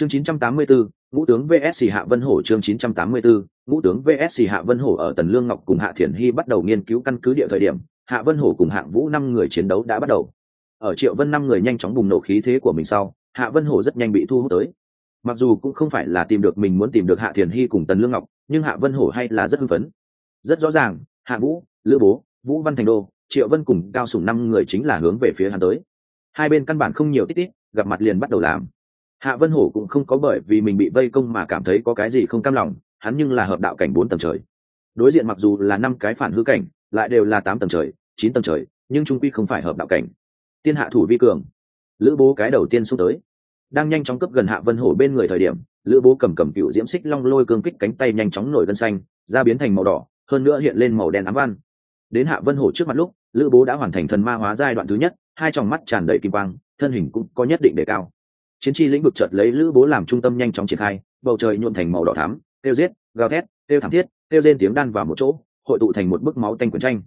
chương 984, ngũ tướng vs hạ vân hổ chương 984, ngũ tướng vs hạ vân hổ ở tần lương ngọc cùng hạ thiền hy bắt đầu nghiên cứu căn cứ địa thời điểm hạ vân hổ cùng hạng vũ năm người chiến đấu đã bắt đầu. Ở triệu vân năm người nhanh chóng bùng nổ khí thế của mình sau hạ vân hổ rất nhanh bị thu hút tới. Mặc dù cũng không phải là tìm được mình muốn tìm được hạ thiền hy cùng tần lương ngọc nhưng hạ vân hổ hay là rất hưng phấn. Rất rõ ràng hạ vũ lữ bố vũ văn thành đô triệu vân cùng cao sủng năm người chính là hướng về phía hắn tới. Hai bên căn bản không nhiều tích tích gặp mặt liền bắt đầu làm hạ vân hổ cũng không có bởi vì mình bị vây công mà cảm thấy có cái gì không cam lòng, hắn nhưng là hợp đạo cảnh bốn tầng trời. Đối diện mặc dù là năm cái phản hư cảnh, lại đều là tám tầng trời, chín tầng trời, nhưng trung quy không phải hợp đạo cảnh. Tiên hạ thủ vi cường. Lữ bố cái đầu tiên xuống tới. Đang nhanh chóng cấp gần hạ vân hổ bên người thời điểm, lữ bố cầm cầm cựu diễm xích long lôi cương kích cánh tay nhanh chóng nổi gân xanh, da biến thành màu đỏ, hơn nữa hiện lên màu đen ám văn. Đến hạ vân hổ trước mặt lúc, lữ bố đã hoàn thành thần ma hóa giai đoạn thứ nhất, hai tròng mắt tràn đầy kim quang, thân hình cũng có nhất định đề cao chiến tri lĩnh vực chợt lấy lữ bố làm trung tâm nhanh chóng triển khai, bầu trời nhuộm thành màu đỏ thắm tiêu giết, gào thét tiêu thảm thiết tiêu lên tiếng đan vào một chỗ, hội tụ thành một bức máu tanh quyền tranh.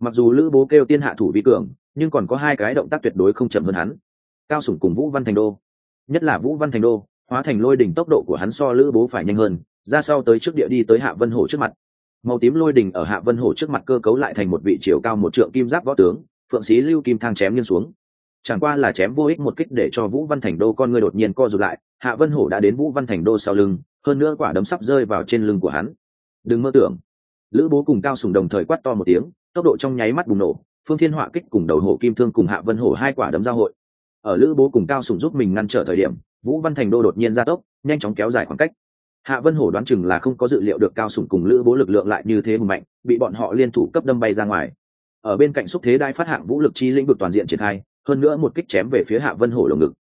Mặc dù lữ bố kêu tiên hạ thủ vi cường, nhưng còn có hai cái động tác tuyệt đối không chậm hơn hắn. Cao sủng cùng vũ văn thành đô. Nhất là vũ văn thành đô, hóa thành lôi đỉnh tốc độ của hắn so lữ bố phải nhanh hơn, ra sau tới trước địa đi tới hạ vân hổ trước mặt. Màu tím lôi đỉnh ở hạ vân hổ trước mặt cơ cấu lại thành một vị chiều cao một trượng kim giáp võ tướng, phượng sĩ lưu kim thang chém nghiêng xuống chẳng qua là chém vô ích một kích để cho vũ văn thành đô con người đột nhiên co rụt lại, hạ vân hổ đã đến vũ văn thành đô sau lưng, hơn nữa quả đấm sắp rơi vào trên lưng của hắn. Đừng mơ tưởng. Lữ bố cùng cao sùng đồng thời quát to một tiếng, tốc độ trong nháy mắt bùng nổ, phương thiên họa kích cùng đầu hổ kim thương cùng hạ vân hổ hai quả đấm giao hội. Ở lữ bố cùng cao sùng giúp mình ngăn trở thời điểm, vũ văn thành đô đột nhiên ra tốc, nhanh chóng kéo dài khoảng cách. Hạ vân hổ đoán chừng là không có dự liệu được cao sùng cùng lữ bố lực lượng lại như thế hùng mạnh, bị bọn họ liên thủ cấp đâm bay ra ngoài. Ở bên cạnh xúc thế đai phát hạng vũ lực chi lĩnh vực toàn diện triển khai hơn nữa một kích chém về phía hạ vân hổ lồng ngực.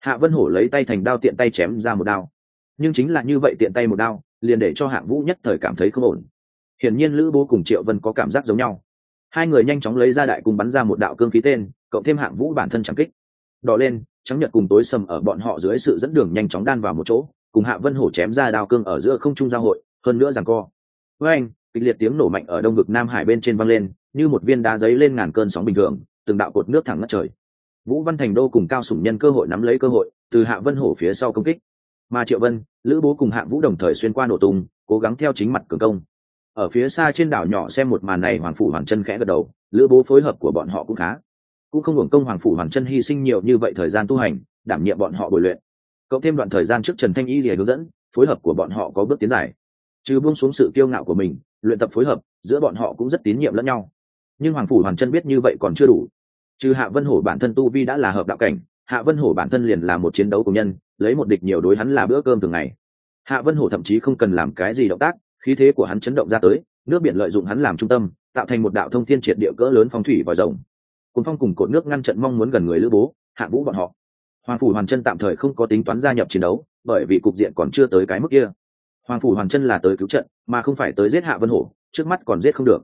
Hạ vân hổ lấy tay thành đao tiện tay chém ra một đao. Nhưng chính là như vậy tiện tay một đao, liền để cho hạng vũ nhất thời cảm thấy không ổn. Hiển nhiên lữ bố cùng triệu vân có cảm giác giống nhau. Hai người nhanh chóng lấy ra đại cung bắn ra một đạo cương khí tên, cộng thêm hạng vũ bản thân chẳng kích. Đỏ lên, trắng nhật cùng tối sầm ở bọn họ dưới sự dẫn đường nhanh chóng đan vào một chỗ, cùng hạ vân hổ chém ra đao cương ở giữa không trung giao hội, hơn nữa rằng co. Với anh, kịch liệt tiếng nổ mạnh ở đông vực nam hải bên trên văng lên, như một viên đá giấy lên ngàn cơn sóng bình thường, từng đạo cột nước thẳng ngất trời vũ văn thành đô cùng cao sủng nhân cơ hội nắm lấy cơ hội, từ hạ vân hổ phía sau công kích. Mà triệu vân, lữ bố cùng hạ vũ đồng thời xuyên qua nổ tung, cố gắng theo chính mặt cường công. Ở phía xa trên đảo nhỏ xem một màn này, hoàng phủ hoàng chân khẽ gật đầu, lữ bố phối hợp của bọn họ cũng khá. Cũng không hưởng công hoàng phủ hoàng chân hy sinh nhiều như vậy thời gian tu hành, đảm nhiệm bọn họ bồi luyện. Cộng thêm đoạn thời gian trước trần thanh y thì hướng dẫn, phối hợp của bọn họ có bước tiến dài. Trừ buông xuống sự kiêu ngạo của mình, luyện tập phối hợp, giữa bọn họ cũng rất tín nhiệm lẫn nhau. Nhưng hoàng phủ hoàng chân biết như vậy còn chưa đủ trừ hạ vân hổ bản thân tu vi đã là hợp đạo cảnh, hạ vân hổ bản thân liền là một chiến đấu của nhân, lấy một địch nhiều đối hắn là bữa cơm thường ngày. Hạ vân hổ thậm chí không cần làm cái gì động tác, khí thế của hắn chấn động ra tới, nước biển lợi dụng hắn làm trung tâm, tạo thành một đạo thông thiên triệt địa cỡ lớn phong thủy vòi rồng. Cùng phong cùng cột nước ngăn trận mong muốn gần người lữ bố, hạ vũ bọn họ. Hoàng phủ hoàn chân tạm thời không có tính toán gia nhập chiến đấu, bởi vì cục diện còn chưa tới cái mức kia. Hoàng phủ hoàn chân là tới cứu trận, mà không phải tới giết hạ vân hổ, trước mắt còn giết không được.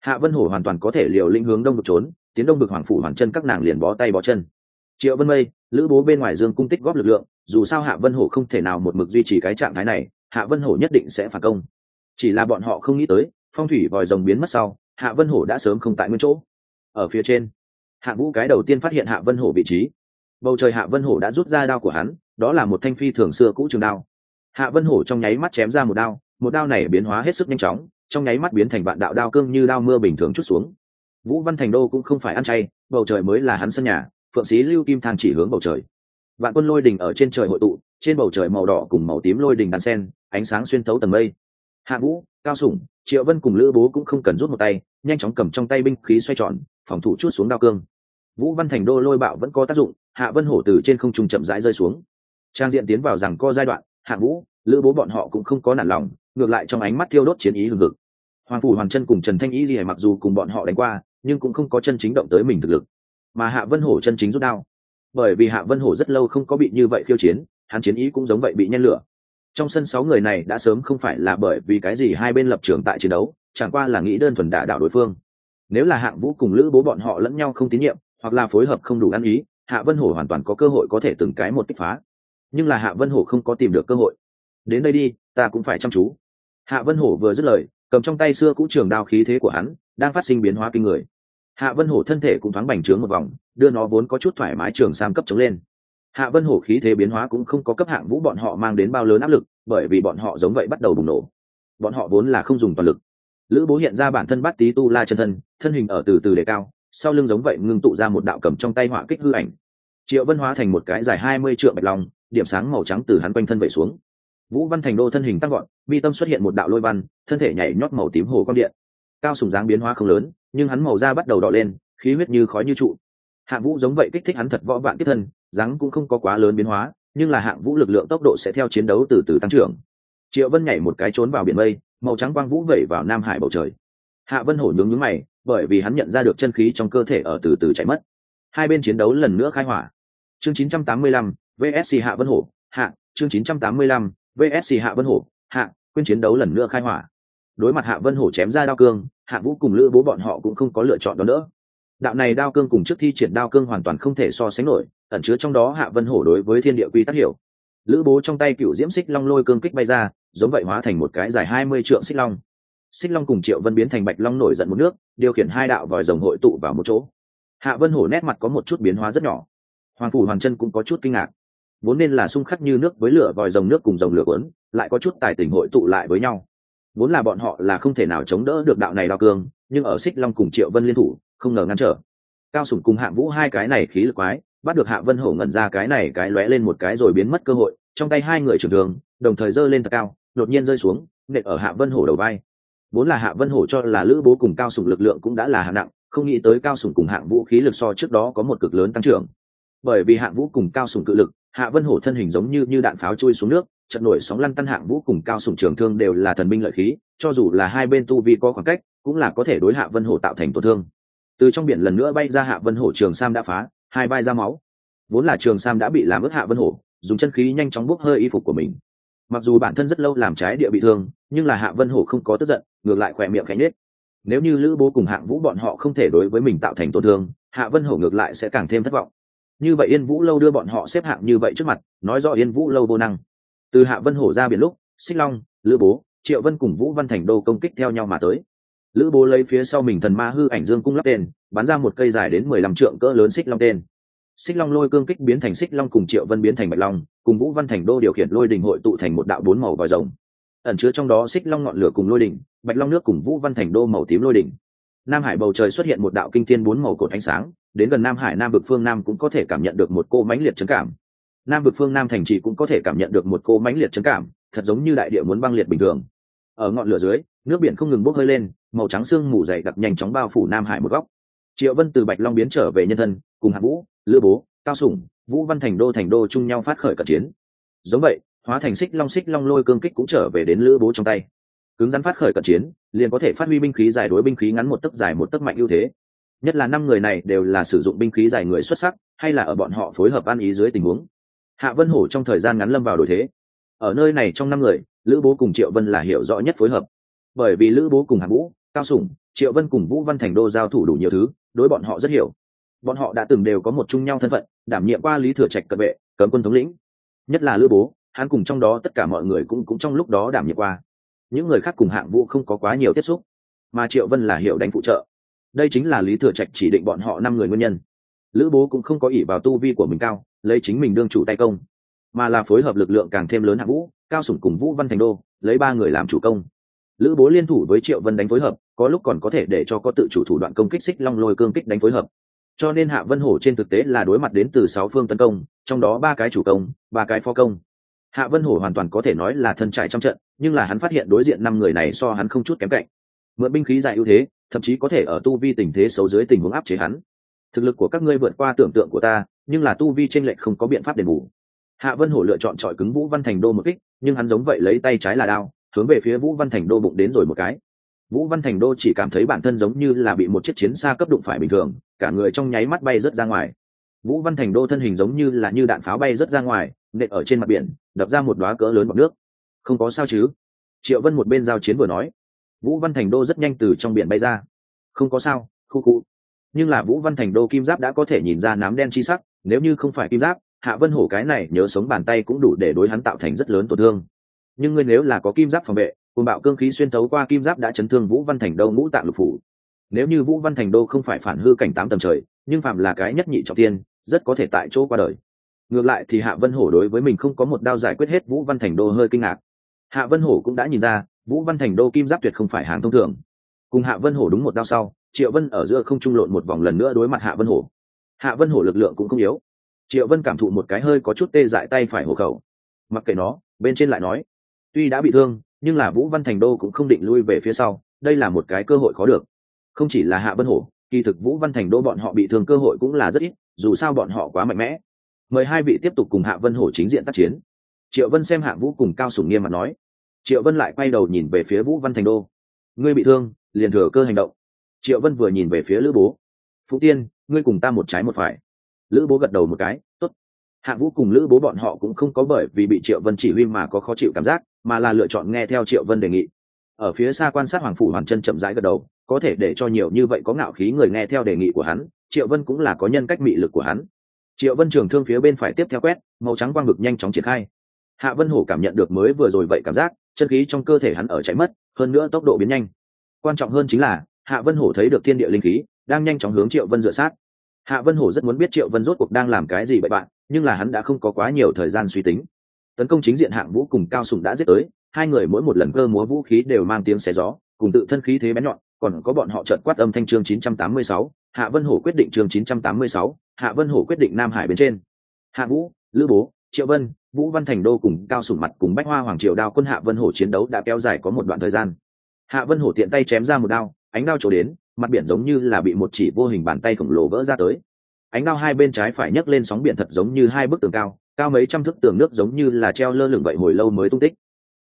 Hạ vân hổ hoàn toàn có thể liều lĩnh hướng đông một trốn tiến đông vực hoàng phủ hoàng chân các nàng liền bó tay bó chân. Triệu vân mây, lữ bố bên ngoài dương cung tích góp lực lượng, dù sao hạ vân hổ không thể nào một mực duy trì cái trạng thái này, hạ vân hổ nhất định sẽ phản công. Chỉ là bọn họ không nghĩ tới, phong thủy vòi rồng biến mất sau, hạ vân hổ đã sớm không tại nguyên chỗ. Ở phía trên, hạ vũ cái đầu tiên phát hiện hạ vân hổ vị trí. Bầu trời hạ vân hổ đã rút ra đao của hắn, đó là một thanh phi thường xưa cũ trường đao. Hạ vân hổ trong nháy mắt chém ra một đao một đao này biến hóa hết sức nhanh chóng, trong nháy mắt biến thành vạn đạo đao cương như đao mưa bình thường chút xuống vũ văn thành đô cũng không phải ăn chay, bầu trời mới là hắn sân nhà, phượng sĩ lưu kim thang chỉ hướng bầu trời. Vạn quân lôi đình ở trên trời hội tụ, trên bầu trời màu đỏ cùng màu tím lôi đình đàn sen, ánh sáng xuyên thấu tầng mây. Hạ vũ, cao sủng, triệu vân cùng lữ bố cũng không cần rút một tay, nhanh chóng cầm trong tay binh khí xoay tròn, phòng thủ chút xuống đao cương. Vũ văn thành đô lôi bạo vẫn có tác dụng, hạ vân hổ từ trên không trung chậm rãi rơi xuống. Trang diện tiến vào rằng co giai đoạn, hạ vũ, lữ bố bọn họ cũng không có nản lòng, ngược lại trong ánh mắt thiêu đốt chiến ý hừng hực. Hoàng phủ hoàn chân cùng trần thanh ý gì mặc dù cùng bọn họ đánh qua nhưng cũng không có chân chính động tới mình thực lực. Mà hạ vân hổ chân chính rút đao. Bởi vì hạ vân hổ rất lâu không có bị như vậy khiêu chiến, hắn chiến ý cũng giống vậy bị nhen lửa. Trong sân sáu người này đã sớm không phải là bởi vì cái gì hai bên lập trường tại chiến đấu, chẳng qua là nghĩ đơn thuần đả đảo đối phương. Nếu là hạng vũ cùng lữ bố bọn họ lẫn nhau không tín nhiệm, hoặc là phối hợp không đủ ăn ý, hạ vân hổ hoàn toàn có cơ hội có thể từng cái một kích phá. Nhưng là hạ vân hổ không có tìm được cơ hội. Đến đây đi, ta cũng phải chăm chú. Hạ vân hổ vừa dứt lời, cầm trong tay xưa cũ trường đao khí thế của hắn, đang phát sinh biến hóa kinh người hạ vân hổ thân thể cũng thoáng bành trướng một vòng, đưa nó vốn có chút thoải mái trường sam cấp chống lên. Hạ vân hổ khí thế biến hóa cũng không có cấp hạng vũ bọn họ mang đến bao lớn áp lực, bởi vì bọn họ giống vậy bắt đầu bùng nổ. Bọn họ vốn là không dùng toàn lực. Lữ bố hiện ra bản thân bắt tí tu la chân thân thân hình ở từ từ đề cao, sau lưng giống vậy ngưng tụ ra một đạo cầm trong tay họa kích hư ảnh. Triệu vân hóa thành một cái dài hai mươi triệu bạch long, điểm sáng màu trắng từ hắn quanh thân vẩy xuống. Vũ văn thành đô thân hình tăng gọn bi tâm xuất hiện một đạo lôi văn, thân thể nhảy nhót màu tím hồ quang điện. Cao sùng dáng biến hóa không lớn nhưng hắn màu da bắt đầu đỏ lên khí huyết như khói như trụ. Hạng vũ giống vậy kích thích hắn thật võ vạn tiếp thân dáng cũng không có quá lớn biến hóa nhưng là hạng vũ lực lượng tốc độ sẽ theo chiến đấu từ từ tăng trưởng. Triệu vân nhảy một cái trốn vào biển mây màu trắng quang vũ vẩy vào nam hải bầu trời. Hạ vân hổ nhướng nhướng mày bởi vì hắn nhận ra được chân khí trong cơ thể ở từ từ chạy mất. Hai bên chiến đấu lần nữa khai hỏa. Chương 985, vsc hạ vân hổ hạ chương 985, vsc hạ vân hổ hạ quyên chiến đấu lần nữa khai hỏa đối mặt hạ vân hổ chém ra đao cương, hạ vũ cùng lữ bố bọn họ cũng không có lựa chọn đó nữa đạo này đao cương cùng trước thi triển đao cương hoàn toàn không thể so sánh nổi, ẩn chứa trong đó hạ vân hổ đối với thiên địa quy tắc hiểu. Lữ bố trong tay cựu diễm xích long lôi cương kích bay ra, giống vậy hóa thành một cái dài hai mươi trượng xích long. Xích long cùng triệu vân biến thành bạch long nổi giận một nước, điều khiển hai đạo vòi rồng hội tụ vào một chỗ. Hạ vân hổ nét mặt có một chút biến hóa rất nhỏ. Hoàng phủ hoàng chân cũng có chút kinh ngạc. Vốn nên là xung khắc như nước với lửa, vòi rồng nước cùng rồng lửa quấn lại có chút tài tình hội tụ lại với nhau vốn là bọn họ là không thể nào chống đỡ được đạo này đao cương, nhưng ở xích long cùng triệu vân liên thủ, không ngờ ngăn trở. Cao sủng cùng hạ vũ hai cái này khí lực quái, bắt được hạ vân hổ ngẩn ra cái này cái lóe lên một cái rồi biến mất cơ hội, trong tay hai người trưởng đường, đồng thời giơ lên thật cao, đột nhiên rơi xuống, nện ở hạ vân hổ đầu vai. Vốn là hạ vân hổ cho là lữ bố cùng cao sủng lực lượng cũng đã là hạ nặng, không nghĩ tới cao sủng cùng hạng vũ khí lực so trước đó có một cực lớn tăng trưởng. Bởi vì hạng vũ cùng cao sủng cự lực, hạ vân hổ thân hình giống như như đạn pháo chui xuống nước trận nổi sóng lăn tăn hạng vũ cùng cao sủng trường thương đều là thần binh lợi khí, cho dù là hai bên tu vi có khoảng cách, cũng là có thể đối hạ vân hổ tạo thành tổn thương. Từ trong biển lần nữa bay ra hạ vân hổ trường sam đã phá, hai vai ra máu. Vốn là trường sam đã bị làm ướt hạ vân hổ, dùng chân khí nhanh chóng bốc hơi y phục của mình. Mặc dù bản thân rất lâu làm trái địa bị thương, nhưng là hạ vân hổ không có tức giận, ngược lại khỏe miệng khẽ nhết nếu như lữ bố cùng hạng vũ bọn họ không thể đối với mình tạo thành tổn thương, hạ vân hổ ngược lại sẽ càng thêm thất vọng. Như vậy yên vũ lâu đưa bọn họ xếp hạng như vậy trước mặt, nói rõ yên vũ lâu vô năng từ hạ vân hổ ra biển lúc, xích long, lữ bố, triệu vân cùng vũ văn thành đô công kích theo nhau mà tới. Lữ bố lấy phía sau mình thần ma hư ảnh dương cung lắp tên, bắn ra một cây dài đến mười lăm trượng cỡ lớn xích long tên. Xích long lôi cương kích biến thành xích long cùng triệu vân biến thành bạch long, cùng vũ văn thành đô điều khiển lôi đình hội tụ thành một đạo bốn màu vòi rồng. Ẩn chứa trong đó xích long ngọn lửa cùng lôi đỉnh, bạch long nước cùng vũ văn thành đô màu tím lôi đỉnh. Nam hải bầu trời xuất hiện một đạo kinh thiên bốn màu cột ánh sáng, đến gần nam hải nam vực phương nam cũng có thể cảm nhận được một cô mãnh liệt trấn cảm nam vực phương nam thành trì cũng có thể cảm nhận được một cô mãnh liệt trấn cảm, thật giống như đại địa muốn băng liệt bình thường. Ở ngọn lửa dưới, nước biển không ngừng bốc hơi lên, màu trắng sương mù dày đặc nhanh chóng bao phủ nam hải một góc. Triệu vân từ bạch long biến trở về nhân thân, cùng hạ vũ, lữ bố, cao sủng, vũ văn thành đô thành đô chung nhau phát khởi cận chiến. Giống vậy, hóa thành xích long xích long lôi cương kích cũng trở về đến lữ bố trong tay. Cứng rắn phát khởi cận chiến, liền có thể phát huy binh khí dài đối binh khí ngắn một tấc dài một tấc mạnh ưu thế. Nhất là năm người này đều là sử dụng binh khí dài người xuất sắc, hay là ở bọn họ phối hợp ăn ý dưới tình huống hạ vân hổ trong thời gian ngắn lâm vào đổi thế. Ở nơi này trong năm người, lữ bố cùng triệu vân là hiểu rõ nhất phối hợp. Bởi vì lữ bố cùng Hạ vũ, cao sủng, triệu vân cùng vũ văn thành đô giao thủ đủ nhiều thứ, đối bọn họ rất hiểu. Bọn họ đã từng đều có một chung nhau thân phận, đảm nhiệm qua lý thừa trạch cận vệ, cấm quân thống lĩnh. Nhất là lữ bố, hắn cùng trong đó tất cả mọi người cũng cũng trong lúc đó đảm nhiệm qua. Những người khác cùng hạng vũ không có quá nhiều tiếp xúc, mà triệu vân là hiệu đánh phụ trợ. Đây chính là lý thừa trạch chỉ định bọn họ năm người nguyên nhân. Lữ bố cũng không có ỷ vào tu vi của mình cao lấy chính mình đương chủ tay công, mà là phối hợp lực lượng càng thêm lớn hạng vũ, cao sủng cùng vũ văn thành đô, lấy ba người làm chủ công. Lữ bố liên thủ với triệu vân đánh phối hợp, có lúc còn có thể để cho có tự chủ thủ đoạn công kích xích long lôi cương kích đánh phối hợp. Cho nên hạ vân hổ trên thực tế là đối mặt đến từ sáu phương tấn công, trong đó ba cái chủ công, ba cái phó công. Hạ vân hổ hoàn toàn có thể nói là thân trại trong trận, nhưng là hắn phát hiện đối diện năm người này so hắn không chút kém cạnh. Mượn binh khí dài ưu thế, thậm chí có thể ở tu vi tình thế xấu dưới tình huống áp chế hắn. Thực lực của các ngươi vượt qua tưởng tượng của ta nhưng là tu vi tranh lệch không có biện pháp đền bù. Hạ vân hổ lựa chọn trọi cứng vũ văn thành đô một kích, nhưng hắn giống vậy lấy tay trái là đao, hướng về phía vũ văn thành đô bụng đến rồi một cái. Vũ văn thành đô chỉ cảm thấy bản thân giống như là bị một chiếc chiến xa cấp đụng phải bình thường, cả người trong nháy mắt bay rớt ra ngoài. Vũ văn thành đô thân hình giống như là như đạn pháo bay rớt ra ngoài, nện ở trên mặt biển, đập ra một đoá cỡ lớn bọc nước. Không có sao chứ? Triệu vân một bên giao chiến vừa nói. Vũ văn thành đô rất nhanh từ trong biển bay ra. Không có sao, khu cụ nhưng là vũ văn thành đô kim giáp đã có thể nhìn ra nám đen chi sắc nếu như không phải kim giáp, hạ vân hổ cái này nhớ sống bàn tay cũng đủ để đối hắn tạo thành rất lớn tổn thương. Nhưng ngươi nếu là có kim giáp phòng vệ cùng bạo cương khí xuyên thấu qua kim giáp đã chấn thương vũ văn thành đô ngũ tạng lục phủ. Nếu như vũ văn thành đô không phải phản hư cảnh tám tầm trời, nhưng phạm là cái nhất nhị trọng tiên, rất có thể tại chỗ qua đời. Ngược lại thì hạ vân hổ đối với mình không có một đao giải quyết hết vũ văn thành đô hơi kinh ngạc. Hạ vân hổ cũng đã nhìn ra, vũ văn thành đô kim giáp tuyệt không phải hàng thông thường. Cùng hạ vân hổ đúng một đao sau, triệu vân ở giữa không trung lộn một vòng lần nữa đối mặt hạ vân hổ hạ vân hổ lực lượng cũng không yếu. Triệu vân cảm thụ một cái hơi có chút tê dại tay phải hổ khẩu. Mặc kệ nó, bên trên lại nói, tuy đã bị thương, nhưng là vũ văn thành đô cũng không định lui về phía sau, đây là một cái cơ hội khó được. Không chỉ là hạ vân hổ, kỳ thực vũ văn thành đô bọn họ bị thương cơ hội cũng là rất ít, dù sao bọn họ quá mạnh mẽ. Mời hai vị tiếp tục cùng hạ vân hổ chính diện tác chiến. Triệu vân xem hạ vũ cùng cao sùng nghiêm mặt nói. Triệu vân lại quay đầu nhìn về phía vũ văn thành đô. Ngươi bị thương, liền thừa cơ hành động. Triệu vân vừa nhìn về phía lữ bố. Phú tiên ngươi cùng ta một trái một phải. Lữ bố gật đầu một cái t ố t hạ vũ cùng lữ bố bọn họ cũng không có bởi vì bị triệu vân chỉ huy mà có khó chịu cảm giác, mà là lựa chọn nghe theo triệu vân đề nghị. Ở phía xa quan sát hoàng phủ hoàn chân chậm rãi gật đầu, có thể để cho nhiều như vậy có ngạo khí người nghe theo đề nghị của hắn, triệu vân cũng là có nhân cách mị lực của hắn. Triệu vân trường thương phía bên phải tiếp theo quét, màu trắng quang ngực nhanh chóng triển khai. Hạ vân hổ cảm nhận được mới vừa rồi vậy cảm giác, chân khí trong cơ thể hắn ở chạy mất, hơn nữa tốc độ biến nhanh. Quan trọng hơn chính là, hạ vân hổ thấy được thiên địa linh khí đang nhanh chóng hướng triệu vân dựa sát. Hạ vân hổ rất muốn biết triệu vân rốt cuộc đang làm cái gì vậy bạn nhưng là hắn đã không có quá nhiều thời gian suy tính. Tấn công chính diện hạng vũ cùng cao sùng đã giết tới hai người mỗi một lần cơ múa vũ khí đều mang tiếng xé gió cùng tự thân khí thế bén nhọn còn có bọn họ trợt quát âm thanh chương 986, hạ vân hổ quyết định chương 986, hạ vân hổ quyết định nam hải bên trên. Hạ vũ lữ bố triệu vân vũ văn thành đô cùng cao sủng mặt cùng bách hoa hoàng triều đao quân hạ vân hổ chiến đấu đã kéo dài có một đoạn thời gian. Hạ vân hổ tiện tay chém ra một đao ánh đao trổ đến mặt biển giống như là bị một chỉ vô hình bàn tay khổng lồ vỡ ra tới. Ánh đao hai bên trái phải nhấc lên sóng biển thật giống như hai bức tường cao cao mấy trăm thước tường nước giống như là treo lơ lửng vậy hồi lâu mới tung tích.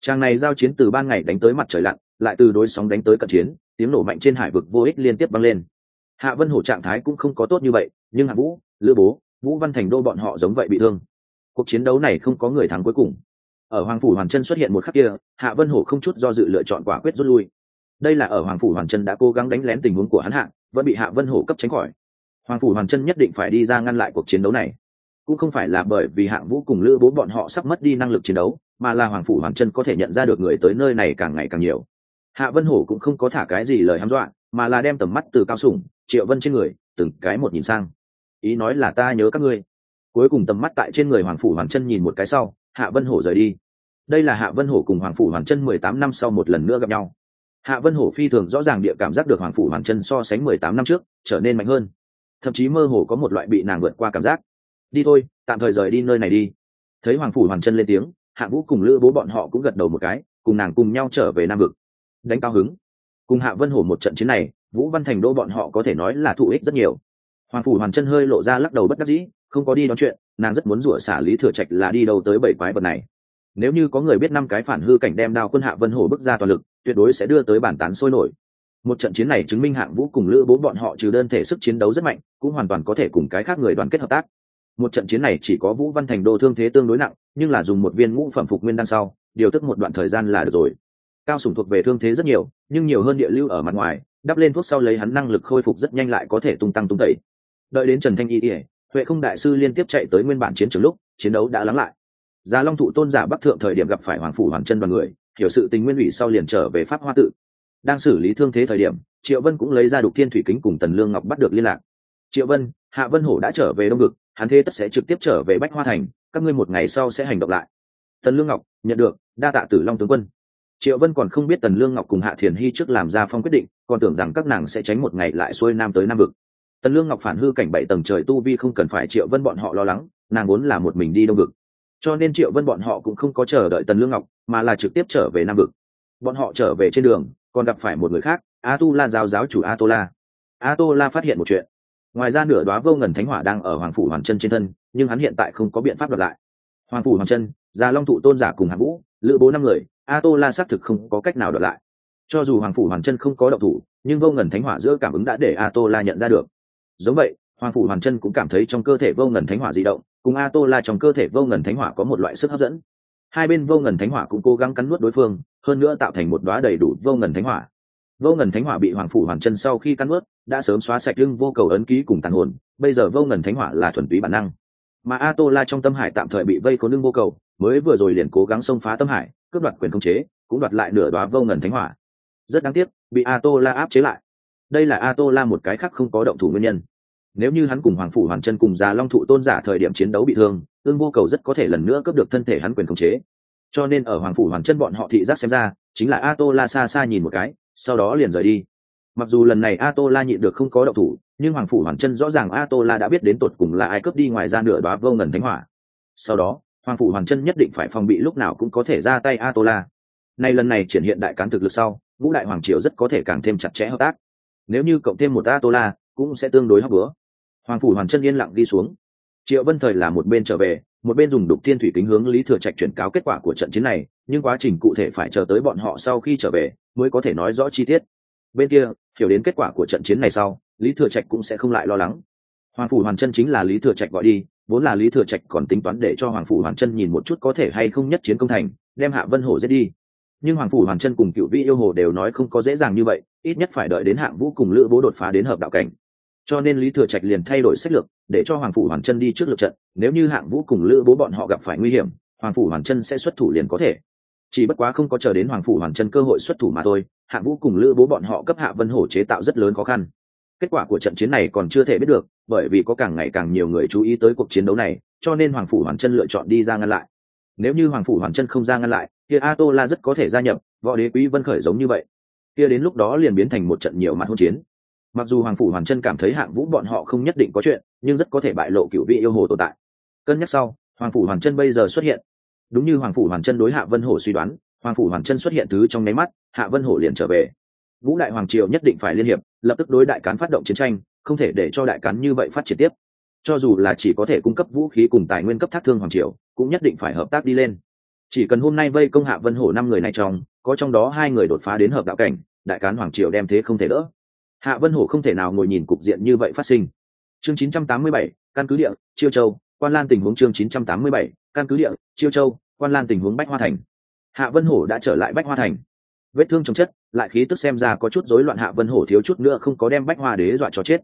Trang này giao chiến từ ban ngày đánh tới mặt trời lặn, lại từ đối sóng đánh tới cận chiến, tiếng nổ mạnh trên hải vực vô ích liên tiếp băng lên. Hạ vân hổ trạng thái cũng không có tốt như vậy, nhưng hạ vũ, lữ bố, vũ văn thành đô bọn họ giống vậy bị thương. Cuộc chiến đấu này không có người thắng cuối cùng. Ở hoàng phủ hoàn chân xuất hiện một khắc kia, hạ vân hổ không chút do dự lựa chọn quả quyết rút lui đây là ở hoàng phủ hoàn chân đã cố gắng đánh lén tình huống của hắn hạ, vẫn bị hạ vân hổ cấp tránh khỏi. Hoàng phủ hoàn chân nhất định phải đi ra ngăn lại cuộc chiến đấu này. Cũng không phải là bởi vì hạng vũ cùng lữ bố bọn họ sắp mất đi năng lực chiến đấu, mà là hoàng phủ hoàn chân có thể nhận ra được người tới nơi này càng ngày càng nhiều. Hạ vân hổ cũng không có thả cái gì lời hăm dọa, mà là đem tầm mắt từ cao sủng, triệu vân trên người, từng cái một nhìn sang. Ý nói là ta nhớ các ngươi. Cuối cùng tầm mắt tại trên người hoàng phủ hoàng chân nhìn một cái sau, hạ vân hổ rời đi. Đây là hạ vân hổ cùng hoàng phủ hoàng chân mười tám năm sau một lần nữa gặp nhau hạ vân hổ phi thường rõ ràng địa cảm giác được hoàng phủ hoàng chân so sánh mười tám năm trước trở nên mạnh hơn. Thậm chí mơ hồ có một loại bị nàng vượt qua cảm giác. Đi thôi, tạm thời rời đi nơi này đi. Thấy hoàng phủ hoàng chân lên tiếng, hạ vũ cùng lữ bố bọn họ cũng gật đầu một cái, cùng nàng cùng nhau trở về nam vực. Đánh cao hứng. Cùng hạ vân hổ một trận chiến này, vũ văn thành đô bọn họ có thể nói là thụ ích rất nhiều. Hoàng phủ hoàn chân hơi lộ ra lắc đầu bất đắc dĩ, không có đi đón chuyện, nàng rất muốn rủa xả lý thừa trạch là đi đâu tới bảy quái vật này. Nếu như có người biết năm cái phản hư cảnh đem đao quân hạ vân hổ bước ra toàn lực tuyệt đối sẽ đưa tới bản tán sôi nổi. Một trận chiến này chứng minh hạng vũ cùng lữ bố bọn họ trừ đơn thể sức chiến đấu rất mạnh, cũng hoàn toàn có thể cùng cái khác người đoàn kết hợp tác. Một trận chiến này chỉ có vũ văn thành đô thương thế tương đối nặng, nhưng là dùng một viên ngũ phẩm phục nguyên đan sau, điều tức một đoạn thời gian là được rồi. Cao sủng thuộc về thương thế rất nhiều, nhưng nhiều hơn địa lưu ở mặt ngoài, đắp lên thuốc sau lấy hắn năng lực khôi phục rất nhanh lại có thể tung tăng tung tẩy. Đợi đến trần thanh y ỉa huệ không đại sư liên tiếp chạy tới nguyên bản chiến trường lúc, chiến đấu đã lắng lại. Gia long thụ tôn giả bắc thượng thời điểm gặp phải hoàng phủ hoàng chân đoàn người hiểu sự tình nguyên ủy sau liền trở về pháp hoa tự. Đang xử lý thương thế thời điểm, triệu vân cũng lấy ra đục thiên thủy kính cùng tần lương ngọc bắt được liên lạc. Triệu vân, hạ vân hổ đã trở về đông ngực hắn thế tất sẽ trực tiếp trở về bách hoa thành, các ngươi một ngày sau sẽ hành động lại. Tần lương ngọc nhận được, đa tạ tử long tướng quân. Triệu vân còn không biết tần lương ngọc cùng hạ thiền hy trước làm ra phong quyết định, còn tưởng rằng các nàng sẽ tránh một ngày lại xuôi nam tới nam vực. Tần lương ngọc phản hư cảnh bảy tầng trời tu vi không cần phải triệu vân bọn họ lo lắng, nàng muốn là một mình đi đông vực cho nên triệu vân bọn họ cũng không có chờ đợi tần lương ngọc, mà là trực tiếp trở về nam vực. Bọn họ trở về trên đường, còn gặp phải một người khác a tu la giáo giáo chủ a tô la a tô la phát hiện một chuyện. Ngoài ra nửa đoá vô ngần thánh hỏa đang ở hoàng phủ hoàng chân trên thân, nhưng hắn hiện tại không có biện pháp đoạt lại. Hoàng phủ hoàng chân già long thụ tôn giả cùng hạng vũ, lữ bố năm người a tô la xác thực không có cách nào đoạt lại. Cho dù hoàng phủ hoàng chân không có động thủ, nhưng vô ngần thánh hỏa giữa cảm ứng đã để a tô la nhận ra được. Giống vậy, hoàng phủ hoàng chân cũng cảm thấy trong cơ thể vô ngần thánh hỏa di động cùng a tô la trong cơ thể vô ngần thánh hỏa có một loại sức hấp dẫn. Hai bên vô ngần thánh hỏa cũng cố gắng cắn nuốt đối phương, hơn nữa tạo thành một đoá đầy đủ vô ngần thánh hỏa. Vô ngần thánh hỏa bị hoàng phủ hoàn chân sau khi cắn nuốt, đã sớm xóa sạch lưng vô cầu ấn ký cùng tàn hồn, bây giờ vô ngần thánh hỏa là thuần túy bản năng. Mà a tô la trong tâm hải tạm thời bị vây khốn lưng vô cầu, mới vừa rồi liền cố gắng xông phá tâm hải, cướp đoạt quyền khống chế, cũng đoạt lại nửa đoá vô ngần thánh hỏa. Rất đáng tiếc, bị a tô la áp chế lại. Đây là a tô la một cái khác không có động thủ nguyên nhân nếu như hắn cùng hoàng phủ hoàn chân cùng già long thụ tôn giả thời điểm chiến đấu bị thương ương vô cầu rất có thể lần nữa cướp được thân thể hắn quyền khống chế. Cho nên ở hoàng phủ hoàn chân bọn họ thị giác xem ra, chính là a tô la xa xa nhìn một cái, sau đó liền rời đi. Mặc dù lần này a tô la nhịn được không có đậu thủ, nhưng hoàng phủ hoàn chân rõ ràng a tô la đã biết đến tột cùng là ai cướp đi ngoài ra nửa đoá vô ngần thánh hỏa. Sau đó, hoàng phủ hoàn chân nhất định phải phòng bị lúc nào cũng có thể ra tay a tô la nay lần này triển hiện đại cán thực lực sau vũ đại hoàng triều rất có thể càng thêm chặt chẽ hợp tác. Nếu như cộng thêm một a tô la cũng sẽ tương đối hấp bữa hoàng phủ hoàn chân yên lặng đi xuống. Triệu vân thời là một bên trở về, một bên dùng đục thiên thủy kính hướng lý thừa trạch chuyển cáo kết quả của trận chiến này, nhưng quá trình cụ thể phải chờ tới bọn họ sau khi trở về mới có thể nói rõ chi tiết. Bên kia, hiểu đến kết quả của trận chiến này sau, lý thừa trạch cũng sẽ không lại lo lắng. Hoàng phủ hoàn chân chính là lý thừa trạch gọi đi, vốn là lý thừa trạch còn tính toán để cho hoàng phủ hoàn chân nhìn một chút có thể hay không nhất chiến công thành, đem hạ vân hổ giết đi. Nhưng hoàng phủ hoàn chân cùng cựu vị yêu hồ đều nói không có dễ dàng như vậy, ít nhất phải đợi đến hạng vũ cùng lữ bố đột phá đến hợp đạo cảnh cho nên lý thừa trạch liền thay đổi sách lược, để cho hoàng phủ hoàn chân đi trước lượt trận, nếu như hạng vũ cùng lữ bố bọn họ gặp phải nguy hiểm, hoàng phủ hoàn chân sẽ xuất thủ liền có thể. Chỉ bất quá không có chờ đến hoàng phủ hoàn chân cơ hội xuất thủ mà thôi, hạng vũ cùng lữ bố bọn họ cấp hạ vân hổ chế tạo rất lớn khó khăn. Kết quả của trận chiến này còn chưa thể biết được, bởi vì có càng ngày càng nhiều người chú ý tới cuộc chiến đấu này, cho nên hoàng phủ hoàn chân lựa chọn đi ra ngăn lại. Nếu như hoàng phủ hoàn chân không ra ngăn lại, kia a tô la rất có thể gia nhập, võ đế quý vân khởi giống như vậy. Kia đến lúc đó liền biến thành một trận nhiều mặt hôn chiến mặc dù hoàng phủ hoàn chân cảm thấy hạng vũ bọn họ không nhất định có chuyện, nhưng rất có thể bại lộ cựu vị yêu hồ tồn tại. Cân nhắc sau, hoàng phủ hoàn chân bây giờ xuất hiện. Đúng như hoàng phủ hoàn chân đối hạ vân hồ suy đoán, hoàng phủ hoàn chân xuất hiện thứ trong nháy mắt, hạ vân hồ liền trở về. Ngũ đại hoàng triều nhất định phải liên hiệp, lập tức đối đại cán phát động chiến tranh, không thể để cho đại cán như vậy phát triển tiếp. Cho dù là chỉ có thể cung cấp vũ khí cùng tài nguyên cấp thác thương hoàng triều, cũng nhất định phải hợp tác đi lên. Chỉ cần hôm nay vây công hạ vân hổ năm người này trong, có trong đó hai người đột phá đến hợp đạo cảnh, đại cán hoàng triều đem thế không thể đỡ hạ vân hổ không thể nào ngồi nhìn cục diện như vậy phát sinh. Chương 987, căn cứ địa chiêu châu quan lan tình huống chương 987, căn cứ địa chiêu châu quan lan tình huống bách hoa thành. Hạ vân hổ đã trở lại bách hoa thành. Vết thương trong chất lại khí tức xem ra có chút rối loạn hạ vân hổ thiếu chút nữa không có đem bách hoa đế dọa cho chết.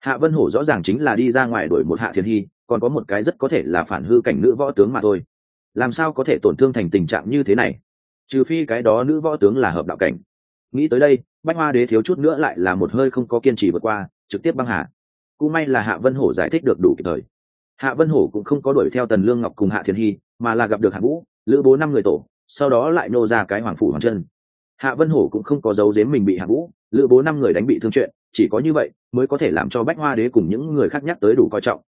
Hạ vân hổ rõ ràng chính là đi ra ngoài đuổi một hạ thiên hy còn có một cái rất có thể là phản hư cảnh nữ võ tướng mà thôi. Làm sao có thể tổn thương thành tình trạng như thế này? Trừ phi cái đó nữ võ tướng là hợp đạo cảnh. Nghĩ tới đây bách hoa đế thiếu chút nữa lại là một hơi không có kiên trì vượt qua, trực tiếp băng hạ cũng may là hạ vân hổ giải thích được đủ kịp thời. Hạ vân hổ cũng không có đuổi theo tần lương ngọc cùng hạ thiên hy, mà là gặp được hạ vũ, lữ bố năm người tổ, sau đó lại nô ra cái hoàng phủ hoàng chân hạ vân hổ cũng không có giấu giếm mình bị hạ vũ, lữ bố năm người đánh bị thương chuyện, chỉ có như vậy mới có thể làm cho bách hoa đế cùng những người khác nhắc tới đủ coi trọng.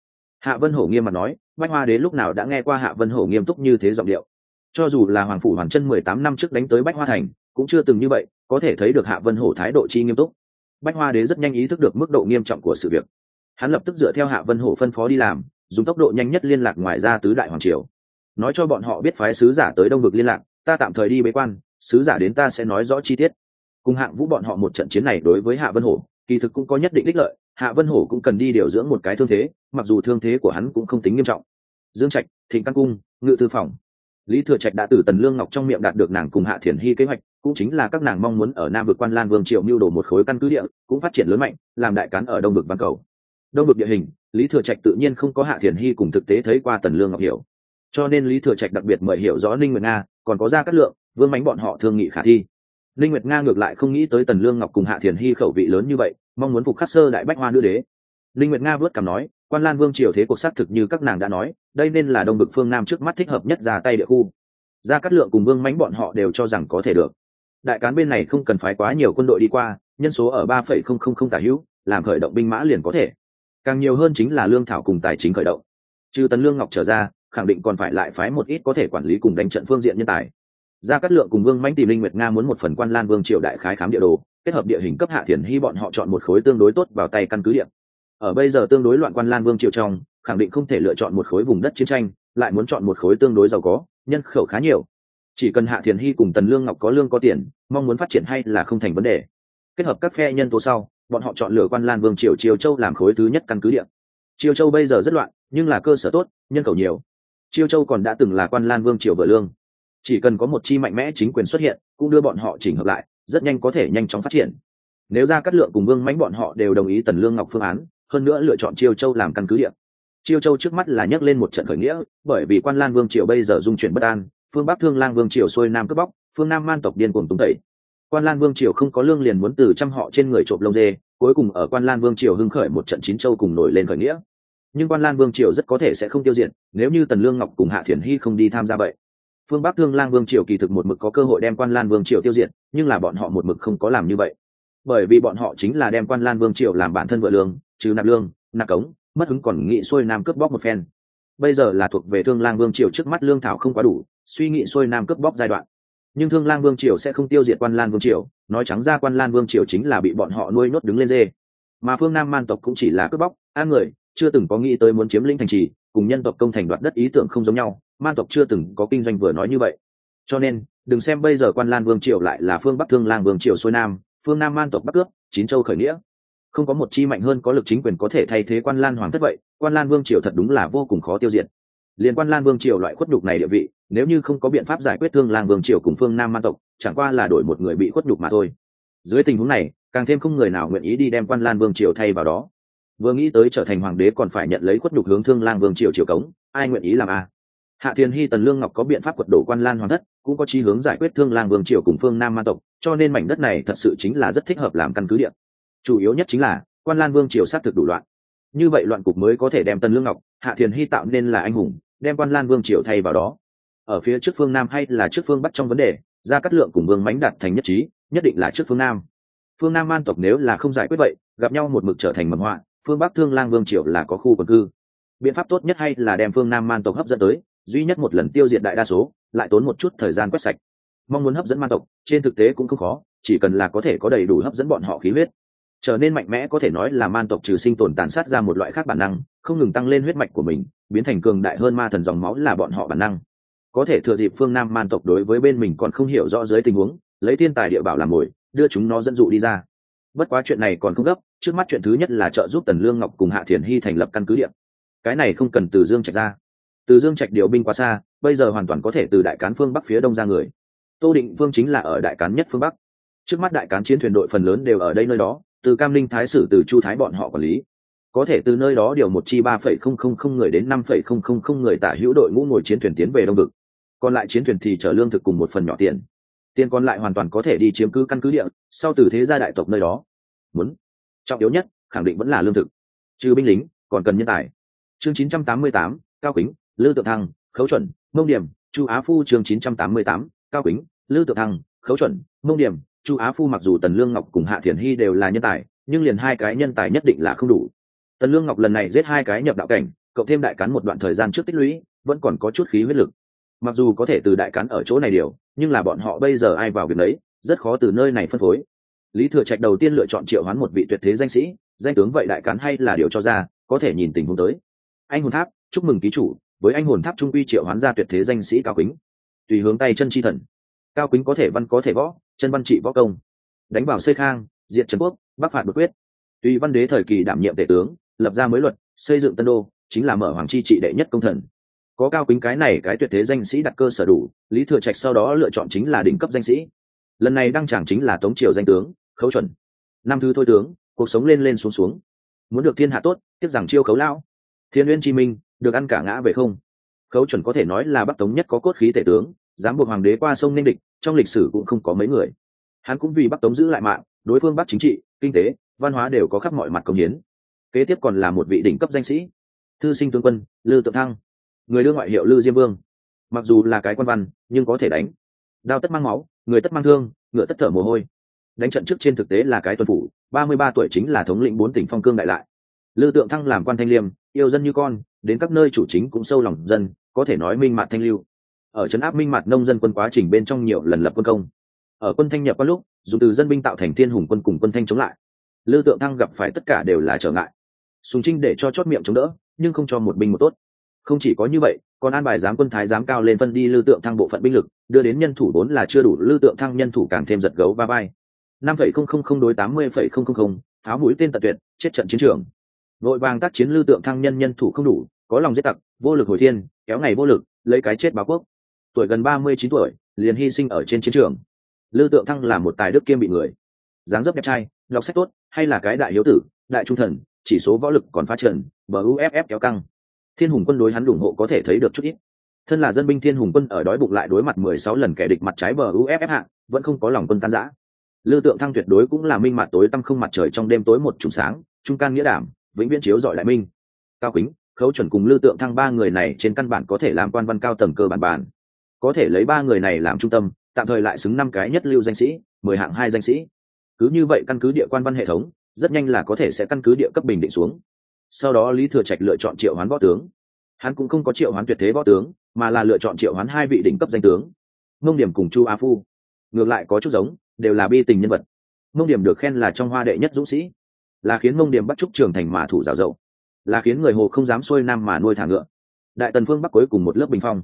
Hạ vân hổ nghiêm mặt nói, bách hoa đế lúc nào đã nghe qua hạ vân hổ nghiêm túc như thế giọng điệu. Cho dù là hoàng phủ hoàng chân mười tám năm trước đánh tới bách hoa thành cũng chưa từng như vậy, có thể thấy được hạ vân hổ thái độ chi nghiêm túc. Bách hoa đế rất nhanh ý thức được mức độ nghiêm trọng của sự việc. Hắn lập tức dựa theo hạ vân hổ phân phó đi làm, dùng tốc độ nhanh nhất liên lạc ngoài ra tứ đại hoàng triều. Nói cho bọn họ biết phái sứ giả tới đông vực liên lạc, ta tạm thời đi bế quan, sứ giả đến ta sẽ nói rõ chi tiết. Cùng hạng vũ bọn họ một trận chiến này đối với hạ vân hổ, kỳ thực cũng có nhất định ích lợi, hạ vân hổ cũng cần đi điều dưỡng một cái thương thế, mặc dù thương thế của hắn cũng không tính nghiêm trọng. Dương trạch, thịnh căn cung, ngự thư phòng. Lý thừa trạch đã từ tần lương ngọc trong miệng đạt được nàng cùng hạ thiền hy kế hoạch cũng chính là các nàng mong muốn ở nam vực quan lan vương triệu mưu đồ một khối căn cứ địa, cũng phát triển lớn mạnh, làm đại cán ở đông vực văn cầu. Đông vực địa hình, lý thừa trạch tự nhiên không có hạ thiền hy cùng thực tế thấy qua tần lương ngọc hiểu. Cho nên lý thừa trạch đặc biệt mời hiểu rõ ninh nguyệt nga, còn có ra cát lượng, vương mánh bọn họ thương nghị khả thi. Ninh nguyệt nga ngược lại không nghĩ tới tần lương ngọc cùng hạ thiền hy khẩu vị lớn như vậy, mong muốn phục khắc sơ đại bách hoa nữ đế. Ninh nguyệt nga vớt cảm nói, quan lan vương triều thế cuộc xác thực như các nàng đã nói, đây nên là đông bực phương nam trước mắt thích hợp nhất ra tay địa khu. Ra cát lượng cùng vương mánh bọn họ đều cho rằng có thể được đại cán bên này không cần phái quá nhiều quân đội đi qua, nhân số ở ba phẩy không không không tả hữu, làm khởi động binh mã liền có thể. Càng nhiều hơn chính là lương thảo cùng tài chính khởi động. Trừ tấn lương ngọc trở ra, khẳng định còn phải lại phái một ít có thể quản lý cùng đánh trận phương diện nhân tài. Gia cát lượng cùng vương mãnh tìm linh nguyệt nga muốn một phần quan lan vương triều đại khái khám địa đồ, kết hợp địa hình cấp hạ thiền hy bọn họ chọn một khối tương đối tốt vào tay căn cứ địa ở bây giờ tương đối loạn quan lan vương triều trong, khẳng định không thể lựa chọn một khối vùng đất chiến tranh, lại muốn chọn một khối tương đối giàu có, nhân khẩu khá nhiều chỉ cần hạ thiền hy cùng tần lương ngọc có lương có tiền, mong muốn phát triển hay là không thành vấn đề. Kết hợp các phe nhân tố sau, bọn họ chọn lựa quan lan vương triều triều châu làm khối thứ nhất căn cứ địa. Triều châu bây giờ rất loạn, nhưng là cơ sở tốt, nhân khẩu nhiều. Triều châu còn đã từng là quan lan vương triều vợ lương. Chỉ cần có một chi mạnh mẽ chính quyền xuất hiện, cũng đưa bọn họ chỉnh hợp lại, rất nhanh có thể nhanh chóng phát triển. Nếu ra các lượng cùng vương mánh bọn họ đều đồng ý tần lương ngọc phương án, hơn nữa lựa chọn triều châu làm căn cứ địa. Triều châu trước mắt là nhắc lên một trận khởi nghĩa, bởi vì quan lan vương triều bây giờ dung chuyển bất an phương bắc thương lang vương triều xuôi nam cướp bóc, phương nam man tộc điên cuồng túng tẩy. Quan lan vương triều không có lương liền muốn từ trăm họ trên người trộm lông dê, cuối cùng ở quan lan vương triều hưng khởi một trận chín châu cùng nổi lên khởi nghĩa. Nhưng quan lan vương triều rất có thể sẽ không tiêu diệt, nếu như tần lương ngọc cùng hạ thiền hy không đi tham gia vậy. Phương bắc thương lang vương triều kỳ thực một mực có cơ hội đem quan lan vương triều tiêu diệt, nhưng là bọn họ một mực không có làm như vậy. Bởi vì bọn họ chính là đem quan lan vương triều làm bản thân vợ lương, chứ nạp lương, nạp cống, mất hứng còn nghị xuôi nam cướp bóc một phen. Bây giờ là thuộc về thương lang vương triều trước mắt lương thảo không quá đủ suy nghĩ xuôi nam cướp bóc giai đoạn. Nhưng thương lang vương triều sẽ không tiêu diệt quan lan vương triều, nói trắng ra quan lan vương triều chính là bị bọn họ nuôi nốt đứng lên dê. Mà phương nam man tộc cũng chỉ là cướp bóc an người, chưa từng có nghĩ tới muốn chiếm lĩnh thành trì, cùng nhân tộc công thành đoạt đất ý tưởng không giống nhau, man tộc chưa từng có kinh doanh vừa nói như vậy. Cho nên, đừng xem bây giờ quan lan vương triều lại là phương bắc thương lang vương triều xuôi nam, phương nam man tộc bắc cướp, chín châu khởi nghĩa. Không có một chi mạnh hơn có lực chính quyền có thể thay thế quan lan hoàng thất vậy, quan lan vương triều thật đúng là vô cùng khó tiêu diệt liên quan lan vương triều loại khuất nhục này địa vị, nếu như không có biện pháp giải quyết thương lang vương triều cùng phương nam man tộc, chẳng qua là đổi một người bị khuất nhục mà thôi. Dưới tình huống này, càng thêm không người nào nguyện ý đi đem quan lan vương triều thay vào đó. Vừa nghĩ tới trở thành hoàng đế còn phải nhận lấy khuất nhục hướng thương lang vương triều triều cống, ai nguyện ý làm a à? hạ thiên hy, tần lương ngọc có biện pháp quật đổ quan lan hoàng thất, cũng có chí hướng giải quyết thương lang vương triều cùng phương nam man tộc, cho nên mảnh đất này thật sự chính là rất thích hợp làm căn cứ địa. Chủ yếu nhất chính là, quan lan vương triều sát thực đủ loạn. Như vậy loạn cục mới có thể đem tần lương ngọc, hạ thiên hy tạo nên là anh hùng đem quan lan vương triều thay vào đó. Ở phía trước phương nam hay là trước phương bắc trong vấn đề ra cắt lượng cùng vương mánh đạt thành nhất trí, nhất định là trước phương nam. Phương nam man tộc nếu là không giải quyết vậy, gặp nhau một mực trở thành mầm họa, phương bắc thương lang vương triều là có khu quần cư. Biện pháp tốt nhất hay là đem phương nam man tộc hấp dẫn tới, duy nhất một lần tiêu diệt đại đa số, lại tốn một chút thời gian quét sạch. Mong muốn hấp dẫn man tộc, trên thực tế cũng không khó, chỉ cần là có thể có đầy đủ hấp dẫn bọn họ khí huyết. Trở nên mạnh mẽ có thể nói là man tộc trừ sinh tồn tàn sát ra một loại khác bản năng không ngừng tăng lên huyết mạch của mình, biến thành cường đại hơn ma thần dòng máu là bọn họ bản năng. Có thể thừa dịp phương nam man tộc đối với bên mình còn không hiểu rõ dưới tình huống, lấy thiên tài địa bảo làm mồi, đưa chúng nó dẫn dụ đi ra. Bất quá chuyện này còn không gấp, trước mắt chuyện thứ nhất là trợ giúp tần lương ngọc cùng hạ thiền hy thành lập căn cứ điện. Cái này không cần từ dương trạch ra. Từ dương trạch điều binh quá xa, bây giờ hoàn toàn có thể từ đại cán phương bắc phía đông ra người. Tô định vương chính là ở đại cán nhất phương bắc. Trước mắt đại cán chiến thuyền đội phần lớn đều ở đây nơi đó, từ cam linh thái sử từ chu thái bọn họ quản lý có thể từ nơi đó điều một chi ba phẩy không không không người đến năm phẩy không không không người tả hữu đội ngũ ngồi chiến thuyền tiến về đông vực. Còn lại chiến thuyền thì chở lương thực cùng một phần nhỏ tiền. Tiền còn lại hoàn toàn có thể đi chiếm cứ căn cứ địa sau từ thế gia đại tộc nơi đó. Muốn. Trọng yếu nhất khẳng định vẫn là lương thực. Trừ binh lính còn cần nhân tài. Chương 988, cao kính lư tự thăng khấu chuẩn mông điểm chu á phu chương 988, cao kính lư tự thăng khấu chuẩn mông điểm chu á phu mặc dù tần lương ngọc cùng hạ thiền hy đều là nhân tài nhưng liền hai cái nhân tài nhất định là không đủ tần lương ngọc lần này giết hai cái nhập đạo cảnh, cộng thêm đại cán một đoạn thời gian trước tích lũy, vẫn còn có chút khí huyết lực. Mặc dù có thể từ đại cán ở chỗ này điều, nhưng là bọn họ bây giờ ai vào việc đấy, rất khó từ nơi này phân phối. Lý thừa trạch đầu tiên lựa chọn triệu hoán một vị tuyệt thế danh sĩ, danh tướng vậy đại cán hay là điều cho ra, có thể nhìn tình huống tới. Anh hồn tháp, chúc mừng ký chủ, với anh hồn tháp trung quy triệu hoán ra tuyệt thế danh sĩ cao kính tùy hướng tay chân chi thần. Cao kính có thể văn có thể võ, chân văn trị võ công. Đánh vào xây khang diện trần quốc, bắc phạt bất quyết. Tùy văn đế thời kỳ đảm nhiệm tể tướng lập ra mới luật, xây dựng tân đô, chính là mở hoàng chi trị đệ nhất công thần. Có cao kính cái này cái tuyệt thế danh sĩ đặt cơ sở đủ, lý thừa trạch sau đó lựa chọn chính là đỉnh cấp danh sĩ. Lần này đăng chẳng chính là tống triều danh tướng, khấu chuẩn. Năm thứ thôi tướng, cuộc sống lên lên xuống xuống. Muốn được thiên hạ tốt, tiếc rằng chiêu khấu lão. Thiên uyên chi minh, được ăn cả ngã về không. Khấu chuẩn có thể nói là bắc tống nhất có cốt khí tể tướng, dám buộc hoàng đế qua sông ninh địch, trong lịch sử cũng không có mấy người. Hắn cũng vì bắc tống giữ lại mạng, đối phương bắc chính trị, kinh tế, văn hóa đều có khắp mọi mặt công hiến kế tiếp còn là một vị đỉnh cấp danh sĩ. Thư sinh tướng quân, lư tự thăng. Người đưa ngoại hiệu lư diêm vương. Mặc dù là cái quan văn, nhưng có thể đánh. Đao tất mang máu, người tất mang thương, ngựa tất thở mồ hôi. Đánh trận trước trên thực tế là cái tuần phủ, ba mươi ba tuổi chính là thống lĩnh bốn tỉnh phong cương đại lại. Lư tượng thăng làm quan thanh liêm, yêu dân như con, đến các nơi chủ chính cũng sâu lòng dân, có thể nói minh mạt thanh lưu. Ở trấn áp minh mạt nông dân quân quá trình bên trong nhiều lần lập quân công. Ở quân thanh nhập qua lúc, dùng từ dân binh tạo thành thiên hùng quân cùng quân thanh chống lại. Lư tượng thăng gặp phải tất cả đều là trở ngại sùng trinh để cho chót miệng chống đỡ, nhưng không cho một binh một tốt. Không chỉ có như vậy, còn an bài giám quân thái giám cao lên phân đi lưu tượng thăng bộ phận binh lực, đưa đến nhân thủ vốn là chưa đủ lưu tượng thăng nhân thủ càng thêm giật gấu ba bay năm phẩy không không không đối tám mươi phẩy không không không, pháo mũi tên tận tuyệt, chết trận chiến trường. Vội vàng tác chiến lưu tượng thăng nhân nhân thủ không đủ, có lòng giết tặc, vô lực hồi thiên, kéo ngày vô lực, lấy cái chết báo quốc. Tuổi gần ba mươi chín tuổi, liền hy sinh ở trên chiến trường. Lưu tượng thăng là một tài đức kiêm bị người. Dáng dấp đẹp trai, lọc sách tốt, hay là cái đại hiếu tử, đại trung thần chỉ số võ lực còn phát trần, bờ uff kéo căng. Thiên hùng quân đối hắn ủng hộ có thể thấy được chút ít. Thân là dân binh thiên hùng quân ở đói bụng lại đối mặt mười sáu lần kẻ địch mặt trái bờ uff hạ, vẫn không có lòng quân tan giã lưu tượng thăng tuyệt đối cũng là minh mặt tối tăm không mặt trời trong đêm tối một trùng sáng, trung can nghĩa đảm, vĩnh viễn chiếu giỏi lại minh. Cao kính, khấu chuẩn cùng lưu tượng thăng ba người này trên căn bản có thể làm quan văn cao tầng cơ bản bản. Có thể lấy ba người này làm trung tâm, tạm thời lại xứng năm cái nhất lưu danh sĩ, mười hạng hai danh sĩ. Cứ như vậy căn cứ địa quan văn hệ thống rất nhanh là có thể sẽ căn cứ địa cấp bình định xuống. Sau đó lý thừa trạch lựa chọn triệu hoán võ tướng. Hắn cũng không có triệu hoán tuyệt thế võ tướng, mà là lựa chọn triệu hoán hai vị đỉnh cấp danh tướng. Mông điểm cùng chu a phu. Ngược lại có chút giống, đều là bi tình nhân vật. Mông điểm được khen là trong hoa đệ nhất dũng sĩ. Là khiến mông điểm bắt trúc trường thành mà thủ rào dậu là khiến người hồ không dám xuôi nam mà nuôi thả ngựa. Đại tần phương bắc cuối cùng một lớp bình phong.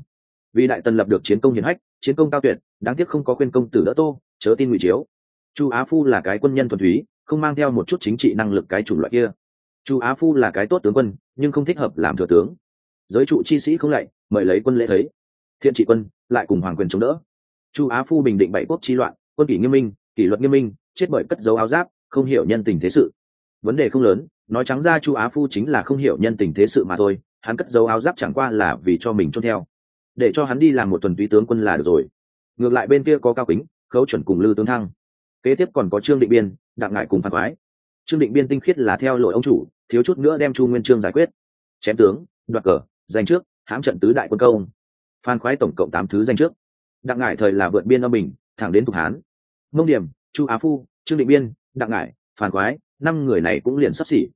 Vì đại tần lập được chiến công hiển hách, chiến công cao tuyệt, đáng tiếc không có khuyên công tử đỡ tô, chớ tin ngụy chiếu. Chu á phu là cái quân nhân thuần túy không mang theo một chút chính trị năng lực cái chủng loại kia. Chu á phu là cái tốt tướng quân, nhưng không thích hợp làm thừa tướng. Giới trụ chi sĩ không lạy, mời lấy quân lễ thấy. Thiện trị quân, lại cùng hoàng quyền chống đỡ. Chu á phu bình định bảy quốc chi loạn, quân kỷ nghiêm minh, kỷ luật nghiêm minh, chết bởi cất dấu áo giáp, không hiểu nhân tình thế sự. Vấn đề không lớn, nói trắng ra chu á phu chính là không hiểu nhân tình thế sự mà thôi, hắn cất dấu áo giáp chẳng qua là vì cho mình trôn theo. Để cho hắn đi làm một tuần túy tướng quân là được rồi. Ngược lại bên kia có cao kính, khấu chuẩn cùng lư tướng thăng. Kế tiếp còn có trương định biên đặng ngại cùng phản khoái. Trương định biên tinh khiết là theo lỗi ông chủ, thiếu chút nữa đem chu nguyên trương giải quyết. Chém tướng, đoạt cờ danh trước, hãm trận tứ đại quân công. Phan khoái tổng cộng tám thứ danh trước. Đặng ngải thời là vượt biên âm bình, thẳng đến thục hán. Mông điểm, chu á phu, trương định biên, đặng ngải phan khoái, năm người này cũng liền sắp xỉ.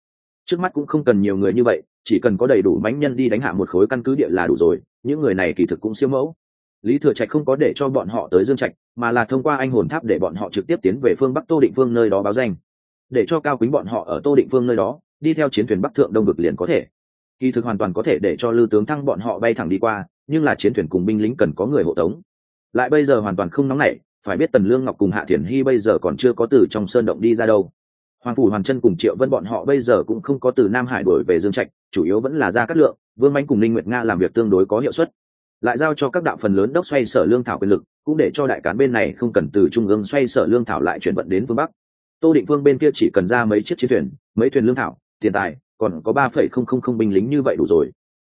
Trước mắt cũng không cần nhiều người như vậy, chỉ cần có đầy đủ mãnh nhân đi đánh hạ một khối căn cứ địa là đủ rồi, những người này kỳ thực cũng siêu mẫu lý thừa trạch không có để cho bọn họ tới dương trạch, mà là thông qua anh hồn tháp để bọn họ trực tiếp tiến về phương bắc tô định phương nơi đó báo danh. Để cho cao quý bọn họ ở tô định phương nơi đó, đi theo chiến thuyền bắc thượng đông vực liền có thể. Kỳ thực hoàn toàn có thể để cho lưu tướng thăng bọn họ bay thẳng đi qua, nhưng là chiến thuyền cùng binh lính cần có người hộ tống. Lại bây giờ hoàn toàn không nóng nảy, phải biết tần lương ngọc cùng hạ thiền hy bây giờ còn chưa có từ trong sơn động đi ra đâu. Hoàng phủ hoàn chân cùng triệu vân bọn họ bây giờ cũng không có từ nam hải đổi về dương trạch, chủ yếu vẫn là ra cát lượng, vương manh cùng ninh nguyệt nga làm việc tương đối có hiệu suất lại giao cho các đạo phần lớn đốc xoay sở lương thảo quyền lực, cũng để cho đại cán bên này không cần từ trung ương xoay sở lương thảo lại chuyển vận đến phương bắc. Tô định vương bên kia chỉ cần ra mấy chiếc chiến thuyền, mấy thuyền lương thảo, tiền tài, còn có ba phẩy không không không binh lính như vậy đủ rồi.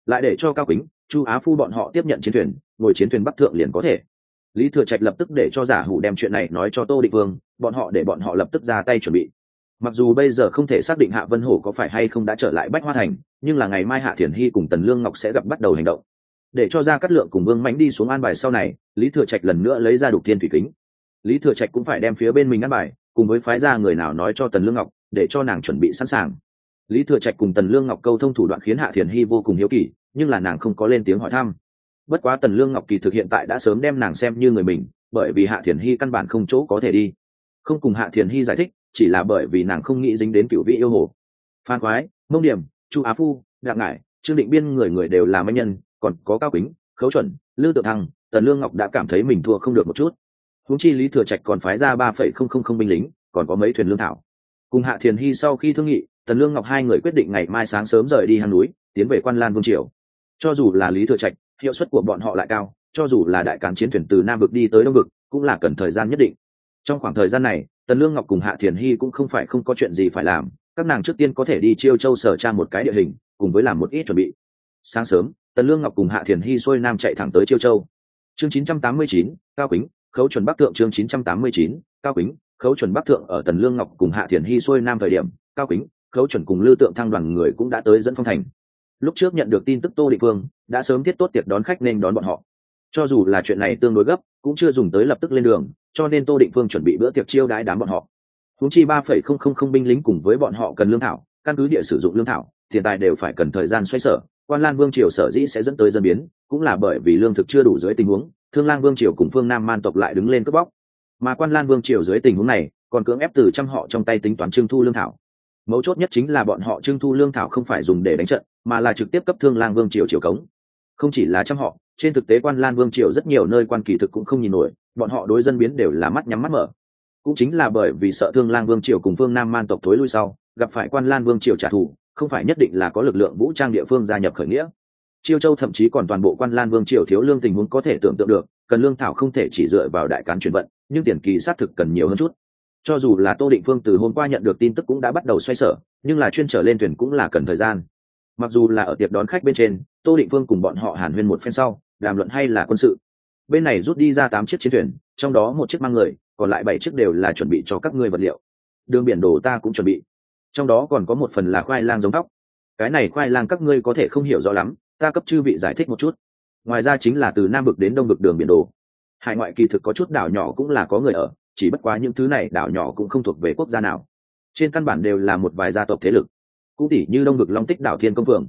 Lại để cho cao kính, chu á phu bọn họ tiếp nhận chiến thuyền, ngồi chiến thuyền bắc thượng liền có thể. Lý thừa trạch lập tức để cho giả hủ đem chuyện này nói cho tô định vương bọn họ để bọn họ lập tức ra tay chuẩn bị. Mặc dù bây giờ không thể xác định hạ vân hổ có phải hay không đã trở lại bách hoa thành, nhưng là ngày mai hạ thiền hy cùng tần lương ngọc sẽ gặp bắt đầu hành động để cho ra cắt lượng cùng vương mãnh đi xuống an bài sau này, lý thừa trạch lần nữa lấy ra đục thiên thủy kính. Lý thừa trạch cũng phải đem phía bên mình an bài, cùng với phái ra người nào nói cho tần lương ngọc, để cho nàng chuẩn bị sẵn sàng. Lý thừa trạch cùng tần lương ngọc câu thông thủ đoạn khiến hạ thiền hy vô cùng hiếu kỳ, nhưng là nàng không có lên tiếng hỏi thăm. Bất quá tần lương ngọc kỳ thực hiện tại đã sớm đem nàng xem như người mình, bởi vì hạ thiền hy căn bản không chỗ có thể đi. Không cùng hạ thiền hy giải thích, chỉ là bởi vì nàng không nghĩ dính đến cựu vị yêu hồ. Phan khoái, mông điểm, chu á phu, đặng ngải, trương định biên người người đều là manh nhân còn có cao kính, khấu chuẩn, lư tự thăng, tần lương ngọc đã cảm thấy mình thua không được một chút. Húng chi lý thừa trạch còn phái ra ba phẩy không không không binh lính, còn có mấy thuyền lương thảo. Cùng hạ thiền hy sau khi thương nghị, tần lương ngọc hai người quyết định ngày mai sáng sớm rời đi hang núi, tiến về quan lan vương triều. Cho dù là lý thừa trạch, hiệu suất của bọn họ lại cao, cho dù là đại cán chiến thuyền từ nam vực đi tới đông vực, cũng là cần thời gian nhất định. Trong khoảng thời gian này, tần lương ngọc cùng hạ thiền hy cũng không phải không có chuyện gì phải làm, các nàng trước tiên có thể đi chiêu châu sở tra một cái địa hình, cùng với làm một ít chuẩn bị. Sáng sớm tần lương ngọc cùng hạ thiền hy xuôi nam chạy thẳng tới chiêu châu chương 989, cao quýnh khấu chuẩn bắc thượng chương 989, cao quýnh khấu chuẩn bắc thượng ở tần lương ngọc cùng hạ thiền hy xuôi nam thời điểm cao quýnh khấu chuẩn cùng lưu tượng thăng đoàn người cũng đã tới dẫn phong thành. Lúc trước nhận được tin tức tô Định phương đã sớm thiết tốt tiệc đón khách nên đón bọn họ. Cho dù là chuyện này tương đối gấp cũng chưa dùng tới lập tức lên đường cho nên tô định phương chuẩn bị bữa tiệc chiêu đãi đám bọn họ. Húng chi ba phẩy không không không binh lính cùng với bọn họ cần lương thảo căn cứ địa sử dụng lương thảo tiền tài đều phải cần thời gian xoay sở quan lan vương triều sở dĩ sẽ dẫn tới dân biến, cũng là bởi vì lương thực chưa đủ dưới tình huống, thương Lan vương triều cùng phương nam man tộc lại đứng lên cướp bóc. Mà quan lan vương triều dưới tình huống này, còn cưỡng ép từ trăm họ trong tay tính toán trưng thu lương thảo. Mấu chốt nhất chính là bọn họ trưng thu lương thảo không phải dùng để đánh trận, mà là trực tiếp cấp thương Lan vương triều triều cống. Không chỉ là trăm họ, trên thực tế quan lan vương triều rất nhiều nơi quan kỳ thực cũng không nhìn nổi, bọn họ đối dân biến đều là mắt nhắm mắt mở. Cũng chính là bởi vì sợ thương Lan vương triều cùng phương nam man tộc thối lui sau, gặp phải quan lan vương triều trả thù không phải nhất định là có lực lượng vũ trang địa phương gia nhập khởi nghĩa. Chiêu châu thậm chí còn toàn bộ quan lan vương triều thiếu lương tình huống có thể tưởng tượng được, cần lương thảo không thể chỉ dựa vào đại cán chuyển vận, nhưng tiền kỳ xác thực cần nhiều hơn chút. Cho dù là tô định phương từ hôm qua nhận được tin tức cũng đã bắt đầu xoay sở, nhưng là chuyên trở lên thuyền cũng là cần thời gian. Mặc dù là ở tiệc đón khách bên trên, tô định phương cùng bọn họ hàn huyên một phen sau, đàm luận hay là quân sự. Bên này rút đi ra tám chiếc chiến thuyền, trong đó một chiếc mang người, còn lại bảy chiếc đều là chuẩn bị cho các ngươi vật liệu. Đường biển đồ ta cũng chuẩn bị trong đó còn có một phần là khoai lang giống tóc. Cái này khoai lang các ngươi có thể không hiểu rõ lắm, ta cấp chư vị giải thích một chút. Ngoài ra chính là từ nam vực đến đông vực đường biển đồ. Hải ngoại kỳ thực có chút đảo nhỏ cũng là có người ở, chỉ bất quá những thứ này đảo nhỏ cũng không thuộc về quốc gia nào. Trên căn bản đều là một vài gia tộc thế lực. Cũng tỉ như đông vực long tích đảo thiên công phường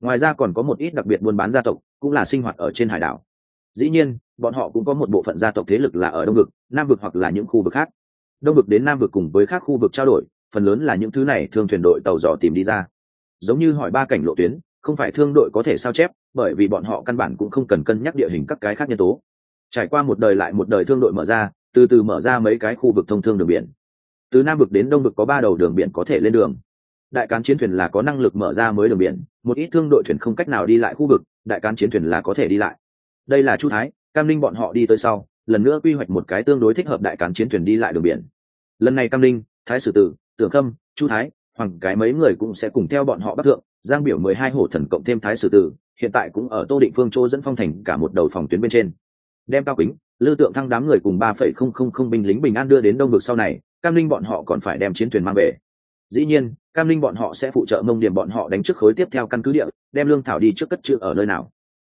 ngoài ra còn có một ít đặc biệt buôn bán gia tộc, cũng là sinh hoạt ở trên hải đảo. Dĩ nhiên, bọn họ cũng có một bộ phận gia tộc thế lực là ở đông vực, nam vực hoặc là những khu vực khác. Đông vực đến nam vực cùng với các khu vực trao đổi phần lớn là những thứ này thường thuyền đội tàu dò tìm đi ra. Giống như hỏi ba cảnh lộ tuyến, không phải thương đội có thể sao chép, bởi vì bọn họ căn bản cũng không cần cân nhắc địa hình các cái khác nhân tố. Trải qua một đời lại một đời thương đội mở ra, từ từ mở ra mấy cái khu vực thông thương đường biển. Từ nam vực đến đông vực có ba đầu đường biển có thể lên đường. Đại cán chiến thuyền là có năng lực mở ra mới đường biển, một ít thương đội thuyền không cách nào đi lại khu vực, đại cán chiến thuyền là có thể đi lại. Đây là chu thái, cam linh bọn họ đi tới sau, lần nữa quy hoạch một cái tương đối thích hợp đại cán chiến thuyền đi lại đường biển. Lần này cam linh thái sử tử tưởng khâm, chu thái, hoàng cái mấy người cũng sẽ cùng theo bọn họ bắc thượng. Giang biểu mười hai hổ thần cộng thêm thái sử tử, hiện tại cũng ở tô định phương châu dẫn phong thành cả một đầu phòng tuyến bên trên. Đem cao kính lưu tượng thăng đám người cùng ba phẩy không không không binh lính bình an đưa đến đông vực sau này, cam linh bọn họ còn phải đem chiến thuyền mang về. Dĩ nhiên, cam linh bọn họ sẽ phụ trợ mông điểm bọn họ đánh trước khối tiếp theo căn cứ địa, đem lương thảo đi trước cất chữ ở nơi nào.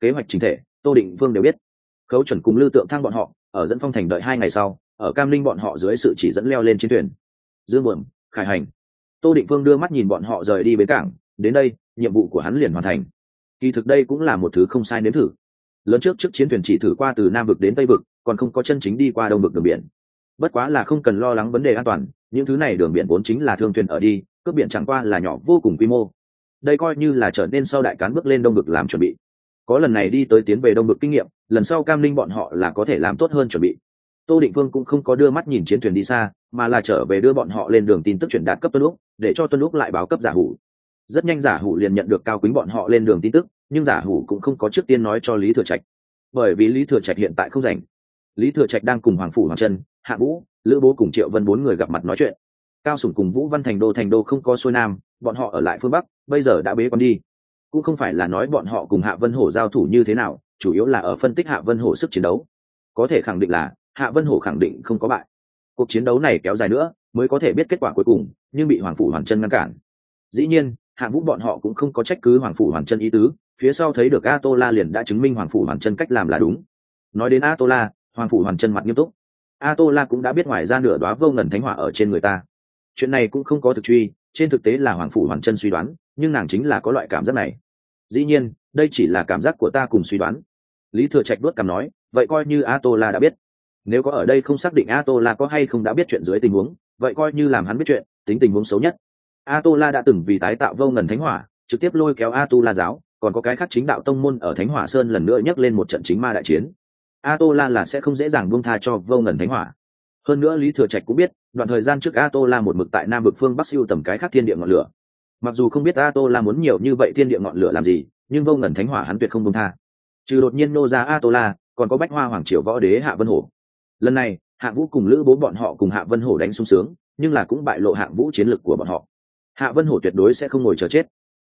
Kế hoạch chính thể, tô định vương đều biết. Khấu chuẩn cùng lưu tượng thăng bọn họ, ở dẫn phong thành đợi hai ngày sau, ở cam linh bọn họ dưới sự chỉ dẫn leo lên chiến thuyền. Dương buồm khải hành. Tô định vương đưa mắt nhìn bọn họ rời đi bến cảng, đến đây, nhiệm vụ của hắn liền hoàn thành. Kỳ thực đây cũng là một thứ không sai nếm thử. Lớn trước trước chiến thuyền chỉ thử qua từ nam vực đến tây vực, còn không có chân chính đi qua đông vực đường biển. Bất quá là không cần lo lắng vấn đề an toàn, những thứ này đường biển vốn chính là thương thuyền ở đi, cướp biển chẳng qua là nhỏ, vô cùng quy mô. Đây coi như là trở nên sau đại cán bước lên đông vực làm chuẩn bị. Có lần này đi tới tiến về đông vực kinh nghiệm, lần sau cam linh bọn họ là có thể làm tốt hơn chuẩn bị tô định phương cũng không có đưa mắt nhìn chiến thuyền đi xa, mà là trở về đưa bọn họ lên đường tin tức truyền đạt cấp tuân lúc để cho tuân lúc lại báo cấp giả hủ. Rất nhanh giả hủ liền nhận được cao quý bọn họ lên đường tin tức, nhưng giả hủ cũng không có trước tiên nói cho lý thừa trạch. Bởi vì lý thừa trạch hiện tại không rảnh. Lý thừa trạch đang cùng hoàng phủ hoàng trân, hạ vũ, lữ bố cùng triệu vân bốn người gặp mặt nói chuyện. Cao sủng cùng vũ văn thành đô thành đô không có xuôi nam, bọn họ ở lại phương bắc, bây giờ đã bế con đi. Cũng không phải là nói bọn họ cùng hạ vân hổ giao thủ như thế nào, chủ yếu là ở phân tích hạ vân hổ sức chiến đấu. Có thể khẳng định là hạ vân hổ khẳng định không có bại. Cuộc chiến đấu này kéo dài nữa, mới có thể biết kết quả cuối cùng, nhưng bị hoàng phủ hoàng chân ngăn cản. Dĩ nhiên, hạ vũ bọn họ cũng không có trách cứ hoàng phủ hoàng chân ý tứ, phía sau thấy được a tô la liền đã chứng minh hoàng phủ hoàng chân cách làm là đúng. Nói đến a tô la hoàng phủ hoàng chân mặt nghiêm túc. A tô la cũng đã biết ngoài ra nửa đoá vô ngần thánh hỏa ở trên người ta. Chuyện này cũng không có thực truy, trên thực tế là hoàng phủ hoàng chân suy đoán, nhưng nàng chính là có loại cảm giác này. Dĩ nhiên, đây chỉ là cảm giác của ta cùng suy đoán. Lý thừa trạch đốt cảm nói, vậy coi như a tô la đã biết nếu có ở đây không xác định a tô la có hay không đã biết chuyện dưới tình huống, vậy coi như làm hắn biết chuyện, tính tình huống xấu nhất. A tô la đã từng vì tái tạo vô ngần thánh hỏa, trực tiếp lôi kéo a tu la giáo, còn có cái khác chính đạo tông môn ở thánh hỏa sơn lần nữa nhắc lên một trận chính ma đại chiến. A tô la là sẽ không dễ dàng buông tha cho vô ngần thánh hỏa. Hơn nữa lý thừa trạch cũng biết, đoạn thời gian trước a tô la một mực tại nam vực phương bắc siêu tầm cái khác thiên địa ngọn lửa. Mặc dù không biết a tô la muốn nhiều như vậy thiên địa ngọn lửa làm gì, nhưng vô ngần thánh hỏa hắn tuyệt không buông tha. Trừ đột nhiên nô ra a tô la còn có bách hoa hoàng triều võ đế hạ vân hổ lần này, hạ vũ cùng lữ bố bọn họ cùng hạ vân hổ đánh sung sướng, nhưng là cũng bại lộ hạ vũ chiến lược của bọn họ. Hạ vân hổ tuyệt đối sẽ không ngồi chờ chết.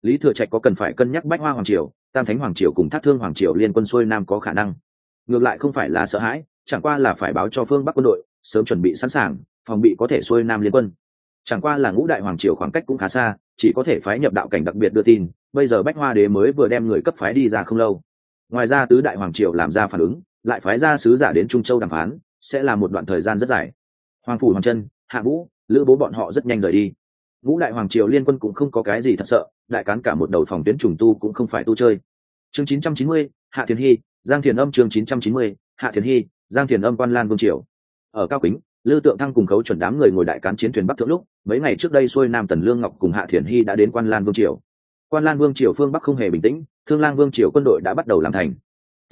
Lý thừa trạch có cần phải cân nhắc bách hoa hoàng triều, tam thánh hoàng triều cùng thác thương hoàng triều liên quân xuôi nam có khả năng. Ngược lại không phải là sợ hãi, chẳng qua là phải báo cho phương bắc quân đội, sớm chuẩn bị sẵn sàng, phòng bị có thể xuôi nam liên quân. Chẳng qua là ngũ đại hoàng triều khoảng cách cũng khá xa, chỉ có thể phái nhập đạo cảnh đặc biệt đưa tin, bây giờ bách hoa đế mới vừa đem người cấp phái đi ra không lâu. Ngoài ra tứ đại hoàng triều làm ra phản ứng, lại phái ra sứ giả đến trung châu đàm phán sẽ là một đoạn thời gian rất dài. Hoàng phủ hoàng chân hạ vũ lữ bố bọn họ rất nhanh rời đi. Ngũ đại hoàng triều liên quân cũng không có cái gì thật sợ đại cán cả một đầu phòng tuyến trùng tu cũng không phải tu chơi. Chương 990, hạ thiền hy giang thiền âm chương 990, hạ thiền hy giang thiền âm quan lan vương triều. Ở cao kính lư tượng thăng cùng khấu chuẩn đám người ngồi đại cán chiến thuyền bắc thượng lúc mấy ngày trước đây xuôi nam tần lương ngọc cùng hạ thiền hy đã đến quan lan vương triều. Quan lan vương triều phương bắc không hề bình tĩnh thương lang vương triều quân đội đã bắt đầu làm thành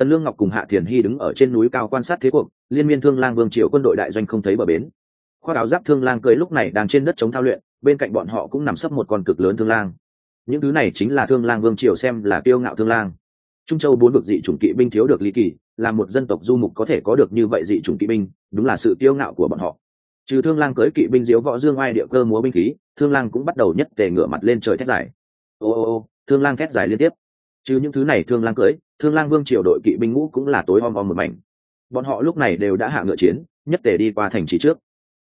tần lương ngọc cùng hạ thiền hy đứng ở trên núi cao quan sát thế cuộc, liên miên thương lang vương triều quân đội đại doanh không thấy bờ bến. Khoác áo giáp thương lang cưới lúc này đang trên đất chống thao luyện, bên cạnh bọn họ cũng nằm sấp một con cực lớn thương lang. Những thứ này chính là thương lang vương triều xem là kiêu ngạo thương lang. Trung châu bốn vực dị chủng kỵ binh thiếu được lý kỳ, là một dân tộc du mục có thể có được như vậy dị chủng kỵ binh, đúng là sự kiêu ngạo của bọn họ. Trừ thương lang cưới kỵ binh diếu võ dương oai địa cơ múa binh khí, thương lang cũng bắt đầu nhất tề ngửa mặt lên trời thét dài. Ô ô ô, thương lang thét dài liên tiếp. Trừ những thứ này thương lang cưới thương lang vương triều đội kỵ binh ngũ cũng là tối om om một mảnh. Bọn họ lúc này đều đã hạ ngựa chiến, nhất tề đi qua thành trì trước.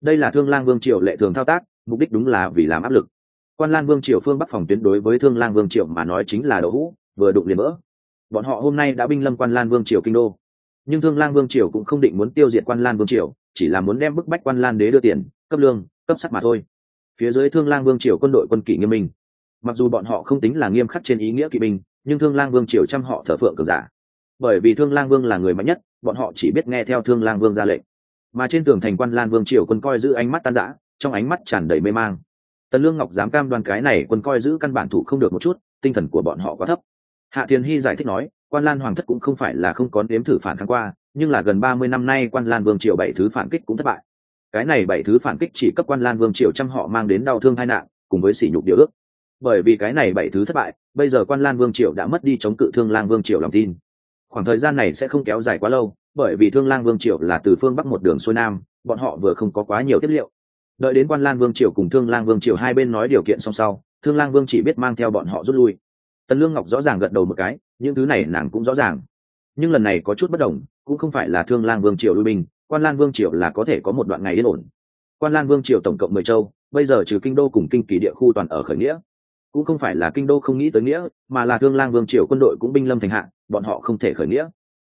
Đây là thương lang vương triều lệ thường thao tác, mục đích đúng là vì làm áp lực. Quan lan vương triều phương bắc phòng tuyến đối với thương lang vương triều mà nói chính là đậu hũ, vừa đụng liền mỡ. bọn họ hôm nay đã binh lâm quan lan vương triều kinh đô. Nhưng thương lang vương triều cũng không định muốn tiêu diệt quan lan vương triều, chỉ là muốn đem bức bách quan lan đế đưa tiền, cấp lương, cấp sắt mà thôi. Phía dưới thương lang vương triều quân đội quân kỷ nghiêm minh. Mặc dù bọn họ không tính là nghiêm khắc trên ý nghĩa kỵ binh nhưng thương lang vương triều trăm họ thờ phượng cường giả. Bởi vì thương lang vương là người mạnh nhất, bọn họ chỉ biết nghe theo thương lang vương ra lệnh. Mà trên tường thành quan lan vương triều quân coi giữ ánh mắt tan rã, trong ánh mắt tràn đầy mê mang. Tần lương ngọc dám cam đoan cái này quân coi giữ căn bản thủ không được một chút, tinh thần của bọn họ quá thấp. Hạ thiền hy giải thích nói, quan lan hoàng thất cũng không phải là không có nếm thử phản kháng qua, nhưng là gần ba mươi năm nay quan lan vương triều bảy thứ phản kích cũng thất bại. Cái này bảy thứ phản kích chỉ cấp quan lan vương triều trăm họ mang đến đau thương hai nạn, cùng với sỉ nhục điều ước bởi vì cái này bảy thứ thất bại, bây giờ quan lan vương triều đã mất đi chống cự thương lang vương triều lòng tin. Khoảng thời gian này sẽ không kéo dài quá lâu, bởi vì thương lang vương triều là từ phương bắc một đường xuôi nam, bọn họ vừa không có quá nhiều tiết liệu. Đợi đến quan lan vương triều cùng thương lang vương triều hai bên nói điều kiện song sau, thương lang vương chỉ biết mang theo bọn họ rút lui. Tần lương ngọc rõ ràng gật đầu một cái, những thứ này nàng cũng rõ ràng. Nhưng lần này có chút bất đồng, cũng không phải là thương lang vương triều lui binh, quan lan vương triều là có thể có một đoạn ngày yên ổn. Quan lan vương triều tổng cộng mười châu, bây giờ trừ kinh đô cùng kinh kỳ địa khu toàn ở khởi nghĩa cũng không phải là kinh đô không nghĩ tới nghĩa, mà là thương lang vương triều quân đội cũng binh lâm thành hạ, bọn họ không thể khởi nghĩa.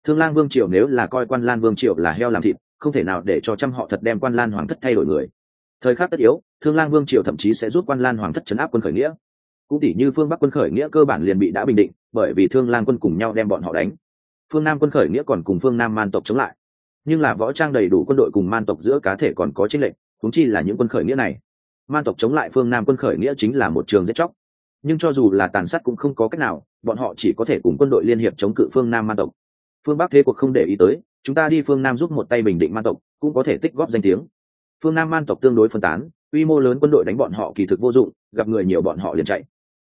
Thương lang vương triều nếu là coi quan lan vương triều là heo làm thịt, không thể nào để cho trăm họ thật đem quan lan hoàng thất thay đổi người. Thời khắc tất yếu, thương lang vương triều thậm chí sẽ giúp quan lan hoàng thất chấn áp quân khởi nghĩa. Cũng tỷ như phương bắc quân khởi nghĩa cơ bản liền bị đã bình định, bởi vì thương lang quân cùng nhau đem bọn họ đánh. Phương nam quân khởi nghĩa còn cùng phương nam man tộc chống lại. Nhưng là võ trang đầy đủ quân đội cùng man tộc giữa cá thể còn có tranh lệnh thúng chi là những quân khởi nghĩa này. Man tộc chống lại phương nam quân khởi nghĩa chính là một trường giết chóc nhưng cho dù là tàn sát cũng không có cách nào, bọn họ chỉ có thể cùng quân đội liên hiệp chống cự phương nam man tộc. Phương bắc thế cuộc không để ý tới, chúng ta đi phương nam giúp một tay bình định man tộc, cũng có thể tích góp danh tiếng. Phương nam man tộc tương đối phân tán, quy mô lớn quân đội đánh bọn họ kỳ thực vô dụng, gặp người nhiều bọn họ liền chạy.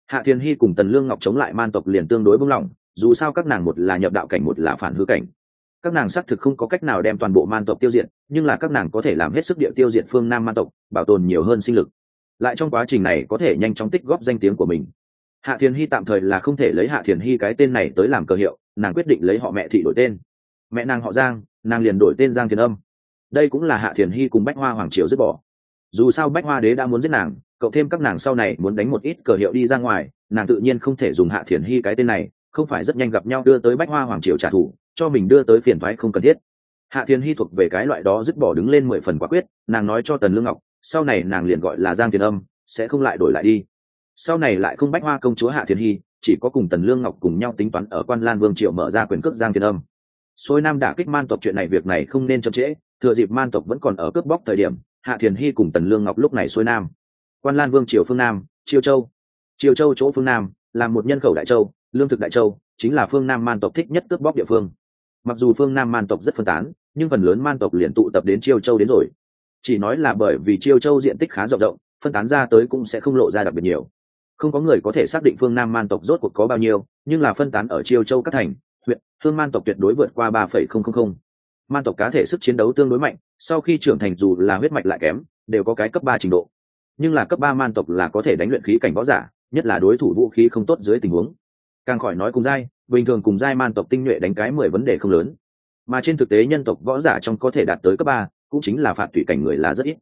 Hạ thiên hy cùng tần lương ngọc chống lại man tộc liền tương đối bưng lỏng dù sao các nàng một là nhập đạo cảnh, một là phản hư cảnh. Các nàng xác thực không có cách nào đem toàn bộ man tộc tiêu diệt, nhưng là các nàng có thể làm hết sức địa tiêu diệt phương nam man tộc, bảo tồn nhiều hơn sinh lực lại trong quá trình này có thể nhanh chóng tích góp danh tiếng của mình. Hạ thiền hy tạm thời là không thể lấy hạ thiền hy cái tên này tới làm cơ hiệu, nàng quyết định lấy họ mẹ thị đổi tên. Mẹ nàng họ giang, nàng liền đổi tên giang thiền âm. Đây cũng là hạ thiền hy cùng bách hoa hoàng triều dứt bỏ. Dù sao bách hoa đế đã muốn giết nàng, cậu thêm các nàng sau này muốn đánh một ít cờ hiệu đi ra ngoài, nàng tự nhiên không thể dùng hạ thiền hy cái tên này, không phải rất nhanh gặp nhau đưa tới bách hoa hoàng triều trả thù, cho mình đưa tới phiền thoái không cần thiết. Hạ thiền hy thuộc về cái loại đó dứt bỏ đứng lên mười phần quả quyết, nàng nói cho tần lương ngọc sau này nàng liền gọi là giang thiền âm, sẽ không lại đổi lại đi. Sau này lại không bách hoa công chúa hạ thiền hy, chỉ có cùng tần lương ngọc cùng nhau tính toán ở quan lan vương triệu mở ra quyền cước giang thiền âm. Xôi nam đả kích man tộc chuyện này việc này không nên chậm trễ, thừa dịp man tộc vẫn còn ở cướp bóc thời điểm, hạ thiền hy cùng tần lương ngọc lúc này xuôi nam. Quan lan vương triều phương nam triều châu. Triều châu chỗ phương nam, là một nhân khẩu đại châu, lương thực đại châu, chính là phương nam man tộc thích nhất cướp bóc địa phương. Mặc dù phương nam man tộc rất phân tán, nhưng phần lớn man tộc liền tụ tập đến triều châu đến rồi chỉ nói là bởi vì chiêu châu diện tích khá rộng rộng, phân tán ra tới cũng sẽ không lộ ra đặc biệt nhiều. Không có người có thể xác định phương nam man tộc rốt cuộc có bao nhiêu, nhưng là phân tán ở chiêu châu các thành, huyện phương man tộc tuyệt đối vượt qua ba phẩy không không không. Man tộc cá thể sức chiến đấu tương đối mạnh, sau khi trưởng thành dù là huyết mạch lại kém, đều có cái cấp ba trình độ. Nhưng là cấp ba man tộc là có thể đánh luyện khí cảnh võ giả, nhất là đối thủ vũ khí không tốt dưới tình huống. Càng khỏi nói cùng giai, bình thường cùng giai man tộc tinh nhuệ đánh cái mười vấn đề không lớn. Mà trên thực tế nhân tộc võ giả trong có thể đạt tới cấp ba cũng chính là phạt tùy cảnh người là rất ít.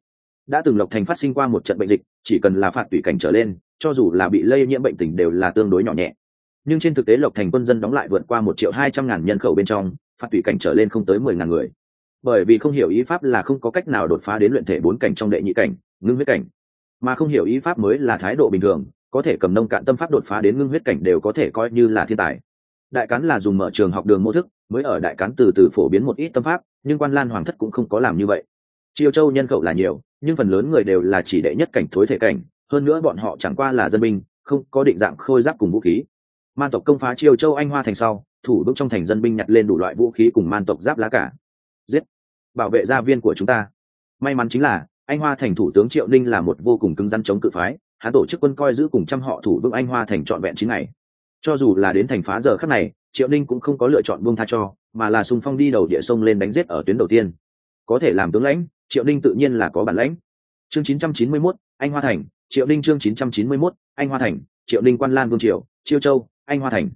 Đã từng lộc thành phát sinh qua một trận bệnh dịch, chỉ cần là phạt tùy cảnh trở lên, cho dù là bị lây nhiễm bệnh tình đều là tương đối nhỏ nhẹ. Nhưng trên thực tế lộc thành quân dân đóng lại vượt qua một triệu hai trăm ngàn nhân khẩu bên trong, phạt tùy cảnh trở lên không tới mười ngàn người. Bởi vì không hiểu ý pháp là không có cách nào đột phá đến luyện thể bốn cảnh trong đệ nhị cảnh, ngưng huyết cảnh. Mà không hiểu ý pháp mới là thái độ bình thường, có thể cầm nông cạn tâm pháp đột phá đến ngưng huyết cảnh đều có thể coi như là thiên tài đại cán là dùng mở trường học đường mô thức, mới ở đại cán từ từ phổ biến một ít tâm pháp, nhưng quan lan hoàng thất cũng không có làm như vậy. Triều châu nhân khẩu là nhiều, nhưng phần lớn người đều là chỉ đệ nhất cảnh thối thể cảnh, hơn nữa bọn họ chẳng qua là dân binh, không có định dạng khôi giáp cùng vũ khí. Man tộc công phá triều châu anh hoa thành sau, thủ bước trong thành dân binh nhặt lên đủ loại vũ khí cùng man tộc giáp lá cả. Giết! Bảo vệ gia viên của chúng ta. May mắn chính là, anh hoa thành thủ tướng triệu ninh là một vô cùng cứng rắn chống cự phái, hắn tổ chức quân coi giữ cùng trăm họ thủ vững anh hoa thành trọn vẹn chín ngày cho dù là đến thành phá giờ khắc này triệu ninh cũng không có lựa chọn buông tha cho mà là sung phong đi đầu địa sông lên đánh giết ở tuyến đầu tiên. Có thể làm tướng lãnh triệu ninh tự nhiên là có bản lãnh. Chương 991, anh hoa thành triệu ninh chương 991, anh hoa thành triệu ninh quan lan vương triều chiêu châu anh hoa thành.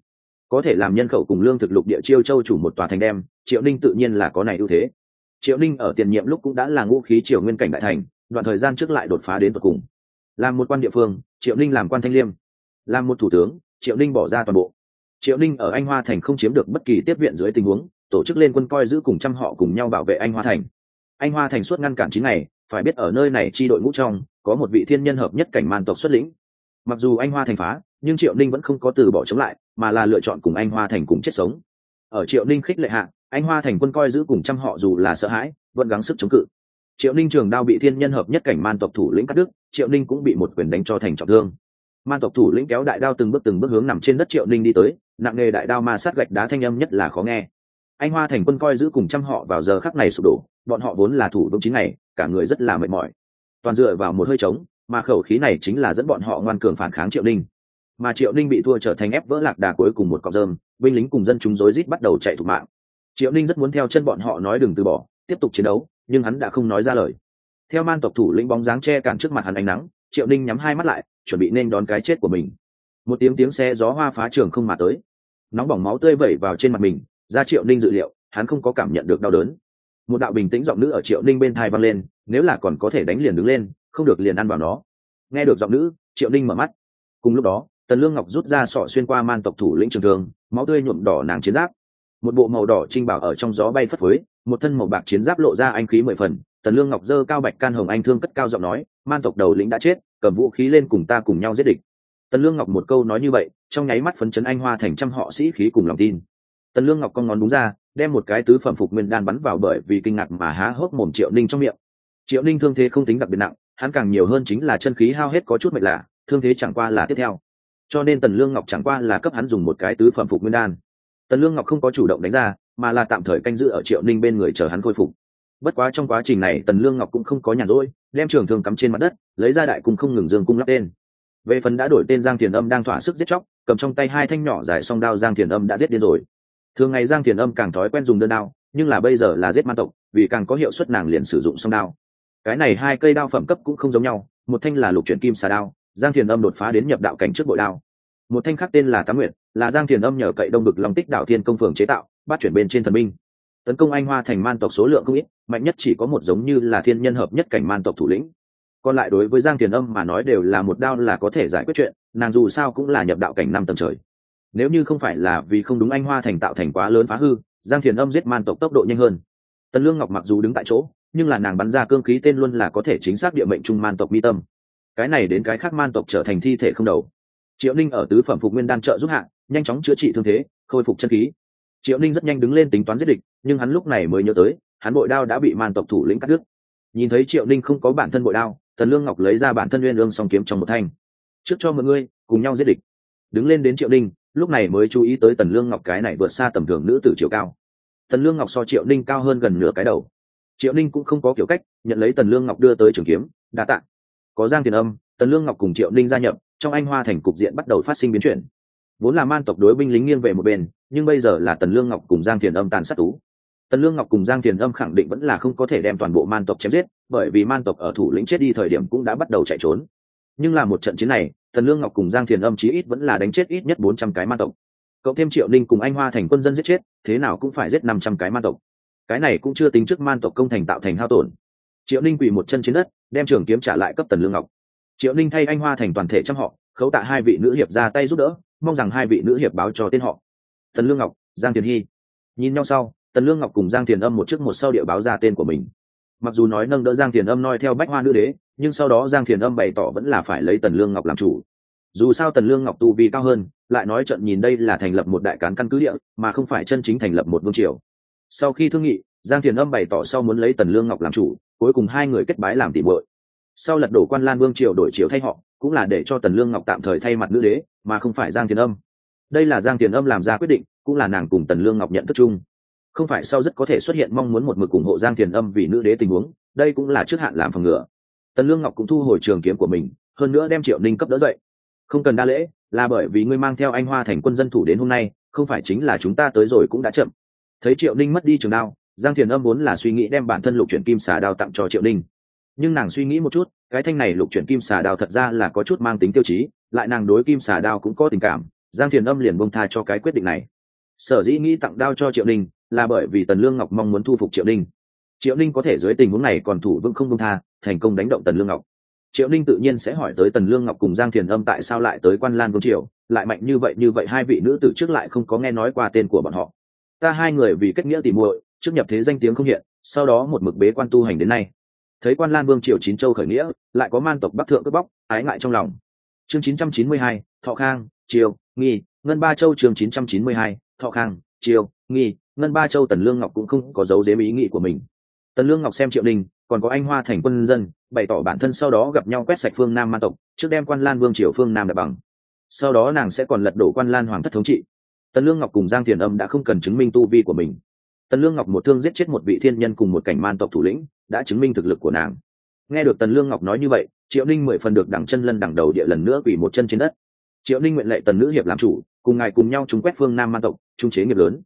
Có thể làm nhân khẩu cùng lương thực lục địa chiêu châu chủ một tòa thành đem triệu ninh tự nhiên là có này ưu thế. Triệu ninh ở tiền nhiệm lúc cũng đã là ngũ khí triều nguyên cảnh đại thành đoạn thời gian trước lại đột phá đến tột cùng. Làm một quan địa phương triệu ninh làm quan thanh liêm. Làm một thủ tướng triệu ninh bỏ ra toàn bộ. Triệu ninh ở anh hoa thành không chiếm được bất kỳ tiếp viện dưới tình huống, tổ chức lên quân coi giữ cùng trăm họ cùng nhau bảo vệ anh hoa thành. Anh hoa thành suốt ngăn cản chín ngày, phải biết ở nơi này chi đội ngũ trong, có một vị thiên nhân hợp nhất cảnh man tộc xuất lĩnh. Mặc dù anh hoa thành phá, nhưng triệu ninh vẫn không có từ bỏ chống lại, mà là lựa chọn cùng anh hoa thành cùng chết sống. Ở triệu ninh khích lệ hạ, anh hoa thành quân coi giữ cùng trăm họ dù là sợ hãi, vẫn gắng sức chống cự. Triệu ninh trường đao bị thiên nhân hợp nhất cảnh man tộc thủ lĩnh cắt đứt, triệu ninh cũng bị một quyền đánh cho thành trọng thương man tộc thủ lĩnh kéo đại đao từng bước từng bước hướng nằm trên đất triệu ninh đi tới, nặng nghề đại đao ma sát gạch đá thanh âm nhất là khó nghe. Anh hoa thành quân coi giữ cùng trăm họ vào giờ khắc này sụp đổ, bọn họ vốn là thủ vững chính này, cả người rất là mệt mỏi. Toàn dựa vào một hơi trống, mà khẩu khí này chính là dẫn bọn họ ngoan cường phản kháng triệu ninh. Mà triệu ninh bị thua trở thành ép vỡ lạc đà cuối cùng một cọc dơm binh lính cùng dân chúng rối rít bắt đầu chạy thục mạng. Triệu ninh rất muốn theo chân bọn họ nói đừng từ bỏ, tiếp tục chiến đấu, nhưng hắn đã không nói ra lời. Theo man tộc thủ lĩnh bóng dáng che cản trước mặt hắn ánh nắng, triệu ninh nhắm hai mắt lại chuẩn bị nên đón cái chết của mình. Một tiếng tiếng xe gió hoa phá trường không mà tới. Nóng bỏng máu tươi vẩy vào trên mặt mình, ra triệu ninh dự liệu, hắn không có cảm nhận được đau đớn. Một đạo bình tĩnh giọng nữ ở triệu ninh bên thai văng lên, nếu là còn có thể đánh liền đứng lên, không được liền ăn vào nó. Nghe được giọng nữ, triệu ninh mở mắt. Cùng lúc đó, tần lương ngọc rút ra sọ xuyên qua man tộc thủ lĩnh trường thường máu tươi nhuộm đỏ nàng chiến giáp. Một bộ màu đỏ trinh bảo ở trong gió bay phất phới, một thân màu bạc chiến giáp lộ ra anh khí mười phần. Tần lương ngọc dơ cao bạch can hồng anh thương cất cao giọng nói, man tộc đầu lĩnh đã chết cầm vũ khí lên cùng ta cùng nhau giết địch. Tần lương ngọc một câu nói như vậy, trong nháy mắt phấn chấn anh hoa thành trăm họ sĩ khí cùng lòng tin. Tần lương ngọc con ngón đúng ra, đem một cái tứ phẩm phục nguyên đan bắn vào bởi vì kinh ngạc mà há hốc mồm triệu ninh trong miệng. Triệu ninh thương thế không tính đặc biệt nặng, hắn càng nhiều hơn chính là chân khí hao hết có chút mệt lạ, thương thế chẳng qua là tiếp theo. Cho nên tần lương ngọc chẳng qua là cấp hắn dùng một cái tứ phẩm phục nguyên đan. Tần lương ngọc không có chủ động đánh ra, mà là tạm thời canh giữ ở triệu ninh bên người chờ hắn khôi phục. Bất quá trong quá trình này, tần lương ngọc cũng không có nhàn rỗi đem trường thương cắm trên mặt đất, lấy ra đại cung không ngừng dương cung lắp tên. Về phần đã đổi tên giang thiền âm đang thỏa sức giết chóc, cầm trong tay hai thanh nhỏ dài song đao giang thiền âm đã giết điên rồi. Thường ngày giang thiền âm càng thói quen dùng đơn đao, nhưng là bây giờ là giết man tộc, vì càng có hiệu suất nàng liền sử dụng song đao. Cái này hai cây đao phẩm cấp cũng không giống nhau, một thanh là lục chuyển kim xà đao, giang thiền âm đột phá đến nhập đạo cảnh trước bội đao. Một thanh khác tên là tám nguyệt, là giang thiền âm nhờ cậy đông bực long tích đạo thiên công phường chế tạo, bắt chuyển bên trên thần minh. Tấn công anh hoa thành man tộc số lượng không ít mạnh nhất chỉ có một giống như là thiên nhân hợp nhất cảnh man tộc thủ lĩnh. Còn lại đối với giang thiền âm mà nói đều là một đao là có thể giải quyết chuyện, nàng dù sao cũng là nhập đạo cảnh năm tầng trời. Nếu như không phải là vì không đúng anh hoa thành tạo thành quá lớn phá hư, giang thiền âm giết man tộc tốc độ nhanh hơn. Tần lương ngọc mặc dù đứng tại chỗ, nhưng là nàng bắn ra cương khí tên luôn là có thể chính xác địa mệnh trung man tộc mi tâm. Cái này đến cái khác man tộc trở thành thi thể không đầu. Triệu ninh ở tứ phẩm phục nguyên đan trợ giúp hạ, nhanh chóng chữa trị thương thế, khôi phục chân khí. Triệu ninh rất nhanh đứng lên tính toán giết địch, nhưng hắn lúc này mới nhớ tới hắn bội đao đã bị man tộc thủ lĩnh cắt đứt. Nhìn thấy triệu ninh không có bản thân bội đao, tần lương ngọc lấy ra bản thân nguyên lương song kiếm trong một thanh. Trước cho mọi người, cùng nhau giết địch. Đứng lên đến triệu ninh, lúc này mới chú ý tới tần lương ngọc cái này vượt xa tầm thường nữ tử chiều cao. Tần lương ngọc so triệu ninh cao hơn gần nửa cái đầu. Triệu ninh cũng không có kiểu cách, nhận lấy tần lương ngọc đưa tới trường kiếm, đa t ạ có giang tiền âm, tần lương ngọc cùng triệu ninh gia nhập, trong anh hoa thành cục diện bắt đầu phát sinh biến chuyển. Vốn là man tộc đối binh lính nghiêng về một bên, nhưng bây giờ là tần lương ngọc cùng giang tiền âm tàn sát tú tần lương ngọc cùng giang thiền âm khẳng định vẫn là không có thể đem toàn bộ man tộc chém giết, bởi vì man tộc ở thủ lĩnh chết đi thời điểm cũng đã bắt đầu chạy trốn. Nhưng là một trận chiến này, tần lương ngọc cùng giang thiền âm chí ít vẫn là đánh chết ít nhất bốn trăm cái man tộc. Cộng thêm triệu ninh cùng anh hoa thành quân dân giết chết, thế nào cũng phải giết năm trăm cái man tộc. Cái này cũng chưa tính trước man tộc công thành tạo thành hao tổn. Triệu ninh quỳ một chân trên đất, đem trường kiếm trả lại cấp tần lương ngọc. Triệu ninh thay anh hoa thành toàn thể trăm họ, khấu tạ hai vị nữ hiệp ra tay giúp đỡ, mong rằng hai vị nữ hiệp báo cho tên họ. Tần lương ngọc, giang thiền hy. Nhìn nhau sau tần lương ngọc cùng giang Thiền âm một trước một sau địa báo ra tên của mình mặc dù nói nâng đỡ giang Thiền âm noi theo bách hoa nữ đế nhưng sau đó giang Thiền âm bày tỏ vẫn là phải lấy tần lương ngọc làm chủ dù sao tần lương ngọc tu vi cao hơn lại nói trận nhìn đây là thành lập một đại cán căn cứ địa mà không phải chân chính thành lập một vương triều sau khi thương nghị giang thiền âm bày tỏ sau muốn lấy tần lương ngọc làm chủ cuối cùng hai người kết bái làm tỉ bội sau lật đổ quan lan vương triều đổi triều thay họ cũng là để cho tần lương ngọc tạm thời thay mặt nữ đế mà không phải giang thiền âm đây là giang thiền âm làm ra quyết định cũng là nàng cùng tần lương ngọc nhận thức chung không phải sau rất có thể xuất hiện mong muốn một mực ủng hộ giang thiền âm vì nữ đế tình huống, đây cũng là trước hạn làm phòng ngừa. Tần lương ngọc cũng thu hồi trường kiếm của mình, hơn nữa đem triệu ninh cấp đỡ dậy. Không cần đa lễ, là bởi vì ngươi mang theo anh hoa thành quân dân thủ đến hôm nay, không phải chính là chúng ta tới rồi cũng đã chậm. Thấy triệu ninh mất đi trường đao, giang thiền âm vốn là suy nghĩ đem bản thân lục chuyển kim xà đao tặng cho triệu ninh. Nhưng nàng suy nghĩ một chút, cái thanh này lục chuyển kim xà đao thật ra là có chút mang tính tiêu chí, lại nàng đối kim xà đao cũng có tình cảm, giang thiền âm liền bông tha cho cái quyết định này. Sở dĩ nghĩ tặng đao cho triệu ninh là bởi vì tần lương ngọc mong muốn thu phục triệu ninh. Triệu ninh có thể dưới tình huống này còn thủ vững không công tha thành công đánh động tần lương ngọc. Triệu ninh tự nhiên sẽ hỏi tới tần lương ngọc cùng giang thiền âm tại sao lại tới quan lan vương triều lại mạnh như vậy như vậy hai vị nữ tử trước lại không có nghe nói qua tên của bọn họ. Ta hai người vì kết nghĩa tìm muội trước nhập thế danh tiếng không hiện sau đó một mực bế quan tu hành đến nay. Thấy quan lan vương triều chín châu khởi nghĩa lại có man tộc bắc thượng cướp bóc ái ngại trong lòng. Chương 992, thọ khang triều nghi ngân ba châu chương 992, thọ khang triều nghi ngân ba châu tần lương ngọc cũng không có dấu dếm ý nghĩ của mình. Tần lương ngọc xem triệu đình, còn có anh hoa thành quân dân, bày tỏ bản thân sau đó gặp nhau quét sạch phương nam man tộc, trước đem quan lan vương triều phương nam đại bằng. Sau đó nàng sẽ còn lật đổ quan lan hoàng thất thống trị. Tần lương ngọc cùng giang thiền âm đã không cần chứng minh tu vi của mình. Tần lương ngọc một thương giết chết một vị thiên nhân cùng một cảnh man tộc thủ lĩnh, đã chứng minh thực lực của nàng. Nghe được tần lương ngọc nói như vậy, triệu ninh mười phần được đằng chân lân đằng đầu địa lần nữa quỷ một chân trên đất. Triệu ninh nguyện lệ tần nữ hiệp làm chủ, cùng ngài cùng nhau chúng quét phương nam man tộc, trung chế nghiệp lớn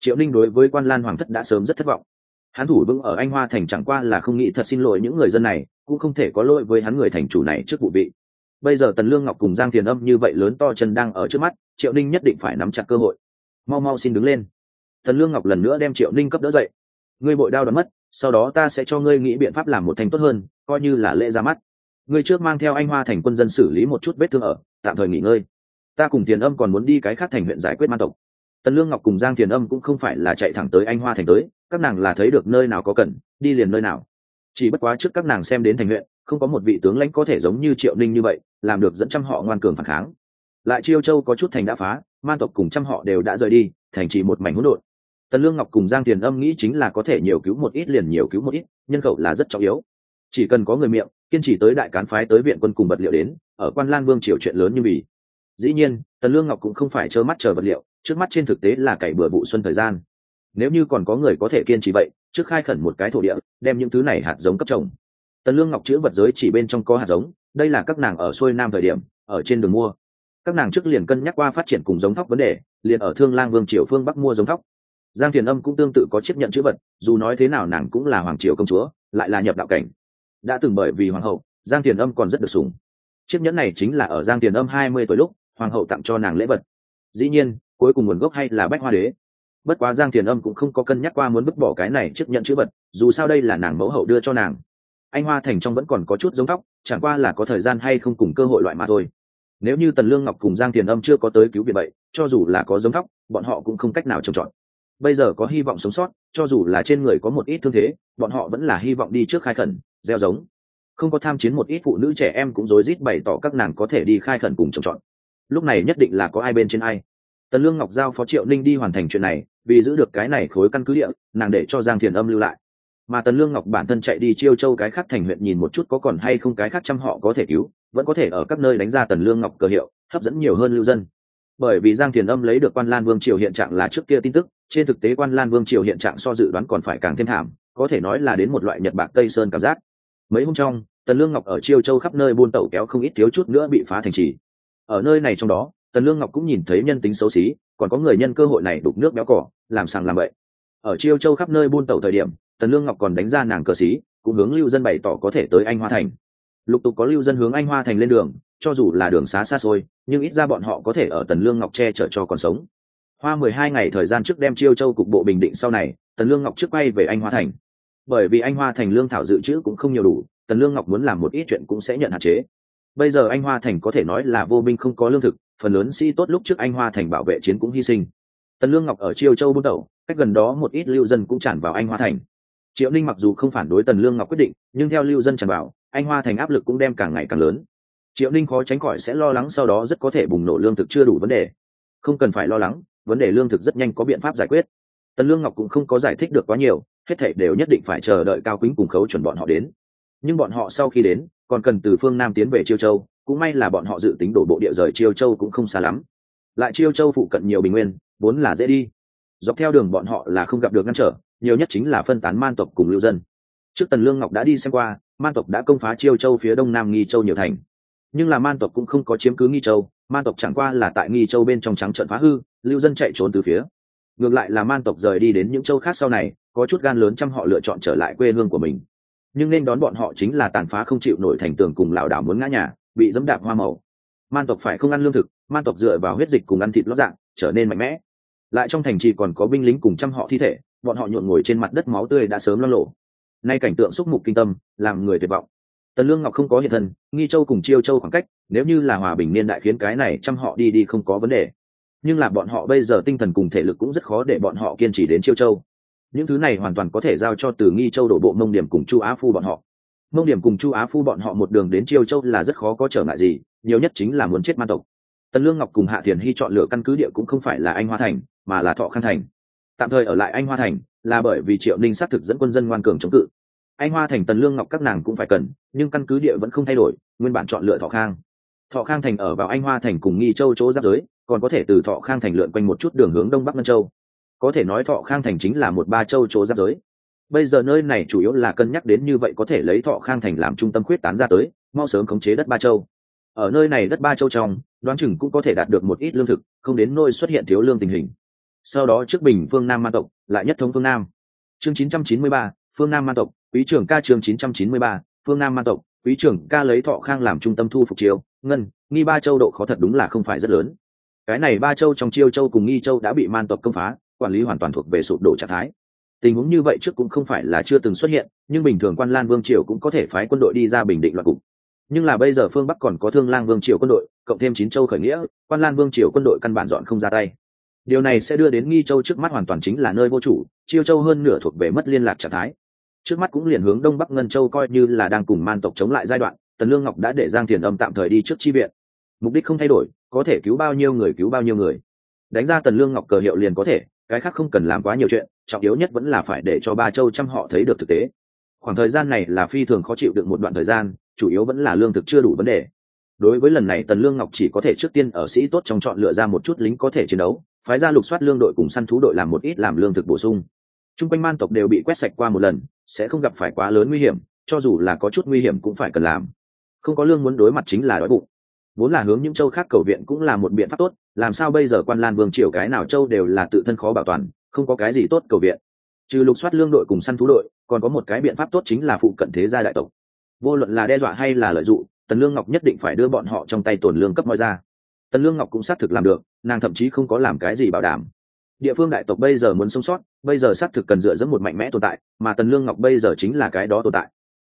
triệu ninh đối với quan lan hoàng thất đã sớm rất thất vọng. Hắn thủ vững ở anh hoa thành chẳng qua là không nghĩ thật xin lỗi những người dân này, cũng không thể có lỗi với hắn người thành chủ này trước vụ vị. Bây giờ tần lương ngọc cùng giang thiền âm như vậy lớn to chân đang ở trước mắt, triệu ninh nhất định phải nắm chặt cơ hội. Mau mau xin đứng lên. Tần lương ngọc lần nữa đem triệu ninh cấp đỡ dậy. Ngươi bội đao đ mất, sau đó ta sẽ cho ngươi nghĩ biện pháp làm một thành tốt hơn, coi như là lễ ra mắt. Ngươi trước mang theo anh hoa thành quân dân xử lý một chút vết thương ở, tạm thời nghỉ ngơi. Ta cùng tiền âm còn muốn đi cái khác thành huyện giải quyết man tộc tần lương ngọc cùng giang Thiền âm cũng không phải là chạy thẳng tới anh hoa thành tới, các nàng là thấy được nơi nào có cần, đi liền nơi nào. Chỉ bất quá trước các nàng xem đến thành huyện, không có một vị tướng lãnh có thể giống như triệu ninh như vậy, làm được dẫn trăm họ ngoan cường phản kháng. Lại chiêu châu có chút thành đã phá, man tộc cùng trăm họ đều đã rời đi, thành chỉ một mảnh hỗn độn. Tần lương ngọc cùng giang Thiền âm nghĩ chính là có thể nhiều cứu một ít liền nhiều cứu một ít, nhân khẩu là rất trọng yếu. Chỉ cần có người miệng, kiên trì tới đại cán phái tới viện quân cùng vật liệu đến, ở quan lan vương triều chuyện lớn như vì dĩ nhiên, tần lương ngọc cũng không phải trơ mắt chờ vật liệu, trước mắt trên thực tế là cày bừa vụ xuân thời gian. Nếu như còn có người có thể kiên trì vậy, trước khai khẩn một cái thổ địa, đem những thứ này hạt giống cấp trồng. Tần lương ngọc chữ vật giới chỉ bên trong có hạt giống, đây là các nàng ở xuôi nam thời điểm, ở trên đường mua. Các nàng trước liền cân nhắc qua phát triển cùng giống thóc vấn đề, liền ở thương lang vương triều phương bắc mua giống thóc. Giang thiền âm cũng tương tự có chấp nhận chữ vật, dù nói thế nào nàng cũng là hoàng triều công chúa, lại là nhập đạo cảnh. Đã từng bởi vì hoàng hậu, giang thiền âm còn rất được sủng. Chiếc nhẫn này chính là ở giang thiền âm hai mươi tuổi lúc hoàng hậu tặng cho nàng lễ vật. Dĩ nhiên, cuối cùng nguồn gốc hay là bách hoa đế. Bất quá giang thiền âm cũng không có cân nhắc qua muốn vứt bỏ cái này trước nhận chữ vật, dù sao đây là nàng mẫu hậu đưa cho nàng. Anh hoa thành trong vẫn còn có chút giống tóc, chẳng qua là có thời gian hay không cùng cơ hội loại mà thôi. Nếu như tần lương ngọc cùng giang thiền âm chưa có tới cứu viện vậy, cho dù là có giống tóc, bọn họ cũng không cách nào trồng trọt. Bây giờ có hy vọng sống sót, cho dù là trên người có một ít thương thế, bọn họ vẫn là hy vọng đi trước khai khẩn, gieo giống. Không có tham chiến một ít phụ nữ trẻ em cũng rối rít bày tỏ các nàng có thể đi khai khẩn cùng trồng trọt lúc này nhất định là có ai bên trên ai. Tần lương ngọc giao phó triệu ninh đi hoàn thành chuyện này, vì giữ được cái này khối căn cứ địa, nàng để cho giang thiền âm lưu lại. Mà tần lương ngọc bản thân chạy đi chiêu châu cái khác thành huyện nhìn một chút có còn hay không cái khác trăm họ có thể cứu, vẫn có thể ở các nơi đánh ra tần lương ngọc cờ hiệu, hấp dẫn nhiều hơn lưu dân. Bởi vì giang thiền âm lấy được quan lan vương triều hiện trạng là trước kia tin tức, trên thực tế quan lan vương triều hiện trạng so dự đoán còn phải càng thêm thảm, có thể nói là đến một loại nhật bạc tây sơn cảm giác. Mấy hôm trong, tần lương ngọc ở chiêu châu khắp nơi buôn tẩu kéo không ít thiếu chút nữa bị phá thành trì ở nơi này trong đó, tần lương ngọc cũng nhìn thấy nhân tính xấu xí, còn có người nhân cơ hội này đục nước béo cỏ, làm sàng làm bậy. Ở chiêu châu khắp nơi buôn tẩu thời điểm, tần lương ngọc còn đánh ra nàng cờ xí, cũng hướng lưu dân bày tỏ có thể tới anh hoa thành. Lục tục có lưu dân hướng anh hoa thành lên đường, cho dù là đường xá xa xôi, nhưng ít ra bọn họ có thể ở tần lương ngọc che chở cho còn sống. Hoa mười hai ngày thời gian trước đem chiêu châu cục bộ bình định sau này, tần lương ngọc trước quay về anh hoa thành. Bởi vì anh hoa thành lương thảo dự trữ cũng không nhiều đủ, tần lương ngọc muốn làm một ít chuyện cũng sẽ nhận hạn chế bây giờ anh hoa thành có thể nói là vô binh không có lương thực, phần lớn sĩ tốt lúc trước anh hoa thành bảo vệ chiến cũng hy sinh. Tần lương ngọc ở triều châu bút đầu cách gần đó một ít lưu dân cũng tràn vào anh hoa thành. Triệu ninh mặc dù không phản đối tần lương ngọc quyết định, nhưng theo lưu dân tràn vào, anh hoa thành áp lực cũng đem càng ngày càng lớn. Triệu ninh khó tránh khỏi sẽ lo lắng sau đó rất có thể bùng nổ lương thực chưa đủ vấn đề. Không cần phải lo lắng, vấn đề lương thực rất nhanh có biện pháp giải quyết. Tần lương ngọc cũng không có giải thích được quá nhiều, hết thảy đều nhất định phải chờ đợi cao quýnh cùng khấu chuẩn bọn họ đến. Nhưng bọn họ sau khi đến còn cần từ phương nam tiến về chiêu châu, cũng may là bọn họ dự tính đổ bộ địa rời chiêu châu cũng không xa lắm. Lại chiêu châu phụ cận nhiều bình nguyên, vốn là dễ đi. Dọc theo đường bọn họ là không gặp được ngăn trở, nhiều nhất chính là phân tán man tộc cùng lưu dân. Trước tần lương ngọc đã đi xem qua, man tộc đã công phá chiêu châu phía đông nam nghi châu nhiều thành. Nhưng là man tộc cũng không có chiếm cứ nghi châu, man tộc chẳng qua là tại nghi châu bên trong trắng trận phá hư, lưu dân chạy trốn từ phía. Ngược lại là man tộc rời đi đến những châu khác sau này, có chút gan lớn trăm họ lựa chọn trở lại quê hương của mình nhưng nên đón bọn họ chính là tàn phá không chịu nổi thành tường cùng lảo đảo muốn ngã nhà, bị dẫm đạp hoa màu. Man tộc phải không ăn lương thực, man tộc dựa vào huyết dịch cùng ăn thịt lót dạng, trở nên mạnh mẽ. Lại trong thành trì còn có binh lính cùng trăm họ thi thể, bọn họ nhuộn ngồi trên mặt đất máu tươi đã sớm lo lộ. Nay cảnh tượng xúc mục kinh tâm, làm người tuyệt vọng. Tần lương ngọc không có hiện thân, nghi châu cùng chiêu châu khoảng cách, nếu như là hòa bình niên đại khiến cái này chăm họ đi đi không có vấn đề. Nhưng là bọn họ bây giờ tinh thần cùng thể lực cũng rất khó để bọn họ kiên trì đến chiêu châu những thứ này hoàn toàn có thể giao cho từ nghi châu đổ bộ mông điểm cùng chu á phu bọn họ. Mông điểm cùng chu á phu bọn họ một đường đến chiêu châu là rất khó có trở ngại gì, nhiều nhất chính là muốn chết man tộc. Tần lương ngọc cùng hạ thiền hy chọn lựa căn cứ địa cũng không phải là anh hoa thành, mà là thọ khang thành. Tạm thời ở lại anh hoa thành là bởi vì triệu ninh xác thực dẫn quân dân ngoan cường chống cự. Anh hoa thành tần lương ngọc các nàng cũng phải cần, nhưng căn cứ địa vẫn không thay đổi, nguyên bản chọn lựa thọ khang. Thọ khang thành ở vào anh hoa thành cùng nghi châu chỗ giáp giới, còn có thể từ thọ khang thành lượn quanh một chút đường hướng đông bắc ngân châu có thể nói thọ khang thành chính là một ba châu chỗ giáp giới. Bây giờ nơi này chủ yếu là cân nhắc đến như vậy có thể lấy thọ khang thành làm trung tâm khuyết tán ra tới mau sớm khống chế đất ba châu. Ở nơi này đất ba châu trong đoán chừng cũng có thể đạt được một ít lương thực không đến nôi xuất hiện thiếu lương tình hình. Sau đó trước bình phương nam man tộc lại nhất thống phương nam. Chương 993, phương nam man tộc quý trưởng ca chương 993, phương nam man tộc quý trưởng ca lấy thọ khang làm trung tâm thu phục chiêu ngân nghi ba châu độ khó thật đúng là không phải rất lớn. Cái này ba châu trong chiêu châu cùng nghi châu đã bị man tộc công phá quản lý hoàn toàn thuộc về sụp đổ trạng thái. Tình huống như vậy trước cũng không phải là chưa từng xuất hiện, nhưng bình thường quan lan vương triều cũng có thể phái quân đội đi ra bình định loạt cục. Nhưng là bây giờ phương bắc còn có thương lang vương triều quân đội, cộng thêm chín châu khởi nghĩa, quan lan vương triều quân đội căn bản dọn không ra tay. Điều này sẽ đưa đến nghi châu trước mắt hoàn toàn chính là nơi vô chủ, chiêu châu hơn nửa thuộc về mất liên lạc trạng thái. Trước mắt cũng liền hướng đông bắc ngân châu coi như là đang cùng man tộc chống lại giai đoạn, tần lương ngọc đã để giang thiền âm tạm thời đi trước chi viện. Mục đích không thay đổi, có thể cứu bao nhiêu người cứu bao nhiêu người. Đánh ra tần lương ngọc cờ hiệu liền có thể cái khác không cần làm quá nhiều chuyện, trọng yếu nhất vẫn là phải để cho ba châu chăm họ thấy được thực tế. Khoảng thời gian này là phi thường khó chịu được một đoạn thời gian, chủ yếu vẫn là lương thực chưa đủ vấn đề. Đối với lần này, tần lương ngọc chỉ có thể trước tiên ở sĩ tốt trong chọn lựa ra một chút lính có thể chiến đấu, phái ra lục soát lương đội cùng săn thú đội làm một ít làm lương thực bổ sung. T r u n g quanh man tộc đều bị quét sạch qua một lần, sẽ không gặp phải quá lớn nguy hiểm, cho dù là có chút nguy hiểm cũng phải cần làm. Không có lương muốn đối mặt chính là đói bụng vốn là hướng những châu khác cầu viện cũng là một biện pháp tốt, làm sao bây giờ quan lan vương triều cái nào châu đều là tự thân khó bảo toàn, không có cái gì tốt cầu viện. Trừ lục soát lương đội cùng săn thú đội, còn có một cái biện pháp tốt chính là phụ cận thế gia đại tộc. Vô luận là đe dọa hay là lợi dụng, tần lương ngọc nhất định phải đưa bọn họ trong tay tổn lương cấp mọi ra. Tần lương ngọc cũng xác thực làm được, nàng thậm chí không có làm cái gì bảo đảm. Địa phương đại tộc bây giờ muốn sống sót, bây giờ xác thực cần dựa dẫm một mạnh mẽ tồn tại, mà tần lương ngọc bây giờ chính là cái đó tồn tại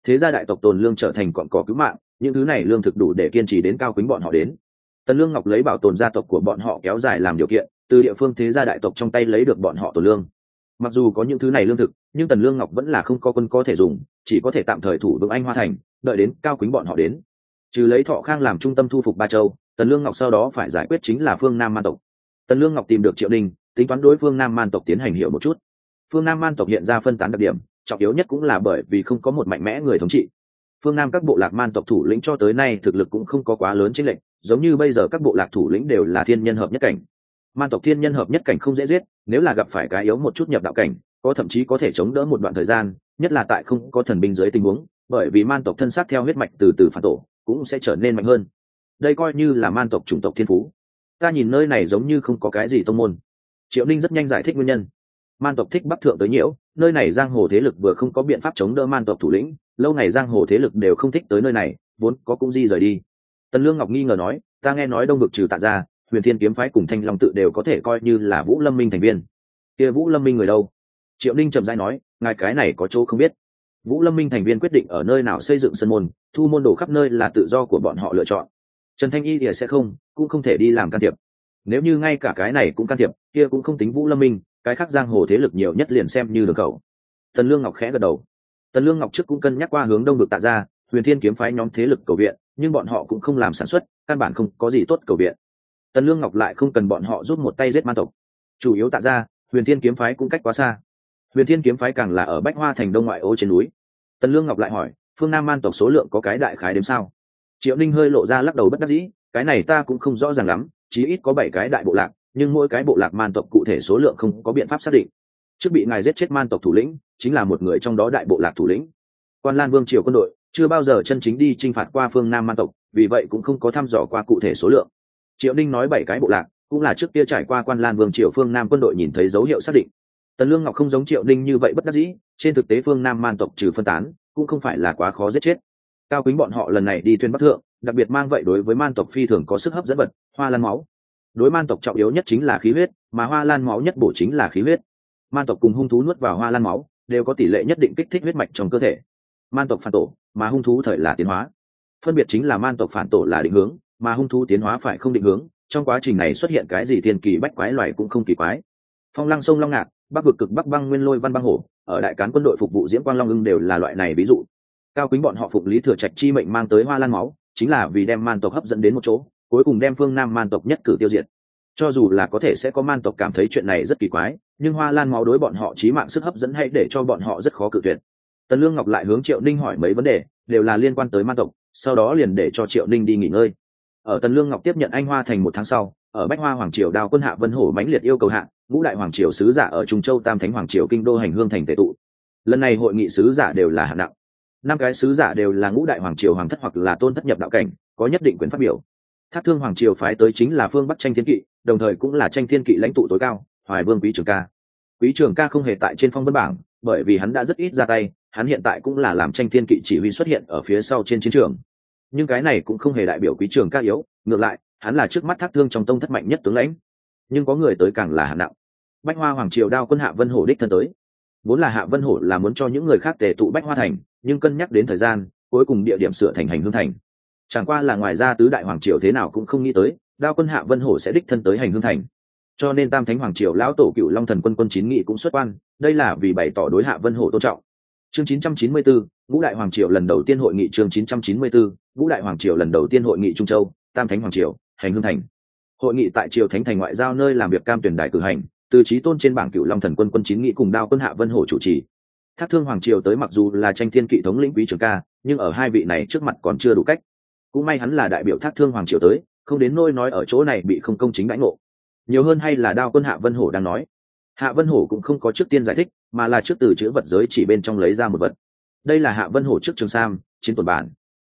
thế gia đại tộc tồn lương trở thành cọn cỏ cứu mạng, những thứ này lương thực đủ để kiên trì đến cao quýnh bọn họ đến. Tần lương ngọc lấy bảo tồn gia tộc của bọn họ kéo dài làm điều kiện, từ địa phương thế gia đại tộc trong tay lấy được bọn họ tồn lương. Mặc dù có những thứ này lương thực, nhưng tần lương ngọc vẫn là không có quân có thể dùng, chỉ có thể tạm thời thủ vững anh hoa thành, đợi đến cao quýnh bọn họ đến. Trừ lấy thọ khang làm trung tâm thu phục ba châu, tần lương ngọc sau đó phải giải quyết chính là phương nam man tộc. Tần lương ngọc tìm được triệu đình, tính toán đối phương nam man tộc tiến hành hiểu một chút. Phương nam man tộc hiện ra phân tán đặc điểm trọng yếu nhất cũng là bởi vì không có một mạnh mẽ người thống trị. Phương nam các bộ lạc man tộc thủ lĩnh cho tới nay thực lực cũng không có quá lớn trên lệnh giống như bây giờ các bộ lạc thủ lĩnh đều là thiên nhân hợp nhất cảnh. Man tộc thiên nhân hợp nhất cảnh không dễ giết, nếu là gặp phải cái yếu một chút nhập đạo cảnh, có thậm chí có thể chống đỡ một đoạn thời gian, nhất là tại không có thần binh dưới tình huống, bởi vì man tộc thân xác theo huyết mạch từ từ phản tổ, cũng sẽ trở nên mạnh hơn. Đây coi như là man tộc chủng tộc thiên phú. Ta nhìn nơi này giống như không có cái gì tông môn. Triệu ninh rất nhanh giải thích nguyên nhân man tộc thích bắc thượng tới nhiễu, nơi này giang hồ thế lực vừa không có biện pháp chống đỡ man tộc thủ lĩnh, lâu ngày giang hồ thế lực đều không thích tới nơi này, vốn có cũng di rời đi. Tần lương ngọc nghi ngờ nói, ta nghe nói đông vực trừ tạ ra huyền thiên kiếm phái cùng thanh long tự đều có thể coi như là vũ lâm minh thành viên. Kia vũ lâm minh người đâu? Triệu ninh trầm dai nói, ngài cái này có chỗ không biết. Vũ lâm minh thành viên quyết định ở nơi nào xây dựng sân môn, thu môn đồ khắp nơi là tự do của bọn họ lựa chọn. Trần thanh y thì sẽ không, cũng không thể đi làm can thiệp. Nếu như ngay cả cái này cũng can thiệp, kia cũng không tính vũ lâm minh cái khác giang hồ thế lực nhiều nhất liền xem như đường khẩu. Tần lương ngọc khẽ gật đầu. Tần lương ngọc trước cũng cân nhắc qua hướng đông được tạ ra, huyền thiên kiếm phái nhóm thế lực cầu viện, nhưng bọn họ cũng không làm sản xuất, căn bản không có gì tốt cầu viện. Tần lương ngọc lại không cần bọn họ giúp một tay giết man tộc. Chủ yếu tạ ra, huyền thiên kiếm phái cũng cách quá xa. Huyền thiên kiếm phái càng là ở bách hoa thành đông ngoại ô trên núi. Tần lương ngọc lại hỏi, phương nam man tộc số lượng có cái đại khái đếm sao? Triệu ninh hơi lộ ra lắc đầu bất đắc dĩ, cái này ta cũng không rõ ràng lắm, chí ít có bảy cái đại bộ lạc nhưng mỗi cái bộ lạc man tộc cụ thể số lượng không có biện pháp xác định. Trước bị ngài giết chết man tộc thủ lĩnh, chính là một người trong đó đại bộ lạc thủ lĩnh. Quan lan vương triều quân đội, chưa bao giờ chân chính đi t r i n h phạt qua phương nam man tộc, vì vậy cũng không có thăm dò qua cụ thể số lượng. Triệu ninh nói bảy cái bộ lạc, cũng là trước kia trải qua quan lan vương triều phương nam quân đội nhìn thấy dấu hiệu xác định. Tần lương ngọc không giống triệu ninh như vậy bất đắc dĩ, trên thực tế phương nam man tộc trừ phân tán, cũng không phải là quá khó giết chết. Cao kính bọn họ lần này đi tuyên bắc thượng, đặc biệt mang vậy đối với man tộc phi thường có sức hấp dẫn vật, hoa lan máu đối man tộc trọng yếu nhất chính là khí huyết, mà hoa lan máu nhất bổ chính là khí huyết. Man tộc cùng hung thú nuốt vào hoa lan máu, đều có tỷ lệ nhất định kích thích huyết mạch trong cơ thể. Man tộc phản tổ, mà hung thú thời là tiến hóa. Phân biệt chính là man tộc phản tổ là định hướng, mà hung thú tiến hóa phải không định hướng, trong quá trình này xuất hiện cái gì thiên kỳ bách quái loài cũng không kỳ quái. Phong lăng sông long ngạc, bắc vực cực bắc băng nguyên lôi văn băng hổ, ở đại cán quân đội phục vụ diễm quang long ưng đều là loại này ví dụ. Cao kính bọn họ phục lý thừa trạch chi mệnh mang tới hoa lan máu, chính là vì đem man tộc hấp dẫn đến một chỗ cuối cùng đem phương nam man tộc nhất cử tiêu diệt. Cho dù là có thể sẽ có man tộc cảm thấy chuyện này rất kỳ quái, nhưng hoa lan máu đối bọn họ trí mạng sức hấp dẫn hay để cho bọn họ rất khó cự tuyệt. Tần lương ngọc lại hướng triệu ninh hỏi mấy vấn đề, đều là liên quan tới man tộc, sau đó liền để cho triệu ninh đi nghỉ ngơi. Ở tần lương ngọc tiếp nhận anh hoa thành một tháng sau, ở bách hoa hoàng triều đào quân hạ vân hổ mãnh liệt yêu cầu hạ, ngũ đại hoàng triều sứ giả ở trung châu tam thánh hoàng triều kinh đô hành hương thành tệ tụ. Lần này hội nghị sứ giả đều là hạng nặng. Năm cái sứ giả đều là ngũ đại hoàng triều hoàng thất hoặc là tôn thất nhập đạo cảnh, có nhất định quyền phát biểu thác thương hoàng triều phái tới chính là phương bắc tranh thiên kỵ, đồng thời cũng là tranh thiên kỵ lãnh tụ tối cao, hoài vương quý trường ca. Quý trường ca không hề tại trên phong vân bảng, bởi vì hắn đã rất ít ra tay, hắn hiện tại cũng là làm tranh thiên kỵ chỉ huy xuất hiện ở phía sau trên chiến trường. Nhưng cái này cũng không hề đại biểu quý trường ca yếu, ngược lại, hắn là trước mắt thác thương trong tông thất mạnh nhất tướng lãnh. Nhưng có người tới càng là hạng nặng. Bách hoa hoàng triều đao quân hạ vân hổ đích thân tới. Vốn là hạ vân hổ là muốn cho những người khác tề tụ bách hoa thành, nhưng cân nhắc đến thời gian, cuối cùng địa điểm sửa thành hành hương thành chẳng qua là ngoài ra tứ đại hoàng triều thế nào cũng không nghĩ tới đao quân hạ vân hổ sẽ đích thân tới hành hương thành. Cho nên tam thánh hoàng triều lão tổ cựu long thần quân quân chín nghị cũng xuất quan đây là vì bày tỏ đối hạ vân hổ tôn trọng. Chương 994, ngũ đại hoàng triều lần đầu tiên hội nghị chương 994, ngũ đại hoàng triều lần đầu tiên hội nghị trung châu tam thánh hoàng triều hành hương thành. Hội nghị tại triều thánh thành ngoại giao nơi làm việc cam tuyển đại cử hành từ trí tôn trên bảng cựu long thần quân quân chín nghị cùng đao quân hạ vân hổ chủ trì. Thác thương hoàng triều tới mặc dù là tranh thiên kỵ thống lĩnh quý trường ca nhưng ở hai vị này trước mặt còn chưa đủ cách cũng may hắn là đại biểu thác thương hoàng triều tới, không đến nôi nói ở chỗ này bị không công chính đãi ngộ. Nhiều hơn hay là đao quân hạ vân hổ đang nói. Hạ vân hổ cũng không có trước tiên giải thích, mà là trước từ chữ vật giới chỉ bên trong lấy ra một vật. Đây là hạ vân hổ trước trường sam, chiến tuần bản.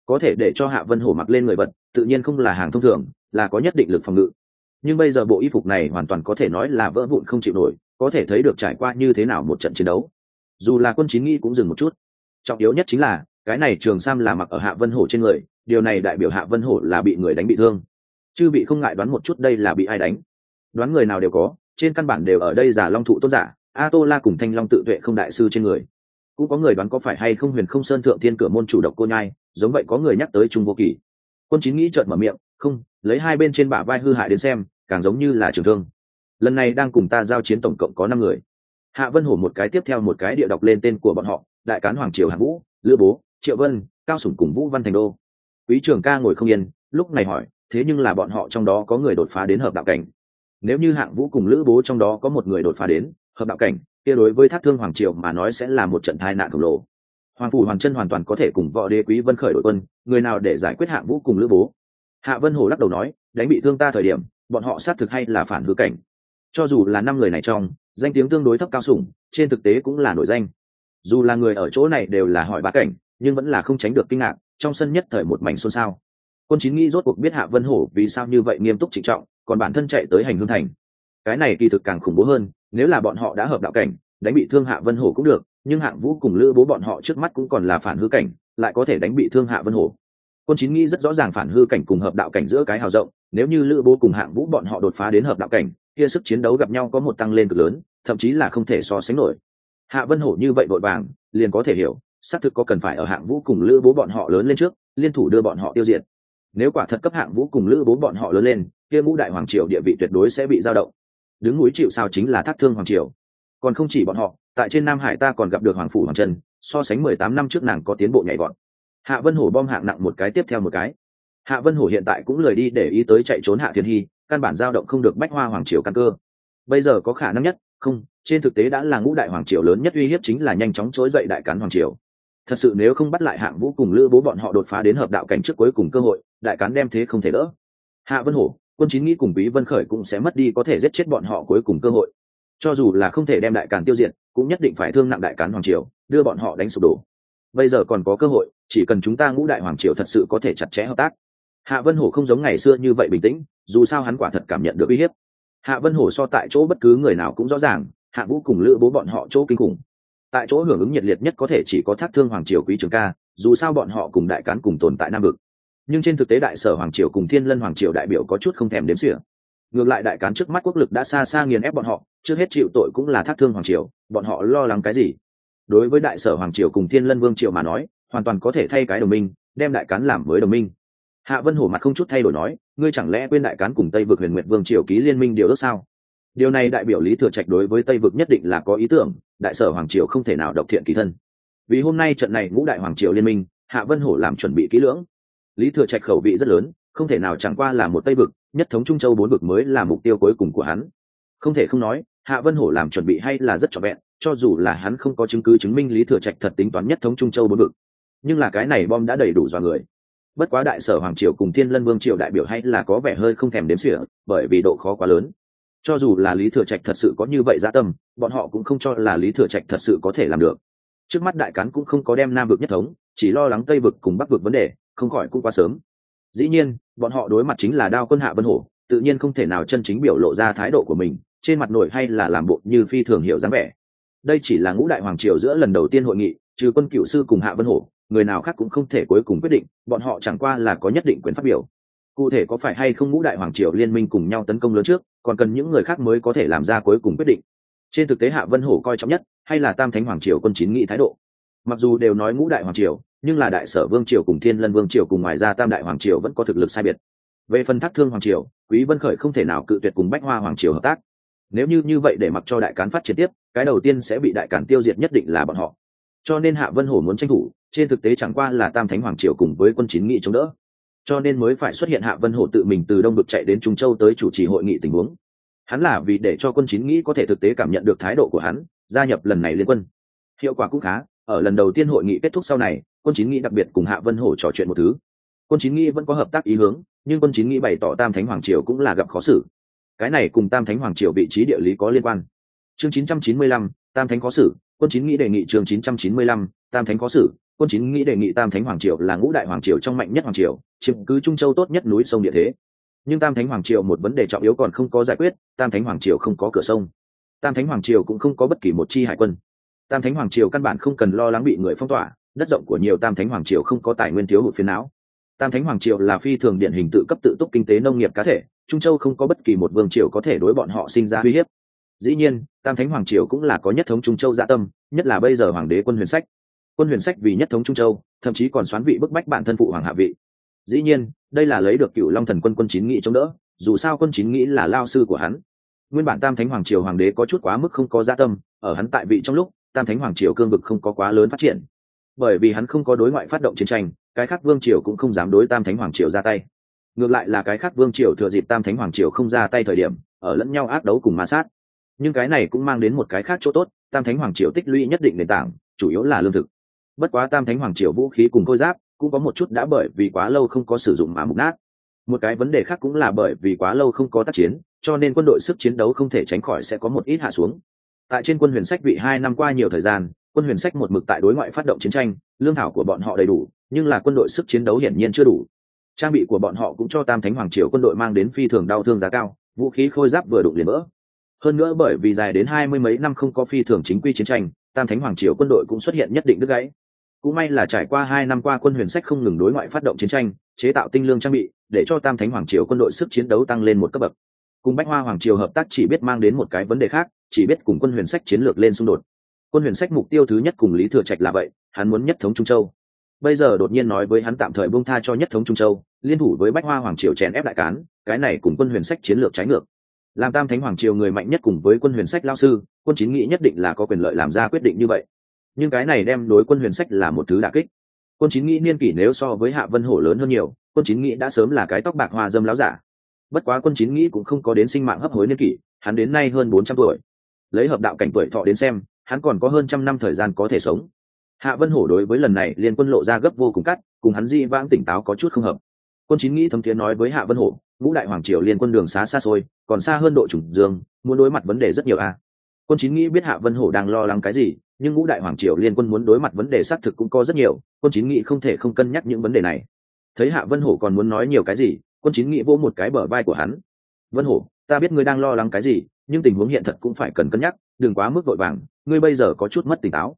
Có thể để cho hạ vân hổ mặc lên người vật, tự nhiên không là hàng thông thường, là có nhất định lực phòng ngự. Nhưng bây giờ bộ y phục này hoàn toàn có thể nói là vỡ vụn không chịu nổi, có thể thấy được trải qua như thế nào một trận chiến đấu. Dù là quân chín nghi cũng dừng một chút. Trọng yếu nhất chính là, cái này trường sam là mặc ở hạ vân hổ trên người điều này đại biểu hạ vân hổ là bị người đánh bị thương. Chư vị không ngại đoán một chút đây là bị ai đánh. Đoán người nào đều có, trên căn bản đều ở đây giả long thụ tôn giả a tô la cùng thanh long tự tuệ không đại sư trên người. Cũng có người đoán có phải hay không huyền không sơn thượng thiên cửa môn chủ độc cô nhai, giống vậy có người nhắc tới trung vô kỳ quân chín nghĩ trợn mở miệng, không, lấy hai bên trên bả vai hư hại đến xem, càng giống như là trường thương. Lần này đang cùng ta giao chiến tổng cộng có năm người. Hạ vân hổ một cái tiếp theo một cái địa đọc lên tên của bọn họ, đại cán hoàng triều hạ vũ, lữ bố, triệu vân, cao sủng cùng vũ văn thành đô quý trường ca ngồi không yên, lúc này hỏi, thế nhưng là bọn họ trong đó có người đột phá đến hợp đạo cảnh. Nếu như hạng vũ cùng lữ bố trong đó có một người đột phá đến hợp đạo cảnh, kia đối với thác thương hoàng triều mà nói sẽ là một trận tai nạn khổng lồ. Hoàng phủ hoàng chân hoàn toàn có thể cùng võ đế quý vân khởi đội quân, người nào để giải quyết hạng vũ cùng lữ bố? Hạ vân hồ lắc đầu nói, đánh bị thương ta thời điểm, bọn họ xác thực hay là phản hư cảnh. Cho dù là năm người này trong, danh tiếng tương đối thấp cao sủng, trên thực tế cũng là nổi danh. Dù là người ở chỗ này đều là hỏi bá cảnh, nhưng vẫn là không tránh được kinh ngạc trong sân nhất thời một mảnh xôn xao. Quân chín nghĩ rốt cuộc biết hạ vân hổ vì sao như vậy nghiêm túc trịnh trọng, còn bản thân chạy tới hành hương thành. Cái này kỳ thực càng khủng bố hơn, nếu là bọn họ đã hợp đạo cảnh, đánh bị thương hạ vân hổ cũng được, nhưng hạng vũ cùng lữ bố bọn họ trước mắt cũng còn là phản hư cảnh, lại có thể đánh bị thương hạ vân hổ. Quân chín nghĩ rất rõ ràng phản hư cảnh cùng hợp đạo cảnh giữa cái hào rộng, nếu như lữ bố cùng hạng vũ bọn họ đột phá đến hợp đạo cảnh, kia sức chiến đấu gặp nhau có một tăng lên cực lớn, thậm chí là không thể so sánh nổi. Hạ vân hổ như vậy vội vàng, liền có thể hiểu xác thực có cần phải ở hạng vũ cùng lữ bố bọn họ lớn lên trước, liên thủ đưa bọn họ tiêu diệt. Nếu quả thật cấp hạng vũ cùng lữ bố bọn họ lớn lên, kia ngũ đại hoàng triều địa vị tuyệt đối sẽ bị dao động. Đứng núi chịu sao chính là thác thương hoàng triều. Còn không chỉ bọn họ, tại trên nam hải ta còn gặp được hoàng phủ hoàng trần so sánh mười tám năm trước nàng có tiến bộ nhảy vọt. Hạ vân hổ bom hạng nặng một cái tiếp theo một cái. Hạ vân hổ hiện tại cũng lười đi để ý tới chạy trốn hạ thiên hy, căn bản dao động không được bách hoa hoàng triều căn cơ. Bây giờ có khả năng nhất, không, trên thực tế đã là ngũ đại hoàng triều lớn nhất uy hiếp chính là nhanh chóng trỗi dậy đại cán hoàng triều thật sự nếu không bắt lại hạng vũ cùng lữ bố bọn họ đột phá đến hợp đạo cảnh trước cuối cùng cơ hội, đại cán đem thế không thể đỡ. Hạ vân hổ, quân chín nghĩ cùng bí vân khởi cũng sẽ mất đi có thể giết chết bọn họ cuối cùng cơ hội. Cho dù là không thể đem đại càn tiêu diệt, cũng nhất định phải thương nặng đại cán hoàng triều, đưa bọn họ đánh sụp đổ. Bây giờ còn có cơ hội, chỉ cần chúng ta ngũ đại hoàng triều thật sự có thể chặt chẽ hợp tác. Hạ vân hổ không giống ngày xưa như vậy bình tĩnh, dù sao hắn quả thật cảm nhận được uy hiếp. Hạ vân hổ so tại chỗ bất cứ người nào cũng rõ ràng, hạ vũ cùng lữ bố bọn họ chỗ kinh khủng tại chỗ hưởng ứng nhiệt liệt nhất có thể chỉ có thác thương hoàng triều quý trường ca, dù sao bọn họ cùng đại cán cùng tồn tại nam vực. Nhưng trên thực tế đại sở hoàng triều cùng thiên lân hoàng triều đại biểu có chút không thèm đếm xỉa. Ngược lại đại cán trước mắt quốc lực đã xa xa nghiền ép bọn họ, trước hết chịu tội cũng là thác thương hoàng triều, bọn họ lo lắng cái gì? Đối với đại sở hoàng triều cùng thiên lân vương triều mà nói, hoàn toàn có thể thay cái đồng minh, đem đại cán làm mới đồng minh. Hạ vân hổ mặt không chút thay đổi nói, ngươi chẳng lẽ quên đại cán cùng tây vực huyền nguyệt vương triều ký liên minh điều ước sao? Điều này đại biểu lý thừa trạch đối với tây vực nhất định là có ý tưởng, đại sở hoàng triều không thể nào độc thiện kỳ thân. Vì hôm nay trận này ngũ đại hoàng triều liên minh, hạ vân hổ làm chuẩn bị kỹ lưỡng. Lý thừa trạch khẩu vị rất lớn, không thể nào chẳng qua là một tây vực, nhất thống trung châu bốn vực mới là mục tiêu cuối cùng của hắn. Không thể không nói, hạ vân hổ làm chuẩn bị hay là rất trọn vẹn, cho dù là hắn không có chứng cứ chứng minh lý thừa trạch thật tính toán nhất thống trung châu bốn vực. Nhưng là cái này bom đã đầy đủ do người. Bất quá đại sở hoàng triều cùng thiên lân vương triều đại biểu hay là có vẻ hơi không thèm đếm xỉa, bởi vì độ khó quá lớn cho dù là lý thừa trạch thật sự có như vậy gia tâm, bọn họ cũng không cho là lý thừa trạch thật sự có thể làm được. Trước mắt đại cán cũng không có đem nam vực nhất thống, chỉ lo lắng tây vực cùng bắc vực vấn đề, không khỏi cũng quá sớm. Dĩ nhiên, bọn họ đối mặt chính là đao quân hạ vân hổ, tự nhiên không thể nào chân chính biểu lộ ra thái độ của mình, trên mặt nổi hay là làm bộ như phi thường hiểu dáng vẻ. Đây chỉ là ngũ đại hoàng triều giữa lần đầu tiên hội nghị, trừ quân cựu sư cùng hạ vân hổ, người nào khác cũng không thể cuối cùng quyết định, bọn họ chẳng qua là có nhất định quyền phát biểu cụ thể có phải hay không ngũ đại hoàng triều liên minh cùng nhau tấn công lớn trước, còn cần những người khác mới có thể làm ra cuối cùng quyết định. Trên thực tế hạ vân hổ coi trọng nhất hay là tam thánh hoàng triều quân chín nghị thái độ. Mặc dù đều nói ngũ đại hoàng triều, nhưng là đại sở vương triều cùng thiên lân vương triều cùng ngoài ra tam đại hoàng triều vẫn có thực lực sai biệt. Về phần thác thương hoàng triều, quý vân khởi không thể nào cự tuyệt cùng bách hoa hoàng triều hợp tác. Nếu như như vậy để mặc cho đại cán phát triển tiếp, cái đầu tiên sẽ bị đại cản tiêu diệt nhất định là bọn họ. Cho nên hạ vân hổ muốn tranh thủ, trên thực tế chẳng qua là tam thánh hoàng triều cùng với quân chín nghị chống đỡ cho nên mới phải xuất hiện hạ vân hổ tự mình từ đông vực chạy đến trung châu tới chủ trì hội nghị tình huống. Hắn là vì để cho quân chín nghĩ có thể thực tế cảm nhận được thái độ của hắn gia nhập lần này liên quân. Hiệu quả cũng khá ở lần đầu tiên hội nghị kết thúc sau này quân chín nghĩ đặc biệt cùng hạ vân hổ trò chuyện một thứ. Quân chín nghĩ vẫn có hợp tác ý hướng nhưng quân chín nghĩ bày tỏ tam thánh hoàng triều cũng là gặp khó xử. Cái này cùng tam thánh hoàng triều vị trí địa lý có liên quan. Chương 995, tam thánh khó xử. Quân chín nghĩ đề nghị chương 995, tam thánh khó xử quân chín nghĩ đề nghị tam thánh hoàng triều là ngũ đại hoàng triều trong mạnh nhất hoàng triều, chiếm cứ trung châu tốt nhất núi sông địa thế. Nhưng tam thánh hoàng triều một vấn đề trọng yếu còn không có giải quyết, tam thánh hoàng triều không có cửa sông. Tam thánh hoàng triều cũng không có bất kỳ một chi hải quân. Tam thánh hoàng triều căn bản không cần lo lắng bị người phong tỏa, đất rộng của nhiều tam thánh hoàng triều không có tài nguyên thiếu hụt phiến não. Tam thánh hoàng triều là phi thường điển hình tự cấp tự túc kinh tế nông nghiệp cá thể, trung châu không có bất kỳ một vương triều có thể đối bọn họ sinh ra uy hiếp. Dĩ nhiên, tam thánh hoàng triều cũng là có nhất thống trung châu dạ tâm, nhất là bây giờ hoàng đế quân huyền sách quân huyền sách vì nhất thống trung châu, thậm chí còn xoán vị bức bách bản thân phụ hoàng hạ vị. Dĩ nhiên, đây là lấy được cựu long thần quân quân chín nghị chống đỡ, dù sao quân chín nghĩ là lao sư của hắn. Nguyên bản tam thánh hoàng triều hoàng đế có chút quá mức không có gia tâm, ở hắn tại vị trong lúc, tam thánh hoàng triều cương vực không có quá lớn phát triển. Bởi vì hắn không có đối ngoại phát động chiến tranh, cái khác vương triều cũng không dám đối tam thánh hoàng triều ra tay. Ngược lại là cái khác vương triều thừa dịp tam thánh hoàng triều không ra tay thời điểm, ở lẫn nhau ác đấu cùng ma sát. Nhưng cái này cũng mang đến một cái khác chỗ tốt, tam thánh hoàng triều tích lũy nhất định nền tảng, chủ yếu là lương thực bất quá tam thánh hoàng triều vũ khí cùng khôi giáp cũng có một chút đã bởi vì quá lâu không có sử dụng mà mục nát. Một cái vấn đề khác cũng là bởi vì quá lâu không có tác chiến, cho nên quân đội sức chiến đấu không thể tránh khỏi sẽ có một ít hạ xuống. Tại trên quân huyền sách vị hai năm qua nhiều thời gian, quân huyền sách một mực tại đối ngoại phát động chiến tranh, lương thảo của bọn họ đầy đủ, nhưng là quân đội sức chiến đấu hiển nhiên chưa đủ. Trang bị của bọn họ cũng cho tam thánh hoàng triều quân đội mang đến phi thường đau thương giá cao, vũ khí khôi giáp vừa đụng liền vỡ. Hơn nữa bởi vì dài đến hai mươi mấy năm không có phi thường chính quy chiến tranh, tam thánh hoàng triều quân đội cũng xuất hiện nhất định đứt gãy cũng may là trải qua hai năm qua quân huyền sách không ngừng đối ngoại phát động chiến tranh, chế tạo tinh lương trang bị, để cho tam thánh hoàng triều quân đội sức chiến đấu tăng lên một cấp bậc. Cùng bách hoa hoàng triều hợp tác chỉ biết mang đến một cái vấn đề khác, chỉ biết cùng quân huyền sách chiến lược lên xung đột. Quân huyền sách mục tiêu thứ nhất cùng lý thừa trạch là vậy, hắn muốn nhất thống trung châu. Bây giờ đột nhiên nói với hắn tạm thời buông tha cho nhất thống trung châu, liên thủ với bách hoa hoàng triều chèn ép đại cán, cái này cùng quân huyền sách chiến lược trái ngược. Làm tam thánh hoàng triều người mạnh nhất cùng với quân huyền sách lao sư, quân chính nghĩ nhất định là có quyền lợi làm ra quyết định như vậy nhưng cái này đem đối quân huyền sách là một thứ đả kích. Quân chín nghĩ niên kỷ nếu so với hạ vân hổ lớn hơn nhiều, quân chín nghĩ đã sớm là cái tóc bạc hoa dâm láo giả. Bất quá quân chín nghĩ cũng không có đến sinh mạng hấp hối niên kỷ, hắn đến nay hơn bốn trăm tuổi. Lấy hợp đạo cảnh tuổi thọ đến xem, hắn còn có hơn trăm năm thời gian có thể sống. Hạ vân hổ đối với lần này liên quân lộ ra gấp vô cùng cắt, cùng hắn di vãng tỉnh táo có chút không hợp. Quân chín nghĩ thấm thiế nói với hạ vân hổ, ngũ đại hoàng triều liên quân đường xá xa xôi, còn xa hơn độ chủng dương, muốn đối mặt vấn đề rất nhiều a. Quân chín nghĩ biết hạ vân hổ đang lo lắng cái gì nhưng ngũ đại hoàng triều liên quân muốn đối mặt vấn đề xác thực cũng có rất nhiều, quân chín nghị không thể không cân nhắc những vấn đề này. Thấy hạ vân hổ còn muốn nói nhiều cái gì, quân chín nghị vỗ một cái bờ vai của hắn. Vân hổ, ta biết ngươi đang lo lắng cái gì, nhưng tình huống hiện thật cũng phải cần cân nhắc, đừng quá mức vội vàng, ngươi bây giờ có chút mất tỉnh táo.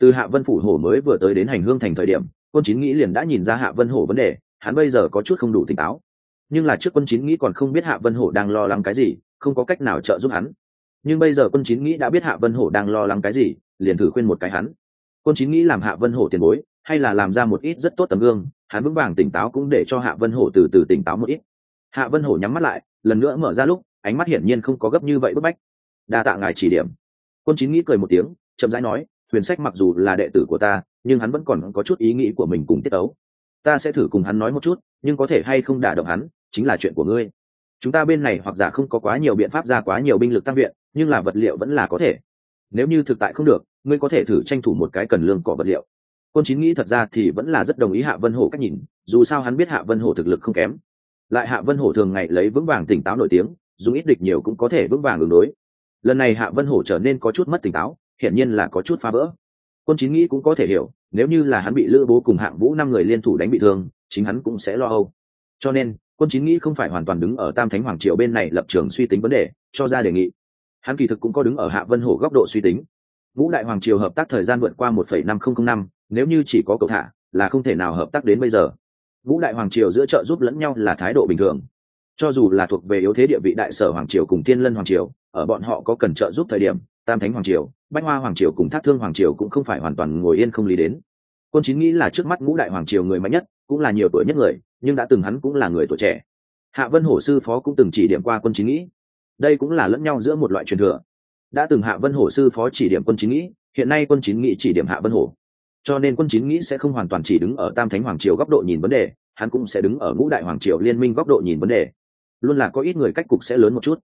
Từ hạ vân phủ hổ mới vừa tới đến hành hương thành thời điểm, quân chín nghĩ liền đã nhìn ra hạ vân hổ vấn đề, hắn bây giờ có chút không đủ tỉnh táo. Nhưng là trước quân chín nghĩ còn không biết hạ vân hổ đang lo lắng cái gì, không có cách nào trợ giúp hắn. Nhưng bây giờ quân chín nghĩ đã biết hạ vân hổ đang lo lắng cái gì liền thử khuyên một cái hắn. Quân chín nghĩ làm hạ vân hổ tiền bối, hay là làm ra một ít rất tốt tấm gương, hắn vững vàng tỉnh táo cũng để cho hạ vân hổ từ từ tỉnh táo một ít. Hạ vân hổ nhắm mắt lại, lần nữa mở ra lúc, ánh mắt hiển nhiên không có gấp như vậy bức bách. Đa tạ ngài chỉ điểm. Quân chín nghĩ cười một tiếng, chậm rãi nói, huyền sách mặc dù là đệ tử của ta, nhưng hắn vẫn còn có chút ý nghĩ của mình cùng tiết ấu ta sẽ thử cùng hắn nói một chút, nhưng có thể hay không đả động hắn, chính là chuyện của ngươi. Chúng ta bên này hoặc giả không có quá nhiều biện pháp ra quá nhiều binh lực tăng viện, nhưng là vật liệu vẫn là có thể nếu như thực tại không được, ngươi có thể thử tranh thủ một cái cần lương cỏ vật liệu. Quân chín nghĩ thật ra thì vẫn là rất đồng ý hạ vân hổ cách nhìn, dù sao hắn biết hạ vân hổ thực lực không kém. Lại hạ vân hổ thường ngày lấy vững vàng tỉnh táo nổi tiếng dù ít địch nhiều cũng có thể vững vàng đường đối. Lần này hạ vân hổ trở nên có chút mất tỉnh táo, hiển nhiên là có chút phá vỡ. Quân chín nghĩ cũng có thể hiểu, nếu như là hắn bị lữ bố cùng hạng vũ năm người liên thủ đánh bị thương, chính hắn cũng sẽ lo âu. Cho nên, quân chín nghĩ không phải hoàn toàn đứng ở tam thánh hoàng triều bên này lập trường suy tính vấn đề, cho ra đề nghị hắn kỳ thực cũng có đứng ở hạ vân hổ góc độ suy tính. Ngũ đại hoàng triều hợp tác thời gian vượt qua một phẩy năm không không năm, nếu như chỉ có cầu thả, là không thể nào hợp tác đến bây giờ. Ngũ đại hoàng triều giữa trợ giúp lẫn nhau là thái độ bình thường. Cho dù là thuộc về yếu thế địa vị đại sở hoàng triều cùng tiên lân hoàng triều, ở bọn họ có cần trợ giúp thời điểm, tam thánh hoàng triều, bách hoa hoàng triều cùng thác thương hoàng triều cũng không phải hoàn toàn ngồi yên không lý đến. Quân chín nghĩ là trước mắt ngũ đại hoàng triều người mạnh nhất, cũng là nhiều tuổi nhất người, nhưng đã từng hắn cũng là người tuổi trẻ. Hạ vân hổ sư phó cũng từng chỉ điểm qua quân chín nghĩ đây cũng là lẫn nhau giữa một loại truyền thừa. Đã từng hạ vân hổ sư phó chỉ điểm quân chín nghĩ, hiện nay quân chín nghĩ chỉ điểm hạ vân hổ. Cho nên quân chín nghĩ sẽ không hoàn toàn chỉ đứng ở tam thánh hoàng triều góc độ nhìn vấn đề, hắn cũng sẽ đứng ở ngũ đại hoàng triều liên minh góc độ nhìn vấn đề. Luôn là có ít người cách cục sẽ lớn một chút.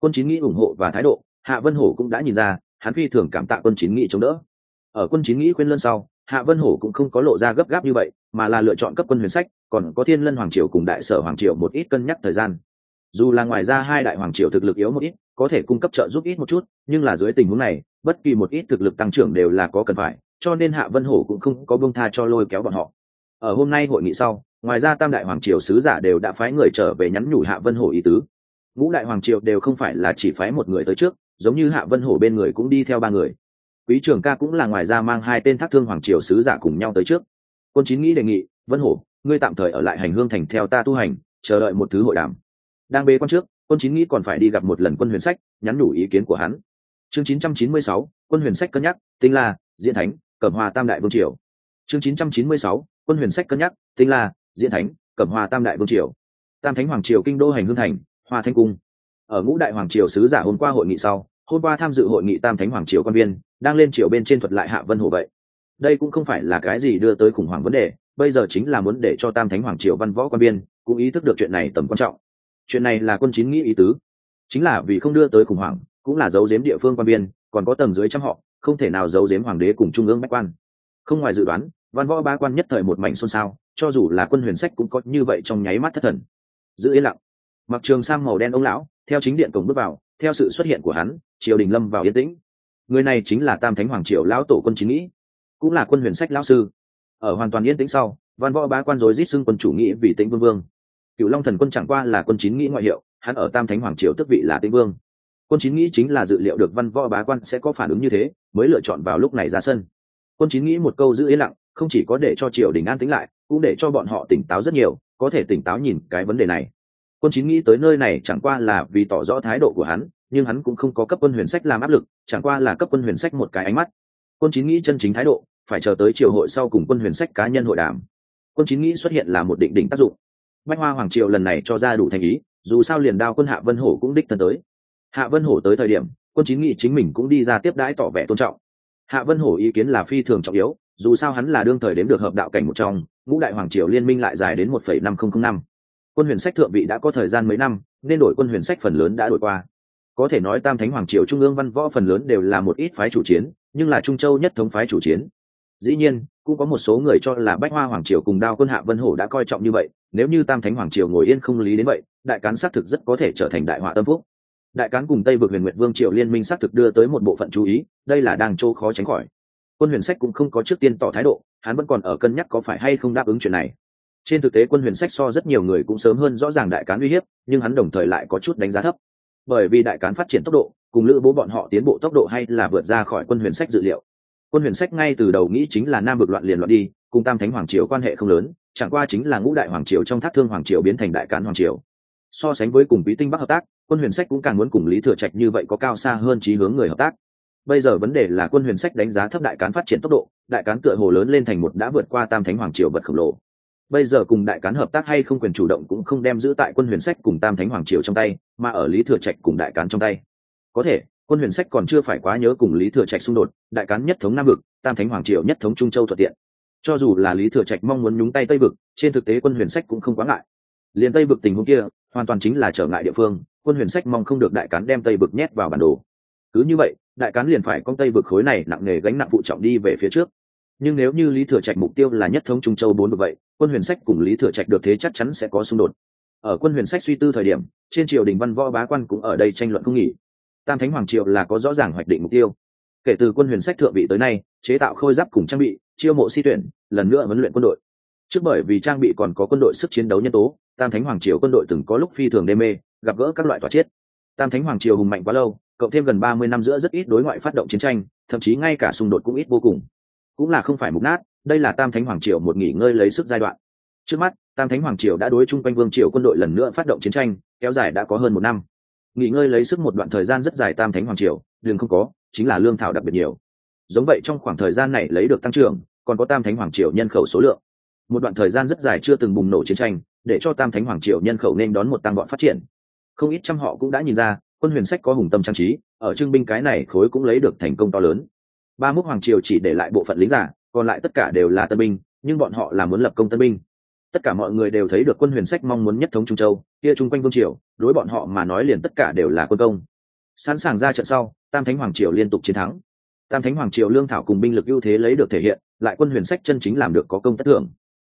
Quân chín nghĩ ủng hộ và thái độ, hạ vân hổ cũng đã nhìn ra, hắn phi thường cảm tạ quân chín nghĩ chống đỡ. Ở quân chín nghĩ khuyên lân sau, hạ vân hổ cũng không có lộ ra gấp gáp như vậy, mà là lựa chọn cấp quân huyền sách, còn có thiên lân hoàng triều cùng đại sở hoàng triều một ít cân nhắc thời gian dù là ngoài ra hai đại hoàng triều thực lực yếu một ít, có thể cung cấp trợ giúp ít một chút, nhưng là dưới tình huống này, bất kỳ một ít thực lực tăng trưởng đều là có cần phải, cho nên hạ vân hổ cũng không có bông tha cho lôi kéo bọn họ. Ở hôm nay hội nghị sau, ngoài ra tam đại hoàng triều sứ giả đều đã phái người trở về nhắn nhủ hạ vân hổ ý tứ. Ngũ đại hoàng triều đều không phải là chỉ phái một người tới trước, giống như hạ vân hổ bên người cũng đi theo ba người. Quý trường ca cũng là ngoài ra mang hai tên thác thương hoàng triều sứ giả cùng nhau tới trước. Quân chín nghĩ đề nghị, vân hổ, ngươi tạm thời ở lại hành hương thành theo ta tu hành, chờ đợi một thứ hội đàm đang bế quan trước quân chín nghĩ còn phải đi gặp một lần quân huyền sách nhắn đủ ý kiến của hắn. Chương 996, quân huyền sách cân nhắc tinh la diễn thánh cẩm hòa tam đại vương triều. Chương 996, quân huyền sách cân nhắc tinh la diễn thánh cẩm hòa tam đại vương triều. Tam thánh hoàng triều kinh đô hành hương thành hoa thanh cung. Ở ngũ đại hoàng triều sứ giả hôm qua hội nghị sau hôm qua tham dự hội nghị tam thánh hoàng triều quan viên đang lên triều bên trên thuật lại hạ vân hồ vậy. Đây cũng không phải là cái gì đưa tới khủng hoảng vấn đề bây giờ chính là muốn để cho tam thánh hoàng triều văn võ quan viên cũng ý thức được chuyện này tầm quan trọng chuyện này là quân chín nghĩ ý tứ. Chính là vì không đưa tới khủng hoảng cũng là giấu giếm địa phương quan biên, còn có tầng dưới trăm họ không thể nào giấu giếm hoàng đế cùng trung ương bách quan. Không ngoài dự đoán văn võ ba quan nhất thời một mảnh xôn xao cho dù là quân huyền sách cũng có như vậy trong nháy mắt thất thần. Giữ yên lặng. Mặc trường sang màu đen ông lão theo chính điện cổng bước vào theo sự xuất hiện của hắn triều đình lâm vào yên tĩnh. Người này chính là tam thánh hoàng triều lão tổ quân chính nghĩ cũng là quân huyền sách lão sư. Ở hoàn toàn yên tĩnh sau văn võ ba quan rồi rít xưng quân chủ nghĩ vì tĩnh vương vương cựu long thần quân chẳng qua là quân chín nghĩ ngoại hiệu, hắn ở tam thánh hoàng triều tức vị là tĩnh vương. Quân chín nghĩ chính là dự liệu được văn võ bá quan sẽ có phản ứng như thế, mới lựa chọn vào lúc này ra sân. Quân chín nghĩ một câu giữ yên lặng, không chỉ có để cho triều đình an tĩnh lại, cũng để cho bọn họ tỉnh táo rất nhiều, có thể tỉnh táo nhìn cái vấn đề này. Quân chín nghĩ tới nơi này chẳng qua là vì tỏ rõ thái độ của hắn, nhưng hắn cũng không có cấp quân huyền sách làm áp lực, chẳng qua là cấp quân huyền sách một cái ánh mắt. Quân chín nghĩ chân chính thái độ, phải chờ tới triều hội sau cùng quân huyền sách cá nhân hội đàm. Quân chín nghĩ xuất hiện là một định đỉnh tác dụng bách hoa hoàng triều lần này cho ra đủ thành ý, dù sao liền đao quân hạ vân hổ cũng đích thân tới. Hạ vân hổ tới thời điểm, quân chín nghị chính mình cũng đi ra tiếp đãi tỏ vẻ tôn trọng. Hạ vân hổ ý kiến là phi thường trọng yếu, dù sao hắn là đương thời đếm được hợp đạo cảnh một trong, ngũ đại hoàng triều liên minh lại dài đến một phẩy năm không không năm. Quân huyền sách thượng vị đã có thời gian mấy năm, nên đổi quân huyền sách phần lớn đã đổi qua. Có thể nói tam thánh hoàng triều trung ương văn võ phần lớn đều là một ít phái chủ chiến, nhưng là trung châu nhất thống phái chủ chiến. Dĩ nhiên, cũng có một số người cho là bách hoa hoàng triều cùng đao quân hạ vân hổ đã coi trọng như vậy nếu như tam thánh hoàng triều ngồi yên không lý đến vậy, đại cán xác thực rất có thể trở thành đại họa tâm phúc. Đại cán cùng tây vực huyền nguyệt vương triều liên minh xác thực đưa tới một bộ phận chú ý, đây là đang chỗ khó tránh khỏi. Quân huyền sách cũng không có trước tiên tỏ thái độ, hắn vẫn còn ở cân nhắc có phải hay không đáp ứng chuyện này. Trên thực tế, quân huyền sách so rất nhiều người cũng sớm hơn rõ ràng đại cán uy hiếp, nhưng hắn đồng thời lại có chút đánh giá thấp. Bởi vì đại cán phát triển tốc độ, cùng lữ bố bọn họ tiến bộ tốc độ hay là vượt ra khỏi quân huyền sách dự liệu. Quân huyền sách ngay từ đầu nghĩ chính là nam vực loạn liền loạn đi, cùng tam thánh hoàng triều quan hệ không lớn chẳng qua chính là ngũ đại hoàng triều trong thác thương hoàng triều biến thành đại cán hoàng triều. So sánh với cùng quý tinh bắc hợp tác, quân huyền sách cũng càng muốn cùng lý thừa trạch như vậy có cao xa hơn trí hướng người hợp tác. Bây giờ vấn đề là quân huyền sách đánh giá thấp đại cán phát triển tốc độ, đại cán tựa hồ lớn lên thành một đã vượt qua tam thánh hoàng triều vật khổng lồ. Bây giờ cùng đại cán hợp tác hay không quyền chủ động cũng không đem giữ tại quân huyền sách cùng tam thánh hoàng triều trong tay, mà ở lý thừa trạch cùng đại cán trong tay. Có thể, quân huyền sách còn chưa phải quá nhớ cùng lý thừa trạch xung đột, đại cán nhất thống nam vực, tam thánh hoàng triều nhất thống trung châu thuận tiện cho dù là lý thừa trạch mong muốn nhúng tay tây vực, trên thực tế quân huyền sách cũng không quá ngại. Liền tây vực tình huống kia, hoàn toàn chính là trở ngại địa phương, quân huyền sách mong không được đại cán đem tây vực nhét vào bản đồ. Cứ như vậy, đại cán liền phải con tây vực khối này nặng nề gánh nặng phụ trọng đi về phía trước. Nhưng nếu như lý thừa trạch mục tiêu là nhất thống trung châu bốn vực vậy, quân huyền sách cùng lý thừa trạch được thế chắc chắn sẽ có xung đột. Ở quân huyền sách suy tư thời điểm, trên triều đình văn võ bá quan cũng ở đây tranh luận không nghỉ. Tam thánh hoàng triều là có rõ ràng hoạch định mục tiêu. Kể từ quân huyền sách thượng vị tới nay, chế tạo khôi giáp cùng trang bị, chiêu mộ si tuyển lần nữa huấn luyện quân đội. Trước bởi vì trang bị còn có quân đội sức chiến đấu nhân tố, tam thánh hoàng triều quân đội từng có lúc phi thường đê mê, gặp gỡ các loại tòa chết. Tam thánh hoàng triều hùng mạnh quá lâu, cộng thêm gần ba mươi năm giữa rất ít đối ngoại phát động chiến tranh, thậm chí ngay cả xung đột cũng ít vô cùng. Cũng là không phải mục nát, đây là tam thánh hoàng triều một nghỉ ngơi lấy sức giai đoạn. Trước mắt, tam thánh hoàng triều đã đối chung quanh vương triều quân đội lần nữa phát động chiến tranh, kéo dài đã có hơn một năm. Nghỉ ngơi lấy sức một đoạn thời gian rất dài tam thánh hoàng triều đường không có, chính là lương thảo đặc biệt nhiều. Giống vậy trong khoảng thời gian này lấy được tăng trưởng còn có tam thánh hoàng triều nhân khẩu số lượng. Một đoạn thời gian rất dài chưa từng bùng nổ chiến tranh, để cho tam thánh hoàng triều nhân khẩu nên đón một tăng bọn phát triển. Không ít trăm họ cũng đã nhìn ra, quân huyền sách có hùng tâm trang trí, ở trưng binh cái này khối cũng lấy được thành công to lớn. Ba mức hoàng triều chỉ để lại bộ phận lính giả, còn lại tất cả đều là tân binh, nhưng bọn họ là muốn lập công tân binh. Tất cả mọi người đều thấy được quân huyền sách mong muốn nhất thống trung châu, kia chung quanh vương triều, đối bọn họ mà nói liền tất cả đều là quân công. Sẵn sàng ra trận sau, tam thánh hoàng triều liên tục chiến thắng. Tam thánh hoàng triều lương thảo cùng binh lực ưu thế lấy được thể hiện lại quân huyền sách chân chính làm được có công tất thưởng.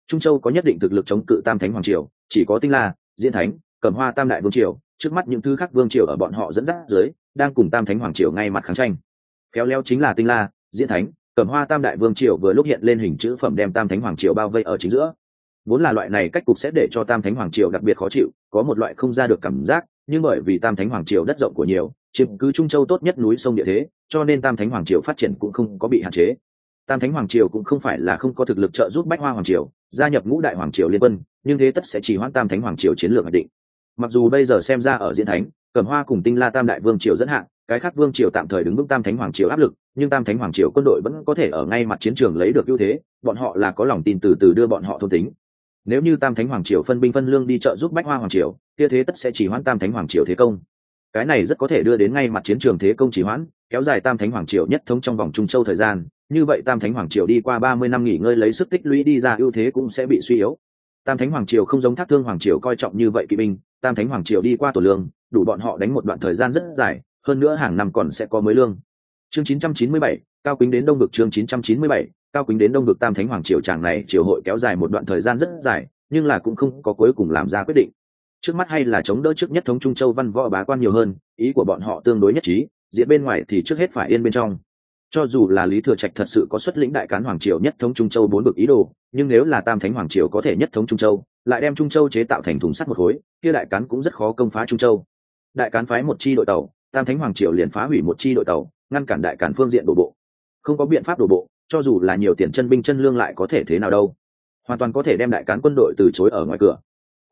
Trung châu có nhất định thực lực chống cự tam thánh hoàng triều, chỉ có tinh la, diễn thánh, cầm hoa tam đại vương triều, trước mắt những thứ khác vương triều ở bọn họ dẫn dắt dưới, đang cùng tam thánh hoàng triều ngay mặt kháng tranh. Khéo léo chính là tinh la, diễn thánh, cầm hoa tam đại vương triều vừa lúc hiện lên hình chữ phẩm đem tam thánh hoàng triều bao vây ở chính giữa. Vốn là loại này cách cục sẽ để cho tam thánh hoàng triều đặc biệt khó chịu, có một loại không ra được cảm giác, nhưng bởi vì tam thánh hoàng triều đất rộng của nhiều, chiếm cứ trung châu tốt nhất núi sông địa thế, cho nên tam thánh hoàng triều phát triển cũng không có bị hạn chế tam thánh hoàng triều cũng không phải là không có thực lực trợ giúp bách hoa hoàng triều, gia nhập ngũ đại hoàng triều liên quân, nhưng thế tất sẽ chỉ hoãn tam thánh hoàng triều chiến lược hoạch định. Mặc dù bây giờ xem ra ở diễn thánh, cẩm hoa cùng tinh la tam đại vương triều dẫn hạn cái khác vương triều tạm thời đứng vững tam thánh hoàng triều áp lực, nhưng tam thánh hoàng triều quân đội vẫn có thể ở ngay mặt chiến trường lấy được ưu thế, bọn họ là có lòng tin từ từ đưa bọn họ thôn tính. Nếu như tam thánh hoàng triều phân binh phân lương đi trợ giúp bách hoa hoàng triều, kia thế tất sẽ chỉ hoãn tam thánh hoàng triều thế công. Cái này rất có thể đưa đến ngay mặt chiến trường thế công chỉ hoãn, kéo dài tam thánh hoàng triều nhất thống trong vòng trung châu thời gian như vậy tam thánh hoàng triều đi qua ba mươi năm nghỉ ngơi lấy sức tích lũy đi ra ưu thế cũng sẽ bị suy yếu. Tam thánh hoàng triều không giống thác thương hoàng triều coi trọng như vậy kỵ binh tam thánh hoàng triều đi qua tổ lương đủ bọn họ đánh một đoạn thời gian rất dài hơn nữa hàng năm còn sẽ có mới lương. Chương 997, cao kính đến đông vực chương 997, cao kính đến đông vực tam thánh hoàng triều tràng này triều hội kéo dài một đoạn thời gian rất dài nhưng là cũng không có cuối cùng làm ra quyết định. Trước mắt hay là chống đỡ trước nhất thống trung châu văn võ bá quan nhiều hơn ý của bọn họ tương đối nhất trí diện bên ngoài thì trước hết phải yên bên trong cho dù là lý thừa trạch thật sự có xuất lĩnh đại cán hoàng triều nhất thống trung châu bốn bực ý đồ, nhưng nếu là tam thánh hoàng triều có thể nhất thống trung châu, lại đem trung châu chế tạo thành thùng sắt một khối, kia đại cán cũng rất khó công phá trung châu. Đại cán phái một chi đội tàu, tam thánh hoàng triều liền phá hủy một chi đội tàu, ngăn cản đại cản phương diện đổ bộ. Không có biện pháp đổ bộ, cho dù là nhiều tiền chân binh chân lương lại có thể thế nào đâu. Hoàn toàn có thể đem đại cán quân đội từ chối ở ngoài cửa.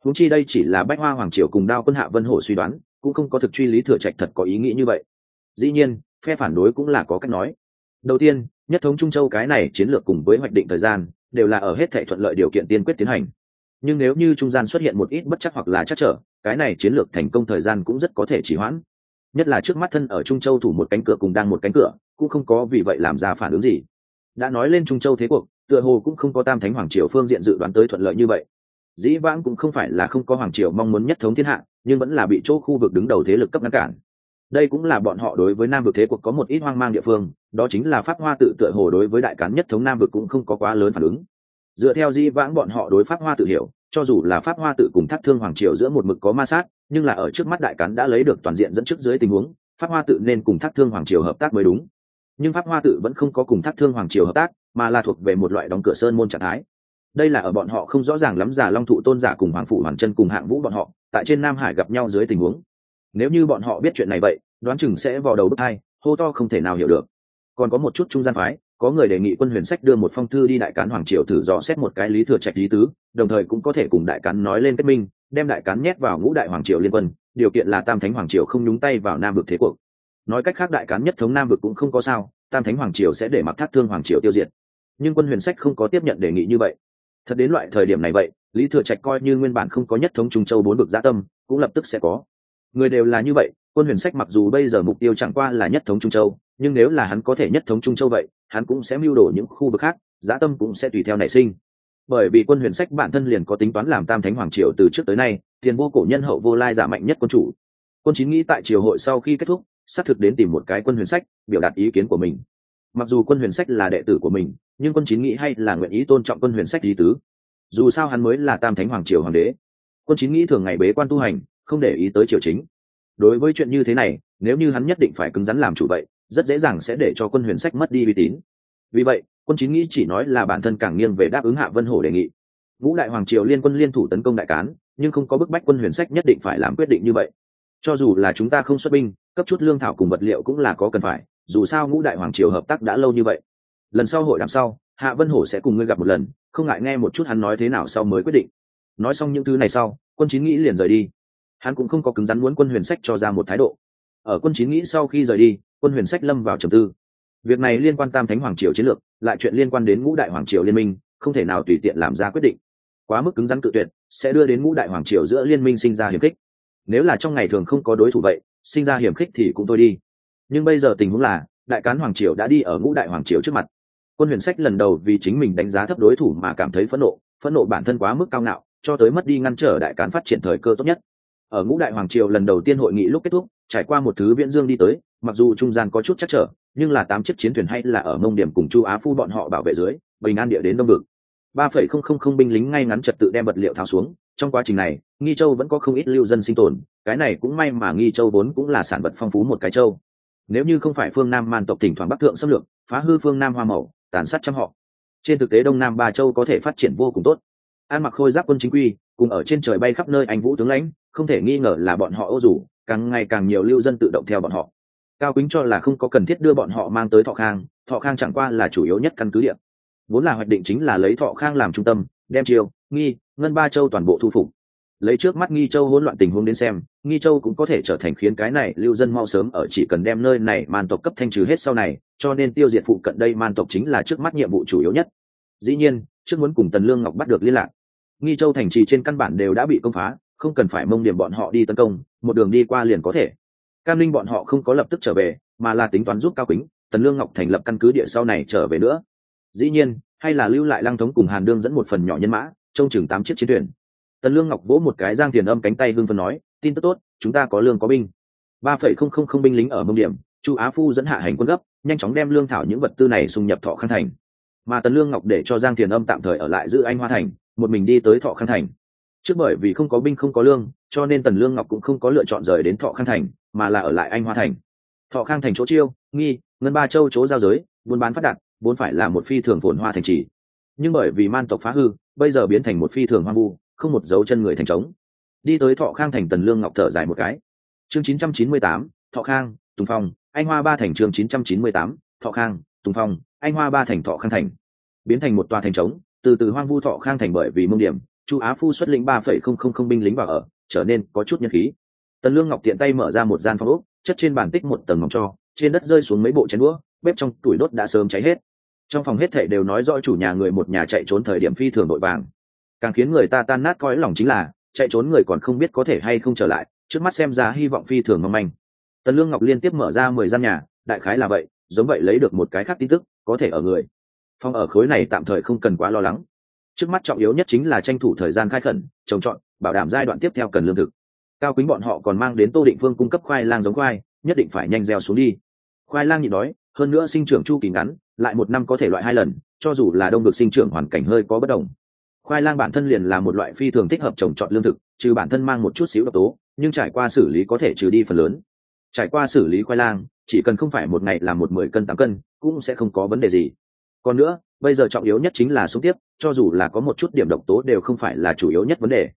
Húng chi đây chỉ là bách hoa hoàng triều cùng đao quân hạ vân hổ suy đoán, cũng không có thực truy lý thừa trạch thật có ý nghĩ như vậy. Dĩ nhiên, phe phản đối cũng là có cách nói đầu tiên, nhất thống trung châu cái này chiến lược cùng với hoạch định thời gian, đều là ở hết thể thuận lợi điều kiện tiên quyết tiến hành. Nhưng nếu như trung gian xuất hiện một ít bất chắc hoặc là chắc trở, cái này chiến lược thành công thời gian cũng rất có thể chỉ hoãn. Nhất là trước mắt thân ở trung châu thủ một cánh cửa cùng đang một cánh cửa, cũng không có vì vậy làm ra phản ứng gì. Đã nói lên trung châu thế cuộc, tựa hồ cũng không có tam thánh hoàng triều phương diện dự đoán tới thuận lợi như vậy. Dĩ vãng cũng không phải là không có hoàng triều mong muốn nhất thống thiên hạ, nhưng vẫn là bị chỗ khu vực đứng đầu thế lực cấp ngăn cản đây cũng là bọn họ đối với nam vực thế cuộc có một ít hoang mang địa phương, đó chính là pháp hoa tự tựa hồ đối với đại cán nhất thống nam vực cũng không có quá lớn phản ứng. Dựa theo di vãng bọn họ đối pháp hoa tự hiểu, cho dù là pháp hoa tự cùng thác thương hoàng triều giữa một mực có ma sát, nhưng là ở trước mắt đại cán đã lấy được toàn diện dẫn trước dưới tình huống, pháp hoa tự nên cùng thác thương hoàng triều hợp tác mới đúng. Nhưng pháp hoa tự vẫn không có cùng thác thương hoàng triều hợp tác, mà là thuộc về một loại đóng cửa sơn môn trạng thái. Đây là ở bọn họ không rõ ràng lắm giả long thụ tôn giả cùng hoàng phủ hoàn chân cùng hạng vũ bọn họ, tại trên nam hải gặp nhau dưới tình huống nếu như bọn họ biết chuyện này vậy, đoán chừng sẽ vào đầu bức hai, hô to không thể nào hiểu được. Còn có một chút trung gian phái, có người đề nghị quân huyền sách đưa một phong thư đi đại cán hoàng triều thử dò xét một cái lý thừa trạch lý tứ, đồng thời cũng có thể cùng đại cán nói lên kết minh, đem đại cán nhét vào ngũ đại hoàng triều liên quân, điều kiện là tam thánh hoàng triều không nhúng tay vào nam vực thế cuộc. Nói cách khác đại cán nhất thống nam vực cũng không có sao, tam thánh hoàng triều sẽ để mặc thác thương hoàng triều tiêu diệt. Nhưng quân huyền sách không có tiếp nhận đề nghị như vậy. Thật đến loại thời điểm này vậy, lý thừa trạch coi như nguyên bản không có nhất thống trung châu bốn vực gia tâm, cũng lập tức sẽ có người đều là như vậy, quân huyền sách mặc dù bây giờ mục tiêu chẳng qua là nhất thống trung châu, nhưng nếu là hắn có thể nhất thống trung châu vậy, hắn cũng sẽ mưu đồ những khu vực khác, giá tâm cũng sẽ tùy theo nảy sinh. Bởi vì quân huyền sách bản thân liền có tính toán làm tam thánh hoàng triều từ trước tới nay, tiền vô cổ nhân hậu vô lai giả mạnh nhất quân chủ. Quân chín nghĩ tại triều hội sau khi kết thúc, xác thực đến tìm một cái quân huyền sách, biểu đạt ý kiến của mình. Mặc dù quân huyền sách là đệ tử của mình, nhưng quân chín nghĩ hay là nguyện ý tôn trọng quân huyền sách lý tứ. Dù sao hắn mới là tam thánh hoàng triều hoàng đế. Quân chín nghĩ thường ngày bế quan tu hành không để ý tới triều chính. Đối với chuyện như thế này, nếu như hắn nhất định phải cứng rắn làm chủ vậy, rất dễ dàng sẽ để cho quân huyền sách mất đi uy tín. Vì vậy, quân chín nghĩ chỉ nói là bản thân càng nghiêng về đáp ứng hạ vân hổ đề nghị. Vũ đại hoàng triều liên quân liên thủ tấn công đại cán, nhưng không có bức bách quân huyền sách nhất định phải làm quyết định như vậy. Cho dù là chúng ta không xuất binh, cấp chút lương thảo cùng vật liệu cũng là có cần phải, dù sao ngũ đại hoàng triều hợp tác đã lâu như vậy. Lần sau hội đàm sau, hạ vân hổ sẽ cùng ngươi gặp một lần, không ngại nghe một chút hắn nói thế nào sau mới quyết định. Nói xong những thứ này sau, quân chín nghĩ liền rời đi hắn cũng không có cứng rắn muốn quân huyền sách cho ra một thái độ. Ở quân chín nghĩ sau khi rời đi, quân huyền sách lâm vào trầm tư. Việc này liên quan tam thánh hoàng triều chiến lược, lại chuyện liên quan đến ngũ đại hoàng triều liên minh, không thể nào tùy tiện làm ra quyết định. Quá mức cứng rắn cự tuyệt, sẽ đưa đến ngũ đại hoàng triều giữa liên minh sinh ra hiểm khích. Nếu là trong ngày thường không có đối thủ vậy, sinh ra hiểm khích thì cũng thôi đi. Nhưng bây giờ tình huống là, đại cán hoàng triều đã đi ở ngũ đại hoàng triều trước mặt. Quân huyền sách lần đầu vì chính mình đánh giá thấp đối thủ mà cảm thấy phẫn nộ phẫn nộ bản thân quá mức cao ngạo, cho tới mất đi ngăn trở đại cán phát triển thời cơ tốt nhất ở ngũ đại hoàng triều lần đầu tiên hội nghị lúc kết thúc, trải qua một thứ viễn dương đi tới, mặc dù trung gian có chút chắc trở, nhưng là tám chiếc chiến thuyền hay là ở mông điểm cùng chu á phu bọn họ bảo vệ dưới, bình an địa đến đông vực. Ba phẩy không không không binh lính ngay ngắn trật tự đem vật liệu tháo xuống, trong quá trình này, nghi châu vẫn có không ít lưu dân sinh tồn, cái này cũng may mà nghi châu vốn cũng là sản vật phong phú một cái châu. Nếu như không phải phương nam man tộc thỉnh thoảng bắc thượng xâm lược, phá hư phương nam hoa màu tàn sát trăm họ. Trên thực tế đông nam ba châu có thể phát triển vô cùng tốt. An mặc khôi giáp quân chính quy, cùng ở trên trời bay khắp nơi anh vũ tướng lãnh không thể nghi ngờ là bọn họ ô rủ, càng ngày càng nhiều lưu dân tự động theo bọn họ. Cao quýnh cho là không có cần thiết đưa bọn họ mang tới thọ khang thọ khang chẳng qua là chủ yếu nhất căn cứ địa. Vốn là hoạch định chính là lấy thọ khang làm trung tâm, đem chiêu nghi, ngân ba châu toàn bộ thu phục. Lấy trước mắt nghi châu hỗn loạn tình huống đến xem, nghi châu cũng có thể trở thành khiến cái này lưu dân mau sớm ở chỉ cần đem nơi này man tộc cấp thanh trừ hết sau này, cho nên tiêu diệt phụ cận đây man tộc chính là trước mắt nhiệm vụ chủ yếu nhất. Dĩ nhiên, trước muốn cùng tần lương ngọc bắt được liên lạc, nghi châu thành trì trên căn bản đều đã bị công phá không cần phải mông điểm bọn họ đi tấn công, một đường đi qua liền có thể. Cam linh bọn họ không có lập tức trở về, mà là tính toán giúp cao kính tần lương ngọc thành lập căn cứ địa sau này trở về nữa. Dĩ nhiên, hay là lưu lại lăng thống cùng hàn đương dẫn một phần nhỏ nhân mã, trông chừng tám chiếc chiến thuyền. Tần lương ngọc vỗ một cái giang tiền âm cánh tay hương phân nói, tin tức tốt, chúng ta có lương có binh. Ba phẩy không không không binh lính ở mông điểm, chu á phu dẫn hạ hành quân gấp, nhanh chóng đem lương thảo những vật tư này xung nhập thọ khang thành. Mà tần lương ngọc để cho giang tiền âm tạm thời ở lại giữ anh hoa thành, một mình đi tới thọ khang thành trước bởi vì không có binh không có lương cho nên tần lương ngọc cũng không có lựa chọn rời đến thọ khang thành mà là ở lại anh hoa thành. Thọ khang thành chỗ chiêu nghi ngân ba châu chỗ giao giới buôn bán phát đạt vốn phải là một phi thường phồn hoa thành trì. Nhưng bởi vì man tộc phá hư bây giờ biến thành một phi thường hoang vu không một dấu chân người thành trống. Đi tới thọ khang thành tần lương ngọc thở dài một cái. Chương 998, thọ khang tùng phong. Anh hoa ba thành chương 998, thọ khang tùng phong. Anh hoa ba thành thọ khang thành. Biến thành một tòa thành trống từ từ hoang vu thọ khang thành bởi vì mông điểm chu á phu xuất lĩnh ba phẩy không không không binh lính vào ở, trở nên có chút nhân khí. Tần lương ngọc tiện tay mở ra một gian phòng ốc, chất trên bàn tích một tầng mỏng cho, trên đất rơi xuống mấy bộ chén đũa, bếp trong tủi đốt đã sớm cháy hết. Trong phòng hết thảy đều nói rõ chủ nhà người một nhà chạy trốn thời điểm phi thường nội vàng. Càng khiến người ta tan nát coi lòng chính là, chạy trốn người còn không biết có thể hay không trở lại, trước mắt xem ra hy vọng phi thường mong manh. Tần lương ngọc liên tiếp mở ra mười gian nhà, đại khái là vậy, giống vậy lấy được một cái khác tin tức, có thể ở người. Phòng ở khối này tạm thời không cần quá lo lắng trước mắt trọng yếu nhất chính là tranh thủ thời gian khai khẩn, trồng trọt, bảo đảm giai đoạn tiếp theo cần lương thực. Cao quý bọn họ còn mang đến tô định phương cung cấp khoai lang giống khoai, nhất định phải nhanh gieo xuống đi. Khoai lang nhịn đói, hơn nữa sinh trưởng chu kỳ ngắn, lại một năm có thể loại hai lần, cho dù là đông được sinh trưởng hoàn cảnh hơi có bất đồng. Khoai lang bản thân liền là một loại phi thường thích hợp trồng trọt lương thực, trừ bản thân mang một chút xíu độc tố, nhưng trải qua xử lý có thể trừ đi phần lớn. Trải qua xử lý khoai lang, chỉ cần không phải một ngày làm một mười cân, tám cân, cũng sẽ không có vấn đề gì. Còn nữa bây giờ trọng yếu nhất chính là sống tiếp, cho dù là có một chút điểm độc tố đều không phải là chủ yếu nhất vấn đề.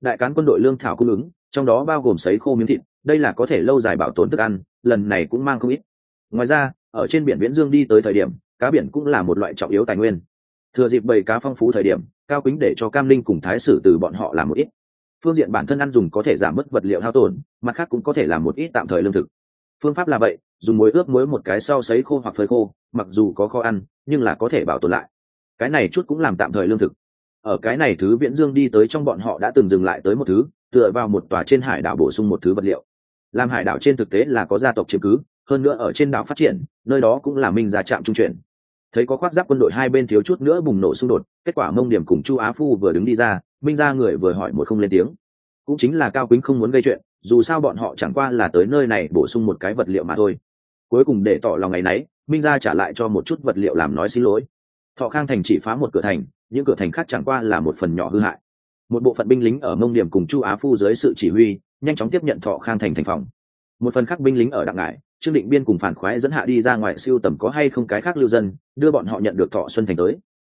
Đại cán quân đội lương thảo cung ứng, trong đó bao gồm sấy khô miếng thịt, đây là có thể lâu dài bảo tồn thức ăn, lần này cũng mang không ít. Ngoài ra, ở trên biển viễn dương đi tới thời điểm, cá biển cũng là một loại trọng yếu tài nguyên. Thừa dịp bầy cá phong phú thời điểm, cao kính để cho cam linh cùng thái sử từ bọn họ làm một ít. Phương diện bản thân ăn dùng có thể giảm mất vật liệu hao tổn, mặt khác cũng có thể làm một ít tạm thời lương thực. Phương pháp là vậy, dùng muối ướp muối một cái sau sấy khô hoặc phơi khô, mặc dù có khó ăn nhưng là có thể bảo tồn lại. Cái này chút cũng làm tạm thời lương thực. Ở cái này thứ viễn dương đi tới trong bọn họ đã từng dừng lại tới một thứ, tựa vào một tòa trên hải đảo bổ sung một thứ vật liệu. Làm hải đảo trên thực tế là có gia tộc chiếm cứ, hơn nữa ở trên đảo phát triển, nơi đó cũng là minh gia trạm trung chuyển. Thấy có khoác giáp quân đội hai bên thiếu chút nữa bùng nổ xung đột, kết quả mông điểm cùng chu á phu vừa đứng đi ra, minh ra người vừa hỏi một không lên tiếng. Cũng chính là cao quýnh không muốn gây chuyện, dù sao bọn họ chẳng qua là tới nơi này bổ sung một cái vật liệu mà thôi. Cuối cùng để tỏ lòng ngày nấy minh gia trả lại cho một chút vật liệu làm nói xin lỗi. Thọ khang thành chỉ phá một cửa thành, những cửa thành khác chẳng qua là một phần nhỏ hư hại. Một bộ phận binh lính ở mông điểm cùng chu á phu dưới sự chỉ huy, nhanh chóng tiếp nhận thọ khang thành thành phòng. Một phần khác binh lính ở đặng ngải, trương định biên cùng phản khoái dẫn hạ đi ra ngoài siêu tầm có hay không cái khác lưu dân, đưa bọn họ nhận được thọ xuân thành tới.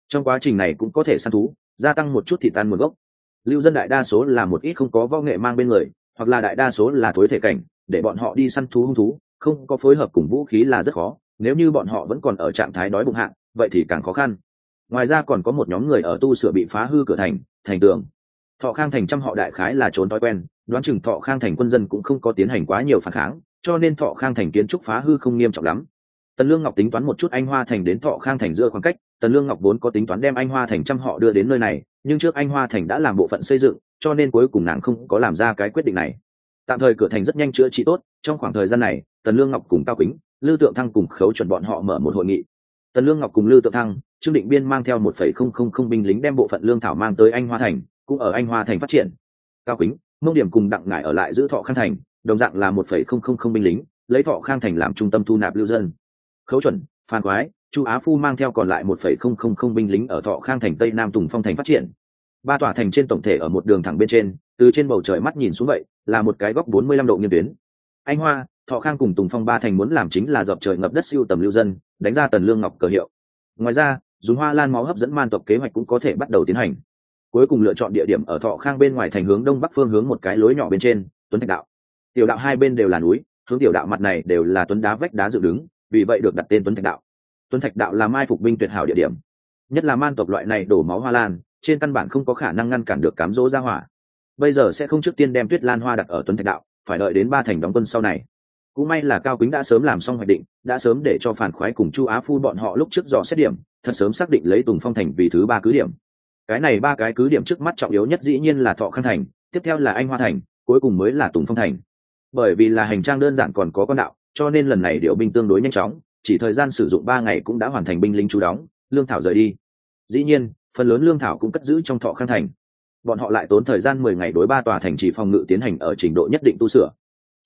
Trong quá trình này cũng có thể săn thú, gia tăng một chút thì tan nguồn gốc. Lưu dân đại đa số là một ít không có võ nghệ mang bên người, hoặc là đại đa số là thối thể cảnh, để bọn họ đi săn thú hung thú, không có phối hợp cùng vũ khí là rất khó nếu như bọn họ vẫn còn ở trạng thái đói bụng hạn vậy thì càng khó khăn. Ngoài ra còn có một nhóm người ở tu sửa bị phá hư cửa thành thành tường. Thọ khang thành trăm họ đại khái là trốn thói quen, đoán chừng thọ khang thành quân dân cũng không có tiến hành quá nhiều phản kháng, cho nên thọ khang thành kiến trúc phá hư không nghiêm trọng lắm. Tần lương ngọc tính toán một chút anh hoa thành đến thọ khang thành giữa khoảng cách, tần lương ngọc vốn có tính toán đem anh hoa thành trăm họ đưa đến nơi này, nhưng trước anh hoa thành đã làm bộ phận xây dựng, cho nên cuối cùng nàng không có làm ra cái quyết định này. Tạm thời cửa thành rất nhanh chữa trị tốt, trong khoảng thời gian này, tần lương ngọc cùng cao kính lư tượng thăng cùng khấu chuẩn bọn họ mở một hội nghị. Tần lương ngọc cùng lư tượng thăng, trương định biên mang theo một phẩy không không không binh lính đem bộ phận lương thảo mang tới anh hoa thành, cũng ở anh hoa thành phát triển. Cao kính mông điểm cùng đặng ngải ở lại giữ thọ khang thành, đồng dạng là một phẩy không không không binh lính, lấy thọ khang thành làm trung tâm thu nạp lưu dân. Khấu chuẩn, phan quái chu á phu mang theo còn lại một phẩy không không không binh lính ở thọ khang thành tây nam tùng phong thành phát triển. Ba tòa thành trên tổng thể ở một đường thẳng bên trên, từ trên bầu trời mắt nhìn xuống vậy, là một cái góc bốn mươi lăm độ nghiêng tuyến. Anh hoa thọ khang cùng tùng phong ba thành muốn làm chính là dọc trời ngập đất siêu tầm lưu dân, đánh ra tần lương ngọc cờ hiệu. Ngoài ra, dùng hoa lan máu hấp dẫn man tộc kế hoạch cũng có thể bắt đầu tiến hành. Cuối cùng lựa chọn địa điểm ở thọ khang bên ngoài thành hướng đông bắc phương hướng một cái lối nhỏ bên trên, tuấn thạch đạo. Tiểu đạo hai bên đều là núi, hướng tiểu đạo mặt này đều là tuấn đá vách đá dựng đứng, vì vậy được đặt tên tuấn thạch đạo. Tuấn thạch đạo là mai phục binh tuyệt hảo địa điểm. Nhất là man tộc loại này đổ máu hoa lan, trên căn bản không có khả năng ngăn cản được cám dỗ ra hỏa. Bây giờ sẽ không trước tiên đem tuyết lan hoa đặt ở tuấn thạch đạo, phải đợi đến ba thành đóng quân sau này cũng may là cao kính đã sớm làm xong hoạch định, đã sớm để cho phản khoái cùng chu á phu bọn họ lúc trước dò xét điểm, thật sớm xác định lấy tùng phong thành vì thứ ba cứ điểm. Cái này ba cái cứ điểm trước mắt trọng yếu nhất dĩ nhiên là thọ Khăn thành, tiếp theo là anh hoa thành, cuối cùng mới là tùng phong thành. Bởi vì là hành trang đơn giản còn có con đạo, cho nên lần này điệu binh tương đối nhanh chóng, chỉ thời gian sử dụng ba ngày cũng đã hoàn thành binh lính chú đóng, lương thảo rời đi. Dĩ nhiên, phần lớn lương thảo cũng cất giữ trong thọ Khăn thành. Bọn họ lại tốn thời gian mười ngày đối ba tòa thành trì phòng ngự tiến hành ở trình độ nhất định tu sửa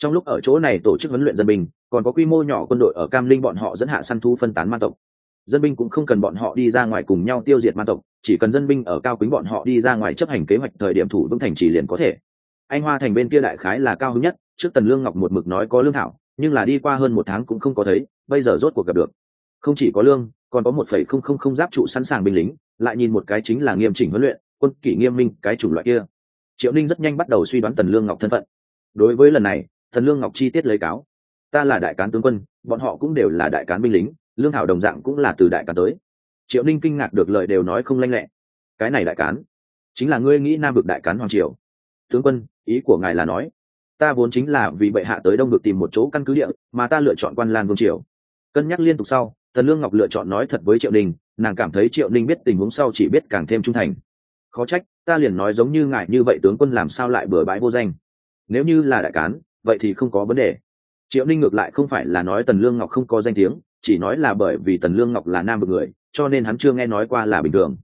trong lúc ở chỗ này tổ chức huấn luyện dân binh, còn có quy mô nhỏ quân đội ở cam linh bọn họ dẫn hạ săn thu phân tán man tộc. Dân binh cũng không cần bọn họ đi ra ngoài cùng nhau tiêu diệt man tộc, chỉ cần dân binh ở cao quýnh bọn họ đi ra ngoài chấp hành kế hoạch thời điểm thủ vững thành trì liền có thể. Anh hoa thành bên kia đại khái là cao hứng nhất, trước tần lương ngọc một mực nói có lương thảo, nhưng là đi qua hơn một tháng cũng không có thấy, bây giờ rốt cuộc gặp được. Không chỉ có lương, còn có một phẩy không không không giáp trụ sẵn sàng binh lính, lại nhìn một cái chính là nghiêm chỉnh huấn luyện, quân kỷ nghiêm minh, cái chủng loại kia. Triệu ninh rất nhanh bắt đầu suy đoán tần lương ngọc thân phận. Đối với lần này Thần lương ngọc chi tiết lấy cáo. Ta là đại cán tướng quân, bọn họ cũng đều là đại cán binh lính, lương thảo đồng dạng cũng là từ đại cán tới. Triệu ninh kinh ngạc được lời đều nói không lanh lẹ. Cái này đại cán, chính là ngươi nghĩ nam vực đại cán hoàng triều. Tướng quân, ý của ngài là nói, ta vốn chính là vì bệ hạ tới đông được tìm một chỗ căn cứ địa, mà ta lựa chọn quan lan vương triều. Cân nhắc liên tục sau, Thần lương ngọc lựa chọn nói thật với triệu đình nàng cảm thấy triệu ninh biết tình huống sau chỉ biết càng thêm trung thành. Khó trách, ta liền nói giống như ngài như vậy tướng quân làm sao lại bừa bãi vô danh. Nếu như là đại cán vậy thì không có vấn đề. Triệu ninh ngược lại không phải là nói tần lương ngọc không có danh tiếng chỉ nói là bởi vì tần lương ngọc là nam vực người cho nên hắn chưa nghe nói qua là bình thường.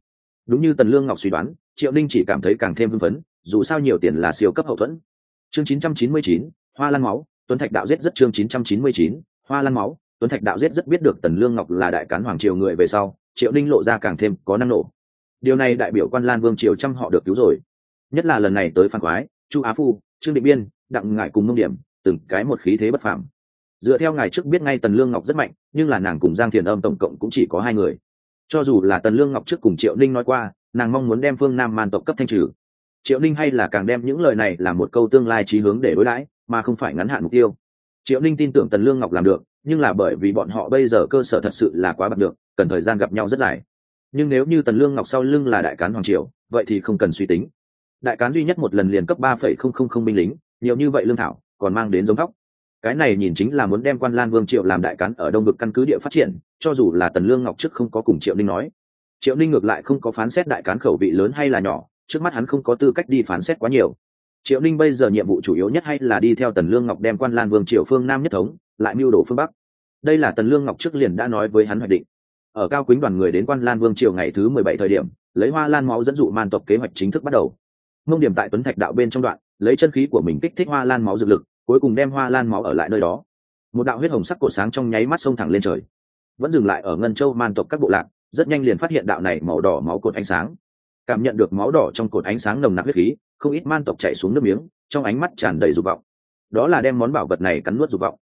Đúng như tần lương ngọc suy đoán triệu ninh chỉ cảm thấy càng thêm hưng phấn dù sao nhiều tiền là siêu cấp hậu thuẫn. Chương 999, hoa lan máu tuấn thạch đạo giết rất chương 999, hoa lan máu tuấn thạch đạo giết rất biết được tần lương ngọc là đại cán hoàng triều người về sau triệu ninh lộ ra càng thêm có năng nổ. Điều này đại biểu quan lan vương triều trăm họ được cứu rồi. Nhất là lần này tới phan quái chu á phu trương định biên đặng ngại cùng nông điểm, từng cái một khí thế bất phàm. Dựa theo ngài trước biết ngay tần lương ngọc rất mạnh, nhưng là nàng cùng giang thiền âm tổng cộng cũng chỉ có hai người. Cho dù là tần lương ngọc trước cùng triệu ninh nói qua, nàng mong muốn đem phương nam man tộc cấp thanh trừ. Triệu ninh hay là càng đem những lời này là một câu tương lai trí hướng để đối đãi, mà không phải ngắn hạn mục tiêu. Triệu ninh tin tưởng tần lương ngọc làm được, nhưng là bởi vì bọn họ bây giờ cơ sở thật sự là quá bật được cần thời gian gặp nhau rất dài. Nhưng nếu như tần lương ngọc sau lưng là đại cán hoàng triều, vậy thì không cần suy tính. Đại cán duy nhất một lần liền cấp ba phẩy không không không binh lính nhiều như vậy lương thảo, còn mang đến giống thóc cái này nhìn chính là muốn đem quan lan vương triệu làm đại cán ở đông vực căn cứ địa phát triển, cho dù là tần lương ngọc trước không có cùng triệu ninh nói. Triệu ninh ngược lại không có phán xét đại cán khẩu vị lớn hay là nhỏ, trước mắt hắn không có tư cách đi phán xét quá nhiều. Triệu ninh bây giờ nhiệm vụ chủ yếu nhất hay là đi theo tần lương ngọc đem quan lan vương triều phương nam nhất thống, lại mưu đồ phương bắc. Đây là tần lương ngọc trước liền đã nói với hắn hoạch định. Ở cao quýnh đoàn người đến quan lan vương triều ngày thứ mười bảy thời điểm, lấy hoa lan máu dẫn dụ man tộc kế hoạch chính thức bắt đầu mông điểm tại tuấn thạch đạo bên trong đoạn, lấy chân khí của mình kích thích hoa lan máu dược lực, cuối cùng đem hoa lan máu ở lại nơi đó. Một đạo huyết hồng sắc cổ sáng trong nháy mắt xông thẳng lên trời. Vẫn dừng lại ở ngân châu man tộc các bộ lạc, rất nhanh liền phát hiện đạo này màu đỏ máu cột ánh sáng. Cảm nhận được máu đỏ trong cột ánh sáng nồng nặc huyết khí, không ít man tộc chạy xuống nước miếng, trong ánh mắt tràn đầy dục vọng. Đó là đem món bảo vật này cắn nuốt dục vọng.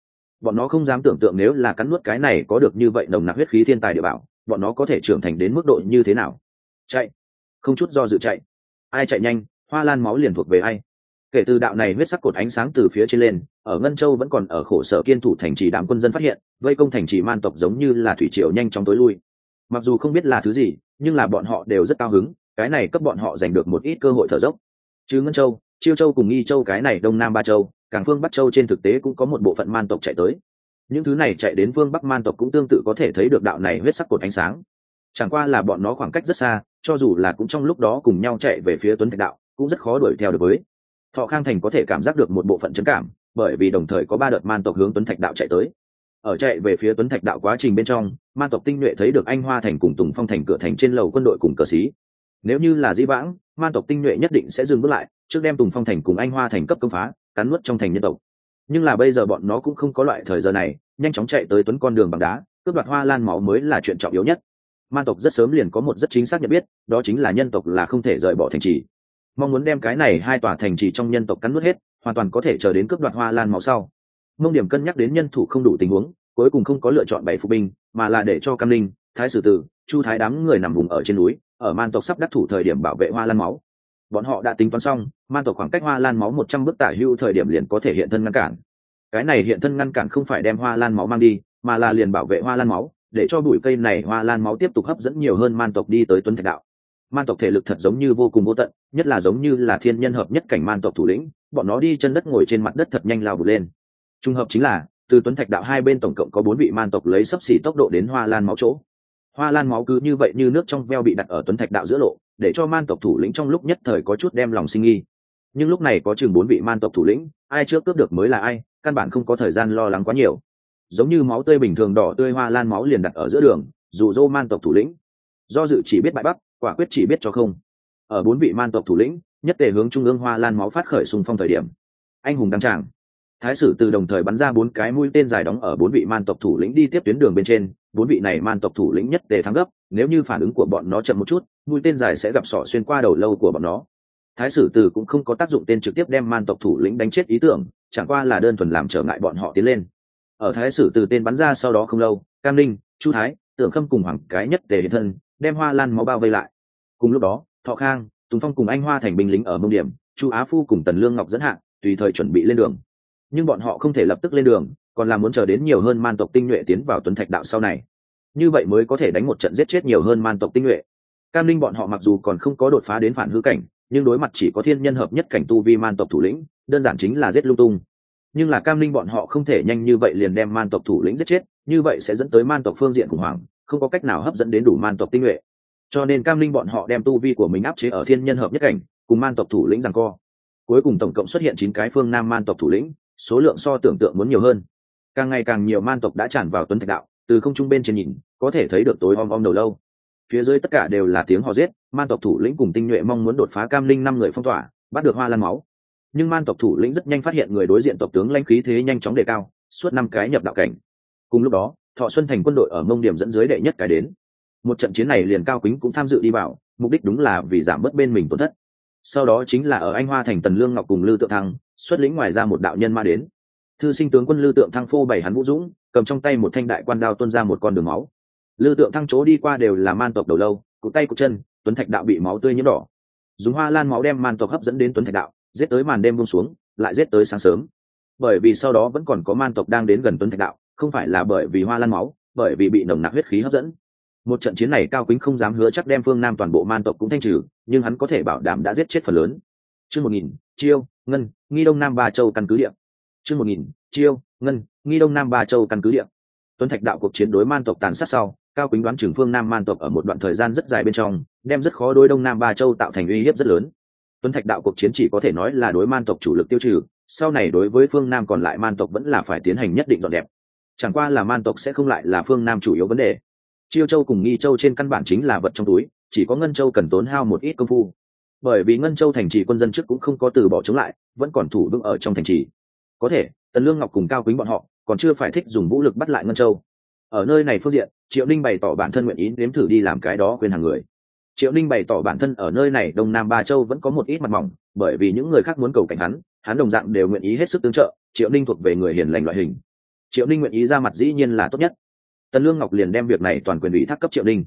Bọn nó không dám tưởng tượng nếu là cắn nuốt cái này có được như vậy nồng nặc huyết khí thiên tài địa bảo, bọn nó có thể trưởng thành đến mức độ như thế nào? Chạy. Không chút do dự chạy. Ai chạy nhanh? Hoa lan máu liền thuộc về ai? Kể từ đạo này huyết sắc cột ánh sáng từ phía trên lên, ở ngân châu vẫn còn ở khổ sở kiên thủ thành trì đám quân dân phát hiện, vây công thành trì man tộc giống như là thủy triều nhanh chóng tối lui. Mặc dù không biết là thứ gì, nhưng là bọn họ đều rất cao hứng, cái này cấp bọn họ giành được một ít cơ hội thở dốc. Chứ ngân châu, chiêu châu cùng nghi châu cái này đông nam ba châu, càng phương bắc châu trên thực tế cũng có một bộ phận man tộc chạy tới. Những thứ này chạy đến phương bắc man tộc cũng tương tự có thể thấy được đạo này huyết sắc cột ánh sáng. Chẳng qua là bọn nó khoảng cách rất xa, cho dù là cũng trong lúc đó cùng nhau chạy về phía tuấn thạch đạo cũng rất khó đuổi theo được với. Thọ khang thành có thể cảm giác được một bộ phận trấn cảm, bởi vì đồng thời có ba đợt man tộc hướng tuấn thạch đạo chạy tới. Ở chạy về phía tuấn thạch đạo quá trình bên trong, man tộc tinh nhuệ thấy được anh hoa thành cùng tùng phong thành cửa thành trên lầu quân đội cùng cờ xí nếu như là dĩ vãng, man tộc tinh nhuệ nhất định sẽ dừng bước lại, trước đem tùng phong thành cùng anh hoa thành cấp công phá, cắn nuốt trong thành nhân tộc. Nhưng là bây giờ bọn nó cũng không có loại thời giờ này, nhanh chóng chạy tới tuấn con đường bằng đá, cướp đoạt hoa lan máu mới là chuyện trọng yếu nhất. Man tộc rất sớm liền có một rất chính xác nhận biết, đó chính là nhân tộc là không thể rời bỏ thành trì mong muốn đem cái này hai tòa thành trì trong nhân tộc cắn nuốt hết, hoàn toàn có thể chờ đến cướp đoạt hoa lan máu sau. Mông điểm cân nhắc đến nhân thủ không đủ tình huống, cuối cùng không có lựa chọn bảy phụ binh, mà là để cho cam linh thái sử tử, chu thái đám người nằm vùng ở trên núi, ở man tộc sắp đắc thủ thời điểm bảo vệ hoa lan máu. Bọn họ đã tính toán xong, man tộc khoảng cách hoa lan máu một trăm bước tả hưu thời điểm liền có thể hiện thân ngăn cản. Cái này hiện thân ngăn cản không phải đem hoa lan máu mang đi, mà là liền bảo vệ hoa lan máu, để cho bụi cây này hoa lan máu tiếp tục hấp dẫn nhiều hơn man tộc đi tới tuấn thạch đạo. Man tộc thể lực thật giống như vô cùng vô tận nhất là giống như là thiên nhân hợp nhất cảnh man tộc thủ lĩnh, bọn nó đi chân đất ngồi trên mặt đất thật nhanh lao vụt lên. Trùng hợp chính là, từ tuấn thạch đạo hai bên tổng cộng có bốn vị man tộc lấy sấp xỉ tốc độ đến hoa lan máu chỗ. Hoa lan máu cứ như vậy như nước trong veo bị đặt ở tuấn thạch đạo giữa lộ, để cho man tộc thủ lĩnh trong lúc nhất thời có chút đem lòng sinh nghi. Nhưng lúc này có chừng bốn vị man tộc thủ lĩnh, ai trước cướp được mới là ai, căn bản không có thời gian lo lắng quá nhiều. Giống như máu tươi bình thường đỏ tươi hoa lan máu liền đặt ở giữa đường, dù dô man tộc thủ lĩnh. Do dự chỉ biết bại bắc quả quyết chỉ biết cho không ở bốn vị man tộc thủ lĩnh, nhất tề hướng trung ương hoa lan máu phát khởi xung phong thời điểm. Anh hùng đăng tràng. Thái sử từ đồng thời bắn ra bốn cái mũi tên dài đóng ở bốn vị man tộc thủ lĩnh đi tiếp tuyến đường bên trên, bốn vị này man tộc thủ lĩnh nhất tề thắng gấp, nếu như phản ứng của bọn nó chậm một chút, mũi tên dài sẽ gặp sỏ xuyên qua đầu lâu của bọn nó. Thái sử từ cũng không có tác dụng tên trực tiếp đem man tộc thủ lĩnh đánh chết ý tưởng, chẳng qua là đơn thuần làm trở ngại bọn họ tiến lên. Ở thái sử từ tên bắn ra sau đó không lâu, cam ninh, chu thái, tưởng khâm cùng hoàng cái nhất tề hiện thân, đem hoa lan máu bao vây lại. Cùng lúc đó thọ khang, tùng phong cùng anh hoa thành binh lính ở mông điểm, chu á phu cùng tần lương ngọc dẫn hạng tùy thời chuẩn bị lên đường. Nhưng bọn họ không thể lập tức lên đường, còn là muốn chờ đến nhiều hơn man tộc tinh nhuệ tiến vào tuấn thạch đạo sau này. Như vậy mới có thể đánh một trận giết chết nhiều hơn man tộc tinh nhuệ. Cam linh bọn họ mặc dù còn không có đột phá đến phản hư cảnh, nhưng đối mặt chỉ có thiên nhân hợp nhất cảnh tu vi man tộc thủ lĩnh, đơn giản chính là giết lung tung. Nhưng là cam linh bọn họ không thể nhanh như vậy liền đem man tộc thủ lĩnh giết chết, như vậy sẽ dẫn tới man tộc phương diện khủng hoảng, không có cách nào hấp dẫn đến đủ man tộc tinh nhuệ cho nên cam linh bọn họ đem tu vi của mình áp chế ở thiên nhân hợp nhất cảnh, cùng man tộc thủ lĩnh rằng co. Cuối cùng tổng cộng xuất hiện chín cái phương nam man tộc thủ lĩnh, số lượng so tưởng tượng muốn nhiều hơn. Càng ngày càng nhiều man tộc đã tràn vào tuấn thạch đạo, từ không trung bên trên nhìn, có thể thấy được tối om om đầu lâu. Phía dưới tất cả đều là tiếng hò giết, man tộc thủ lĩnh cùng tinh nhuệ mong muốn đột phá cam linh năm người phong tỏa, bắt được hoa lan máu. Nhưng man tộc thủ lĩnh rất nhanh phát hiện người đối diện tộc tướng lãnh khí thế nhanh chóng đề cao, suốt năm cái nhập đạo cảnh. Cùng lúc đó, thọ xuân thành quân đội ở mông điểm dẫn dưới đệ nhất cái đến một trận chiến này liền cao quýnh cũng tham dự đi vào, mục đích đúng là vì giảm bớt bên mình tổn thất. Sau đó chính là ở anh hoa thành tần lương ngọc cùng lư tượng thăng, xuất lĩnh ngoài ra một đạo nhân ma đến. Thư sinh tướng quân lư tượng thăng phô bày hắn vũ dũng, cầm trong tay một thanh đại quan đao tuôn ra một con đường máu. Lư tượng thăng chỗ đi qua đều là man tộc đầu lâu cụ tay cụ chân, tuấn thạch đạo bị máu tươi nhiễm đỏ. Dùng hoa lan máu đem man tộc hấp dẫn đến tuấn thạch đạo, giết tới màn đêm buông xuống, lại giết tới sáng sớm. Bởi vì sau đó vẫn còn có man tộc đang đến gần tuấn thạch đạo, không phải là bởi vì hoa lan máu, bởi vì bị nồng nặc huyết khí hấp dẫn một trận chiến này cao quýnh không dám hứa chắc đem phương nam toàn bộ man tộc cũng thanh trừ, nhưng hắn có thể bảo đảm đã giết chết phần lớn. Chương một nghìn, chiêu, ngân, nghi đông nam ba châu căn cứ địa. Chương một nghìn, chiêu, ngân, nghi đông nam ba châu căn cứ địa. Tuấn thạch đạo cuộc chiến đối man tộc tàn sát sau, cao quýnh đoán trưởng phương nam man tộc ở một đoạn thời gian rất dài bên trong, đem rất khó đối đông nam ba châu tạo thành uy hiếp rất lớn. Tuấn thạch đạo cuộc chiến chỉ có thể nói là đối man tộc chủ lực tiêu trừ, sau này đối với phương nam còn lại man tộc vẫn là phải tiến hành nhất định dọn đẹp chẳng qua là man tộc sẽ không lại là phương nam chủ yếu vấn đề chiêu châu cùng nghi châu trên căn bản chính là vật trong túi, chỉ có ngân châu cần tốn hao một ít công phu. Bởi vì ngân châu thành trì quân dân trước cũng không có từ bỏ chống lại, vẫn còn thủ vững ở trong thành trì. Có thể, tần lương ngọc cùng cao quýnh bọn họ còn chưa phải thích dùng vũ lực bắt lại ngân châu. Ở nơi này phương diện, triệu ninh bày tỏ bản thân nguyện ý nếm thử đi làm cái đó khuyên hàng người. Triệu ninh bày tỏ bản thân ở nơi này đông nam ba châu vẫn có một ít mặt mỏng, bởi vì những người khác muốn cầu cảnh hắn hắn đồng dạng đều nguyện ý hết sức tương trợ, triệu ninh thuộc về người hiền lành loại hình. Triệu ninh nguyện ý ra mặt dĩ nhiên là tốt nhất tần lương ngọc liền đem việc này toàn quyền ủy thác cấp triệu ninh.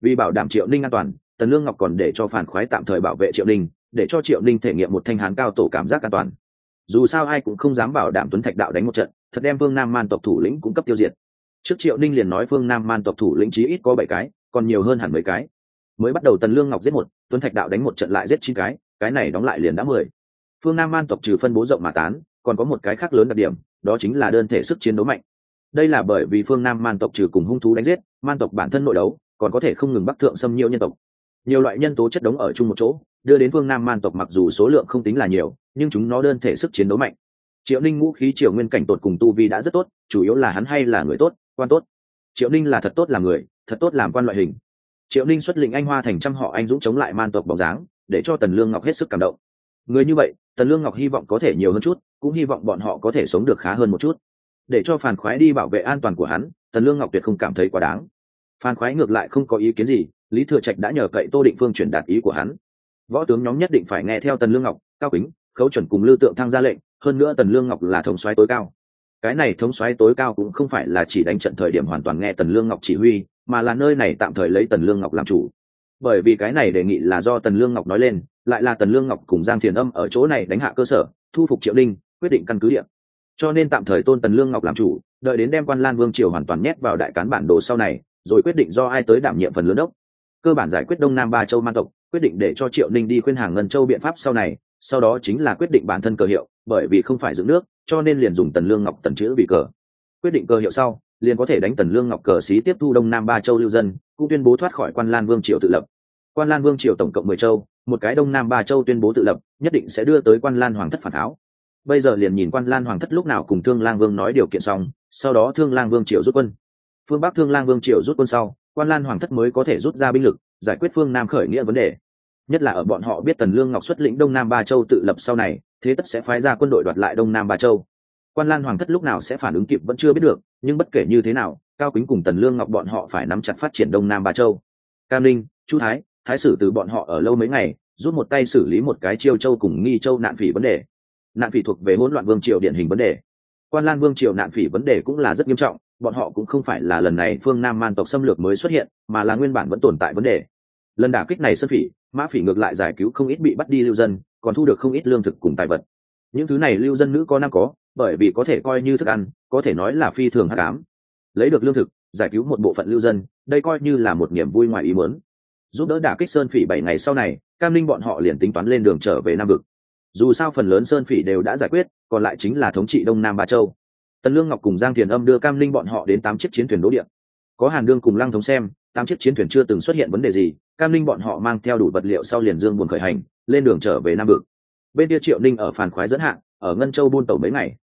Vì bảo đảm triệu ninh an toàn, tần lương ngọc còn để cho phản khoái tạm thời bảo vệ triệu ninh, để cho triệu ninh thể nghiệm một thanh hán cao tổ cảm giác an toàn. Dù sao ai cũng không dám bảo đảm tuấn thạch đạo đánh một trận, thật đem Vương nam man tộc thủ lĩnh cung cấp tiêu diệt. Trước triệu ninh liền nói Vương nam man tộc thủ lĩnh chí ít có bảy cái, còn nhiều hơn hẳn mấy cái. Mới bắt đầu tần lương ngọc giết một, tuấn thạch đạo đánh một trận lại giết chín cái cái này đóng lại liền đã mười. Phương nam man tộc trừ phân bố rộng mà tán, còn có một cái khác lớn đặc điểm, đó chính là đơn thể sức chiến đấu mạnh đây là bởi vì phương nam man tộc trừ cùng hung thú đánh giết, man tộc bản thân nội đấu, còn có thể không ngừng bắc thượng xâm nhiễu nhân tộc. Nhiều loại nhân tố chất đống ở chung một chỗ, đưa đến phương nam man tộc mặc dù số lượng không tính là nhiều, nhưng chúng nó đơn thể sức chiến đấu mạnh. Triệu ninh ngũ khí triều nguyên cảnh tột cùng tu vi đã rất tốt, chủ yếu là hắn hay là người tốt, quan tốt. Triệu ninh là thật tốt làm người, thật tốt làm quan loại hình. Triệu ninh xuất lĩnh anh hoa thành trăm họ anh dũng chống lại man tộc bóng dáng, để cho tần lương ngọc hết sức cảm động. Người như vậy, tần lương ngọc hy vọng có thể nhiều hơn chút, cũng hy vọng bọn họ có thể sống được khá hơn một chút để cho phản khoái đi bảo vệ an toàn của hắn, tần lương ngọc tuyệt không cảm thấy quá đáng. Phan khoái ngược lại không có ý kiến gì, lý thừa trạch đã nhờ cậy tô định phương truyền đạt ý của hắn. Võ tướng nhóm nhất định phải nghe theo tần lương ngọc, cao kính, khấu chuẩn cùng lưu tượng thăng ra lệnh, hơn nữa tần lương ngọc là thống soái tối cao. Cái này thống soái tối cao cũng không phải là chỉ đánh trận thời điểm hoàn toàn nghe tần lương ngọc chỉ huy, mà là nơi này tạm thời lấy tần lương ngọc làm chủ. Bởi vì cái này đề nghị là do tần lương ngọc nói lên, lại là tần lương ngọc cùng giang thiền âm ở chỗ này đánh hạ cơ sở, thu phục triệu linh quyết định căn cứ địa cho nên tạm thời tôn tần lương ngọc làm chủ, đợi đến đem quan lan vương triều hoàn toàn nhét vào đại cán bản đồ sau này, rồi quyết định do ai tới đảm nhiệm phần lớn đốc. Cơ bản giải quyết đông nam ba châu man tộc, quyết định để cho triệu ninh đi khuyên hàng ngân châu biện pháp sau này, sau đó chính là quyết định bản thân cờ hiệu, bởi vì không phải dựng nước, cho nên liền dùng tần lương ngọc tần chữ bị cờ. Quyết định cờ hiệu sau, liền có thể đánh tần lương ngọc cờ xí tiếp thu đông nam ba châu lưu dân, cũng tuyên bố thoát khỏi quan lan vương triều tự lập. Quan lan vương triều tổng cộng mười châu, một cái đông nam ba châu tuyên bố tự lập, nhất định sẽ đưa tới quan lan hoàng thất phản tháo bây giờ liền nhìn quan lan hoàng thất lúc nào cùng thương lang vương nói điều kiện xong, sau đó thương lang vương triều rút quân. Phương bắc thương lang vương triều rút quân sau, quan lan hoàng thất mới có thể rút ra binh lực, giải quyết phương nam khởi nghĩa vấn đề. Nhất là ở bọn họ biết tần lương ngọc xuất lĩnh đông nam ba châu tự lập sau này, thế tất sẽ phái ra quân đội đoạt lại đông nam ba châu. Quan lan hoàng thất lúc nào sẽ phản ứng kịp vẫn chưa biết được, nhưng bất kể như thế nào, cao kính cùng tần lương ngọc bọn họ phải nắm chặt phát triển đông nam ba châu. Cam linh chu thái thái sử từ bọn họ ở lâu mấy ngày, rút một tay xử lý một cái chiêu châu cùng nghi châu nạn phỉ vấn đề nạn phỉ thuộc về hỗn loạn vương triều điển hình vấn đề. Quan lan vương triều nạn phỉ vấn đề cũng là rất nghiêm trọng, bọn họ cũng không phải là lần này phương nam man tộc xâm lược mới xuất hiện, mà là nguyên bản vẫn tồn tại vấn đề. Lần đả kích này sân phỉ, mã phỉ ngược lại giải cứu không ít bị bắt đi lưu dân, còn thu được không ít lương thực cùng tài vật. Những thứ này lưu dân nữ có nam có, bởi vì có thể coi như thức ăn, có thể nói là phi thường hát cám lấy được lương thực, giải cứu một bộ phận lưu dân, đây coi như là một niềm vui ngoài ý muốn. Giúp đỡ đả kích sơn phỉ bảy ngày sau này, cam linh bọn họ liền tính toán lên đường trở về nam vực dù sao phần lớn sơn phỉ đều đã giải quyết, còn lại chính là thống trị đông nam ba châu. Tần lương ngọc cùng giang thiền âm đưa cam linh bọn họ đến tám chiếc chiến thuyền đỗ điện có hàn đương cùng lăng thống xem, tám chiếc chiến thuyền chưa từng xuất hiện vấn đề gì, cam linh bọn họ mang theo đủ vật liệu sau liền dương buồn khởi hành, lên đường trở về nam vực. Bên kia triệu ninh ở phàn khoái dẫn hạng, ở ngân châu buôn tàu mấy ngày.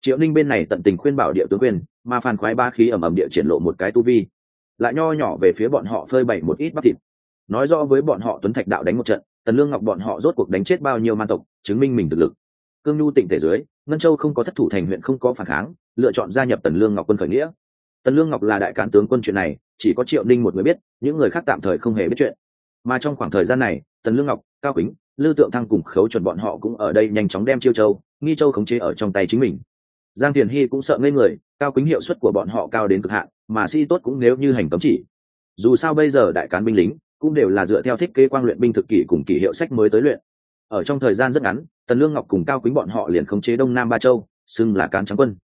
Triệu ninh bên này tận tình khuyên bảo địa tướng quyền, mà phàn khoái ba khí ẩm ẩm địa triển lộ một cái tu vi. Lại nho nhỏ về phía bọn họ phơi bày một ít bắp thịt. Nói rõ với bọn họ tuấn thạch đạo đánh một trận tần lương ngọc bọn họ rốt cuộc đánh chết bao nhiêu man tộc, chứng minh mình thực lực. Cương nhu tỉnh thể dưới, ngân châu không có thất thủ thành huyện không có phản kháng, lựa chọn gia nhập tần lương ngọc quân khởi nghĩa. Tần lương ngọc là đại cán tướng quân chuyện này, chỉ có triệu ninh một người biết, những người khác tạm thời không hề biết chuyện. Mà trong khoảng thời gian này, tần lương ngọc, cao kính lưu tượng thăng cùng khấu chuẩn bọn họ cũng ở đây nhanh chóng đem chiêu châu, nghi châu khống chế ở trong tay chính mình. Giang tiền hy cũng sợ ngây người, cao kính hiệu suất của bọn họ cao đến cực hạn, mà si tốt cũng nếu như hành cấm chỉ. Dù sao bây giờ đại cán binh lính cũng đều là dựa theo thiết kế quang luyện binh thực kỷ cùng kỷ hiệu sách mới tới luyện. Ở trong thời gian rất ngắn, tần lương ngọc cùng cao quýnh bọn họ liền khống chế đông nam ba châu, xưng là cán trắng quân.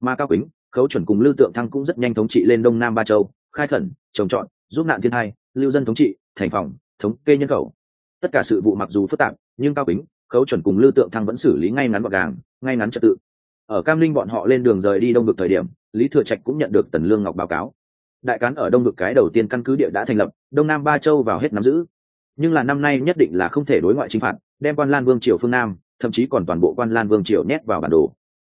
Mà cao quýnh, khấu chuẩn cùng lưu tượng thăng cũng rất nhanh thống trị lên đông nam ba châu, khai khẩn, trồng trọt, giúp nạn thiên hai lưu dân thống trị, thành phòng, thống kê nhân khẩu. Tất cả sự vụ mặc dù phức tạp, nhưng cao quýnh, khấu chuẩn cùng lưu tượng thăng vẫn xử lý ngay ngắn gọn gàng, ngay ngắn trật tự. Ở cam linh bọn họ lên đường rời đi đông được thời điểm, lý thừa trạch cũng nhận được tần lương ngọc báo cáo đại cán ở đông vực cái đầu tiên căn cứ địa đã thành lập, đông nam ba châu vào hết nắm giữ. Nhưng là năm nay nhất định là không thể đối ngoại chính phạt, đem quan lan vương triều phương nam, thậm chí còn toàn bộ quan lan vương triều nhét vào bản đồ.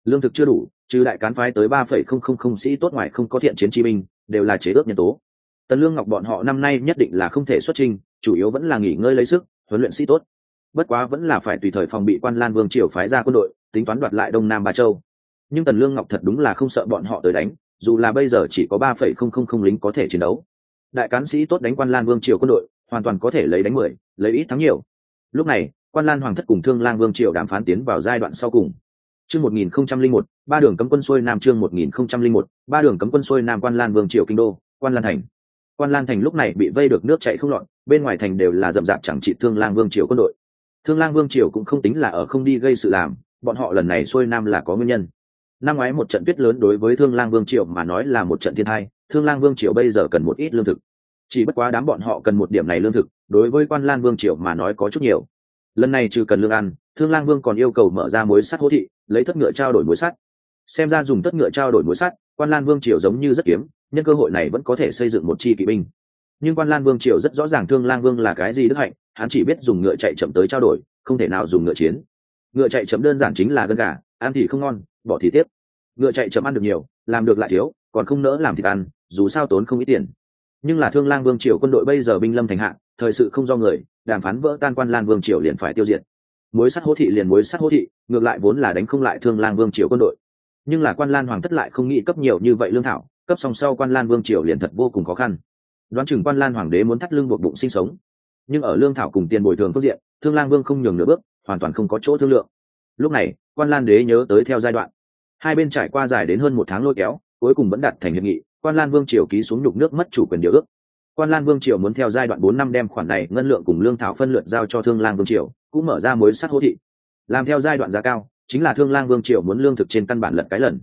Lương thực chưa đủ, trừ đại cán phái tới ba phẩy không không không sĩ tốt ngoài không có thiện chiến chi binh, đều là chế ước nhân tố. Tần lương ngọc bọn họ năm nay nhất định là không thể xuất trình chủ yếu vẫn là nghỉ ngơi lấy sức, huấn luyện sĩ tốt. Bất quá vẫn là phải tùy thời phòng bị quan lan vương triều phái ra quân đội, tính toán đoạt lại đông nam ba châu. Nhưng tần lương ngọc thật đúng là không sợ bọn họ tới đánh dù là bây giờ chỉ có ba phẩy không không không lính có thể chiến đấu. Đại cán sĩ tốt đánh quan lan vương triều quân đội, hoàn toàn có thể lấy đánh mười, lấy ít thắng nhiều. Lúc này, quan lan hoàng thất cùng thương lang vương triều đàm phán tiến vào giai đoạn sau cùng. Chương một nghìn không trăm linh một, ba đường cấm quân xuôi nam chương một nghìn không trăm linh một, ba đường cấm quân xuôi nam quan lan vương triều kinh đô, quan lan thành. Quan lan thành lúc này bị vây được nước chạy không lọt, bên ngoài thành đều là rậm rạp chẳng trị thương lang vương triều quân đội. Thương lang vương triều cũng không tính là ở không đi gây sự làm, bọn họ lần này xuôi nam là có nguyên nhân năm ngoái một trận tuyết lớn đối với thương lang vương triều mà nói là một trận thiên hai thương lang vương triều bây giờ cần một ít lương thực. Chỉ bất quá đám bọn họ cần một điểm này lương thực, đối với quan lan vương triều mà nói có chút nhiều. Lần này trừ cần lương ăn, thương lang vương còn yêu cầu mở ra mối sắt hỗ thị, lấy thất ngựa trao đổi mối sắt. Xem ra dùng thất ngựa trao đổi mối sắt, quan lan vương triều giống như rất kiếm, nhân cơ hội này vẫn có thể xây dựng một chi kỵ binh. Nhưng quan lan vương triều rất rõ ràng thương lang vương là cái gì đức hạnh, hắn chỉ biết dùng ngựa chạy chậm tới trao đổi, không thể nào dùng ngựa chiến. Ngựa chạy chậm đơn giản chính là gân gà, ăn thì không ngon bỏ thì tiếp. Ngựa chạy chậm ăn được nhiều, làm được lại thiếu, còn không nỡ làm thịt ăn, dù sao tốn không ít tiền. Nhưng là thương lang vương triều quân đội bây giờ binh lâm thành hạ, thời sự không do người, đàm phán vỡ tan quan lan vương triều liền phải tiêu diệt. Mối sắt hố thị liền mối sắt hố thị, ngược lại vốn là đánh không lại thương lang vương triều quân đội. Nhưng là quan lan hoàng thất lại không nghĩ cấp nhiều như vậy lương thảo, cấp song sau quan lan vương triều liền thật vô cùng khó khăn. Đoán chừng quan lan hoàng đế muốn thắt lưng buộc bụng sinh sống. Nhưng ở lương thảo cùng tiền bồi thường phương diện, thương lang vương không nhường nửa bước, hoàn toàn không có chỗ thương lượng. Lúc này quan lan đế nhớ tới theo giai đoạn. Hai bên trải qua dài đến hơn một tháng lôi kéo, cuối cùng vẫn đặt thành hiệp nghị, quan lan vương triều ký xuống nhục nước mất chủ quyền điều ước. Quan lan vương triều muốn theo giai đoạn bốn năm đem khoản này ngân lượng cùng lương thảo phân lượt giao cho thương lang vương triều, cũng mở ra mối sắt hỗ thị. Làm theo giai đoạn giá cao, chính là thương lang vương triều muốn lương thực trên căn bản lật cái lần.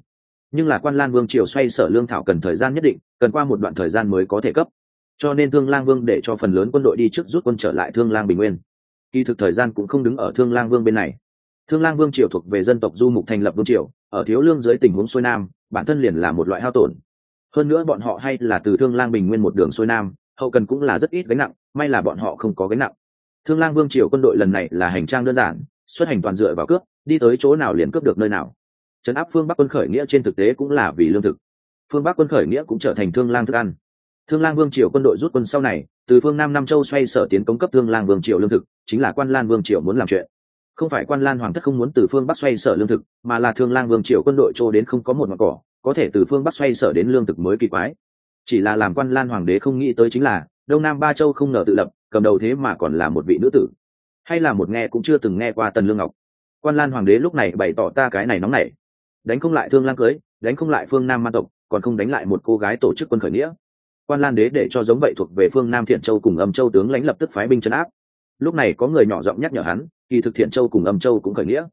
Nhưng là quan lan vương triều xoay sở lương thảo cần thời gian nhất định, cần qua một đoạn thời gian mới có thể cấp. Cho nên thương lang vương để cho phần lớn quân đội đi trước rút quân trở lại thương lang bình nguyên. Kỳ thực thời gian cũng không đứng ở thương lang vương bên này thương lang vương triều thuộc về dân tộc du mục thành lập vương triều, ở thiếu lương dưới tình huống xuôi nam, bản thân liền là một loại hao tổn. Hơn nữa bọn họ hay là từ thương lang bình nguyên một đường xuôi nam, hậu cần cũng là rất ít gánh nặng, may là bọn họ không có gánh nặng. Thương lang vương triều quân đội lần này là hành trang đơn giản, xuất hành toàn dựa vào cướp, đi tới chỗ nào liền cướp được nơi nào. Trấn áp phương bắc quân khởi nghĩa trên thực tế cũng là vì lương thực. Phương bắc quân khởi nghĩa cũng trở thành thương lang thức ăn. Thương lang vương triều quân đội rút quân sau này, từ phương nam nam châu xoay sở tiến công cấp thương lang vương triều lương thực, chính là quan lan vương triều muốn làm chuyện không phải quan lan hoàng thất không muốn từ phương bắc xoay sở lương thực, mà là thương lang vương triều quân đội trô đến không có một mặt cỏ, có thể từ phương bắc xoay sở đến lương thực mới kỳ quái. Chỉ là làm quan lan hoàng đế không nghĩ tới chính là, đông nam ba châu không ngờ tự lập, cầm đầu thế mà còn là một vị nữ tử. Hay là một nghe cũng chưa từng nghe qua tần lương ngọc. Quan lan hoàng đế lúc này bày tỏ ta cái này nóng này đánh không lại thương lang cưới, đánh không lại phương nam man tộc, còn không đánh lại một cô gái tổ chức quân khởi nghĩa. Quan lan đế để cho giống vậy thuộc về phương nam thiện châu cùng âm châu tướng lãnh lập tức phái binh chấn áp. Lúc này có người nhỏ giọng nhắc nhở hắn kỳ thực thiện châu cùng âm châu cũng khởi nghĩa.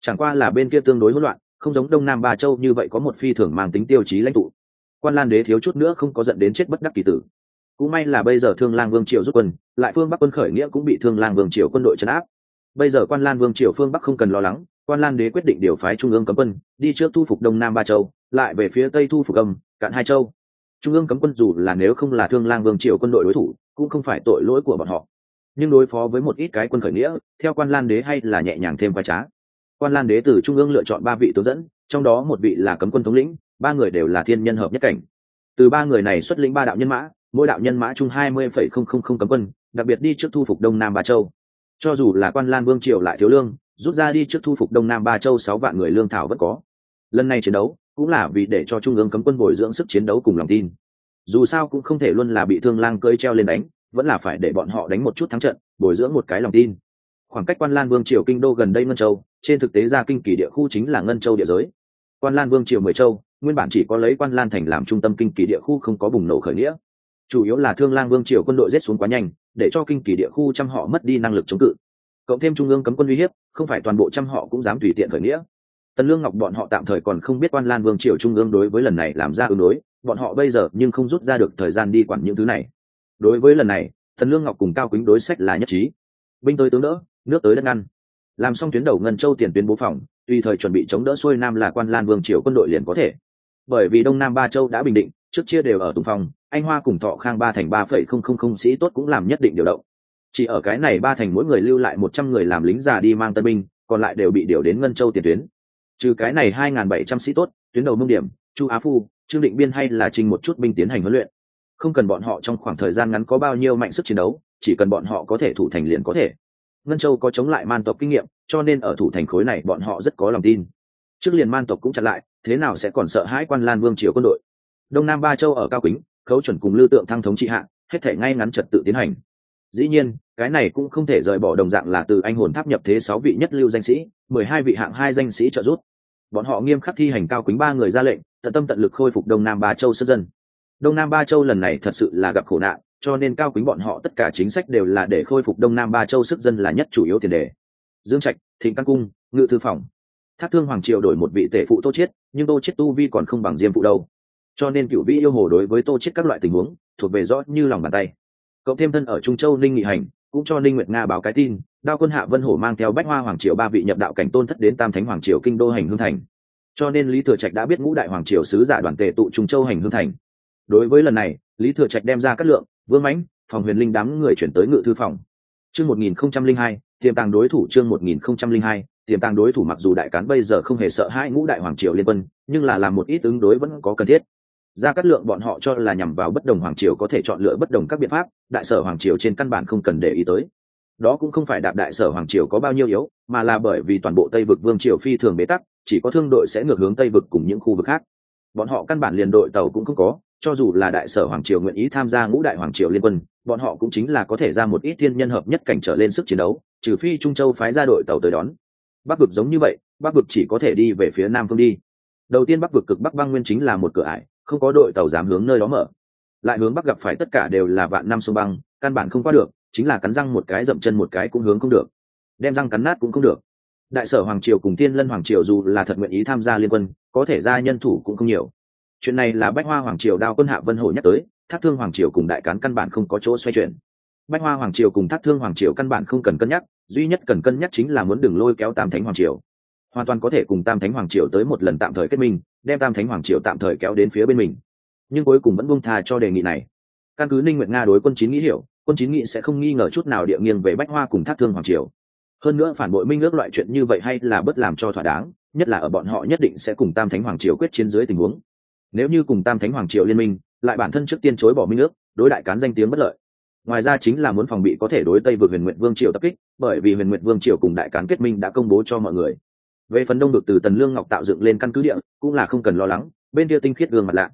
Chẳng qua là bên kia tương đối hỗn loạn, không giống đông nam ba châu như vậy có một phi thường mang tính tiêu chí lãnh tụ. Quan lan đế thiếu chút nữa không có dẫn đến chết bất đắc kỳ tử. Cũng may là bây giờ thương lang vương triều rút quân, lại phương bắc quân khởi nghĩa cũng bị thương lang vương triều quân đội chấn áp. Bây giờ quan lan vương triều phương bắc không cần lo lắng, quan lan đế quyết định điều phái trung ương cấm quân, đi trước thu phục đông nam ba châu, lại về phía tây thu phục âm, cạn hai châu. Trung ương cấm quân dù là nếu không là thương lang vương triều quân đội đối thủ, cũng không phải tội lỗi của bọn họ nhưng đối phó với một ít cái quân khởi nghĩa, theo quan lan đế hay là nhẹ nhàng thêm vai trá. Quan lan đế từ trung ương lựa chọn ba vị tướng dẫn, trong đó một vị là cấm quân thống lĩnh, ba người đều là thiên nhân hợp nhất cảnh. Từ ba người này xuất lĩnh ba đạo nhân mã, mỗi đạo nhân mã chung hai mươi phẩy không không không cấm quân, đặc biệt đi trước thu phục đông nam ba châu. Cho dù là quan lan vương triều lại thiếu lương, rút ra đi trước thu phục đông nam ba châu sáu vạn người lương thảo vẫn có. Lần này chiến đấu cũng là vì để cho trung ương cấm quân bồi dưỡng sức chiến đấu cùng lòng tin. Dù sao cũng không thể luôn là bị thương lang cơi treo lên đánh vẫn là phải để bọn họ đánh một chút thắng trận, bồi dưỡng một cái lòng tin. Khoảng cách quan lan vương triều kinh đô gần đây ngân châu, trên thực tế ra kinh kỳ địa khu chính là ngân châu địa giới. Quan lan vương triều mười châu, nguyên bản chỉ có lấy quan lan thành làm trung tâm kinh kỳ địa khu không có bùng nổ khởi nghĩa. Chủ yếu là thương lang vương triều quân đội rết xuống quá nhanh, để cho kinh kỳ địa khu trăm họ mất đi năng lực chống cự. Cộng thêm trung ương cấm quân uy hiếp, không phải toàn bộ trăm họ cũng dám tùy tiện khởi nghĩa. Tần lương ngọc bọn họ tạm thời còn không biết quan lan vương triều trung ương đối với lần này làm ra ứng đối, bọn họ bây giờ nhưng không rút ra được thời gian đi quản những thứ này đối với lần này, thần lương ngọc cùng cao quýnh đối sách là nhất trí. Binh tới tướng đỡ, nước tới đất ngăn. Làm xong tuyến đầu ngân châu tiền tuyến bố phòng, tùy thời chuẩn bị chống đỡ xuôi nam là quan lan vương triều quân đội liền có thể. Bởi vì đông nam ba châu đã bình định, trước chia đều ở tùng phong anh hoa cùng thọ khang ba thành ba phẩy không không không sĩ tốt cũng làm nhất định điều động. Chỉ ở cái này ba thành mỗi người lưu lại một trăm người làm lính già đi mang tân binh, còn lại đều bị điều đến ngân châu tiền tuyến. Trừ cái này hai n bảy trăm sĩ tốt, tuyến đầu mông điểm, chu á phu, trương định biên hay là trình một chút binh tiến hành huấn luyện không cần bọn họ trong khoảng thời gian ngắn có bao nhiêu mạnh sức chiến đấu, chỉ cần bọn họ có thể thủ thành liền có thể. Ngân châu có chống lại man tộc kinh nghiệm, cho nên ở thủ thành khối này bọn họ rất có lòng tin. Trước liền man tộc cũng chặn lại, thế nào sẽ còn sợ hãi quan lan vương triều quân đội? Đông nam ba châu ở cao kính, khấu chuẩn cùng lưu tượng thăng thống trị hạ, hết thể ngay ngắn trật tự tiến hành. Dĩ nhiên, cái này cũng không thể rời bỏ đồng dạng là từ anh hồn tháp nhập thế sáu vị nhất lưu danh sĩ, mười hai vị hạng hai danh sĩ trợ giúp. Bọn họ nghiêm khắc thi hành cao kính ba người ra lệnh, tận tâm tận lực khôi phục đông nam ba châu sức dân đông nam ba châu lần này thật sự là gặp khổ nạn, cho nên cao quý bọn họ tất cả chính sách đều là để khôi phục đông nam ba châu sức dân là nhất chủ yếu tiền đề. Dương trạch, thịnh căn cung, ngự thư phòng. Thác thương hoàng triều đổi một vị tể phụ tô chiết, nhưng tô chiết tu vi còn không bằng diêm phụ đâu. Cho nên cựu vĩ yêu hồ đối với tô chiết các loại tình huống, thuộc về rõ như lòng bàn tay. Cậu thêm thân ở trung châu ninh nghị hành, cũng cho ninh nguyệt nga báo cái tin, đao quân hạ vân hổ mang theo bách hoa hoàng triều ba vị nhập đạo cảnh tôn thất đến tam thánh hoàng triều kinh đô hành hương thành. Cho nên lý thừa trạch đã biết ngũ đại hoàng triều sứ giả đoàn tề tụ trung châu hành hương thành đối với lần này, lý thừa trạch đem ra cát lượng, vương mãnh, phòng huyền linh đám người chuyển tới ngự thư phòng. Chương một nghìn không trăm linh hai, tiềm tàng đối thủ chương một nghìn không trăm linh hai, tiềm tàng đối thủ mặc dù đại cán bây giờ không hề sợ hai ngũ đại hoàng triều liên quân, nhưng là làm một ít ứng đối vẫn có cần thiết. Ra cát lượng bọn họ cho là nhằm vào bất đồng hoàng triều có thể chọn lựa bất đồng các biện pháp, đại sở hoàng triều trên căn bản không cần để ý tới. Đó cũng không phải đạp đại sở hoàng triều có bao nhiêu yếu, mà là bởi vì toàn bộ tây vực vương triều phi thường bế tắc, chỉ có thương đội sẽ ngược hướng tây vực cùng những khu vực khác. Bọn họ căn bản liền đội tàu cũng không có cho dù là đại sở hoàng triều nguyện ý tham gia ngũ đại hoàng triều liên quân, bọn họ cũng chính là có thể ra một ít thiên nhân hợp nhất cảnh trở lên sức chiến đấu, trừ phi trung châu phái ra đội tàu tới đón. Bắc vực giống như vậy, bắc vực chỉ có thể đi về phía nam phương đi. Đầu tiên bắc vực cực bắc băng nguyên chính là một cửa ải, không có đội tàu dám hướng nơi đó mở. Lại hướng bắc gặp phải tất cả đều là vạn năm sông băng, căn bản không qua được, chính là cắn răng một cái dậm chân một cái cũng hướng không được. Đem răng cắn nát cũng không được. Đại sở hoàng triều cùng tiên lân hoàng triều dù là thật nguyện ý tham gia liên quân, có thể ra nhân thủ cũng không nhiều chuyện này là bách hoa hoàng triều đao quân hạ vân hổ nhắc tới, thác thương hoàng triều cùng đại cán căn bản không có chỗ xoay chuyển. Bách hoa hoàng triều cùng thác thương hoàng triều căn bản không cần cân nhắc, duy nhất cần cân nhắc chính là muốn đừng lôi kéo tam thánh hoàng triều. Hoàn toàn có thể cùng tam thánh hoàng triều tới một lần tạm thời kết minh, đem tam thánh hoàng triều tạm thời kéo đến phía bên mình. Nhưng cuối cùng vẫn buông tha cho đề nghị này. Căn cứ ninh nguyện nga đối quân chín nghĩ hiểu, quân chín nghị sẽ không nghi ngờ chút nào địa nghiêng về bách hoa cùng thác thương hoàng triều. Hơn nữa phản bội minh ước loại chuyện như vậy hay là bất làm cho thỏa đáng, nhất là ở bọn họ nhất định sẽ cùng tam thánh hoàng triều quyết chiến dưới tình huống nếu như cùng tam thánh hoàng triều liên minh, lại bản thân trước tiên chối bỏ minh ước, đối đại cán danh tiếng bất lợi. Ngoài ra chính là muốn phòng bị có thể đối tây vượt huyền nguyện vương triều tập kích, bởi vì huyền nguyện vương triều cùng đại cán kết minh đã công bố cho mọi người. Về phần đông được từ tần lương ngọc tạo dựng lên căn cứ địa, cũng là không cần lo lắng, bên kia tinh khiết gương mặt lạ.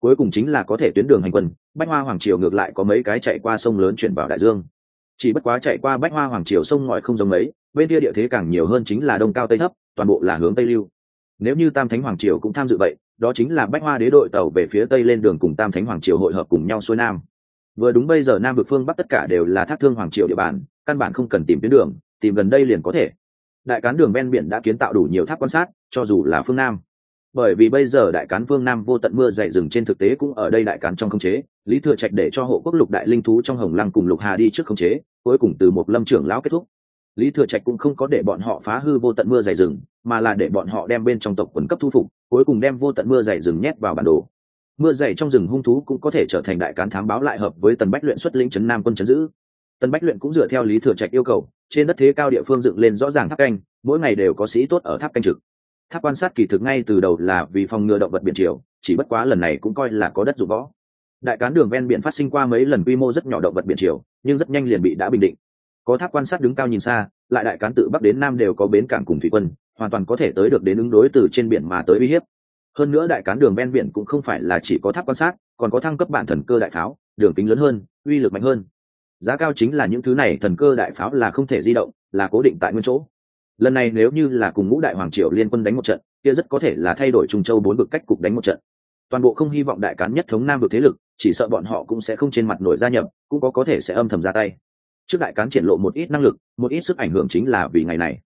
Cuối cùng chính là có thể tuyến đường hành quân, bách hoa hoàng triều ngược lại có mấy cái chạy qua sông lớn chuyển vào đại dương. Chỉ bất quá chạy qua bách hoa hoàng triều sông ngòi không giống mấy, bên kia địa thế càng nhiều hơn chính là đông cao tây thấp, toàn bộ là hướng tây lưu. Nếu như tam thánh hoàng triều cũng tham dự vậy đó chính là bách hoa đế đội tàu về phía tây lên đường cùng tam thánh hoàng triều hội hợp cùng nhau xuôi nam. Vừa đúng bây giờ nam vực phương bắc tất cả đều là thác thương hoàng triều địa bàn, căn bản không cần tìm tuyến đường, tìm gần đây liền có thể. Đại cán đường ven biển đã kiến tạo đủ nhiều tháp quan sát, cho dù là phương nam. Bởi vì bây giờ đại cán phương nam vô tận mưa dày rừng trên thực tế cũng ở đây đại cán trong không chế, lý thừa trạch để cho hộ quốc lục đại linh thú trong hồng lăng cùng lục hà đi trước không chế, cuối cùng từ một lâm trưởng lão kết thúc lý thừa trạch cũng không có để bọn họ phá hư vô tận mưa dày rừng, mà là để bọn họ đem bên trong tộc quần cấp thu phục, cuối cùng đem vô tận mưa dày rừng nhét vào bản đồ. Mưa dày trong rừng hung thú cũng có thể trở thành đại cán thám báo lại hợp với tần bách luyện xuất lĩnh trấn nam quân trấn giữ. Tần bách luyện cũng dựa theo lý thừa trạch yêu cầu, trên đất thế cao địa phương dựng lên rõ ràng tháp canh, mỗi ngày đều có sĩ tốt ở tháp canh trực. Tháp quan sát kỳ thực ngay từ đầu là vì phòng ngừa động vật biển triều, chỉ bất quá lần này cũng coi là có đất dụng võ. Đại cán đường ven biển phát sinh qua mấy lần quy mô rất nhỏ động vật biển triều, nhưng rất nhanh liền bị đã bình định có tháp quan sát đứng cao nhìn xa, lại đại cán tự bắc đến nam đều có bến cảng cùng thủy quân, hoàn toàn có thể tới được đến ứng đối từ trên biển mà tới uy hiếp. Hơn nữa đại cán đường ven biển cũng không phải là chỉ có tháp quan sát, còn có thăng cấp bản thần cơ đại pháo, đường kính lớn hơn, uy lực mạnh hơn. Giá cao chính là những thứ này, thần cơ đại pháo là không thể di động, là cố định tại nguyên chỗ. Lần này nếu như là cùng ngũ đại hoàng triều liên quân đánh một trận, kia rất có thể là thay đổi trung châu bốn vực cách cục đánh một trận. Toàn bộ không hy vọng đại cán nhất thống nam vực thế lực, chỉ sợ bọn họ cũng sẽ không trên mặt nổi gia nhập, cũng có có thể sẽ âm thầm ra tay trước đại cán triển lộ một ít năng lực, một ít sức ảnh hưởng chính là vì ngày này.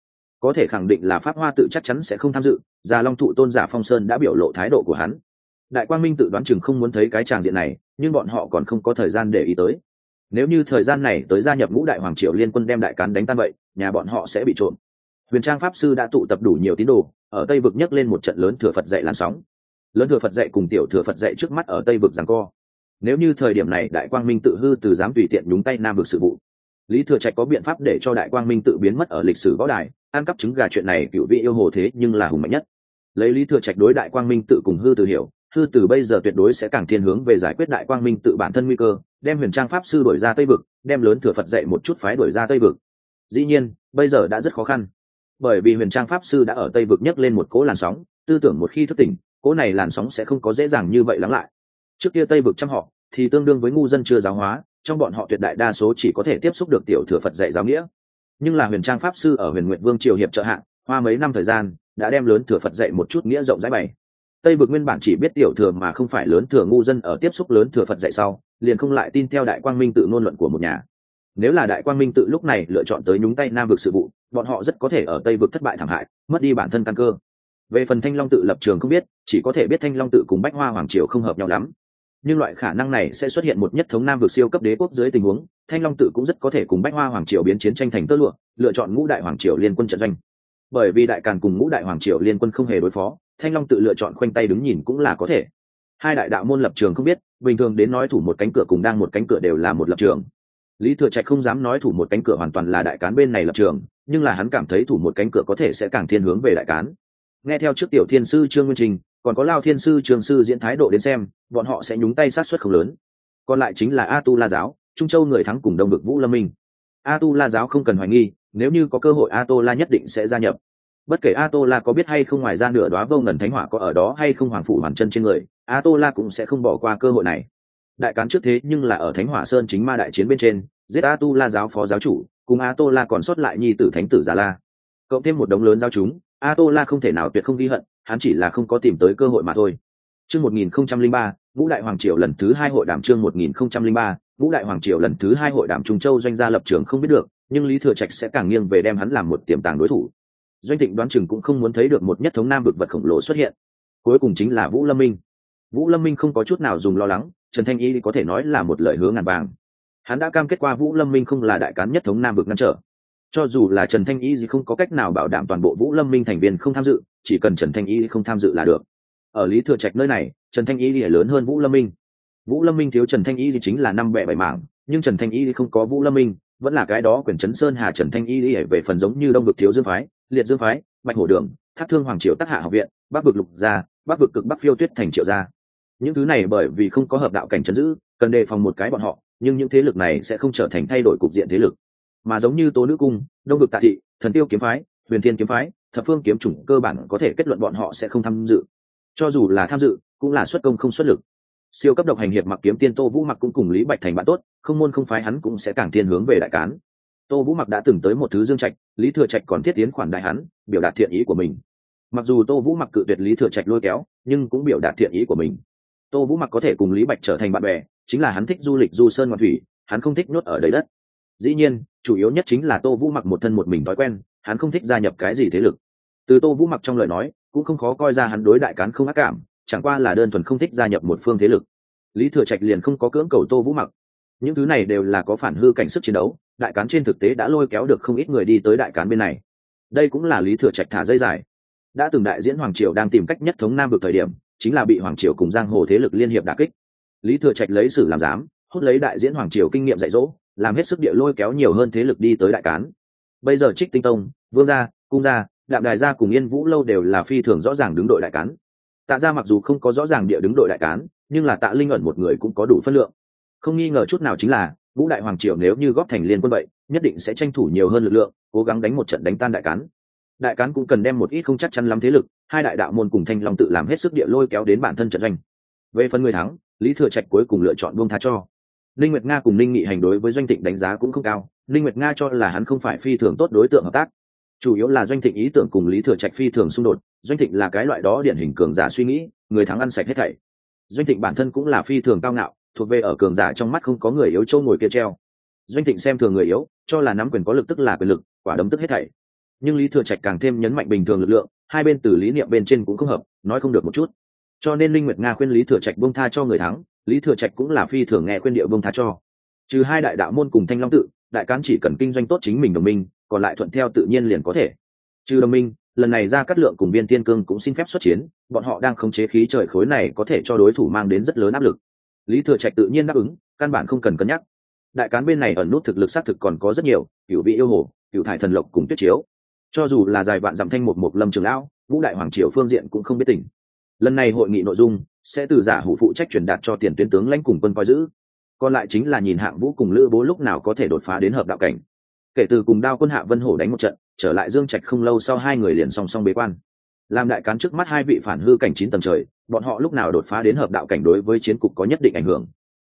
Có thể khẳng định là pháp hoa tự chắc chắn sẽ không tham dự, già long thụ tôn giả phong sơn đã biểu lộ thái độ của hắn. Đại quang minh tự đoán chừng không muốn thấy cái tràng diện này, nhưng bọn họ còn không có thời gian để ý tới. Nếu như thời gian này tới gia nhập ngũ đại hoàng triều liên quân đem đại cán đánh tan vậy, nhà bọn họ sẽ bị trộm. Huyền trang pháp sư đã tụ tập đủ nhiều tín đồ, ở tây vực nhấc lên một trận lớn thừa phật dạy làn sóng. Lớn thừa phật dạy cùng tiểu thừa phật dạy trước mắt ở tây vực rằng co. Nếu như thời điểm này đại quang minh tự hư từ dám tùy tiện nhúng tay nam vực sự vụ lý thừa trạch có biện pháp để cho đại quang minh tự biến mất ở lịch sử võ đài, ăn cắp trứng gà chuyện này cựu vị yêu hồ thế nhưng là hùng mạnh nhất. Lấy lý thừa trạch đối đại quang minh tự cùng hư từ hiểu, hư từ bây giờ tuyệt đối sẽ càng thiên hướng về giải quyết đại quang minh tự bản thân nguy cơ, đem huyền trang pháp sư đổi ra tây vực, đem lớn thừa phật dạy một chút phái đổi ra tây vực. Dĩ nhiên, bây giờ đã rất khó khăn, bởi vì huyền trang pháp sư đã ở tây vực nhấc lên một cỗ làn sóng, tư tưởng một khi thức tỉnh, cỗ này làn sóng sẽ không có dễ dàng như vậy lắng lại. Trước kia tây vực trăm họ thì tương đương với ngu dân chưa giáo hóa trong bọn họ tuyệt đại đa số chỉ có thể tiếp xúc được tiểu thừa phật dạy giáo nghĩa. Nhưng là huyền trang pháp sư ở huyền nguyện vương triều hiệp trợ hạng hoa mấy năm thời gian, đã đem lớn thừa phật dạy một chút nghĩa rộng rãi bày. Tây vực nguyên bản chỉ biết tiểu thừa mà không phải lớn thừa ngu dân ở tiếp xúc lớn thừa phật dạy sau, liền không lại tin theo đại quang minh tự ngôn luận của một nhà. Nếu là đại quang minh tự lúc này lựa chọn tới nhúng tay nam vực sự vụ, bọn họ rất có thể ở tây vực thất bại thảm hại, mất đi bản thân căn cơ. Về phần thanh long tự lập trường không biết, chỉ có thể biết thanh long tự cùng bách hoa hoàng triều không hợp nhau lắm nhưng loại khả năng này sẽ xuất hiện một nhất thống nam vực siêu cấp đế quốc dưới tình huống, thanh long tự cũng rất có thể cùng bách hoa hoàng triều biến chiến tranh thành tơ lụa, lựa chọn ngũ đại hoàng triều liên quân trận doanh. Bởi vì đại càn cùng ngũ đại hoàng triều liên quân không hề đối phó, thanh long tự lựa chọn khoanh tay đứng nhìn cũng là có thể. Hai đại đạo môn lập trường không biết, bình thường đến nói thủ một cánh cửa cùng đang một cánh cửa đều là một lập trường. Lý thừa trạch không dám nói thủ một cánh cửa hoàn toàn là đại cán bên này lập trường, nhưng là hắn cảm thấy thủ một cánh cửa có thể sẽ càng thiên hướng về đại cán. Nghe theo trước tiểu thiên sư trương nguyên trình còn có lao thiên sư, trường sư diễn thái độ đến xem, bọn họ sẽ nhúng tay sát xuất không lớn. Còn lại chính là a tu la giáo, trung châu người thắng cùng đông vực vũ lâm minh. A tu la giáo không cần hoài nghi, nếu như có cơ hội a tô la nhất định sẽ gia nhập. Bất kể a tô la có biết hay không ngoài ra nửa đoá vô ngần thánh hỏa có ở đó hay không hoàng phủ hoàn chân trên người a tô la cũng sẽ không bỏ qua cơ hội này. Đại cán trước thế nhưng là ở thánh hỏa sơn chính ma đại chiến bên trên, giết a tu la giáo phó giáo chủ, cùng a tô la còn sót lại nhi tử thánh tử già la. Cộng thêm một đống lớn giao chúng a tô la không thể nào tuyệt không ghi hận hắn chỉ là không có tìm tới cơ hội mà thôi. Chương một nghìn không trăm linh ba vũ đại hoàng triều lần thứ hai hội đàm chương một nghìn không trăm linh ba vũ đại hoàng triều lần thứ hai hội đàm trung châu doanh gia lập trường không biết được, nhưng lý thừa trạch sẽ càng nghiêng về đem hắn làm một tiềm tàng đối thủ. Doanh thịnh đoán chừng cũng không muốn thấy được một nhất thống nam vực vật khổng lồ xuất hiện. Cuối cùng chính là vũ lâm minh. Vũ lâm minh không có chút nào dùng lo lắng, trần thanh y có thể nói là một lời hứa ngàn vàng. Hắn đã cam kết qua vũ lâm minh không là đại cán nhất thống nam vực ngăn trở cho dù là trần thanh y gì không có cách nào bảo đảm toàn bộ vũ lâm minh thành viên không tham dự, chỉ cần trần thanh y không tham dự là được. Ở lý thừa trạch nơi này, trần thanh y thì lớn hơn vũ lâm minh. Vũ lâm minh thiếu trần thanh y thì chính là năm bẹ bảy mảng, nhưng trần thanh y không có vũ lâm minh, vẫn là cái đó quyền trấn sơn hà trần thanh y thì về phần giống như đông vực thiếu dương phái, liệt dương phái, bạch hổ đường, thác thương hoàng triều tác hạ học viện, bắc vực lục gia, bắc vực cực bắc phiêu tuyết thành triệu gia. Những thứ này bởi vì không có hợp đạo cảnh Trấn giữ, cần đề phòng một cái bọn họ, nhưng những thế lực này sẽ không trở thành thay đổi cục diện thế lực mà giống như tố nữ cung, đông vực tạ thị, thần tiêu kiếm phái, huyền thiên kiếm phái, thập phương kiếm chủng cơ bản có thể kết luận bọn họ sẽ không tham dự. Cho dù là tham dự, cũng là xuất công không xuất lực. Siêu cấp độc hành hiệp mặc kiếm tiên tô vũ mặc cũng cùng lý bạch thành bạn tốt, không môn không phái hắn cũng sẽ càng thiên hướng về đại cán. Tô vũ mặc đã từng tới một thứ dương trạch, lý thừa trạch còn thiết tiến khoản đại hắn, biểu đạt thiện ý của mình. Mặc dù tô vũ mặc cự tuyệt lý thừa trạch lôi kéo, nhưng cũng biểu đạt thiện ý của mình. Tô vũ mặc có thể cùng lý bạch trở thành bạn bè, chính là hắn thích du lịch du sơn ngoạn thủy, hắn không thích nhốt ở đầy đất dĩ nhiên, chủ yếu nhất chính là tô vũ mặc một thân một mình thói quen, hắn không thích gia nhập cái gì thế lực. Từ tô vũ mặc trong lời nói, cũng không khó coi ra hắn đối đại cán không ác cảm, chẳng qua là đơn thuần không thích gia nhập một phương thế lực. Lý thừa trạch liền không có cưỡng cầu tô vũ mặc. Những thứ này đều là có phản hư cảnh sức chiến đấu, đại cán trên thực tế đã lôi kéo được không ít người đi tới đại cán bên này. Đây cũng là lý thừa trạch thả dây dài. Đã từng đại diễn hoàng triều đang tìm cách nhất thống nam vực thời điểm, chính là bị hoàng triều cùng giang hồ thế lực liên hiệp đà kích. Lý thừa trạch lấy sử làm giám hốt lấy đại diễn hoàng triều kinh nghiệm dạy dỗ làm hết sức địa lôi kéo nhiều hơn thế lực đi tới đại cán. Bây giờ trích tinh tông, vương gia, cung gia, đạm đài gia cùng yên vũ lâu đều là phi thường rõ ràng đứng đội đại cán. Tạ gia mặc dù không có rõ ràng địa đứng đội đại cán, nhưng là tạ linh ẩn một người cũng có đủ phân lượng. Không nghi ngờ chút nào chính là, vũ đại hoàng triều nếu như góp thành liên quân vậy, nhất định sẽ tranh thủ nhiều hơn lực lượng, cố gắng đánh một trận đánh tan đại cán. Đại cán cũng cần đem một ít không chắc chắn lắm thế lực, hai đại đạo môn cùng thanh long tự làm hết sức địa lôi kéo đến bản thân trận doanh. Về phần người thắng, lý thừa trạch cuối cùng lựa chọn buông tha cho. Ninh nguyệt nga cùng Ninh nghị hành đối với doanh thịnh đánh giá cũng không cao. Ninh nguyệt nga cho là hắn không phải phi thường tốt đối tượng hợp tác. Chủ yếu là doanh thịnh ý tưởng cùng lý thừa trạch phi thường xung đột. Doanh thịnh là cái loại đó điển hình cường giả suy nghĩ, người thắng ăn sạch hết thảy. Doanh thịnh bản thân cũng là phi thường cao ngạo, thuộc về ở cường giả trong mắt không có người yếu châu ngồi kia treo. Doanh thịnh xem thường người yếu, cho là nắm quyền có lực tức là quyền lực, quả đấm tức hết thảy. Nhưng lý thừa trạch càng thêm nhấn mạnh bình thường lực lượng, hai bên từ lý niệm bên trên cũng không hợp, nói không được một chút cho nên linh nguyệt nga khuyên lý thừa trạch buông tha cho người thắng, lý thừa trạch cũng là phi thường nghe khuyên địa buông tha cho. Trừ hai đại đạo môn cùng thanh long tự, đại cán chỉ cần kinh doanh tốt chính mình đồng minh, còn lại thuận theo tự nhiên liền có thể. Trừ đồng minh, lần này ra cắt lượng cùng viên tiên cương cũng xin phép xuất chiến, bọn họ đang khống chế khí trời khối này có thể cho đối thủ mang đến rất lớn áp lực. Lý thừa trạch tự nhiên đáp ứng, căn bản không cần cân nhắc. Đại cán bên này ẩn nút thực lực xác thực còn có rất nhiều cựu vị yêu hồ cựu thải thần lộc cùng tuyết chiếu. Cho dù là dài vạn dặm thanh một một lâm trường lão ngũ đại hoàng triều phương diện cũng không biết tỉnh lần này hội nghị nội dung sẽ từ giả hủ phụ trách truyền đạt cho tiền tuyến tướng lãnh cùng quân coi giữ. Còn lại chính là nhìn hạng vũ cùng lữ bố lúc nào có thể đột phá đến hợp đạo cảnh. Kể từ cùng đao quân hạ vân hổ đánh một trận, trở lại dương trạch không lâu sau hai người liền song song bế quan. Làm đại cán trước mắt hai vị phản hư cảnh chín tầng trời, bọn họ lúc nào đột phá đến hợp đạo cảnh đối với chiến cục có nhất định ảnh hưởng.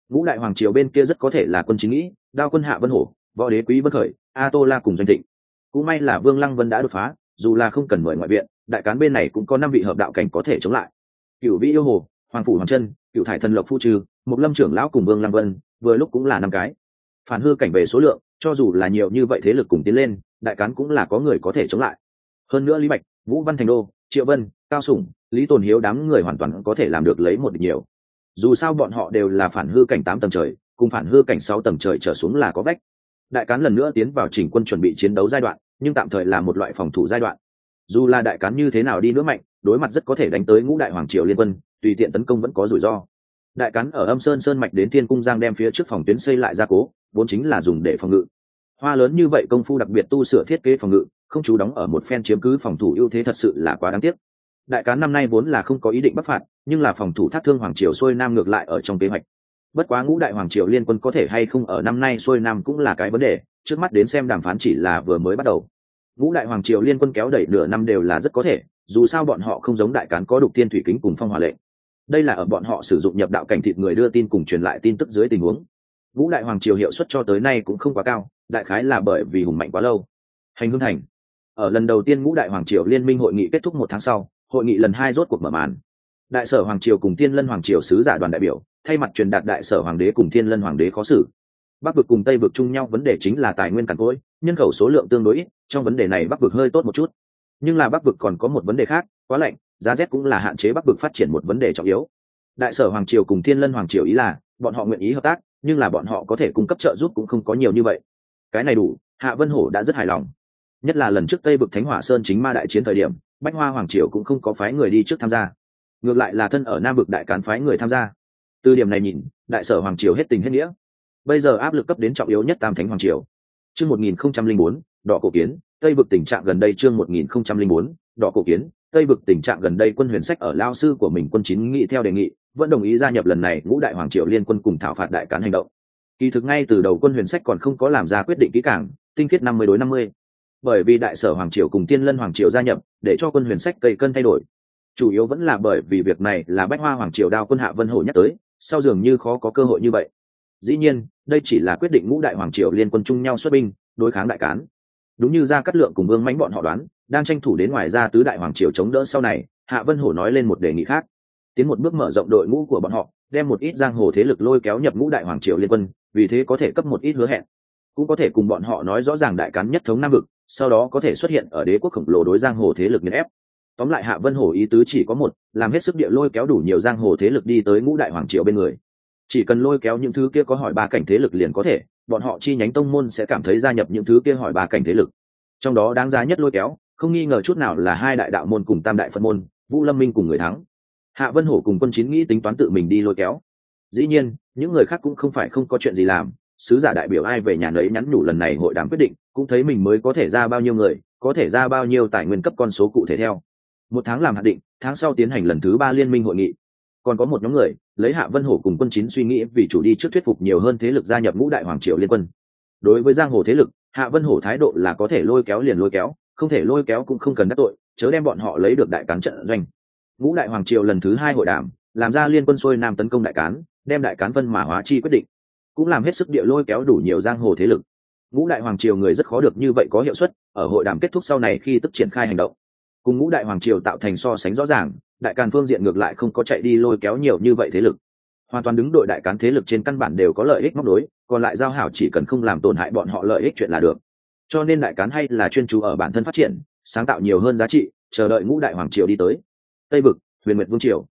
Ngũ đại hoàng triều bên kia rất có thể là quân chính nghĩ, đao quân hạ vân hổ, võ đế quý vân khởi a tô la cùng doanh thịnh. Cũng may là vương lăng vân đã đột phá dù là không cần mời ngoại viện, đại cán bên này cũng có năm vị hợp đạo cảnh có thể chống lại. Cựu vị yêu hồ, hoàng phủ hoàng chân cựu thải thần lộc phu trừ một lâm trưởng lão cùng vương lăng vân, vừa lúc cũng là năm cái. Phản hư cảnh về số lượng, cho dù là nhiều như vậy thế lực cùng tiến lên, đại cán cũng là có người có thể chống lại. Hơn nữa lý bạch, vũ văn thành đô, triệu vân, cao sủng, lý tồn hiếu đám người hoàn toàn có thể làm được lấy một địch nhiều. Dù sao bọn họ đều là phản hư cảnh tám tầng trời, cùng phản hư cảnh sáu tầng trời trở xuống là có vách. Đại cán lần nữa tiến vào chỉnh quân chuẩn bị chiến đấu giai đoạn nhưng tạm thời là một loại phòng thủ giai đoạn. Dù là đại cán như thế nào đi nữa mạnh, đối mặt rất có thể đánh tới ngũ đại hoàng triều liên quân, tùy tiện tấn công vẫn có rủi ro. Đại cán ở âm sơn sơn mạch đến thiên cung giang đem phía trước phòng tuyến xây lại gia cố, vốn chính là dùng để phòng ngự. Hoa lớn như vậy công phu đặc biệt tu sửa thiết kế phòng ngự, không chú đóng ở một phen chiếm cứ phòng thủ ưu thế thật sự là quá đáng tiếc. Đại cán năm nay vốn là không có ý định bắc phạt, nhưng là phòng thủ thác thương hoàng triều xuôi nam ngược lại ở trong kế hoạch. Bất quá ngũ đại hoàng triều liên quân có thể hay không ở năm nay xuôi nam cũng là cái vấn đề, trước mắt đến xem đàm phán chỉ là vừa mới bắt đầu ngũ đại hoàng triều liên quân kéo đẩy nửa năm đều là rất có thể, dù sao bọn họ không giống đại cán có đục tiên thủy kính cùng phong hỏa lệnh. Đây là ở bọn họ sử dụng nhập đạo cảnh thịt người đưa tin cùng truyền lại tin tức dưới tình huống. Ngũ đại hoàng triều hiệu suất cho tới nay cũng không quá cao, đại khái là bởi vì hùng mạnh quá lâu. Hành hương thành. Ở lần đầu tiên ngũ đại hoàng triều liên minh hội nghị kết thúc một tháng sau, hội nghị lần hai rốt cuộc mở màn. Đại sở hoàng triều cùng tiên lân hoàng triều sứ giả đoàn đại biểu, thay mặt truyền đạt đại sở hoàng đế cùng thiên lân hoàng đế khó xử bắc vực cùng tây vực chung nhau, vấn đề chính là tài nguyên càn cỗi, nhân khẩu số lượng tương đối ít, trong vấn đề này bắc vực hơi tốt một chút. Nhưng là bắc vực còn có một vấn đề khác, quá lạnh, giá rét cũng là hạn chế bắc vực phát triển một vấn đề trọng yếu. Đại sở hoàng triều cùng thiên lân hoàng triều ý là, bọn họ nguyện ý hợp tác, nhưng là bọn họ có thể cung cấp trợ giúp cũng không có nhiều như vậy. Cái này đủ, hạ vân hổ đã rất hài lòng. Nhất là lần trước tây vực thánh hỏa sơn chính ma đại chiến thời điểm, bách hoa hoàng triều cũng không có phái người đi trước tham gia. Ngược lại là thân ở nam vực đại cán phái người tham gia. Từ điểm này nhìn, đại sở hoàng triều hết tình hết nghĩa bây giờ áp lực cấp đến trọng yếu nhất tam thánh hoàng triều. Chương một nghìn không trăm linh bốn, đỏ cổ kiến, tây vực tình trạng gần đây chương một nghìn không trăm linh bốn, đỏ cổ kiến, tây vực tình trạng gần đây quân huyền sách ở lao sư của mình quân chín nghị theo đề nghị, vẫn đồng ý gia nhập lần này ngũ đại hoàng triều liên quân cùng thảo phạt đại cán hành động. Kỳ thực ngay từ đầu quân huyền sách còn không có làm ra quyết định kỹ cảng tinh khiết năm mươi đối năm mươi. Bởi vì đại sở hoàng triều cùng tiên lân hoàng triều gia nhập, để cho quân huyền sách cây cân thay đổi. Chủ yếu vẫn là bởi vì việc này là bách hoa hoàng triều đao quân hạ vân hổ nhắc tới, sau dường như khó có cơ hội như vậy dĩ nhiên, đây chỉ là quyết định ngũ đại hoàng triều liên quân chung nhau xuất binh, đối kháng đại cán. Đúng như ra cắt lượng cùng vương mãnh bọn họ đoán, đang tranh thủ đến ngoài ra tứ đại hoàng triều chống đỡ sau này, hạ vân hổ nói lên một đề nghị khác. Tiến một bước mở rộng đội ngũ của bọn họ, đem một ít giang hồ thế lực lôi kéo nhập ngũ đại hoàng triều liên quân, vì thế có thể cấp một ít hứa hẹn. Cũng có thể cùng bọn họ nói rõ ràng đại cán nhất thống nam vực, sau đó có thể xuất hiện ở đế quốc khổng lồ đối giang hồ thế lực nghiền ép. Tóm lại hạ vân hổ ý tứ chỉ có một, làm hết sức địa lôi kéo đủ nhiều giang hồ thế lực đi tới ngũ đại hoàng triều bên người chỉ cần lôi kéo những thứ kia có hỏi ba cảnh thế lực liền có thể, bọn họ chi nhánh tông môn sẽ cảm thấy gia nhập những thứ kia hỏi ba cảnh thế lực. Trong đó đáng giá nhất lôi kéo, không nghi ngờ chút nào là hai đại đạo môn cùng tam đại phân môn, vũ lâm minh cùng người thắng. Hạ vân hổ cùng quân chín nghĩ tính toán tự mình đi lôi kéo. Dĩ nhiên, những người khác cũng không phải không có chuyện gì làm, sứ giả đại biểu ai về nhà nấy nhắn nhủ lần này hội đàm quyết định, cũng thấy mình mới có thể ra bao nhiêu người, có thể ra bao nhiêu tài nguyên cấp con số cụ thể theo. Một tháng làm hạ định, tháng sau tiến hành lần thứ ba liên minh hội nghị còn có một nhóm người, lấy hạ vân hổ cùng quân chín suy nghĩ vì chủ đi trước thuyết phục nhiều hơn thế lực gia nhập ngũ đại hoàng triều liên quân. Đối với giang hồ thế lực, hạ vân hổ thái độ là có thể lôi kéo liền lôi kéo, không thể lôi kéo cũng không cần đắc tội, chớ đem bọn họ lấy được đại cán trận doanh. Ngũ đại hoàng triều lần thứ hai hội đàm, làm ra liên quân xuôi nam tấn công đại cán, đem đại cán vân mã hóa chi quyết định. Cũng làm hết sức địa lôi kéo đủ nhiều giang hồ thế lực. Ngũ đại hoàng triều người rất khó được như vậy có hiệu suất, ở hội đàm kết thúc sau này khi tức triển khai hành động cùng ngũ đại hoàng triều tạo thành so sánh rõ ràng, đại càn phương diện ngược lại không có chạy đi lôi kéo nhiều như vậy thế lực. Hoàn toàn đứng đội đại cán thế lực trên căn bản đều có lợi ích móc đối còn lại giao hảo chỉ cần không làm tổn hại bọn họ lợi ích chuyện là được. Cho nên đại cán hay là chuyên chú ở bản thân phát triển, sáng tạo nhiều hơn giá trị, chờ đợi ngũ đại hoàng triều đi tới. Tây vực, huyền nguyệt vương triều.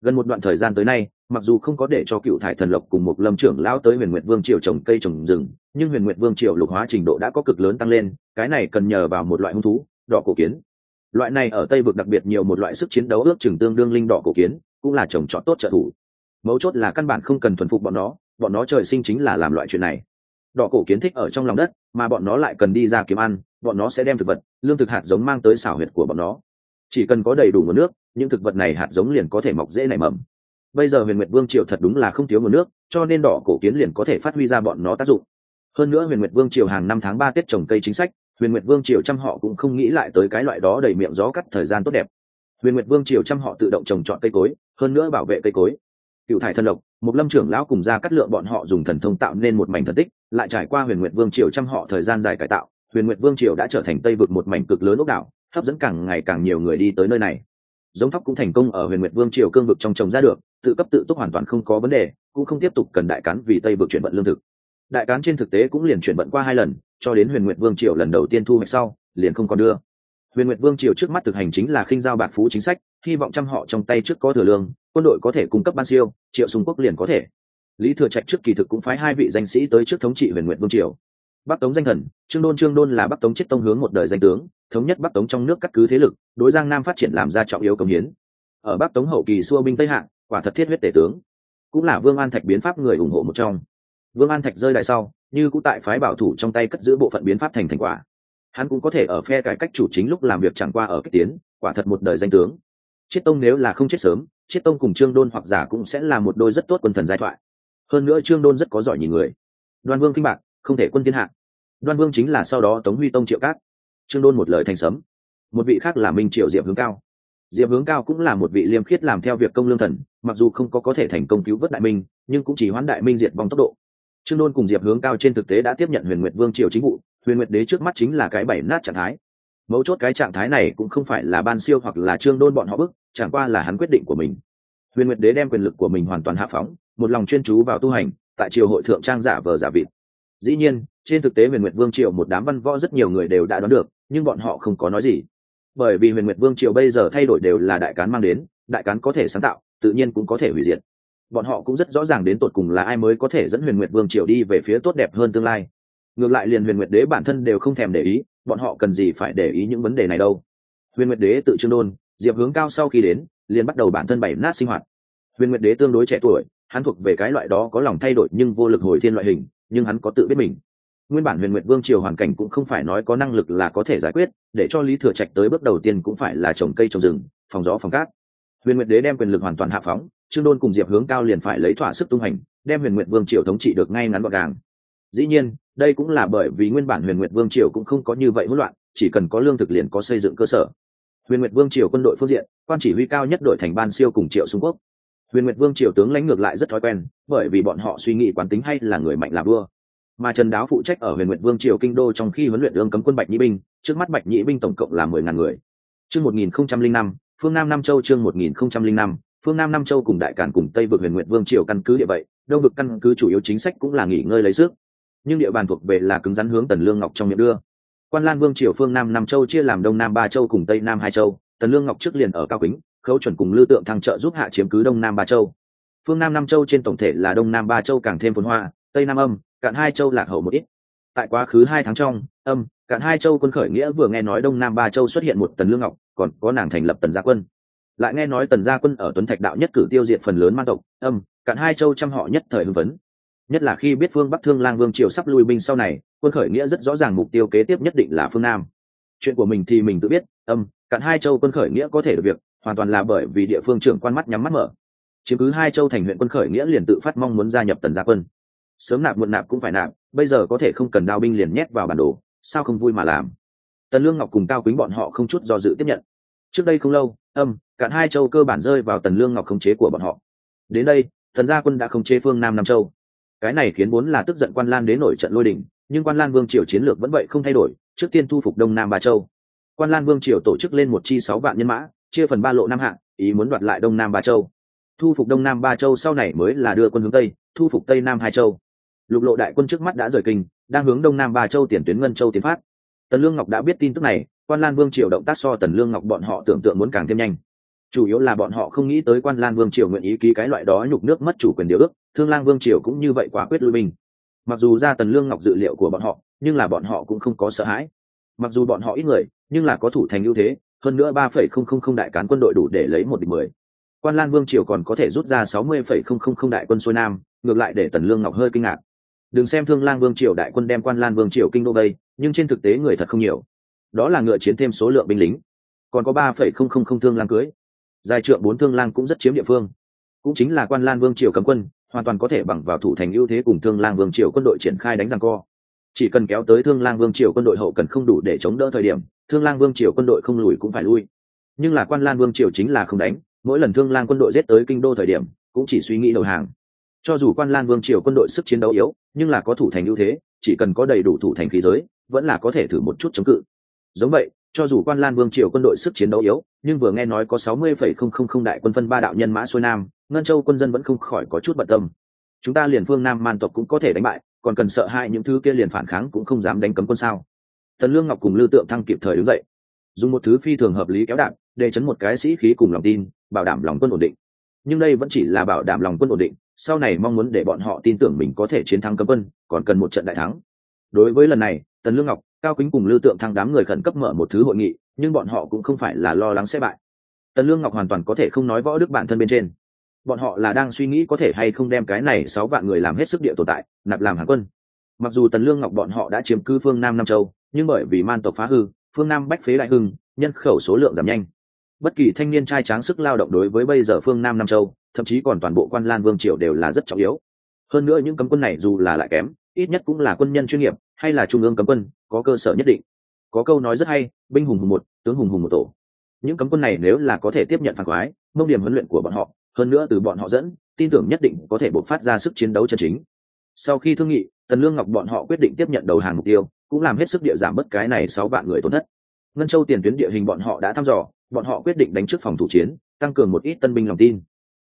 Gần một đoạn thời gian tới nay, mặc dù không có để cho cựu thải thần lộc cùng một lâm trưởng lão tới huyền nguyệt vương triều trồng cây trồng rừng, nhưng huyền nguyệt vương triều lục hóa trình độ đã có cực lớn tăng lên, cái này cần nhờ vào một loại hung thú đỏ cổ kiến loại này ở tây vực đặc biệt nhiều một loại sức chiến đấu ước chừng tương đương linh đỏ cổ kiến, cũng là trồng trọt tốt trợ thủ. Mấu chốt là căn bản không cần thuần phục bọn nó bọn nó trời sinh chính là làm loại chuyện này. Đỏ cổ kiến thích ở trong lòng đất, mà bọn nó lại cần đi ra kiếm ăn, bọn nó sẽ đem thực vật, lương thực hạt giống mang tới xảo huyệt của bọn nó. Chỉ cần có đầy đủ nguồn nước, những thực vật này hạt giống liền có thể mọc dễ nảy mầm. Bây giờ huyền nguyệt vương triều thật đúng là không thiếu nguồn nước, cho nên đỏ cổ kiến liền có thể phát huy ra bọn nó tác dụng. Hơn nữa huyền nguyệt vương triều hàng năm tháng ba tết trồng cây chính sách huyền nguyệt vương triều trăm họ cũng không nghĩ lại tới cái loại đó đầy miệng gió cắt thời gian tốt đẹp. Huyền nguyệt vương triều trăm họ tự động trồng trọt cây cối, hơn nữa bảo vệ cây cối. Cựu thải thân lộc một lâm trưởng lão cùng ra cắt lượng bọn họ dùng thần thông tạo nên một mảnh thần tích, lại trải qua huyền nguyệt vương triều trăm họ thời gian dài cải tạo, huyền nguyệt vương triều đã trở thành tây vực một mảnh cực lớn ốc đảo, hấp dẫn càng ngày càng nhiều người đi tới nơi này. Giống thóc cũng thành công ở huyền nguyệt vương triều cương vực trong trồng ra được, tự cấp tự túc hoàn toàn không có vấn đề, cũng không tiếp tục cần đại cán vì tây vực chuyển vận lương thực đại cán trên thực tế cũng liền chuyển vận qua hai lần, cho đến huyền nguyệt vương triều lần đầu tiên thu hoạch sau, liền không còn đưa. Huyền nguyệt vương triều trước mắt thực hành chính là khinh giao bạc phú chính sách, hy vọng trăm họ trong tay trước có thừa lương, quân đội có thể cung cấp ban siêu, triệu xung quốc liền có thể. Lý thừa trạch trước kỳ thực cũng phái hai vị danh sĩ tới trước thống trị huyền nguyệt vương triều. Bắc tống danh thần, trương đôn trương đôn là bắc tống chiết tông hướng một đời danh tướng, thống nhất bắc tống trong nước cắt cứ thế lực, đối giang nam phát triển làm ra trọng yếu công hiến. Ở bắc tống hậu kỳ xua binh tây hạng quả thật thiết huyết tể tướng. Cũng là vương an thạch biến pháp người ủng hộ một trong vương an thạch rơi lại sau, như cũng tại phái bảo thủ trong tay cất giữ bộ phận biến pháp thành thành quả. Hắn cũng có thể ở phe cải cách chủ chính lúc làm việc chẳng qua ở cái tiến, quả thật một đời danh tướng. Chiết tông nếu là không chết sớm chiết tông cùng trương đôn hoặc giả cũng sẽ là một đôi rất tốt quân thần giai thoại. Hơn nữa trương đôn rất có giỏi nhìn người. Đoan vương kinh bạc, không thể quân thiên hạ. Đoan vương chính là sau đó tống huy tông triệu cát trương đôn một lời thành sấm. Một vị khác là minh triệu diệp hướng cao. Diệp hướng cao cũng là một vị liêm khiết làm theo việc công lương thần, mặc dù không có có thể thành công cứu vớt đại minh, nhưng cũng chỉ hoán đại minh diệt vong tốc độ trương đôn cùng diệp hướng cao trên thực tế đã tiếp nhận huyền nguyệt vương triều chính vụ, huyền nguyệt đế trước mắt chính là cái bảy nát trạng thái. Mấu chốt cái trạng thái này cũng không phải là ban siêu hoặc là trương đôn bọn họ bức, chẳng qua là hắn quyết định của mình. Huyền nguyệt đế đem quyền lực của mình hoàn toàn hạ phóng, một lòng chuyên chú vào tu hành, tại triều hội thượng trang giả vờ giả vịt. Dĩ nhiên, trên thực tế huyền nguyệt vương triều một đám văn võ rất nhiều người đều đã đoán được, nhưng bọn họ không có nói gì. Bởi vì huyền nguyệt vương triều bây giờ thay đổi đều là đại cán mang đến, đại cán có thể sáng tạo, tự nhiên cũng có thể hủy diệt bọn họ cũng rất rõ ràng đến tột cùng là ai mới có thể dẫn huyền nguyệt vương triều đi về phía tốt đẹp hơn tương lai. Ngược lại liền huyền nguyệt đế bản thân đều không thèm để ý, bọn họ cần gì phải để ý những vấn đề này đâu. Huyền nguyệt đế tự trương đôn, diệp hướng cao sau khi đến, liền bắt đầu bản thân bảy nát sinh hoạt. Huyền nguyệt đế tương đối trẻ tuổi, hắn thuộc về cái loại đó có lòng thay đổi nhưng vô lực hồi thiên loại hình, nhưng hắn có tự biết mình. Nguyên bản huyền nguyệt vương triều hoàn cảnh cũng không phải nói có năng lực là có thể giải quyết, để cho lý thừa trạch tới bước đầu tiên cũng phải là trồng cây trồng rừng, phòng gió phòng cát. Huyền nguyệt đế đem quyền lực hoàn toàn hạ phóng trương đôn cùng diệp hướng cao liền phải lấy thỏa sức tung hành, đem huyền nguyệt vương triều thống trị được ngay ngắn gọn gàng. Dĩ nhiên, đây cũng là bởi vì nguyên bản huyền nguyệt vương triều cũng không có như vậy hỗn loạn, chỉ cần có lương thực liền có xây dựng cơ sở. Huyền nguyệt vương triều quân đội phương diện, quan chỉ huy cao nhất đội thành ban siêu cùng triệu xung quốc. Huyền nguyệt vương triều tướng lãnh ngược lại rất thói quen, bởi vì bọn họ suy nghĩ quán tính hay là người mạnh làm vua. Mà trần đáo phụ trách ở huyền nguyệt vương triều kinh đô trong khi huấn luyện ương cấm quân bạch nhĩ binh, trước mắt bạch nhĩ binh tổng cộng là mười ngàn người. Chương một nghìn không trăm linh năm, phương nam nam châu chương một nghìn không trăm linh năm phương nam nam châu cùng đại cản cùng tây vực huyền nguyệt vương triều căn cứ địa vậy, đông vực căn cứ chủ yếu chính sách cũng là nghỉ ngơi lấy sức. Nhưng địa bàn thuộc về là cứng rắn hướng tần lương ngọc trong miệng đưa. Quan lan vương triều phương nam nam châu chia làm đông nam ba châu cùng tây nam hai châu, tần lương ngọc trước liền ở cao kính, khấu chuẩn cùng lưu tượng thăng trợ giúp hạ chiếm cứ đông nam ba châu. Phương nam nam châu trên tổng thể là đông nam ba châu càng thêm phồn hoa, tây nam âm, cạn hai châu lạc hậu một ít. Tại quá khứ hai tháng trong, âm, cạn hai châu quân khởi nghĩa vừa nghe nói đông nam ba châu xuất hiện một tần lương ngọc, còn có nàng thành lập tần gia quân lại nghe nói tần gia quân ở tuấn thạch đạo nhất cử tiêu diệt phần lớn man tộc, âm, cạn hai châu trăm họ nhất thời hưng vấn nhất là khi biết phương bắc thương lang vương triều sắp lui binh sau này, quân khởi nghĩa rất rõ ràng mục tiêu kế tiếp nhất định là phương nam. Chuyện của mình thì mình tự biết, âm, cạn hai châu quân khởi nghĩa có thể được việc, hoàn toàn là bởi vì địa phương trưởng quan mắt nhắm mắt mở. Chiếm cứ hai châu thành huyện quân khởi nghĩa liền tự phát mong muốn gia nhập tần gia quân. Sớm nạp muộn nạp cũng phải nạp, bây giờ có thể không cần đao binh liền nhét vào bản đồ, sao không vui mà làm? Tần lương ngọc cùng cao quý bọn họ không chút do dự tiếp nhận. Trước đây không lâu âm, cạn hai châu cơ bản rơi vào tần lương ngọc khống chế của bọn họ. Đến đây, thần gia quân đã khống chế phương nam nam châu. Cái này khiến vốn là tức giận quan lan đến nổi trận lôi đình, nhưng quan lan vương triều chiến lược vẫn vậy không thay đổi, trước tiên thu phục đông nam ba châu. Quan lan vương triều tổ chức lên một chi sáu vạn nhân mã, chia phần ba lộ nam hạng ý muốn đoạt lại đông nam ba châu. Thu phục đông nam ba châu sau này mới là đưa quân hướng tây, thu phục tây nam hai châu. Lục lộ đại quân trước mắt đã rời kinh, đang hướng đông nam ba châu tiền tuyến ngân châu tiến phát. Tần lương ngọc đã biết tin tức này quan lan vương triều động tác so tần lương ngọc bọn họ tưởng tượng muốn càng thêm nhanh. Chủ yếu là bọn họ không nghĩ tới quan lan vương triều nguyện ý ký cái loại đó nhục nước mất chủ quyền điều ước, thương lang vương triều cũng như vậy quả quyết lui mình mặc dù ra tần lương ngọc dự liệu của bọn họ, nhưng là bọn họ cũng không có sợ hãi. Mặc dù bọn họ ít người, nhưng là có thủ thành ưu thế, hơn nữa ba phẩy không không không đại cán quân đội đủ để lấy một địch mười. Quan lan vương triều còn có thể rút ra sáu mươi phẩy không không không đại quân xuôi nam, ngược lại để tần lương ngọc hơi kinh ngạc. Đừng xem thương lang vương triều đại quân đem quan lan vương triều kinh đô vây, nhưng trên thực tế người thật không nhiều đó là ngựa chiến thêm số lượng binh lính. Còn có ba phẩy không không không thương lang cưới. Dài trượng bốn thương lang cũng rất chiếm địa phương. Cũng chính là quan lan vương triều cấm quân, hoàn toàn có thể bằng vào thủ thành ưu thế cùng thương lang vương triều quân đội triển khai đánh răng co. Chỉ cần kéo tới thương lang vương triều quân đội hậu cần không đủ để chống đỡ thời điểm, thương lang vương triều quân đội không lùi cũng phải lui. Nhưng là quan lan vương triều chính là không đánh, mỗi lần thương lang quân đội giết tới kinh đô thời điểm, cũng chỉ suy nghĩ đầu hàng. Cho dù quan lan vương triều quân đội sức chiến đấu yếu, nhưng là có thủ thành ưu thế, chỉ cần có đầy đủ thủ thành khí giới, vẫn là có thể thử một chút chống cự giống vậy, cho dù quan lan vương triều quân đội sức chiến đấu yếu, nhưng vừa nghe nói có sáu mươi phẩy không không không đại quân phân ba đạo nhân mã xuôi nam, ngân châu quân dân vẫn không khỏi có chút bận tâm. Chúng ta liền phương nam man tộc cũng có thể đánh bại, còn cần sợ hãi những thứ kia liền phản kháng cũng không dám đánh cấm quân sao? Tần lương ngọc cùng lưu tượng thăng kịp thời đứng dậy. Dùng một thứ phi thường hợp lý kéo đạn, để chấn một cái sĩ khí cùng lòng tin, bảo đảm lòng quân ổn định. Nhưng đây vẫn chỉ là bảo đảm lòng quân ổn định, sau này mong muốn để bọn họ tin tưởng mình có thể chiến thắng cấm quân, còn cần một trận đại thắng. Đối với lần này, tần lương ngọc cao kính cùng lưu tượng thăng đám người khẩn cấp mở một thứ hội nghị, nhưng bọn họ cũng không phải là lo lắng sẽ bại. Tần lương ngọc hoàn toàn có thể không nói võ đức bản thân bên trên. Bọn họ là đang suy nghĩ có thể hay không đem cái này sáu vạn người làm hết sức địa tồn tại, nạp làm hàng quân. Mặc dù tần lương ngọc bọn họ đã chiếm cư phương nam nam châu, nhưng bởi vì man tộc phá hư, phương nam bách phế đại hưng, nhân khẩu số lượng giảm nhanh. Bất kỳ thanh niên trai tráng sức lao động đối với bây giờ phương nam nam châu, thậm chí còn toàn bộ quan lan vương triều đều là rất trọng yếu. Hơn nữa những cấm quân này dù là lại kém, ít nhất cũng là quân nhân chuyên nghiệp hay là trung ương cấm quân, có cơ sở nhất định. Có câu nói rất hay, binh hùng hùng một, tướng hùng hùng một tổ. Những cấm quân này nếu là có thể tiếp nhận phản khoái, mông điểm huấn luyện của bọn họ, hơn nữa từ bọn họ dẫn, tin tưởng nhất định có thể bộc phát ra sức chiến đấu chân chính. Sau khi thương nghị, tần lương ngọc bọn họ quyết định tiếp nhận đầu hàng mục tiêu, cũng làm hết sức địa giảm bất cái này sáu vạn người tổn thất. Ngân châu tiền tuyến địa hình bọn họ đã thăm dò, bọn họ quyết định đánh trước phòng thủ chiến, tăng cường một ít tân binh lòng tin.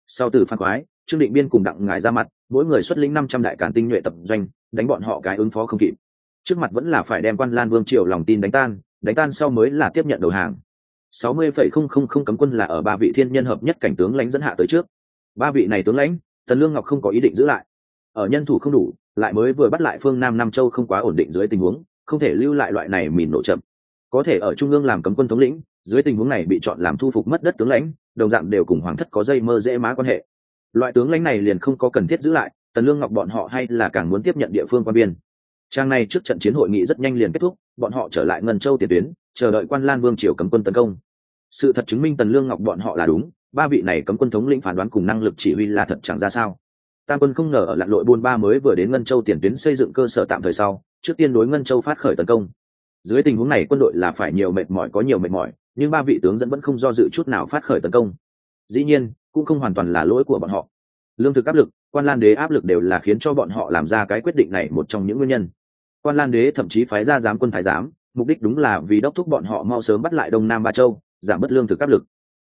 Sau từ phan quái trương định biên cùng đặng ngài ra mặt, mỗi người xuất lĩnh năm trăm đại cản tinh nhuệ tập doanh, đánh bọn họ cái ứng phó không kịp trước mặt vẫn là phải đem quan lan vương triều lòng tin đánh tan đánh tan sau mới là tiếp nhận đầu hàng. Sáu mươi phẩy không không không cấm quân là ở ba vị thiên nhân hợp nhất cảnh tướng lãnh dẫn hạ tới trước. Ba vị này tướng lãnh, tần lương ngọc không có ý định giữ lại. Ở nhân thủ không đủ, lại mới vừa bắt lại phương nam nam châu không quá ổn định dưới tình huống, không thể lưu lại loại này mìn nổ chậm. Có thể ở trung ương làm cấm quân thống lĩnh, dưới tình huống này bị chọn làm thu phục mất đất tướng lãnh, đồng dạng đều cùng hoàng thất có dây mơ dễ má quan hệ. Loại tướng lãnh này liền không có cần thiết giữ lại, tần lương ngọc bọn họ hay là càng muốn tiếp nhận địa phương quan biên trang này trước trận chiến hội nghị rất nhanh liền kết thúc, bọn họ trở lại ngân châu tiền tuyến, chờ đợi quan lan vương triều cấm quân tấn công. Sự thật chứng minh tần lương ngọc bọn họ là đúng, ba vị này cấm quân thống lĩnh phán đoán cùng năng lực chỉ huy là thật chẳng ra sao. Tam quân không ngờ ở lặn lội buôn ba mới vừa đến ngân châu tiền tuyến xây dựng cơ sở tạm thời sau, trước tiên đối ngân châu phát khởi tấn công. Dưới tình huống này quân đội là phải nhiều mệt mỏi có nhiều mệt mỏi, nhưng ba vị tướng dẫn vẫn không do dự chút nào phát khởi tấn công. Dĩ nhiên, cũng không hoàn toàn là lỗi của bọn họ. Lương thực áp lực, quan lan đế áp lực đều là khiến cho bọn họ làm ra cái quyết định này một trong những nguyên nhân quan lan đế thậm chí phái ra giám quân thái giám, mục đích đúng là vì đốc thúc bọn họ mau sớm bắt lại đông nam ba châu, giảm bớt lương thực áp lực.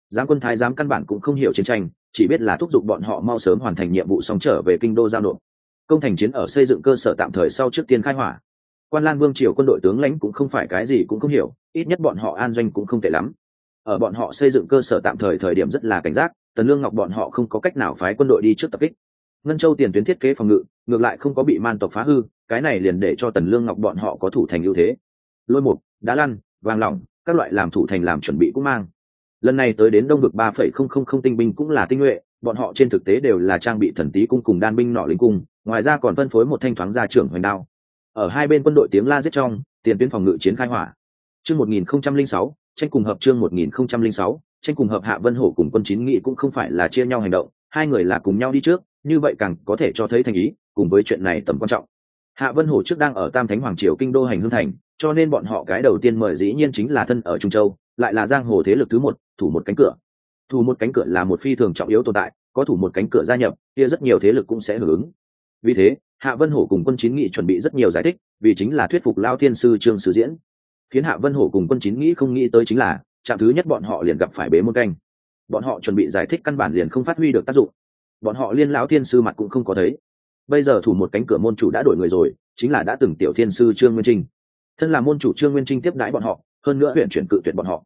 Giám quân thái giám căn bản cũng không hiểu chiến tranh, chỉ biết là thúc giục bọn họ mau sớm hoàn thành nhiệm vụ xong trở về kinh đô giao nộp. Công thành chiến ở xây dựng cơ sở tạm thời sau trước tiên khai hỏa. Quan lan vương triều quân đội tướng lãnh cũng không phải cái gì cũng không hiểu, ít nhất bọn họ an doanh cũng không tệ lắm. Ở bọn họ xây dựng cơ sở tạm thời thời điểm rất là cảnh giác, tần lương ngọc bọn họ không có cách nào phái quân đội đi trước tập kích ngân châu tiền tuyến thiết kế phòng ngự, ngược lại không có bị man tộc phá hư, cái này liền để cho tần lương ngọc bọn họ có thủ thành ưu thế. Lôi mục, đá lăn, vàng lỏng, các loại làm thủ thành làm chuẩn bị cũng mang. Lần này tới đến đông vực ba phẩy không không không tinh binh cũng là tinh nhuệ, bọn họ trên thực tế đều là trang bị thần tý cung cùng đan binh nọ lính cung, ngoài ra còn phân phối một thanh thoáng gia trưởng hoành đao. Ở hai bên quân đội tiếng la giết trong, tiền tuyến phòng ngự chiến khai hỏa. Chương một nghìn không trăm linh sáu, tranh cùng hợp chương một nghìn không trăm linh sáu, tranh cùng hợp hạ vân hổ cùng quân chín nghị cũng không phải là chia nhau hành động, hai người là cùng nhau đi trước như vậy càng có thể cho thấy thành ý, cùng với chuyện này tầm quan trọng. Hạ vân hồ trước đang ở tam thánh hoàng triều kinh đô hành hương thành, cho nên bọn họ cái đầu tiên mời dĩ nhiên chính là thân ở trung châu, lại là giang hồ thế lực thứ một, thủ một cánh cửa. Thủ một cánh cửa là một phi thường trọng yếu tồn tại, có thủ một cánh cửa gia nhập, kia rất nhiều thế lực cũng sẽ hưởng ứng. Vì thế, hạ vân hổ cùng quân chín nghị chuẩn bị rất nhiều giải thích, vì chính là thuyết phục lao thiên sư trương sử diễn. Khiến hạ vân hổ cùng quân chín nghĩ không nghĩ tới chính là trạng thứ nhất bọn họ liền gặp phải bế môn canh. Bọn họ chuẩn bị giải thích căn bản liền không phát huy được tác dụng bọn họ liên lão thiên sư mặt cũng không có thấy. Bây giờ thủ một cánh cửa môn chủ đã đổi người rồi, chính là đã từng tiểu thiên sư trương nguyên trinh. Thân là môn chủ trương nguyên trinh tiếp đãi bọn họ, hơn nữa huyện chuyển cự tuyệt bọn họ.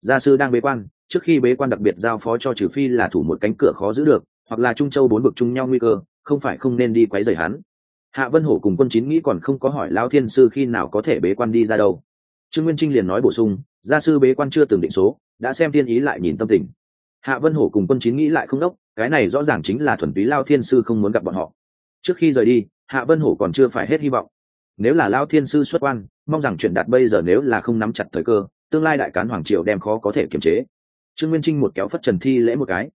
Gia sư đang bế quan, trước khi bế quan đặc biệt giao phó cho trừ phi là thủ một cánh cửa khó giữ được, hoặc là trung châu bốn bực chung nhau nguy cơ, không phải không nên đi quấy rầy hắn. Hạ vân hổ cùng quân chín nghĩ còn không có hỏi lao thiên sư khi nào có thể bế quan đi ra đâu. Trương nguyên trinh liền nói bổ sung, gia sư bế quan chưa từng định số, đã xem thiên ý lại nhìn tâm tình hạ vân hổ cùng quân chín nghĩ lại không đốc, cái này rõ ràng chính là thuần túy lao thiên sư không muốn gặp bọn họ. Trước khi rời đi, hạ vân hổ còn chưa phải hết hy vọng. Nếu là lao thiên sư xuất quan, mong rằng chuyện đạt bây giờ nếu là không nắm chặt thời cơ, tương lai đại cán hoàng triều đem khó có thể kiềm chế. Trương nguyên trinh một kéo phất trần thi lễ một cái.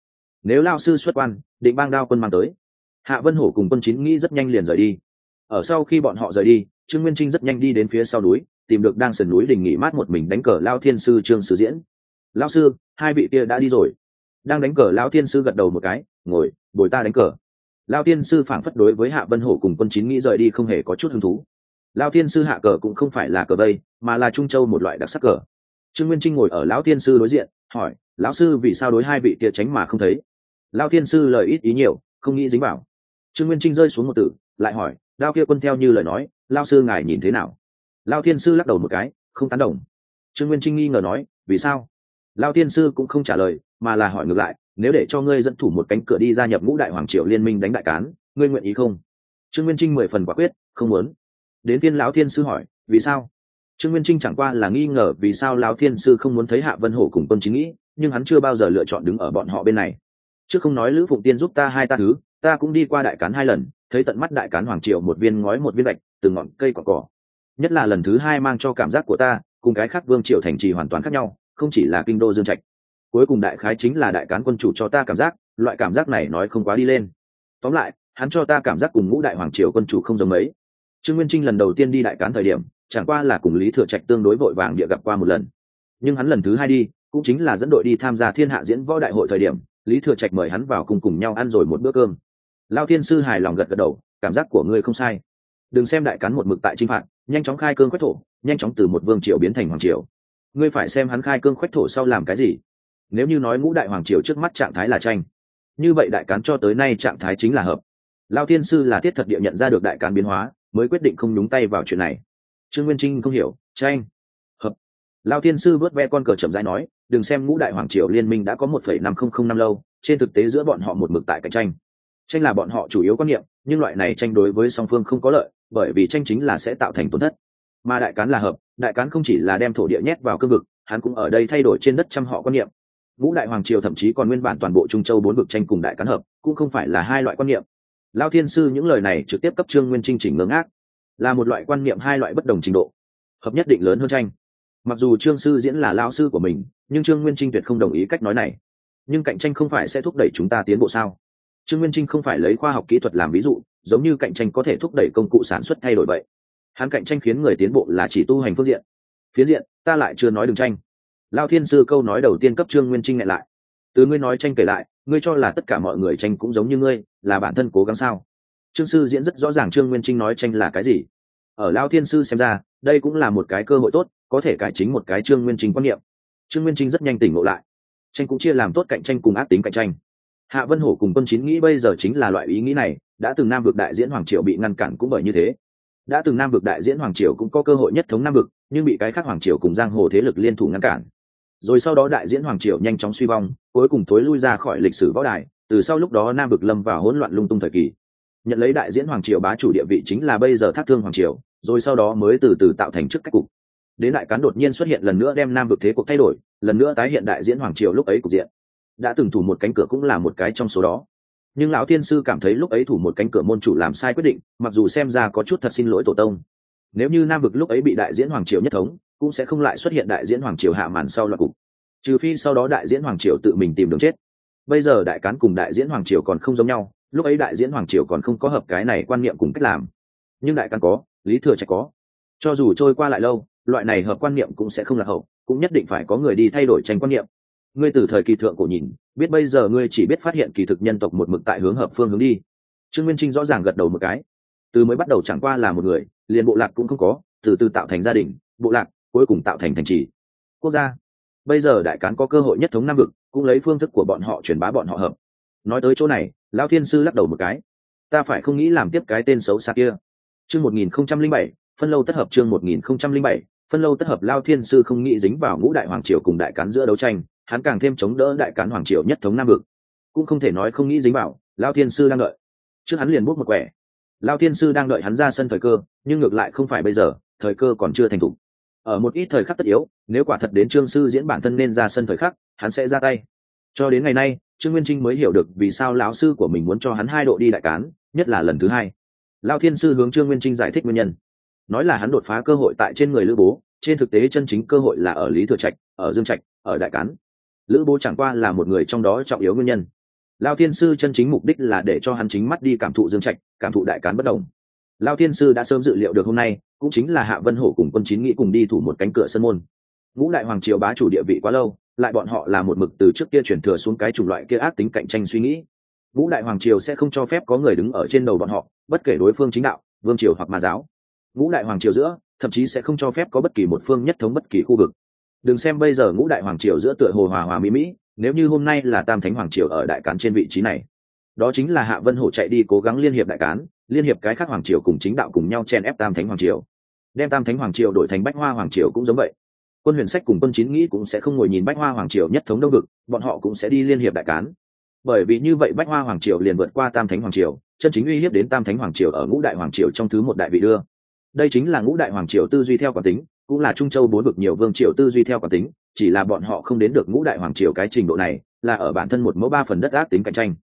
Nếu lao sư xuất quan, định bang đao quân mang tới. Hạ vân hổ cùng quân chín nghĩ rất nhanh liền rời đi. Ở sau khi bọn họ rời đi, trương nguyên trinh rất nhanh đi đến phía sau núi, tìm được đang sườn núi đình nghỉ mát một mình đánh cờ lao thiên sư trương sử diễn. Lao sư, hai vị kia đã đi rồi đang đánh cờ Lão thiên sư gật đầu một cái, ngồi, bồi ta đánh cờ. Lao thiên sư phảng phất đối với hạ vân hổ cùng quân chín nghĩ rời đi không hề có chút hứng thú. Lao thiên sư hạ cờ cũng không phải là cờ vây mà là trung châu một loại đặc sắc cờ. Trương nguyên trinh ngồi ở lão thiên sư đối diện, hỏi, lão sư vì sao đối hai vị kia tránh mà không thấy? Lao thiên sư lời ít ý nhiều, không nghĩ dính vào. Trương nguyên trinh rơi xuống một tử, lại hỏi, đao kia quân theo như lời nói lao sư ngài nhìn thế nào? Lao thiên sư lắc đầu một cái, không tán đồng. Trương nguyên trinh nghi ngờ nói, vì sao? Lao thiên sư cũng không trả lời, mà là hỏi ngược lại, nếu để cho ngươi dẫn thủ một cánh cửa đi gia nhập ngũ đại hoàng triều liên minh đánh đại cán, ngươi nguyện ý không? Trương nguyên trinh mười phần quả quyết, không muốn. Đến tiên lão thiên sư hỏi, vì sao? Trương nguyên trinh chẳng qua là nghi ngờ vì sao lão thiên sư không muốn thấy hạ vân hổ cùng quân chính nghĩ, nhưng hắn chưa bao giờ lựa chọn đứng ở bọn họ bên này. Chứ không nói lữ phụng tiên giúp ta hai ta thứ, ta cũng đi qua đại cán hai lần, thấy tận mắt đại cán hoàng triều một viên ngói một viên gạch từ ngọn cây quả cỏ. Nhất là lần thứ hai mang cho cảm giác của ta, cùng cái khác vương triều thành trì hoàn toàn khác nhau không chỉ là kinh đô dương trạch. Cuối cùng đại khái chính là đại cán quân chủ cho ta cảm giác, loại cảm giác này nói không quá đi lên. Tóm lại, hắn cho ta cảm giác cùng ngũ đại hoàng triều quân chủ không giống mấy. Trương nguyên trinh lần đầu tiên đi đại cán thời điểm, chẳng qua là cùng lý thừa trạch tương đối vội vàng địa gặp qua một lần. Nhưng hắn lần thứ hai đi, cũng chính là dẫn đội đi tham gia thiên hạ diễn võ đại hội thời điểm, lý thừa trạch mời hắn vào cùng cùng nhau ăn rồi một bữa cơm. Lao thiên sư hài lòng gật gật đầu, cảm giác của ngươi không sai. Đừng xem đại cán một mực tại chinh phạt, nhanh chóng khai cương khoách thổ, nhanh chóng từ một vương triều biến thành hoàng triều ngươi phải xem hắn khai cương khoách thổ sau làm cái gì. Nếu như nói ngũ đại hoàng triều trước mắt trạng thái là tranh, như vậy đại cán cho tới nay trạng thái chính là hợp. Lao thiên sư là thiết thật địa nhận ra được đại cán biến hóa, mới quyết định không nhúng tay vào chuyện này. Trương nguyên trinh không hiểu, tranh, hợp. Lao thiên sư vớt ve con cờ chậm rãi nói, đừng xem ngũ đại hoàng triều liên minh đã có một phẩy năm không không năm lâu, trên thực tế giữa bọn họ một mực tại cạnh tranh. Tranh là bọn họ chủ yếu quan niệm, nhưng loại này tranh đối với song phương không có lợi, bởi vì tranh chính là sẽ tạo thành tổn thất. Mà đại cán là hợp đại cán không chỉ là đem thổ địa nhét vào cương vực, hắn cũng ở đây thay đổi trên đất trăm họ quan niệm. Ngũ đại hoàng triều thậm chí còn nguyên bản toàn bộ trung châu bốn vực tranh cùng đại cán hợp, cũng không phải là hai loại quan niệm. Lao thiên sư những lời này trực tiếp cấp trương nguyên trinh chỉnh ngưỡng ác. Là một loại quan niệm hai loại bất đồng trình độ, hợp nhất định lớn hơn tranh. Mặc dù trương sư diễn là lao sư của mình, nhưng trương nguyên trinh tuyệt không đồng ý cách nói này. Nhưng cạnh tranh không phải sẽ thúc đẩy chúng ta tiến bộ sao? Trương nguyên trinh không phải lấy khoa học kỹ thuật làm ví dụ, giống như cạnh tranh có thể thúc đẩy công cụ sản xuất thay đổi vậy hắn cạnh tranh khiến người tiến bộ là chỉ tu hành phương diện. Phiến diện, ta lại chưa nói đừng tranh. Lao thiên sư câu nói đầu tiên cấp trương nguyên trinh ngại lại. Từ ngươi nói tranh kể lại, ngươi cho là tất cả mọi người tranh cũng giống như ngươi, là bản thân cố gắng sao? Trương sư diễn rất rõ ràng trương nguyên trinh nói tranh là cái gì. Ở lao thiên sư xem ra, đây cũng là một cái cơ hội tốt, có thể cải chính một cái trương nguyên trinh quan niệm. Trương nguyên trinh rất nhanh tỉnh ngộ lại. Tranh cũng chia làm tốt cạnh tranh cùng ác tính cạnh tranh. Hạ vân hổ cùng quân chín nghĩ bây giờ chính là loại ý nghĩ này, đã từng nam vực đại diễn hoàng Triệu bị ngăn cản cũng bởi như thế đã từng nam vực đại diễn hoàng triều cũng có cơ hội nhất thống nam vực, nhưng bị cái khác hoàng triều cùng giang hồ thế lực liên thủ ngăn cản. Rồi sau đó đại diễn hoàng triều nhanh chóng suy vong, cuối cùng thối lui ra khỏi lịch sử võ đài, từ sau lúc đó nam vực lâm vào hỗn loạn lung tung thời kỳ. Nhận lấy đại diễn hoàng triều bá chủ địa vị chính là bây giờ thác thương hoàng triều, rồi sau đó mới từ từ tạo thành chức cách cục. Đến đại cán đột nhiên xuất hiện lần nữa đem nam vực thế cuộc thay đổi, lần nữa tái hiện đại diễn hoàng triều lúc ấy cục diện. Đã từng thủ một cánh cửa cũng là một cái trong số đó nhưng lão thiên sư cảm thấy lúc ấy thủ một cánh cửa môn chủ làm sai quyết định, mặc dù xem ra có chút thật xin lỗi tổ tông. Nếu như nam vực lúc ấy bị đại diễn hoàng triều nhất thống, cũng sẽ không lại xuất hiện đại diễn hoàng triều hạ màn sau loạt cục. Trừ phi sau đó đại diễn hoàng triều tự mình tìm đường chết. Bây giờ đại cán cùng đại diễn hoàng triều còn không giống nhau, lúc ấy đại diễn hoàng triều còn không có hợp cái này quan niệm cùng cách làm. Nhưng đại cán có, lý thừa trạch có. Cho dù trôi qua lại lâu, loại này hợp quan niệm cũng sẽ không là hậu, cũng nhất định phải có người đi thay đổi tranh quan niệm ngươi từ thời kỳ thượng cổ nhìn, biết bây giờ ngươi chỉ biết phát hiện kỳ thực nhân tộc một mực tại hướng hợp phương hướng đi. Trương nguyên trinh rõ ràng gật đầu một cái. Từ mới bắt đầu chẳng qua là một người, liền bộ lạc cũng không có, từ từ tạo thành gia đình, bộ lạc cuối cùng tạo thành thành trì. Quốc gia. Bây giờ đại cán có cơ hội nhất thống nam vực, cũng lấy phương thức của bọn họ truyền bá bọn họ hợp. Nói tới chỗ này, Lão thiên sư lắc đầu một cái. Ta phải không nghĩ làm tiếp cái tên xấu xa kia. Chương một nghìn không trăm linh bảy, phân lâu tất hợp chương một nghìn không trăm linh bảy, phân lâu tất hợp lao thiên sư không nghĩ dính vào ngũ đại hoàng triều cùng đại cán giữa đấu tranh hắn càng thêm chống đỡ đại cán hoàng triều nhất thống nam vực. Cũng không thể nói không nghĩ dính vào, lao thiên sư đang đợi. Trước hắn liền bút một quẻ. Lao thiên sư đang đợi hắn ra sân thời cơ, nhưng ngược lại không phải bây giờ, thời cơ còn chưa thành thục ở một ít thời khắc tất yếu, nếu quả thật đến trương sư diễn bản thân nên ra sân thời khắc, hắn sẽ ra tay. Cho đến ngày nay, trương nguyên trinh mới hiểu được vì sao lão sư của mình muốn cho hắn hai độ đi đại cán, nhất là lần thứ hai. Lao thiên sư hướng trương nguyên trinh giải thích nguyên nhân. Nói là hắn đột phá cơ hội tại trên người lữ bố, trên thực tế chân chính cơ hội là ở lý thừa trạch, ở dương trạch, ở đại cán lữ bố chẳng qua là một người trong đó trọng yếu nguyên nhân. Lao thiên sư chân chính mục đích là để cho hắn chính mắt đi cảm thụ dương trạch, cảm thụ đại cán bất đồng. Lao thiên sư đã sớm dự liệu được hôm nay, cũng chính là hạ vân hổ cùng quân chín nghĩ cùng đi thủ một cánh cửa sân môn. Ngũ đại hoàng triều bá chủ địa vị quá lâu, lại bọn họ là một mực từ trước kia chuyển thừa xuống cái chủng loại kia ác tính cạnh tranh suy nghĩ. Ngũ đại hoàng triều sẽ không cho phép có người đứng ở trên đầu bọn họ, bất kể đối phương chính đạo, vương triều hoặc ma giáo. Ngũ đại hoàng triều giữa, thậm chí sẽ không cho phép có bất kỳ một phương nhất thống bất kỳ khu vực đừng xem bây giờ ngũ đại hoàng triều giữa tựa hồ hòa hòa mỹ mỹ nếu như hôm nay là tam thánh hoàng triều ở đại cán trên vị trí này đó chính là hạ vân hổ chạy đi cố gắng liên hiệp đại cán liên hiệp cái khác hoàng triều cùng chính đạo cùng nhau chen ép tam thánh hoàng triều đem tam thánh hoàng triều đổi thành bách hoa hoàng triều cũng giống vậy quân huyền sách cùng quân chín nghĩ cũng sẽ không ngồi nhìn bách hoa hoàng triều nhất thống đông vực bọn họ cũng sẽ đi liên hiệp đại cán bởi vì như vậy bách hoa hoàng triều liền vượt qua tam thánh hoàng triều chân chính uy hiếp đến tam thánh hoàng triều ở ngũ đại hoàng triều trong thứ một đại vị đưa đây chính là ngũ đại hoàng triều tư duy theo quản tính cũng là trung châu bốn vực nhiều vương triều tư duy theo quản tính, chỉ là bọn họ không đến được ngũ đại hoàng triều cái trình độ này, là ở bản thân một mẫu ba phần đất ác tính cạnh tranh.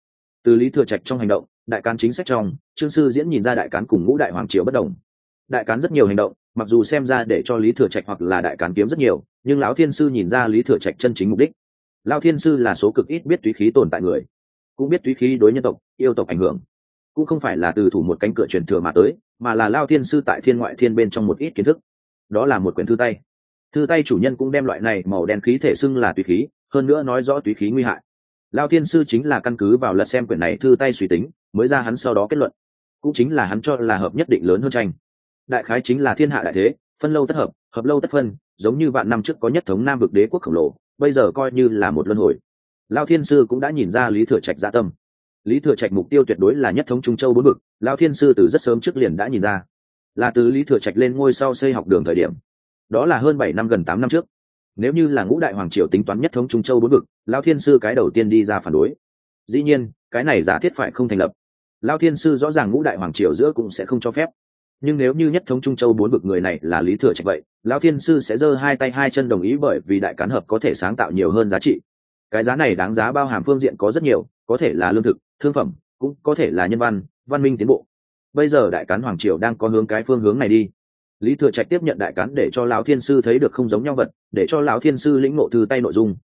Từ lý thừa trạch trong hành động, đại cán chính sách trong, trương sư diễn nhìn ra đại cán cùng ngũ đại hoàng triều bất đồng. Đại cán rất nhiều hành động, mặc dù xem ra để cho lý thừa trạch hoặc là đại cán kiếm rất nhiều, nhưng lão thiên sư nhìn ra lý thừa trạch chân chính mục đích. Lao thiên sư là số cực ít biết túy khí tồn tại người, cũng biết túy khí đối nhân tộc, yêu tộc ảnh hưởng. Cũng không phải là từ thủ một cánh cửa truyền thừa mà tới, mà là lao thiên sư tại thiên ngoại thiên bên trong một ít kiến thức đó là một quyển thư tay. Thư tay chủ nhân cũng đem loại này màu đen khí thể xưng là tùy khí, hơn nữa nói rõ tùy khí nguy hại. Lao thiên sư chính là căn cứ vào lật xem quyển này thư tay suy tính, mới ra hắn sau đó kết luận. Cũng chính là hắn cho là hợp nhất định lớn hơn tranh. Đại khái chính là thiên hạ đại thế, phân lâu tất hợp hợp lâu tất phân, giống như vạn năm trước có nhất thống nam vực đế quốc khổng lồ, bây giờ coi như là một luân hồi. Lao thiên sư cũng đã nhìn ra lý thừa trạch gia tâm. Lý thừa trạch mục tiêu tuyệt đối là nhất thống trung châu bốn vực, lao thiên sư từ rất sớm trước liền đã nhìn ra là từ lý thừa trạch lên ngôi sau xây học đường thời điểm. Đó là hơn bảy năm gần tám năm trước. Nếu như là ngũ đại hoàng triều tính toán nhất thống trung châu bốn vực lao thiên sư cái đầu tiên đi ra phản đối. Dĩ nhiên, cái này giả thiết phải không thành lập. Lao thiên sư rõ ràng ngũ đại hoàng triều giữa cũng sẽ không cho phép. Nhưng nếu như nhất thống trung châu bốn vực người này là lý thừa trạch vậy, lão thiên sư sẽ giơ hai tay hai chân đồng ý bởi vì đại cán hợp có thể sáng tạo nhiều hơn giá trị. Cái giá này đáng giá bao hàm phương diện có rất nhiều, có thể là lương thực, thương phẩm, cũng có thể là nhân văn văn minh tiến bộ bây giờ đại cán hoàng triều đang có hướng cái phương hướng này đi. Lý thừa trạch tiếp nhận đại cán để cho lão thiên sư thấy được không giống nhau vật, để cho lão thiên sư lĩnh ngộ thư tay nội dung.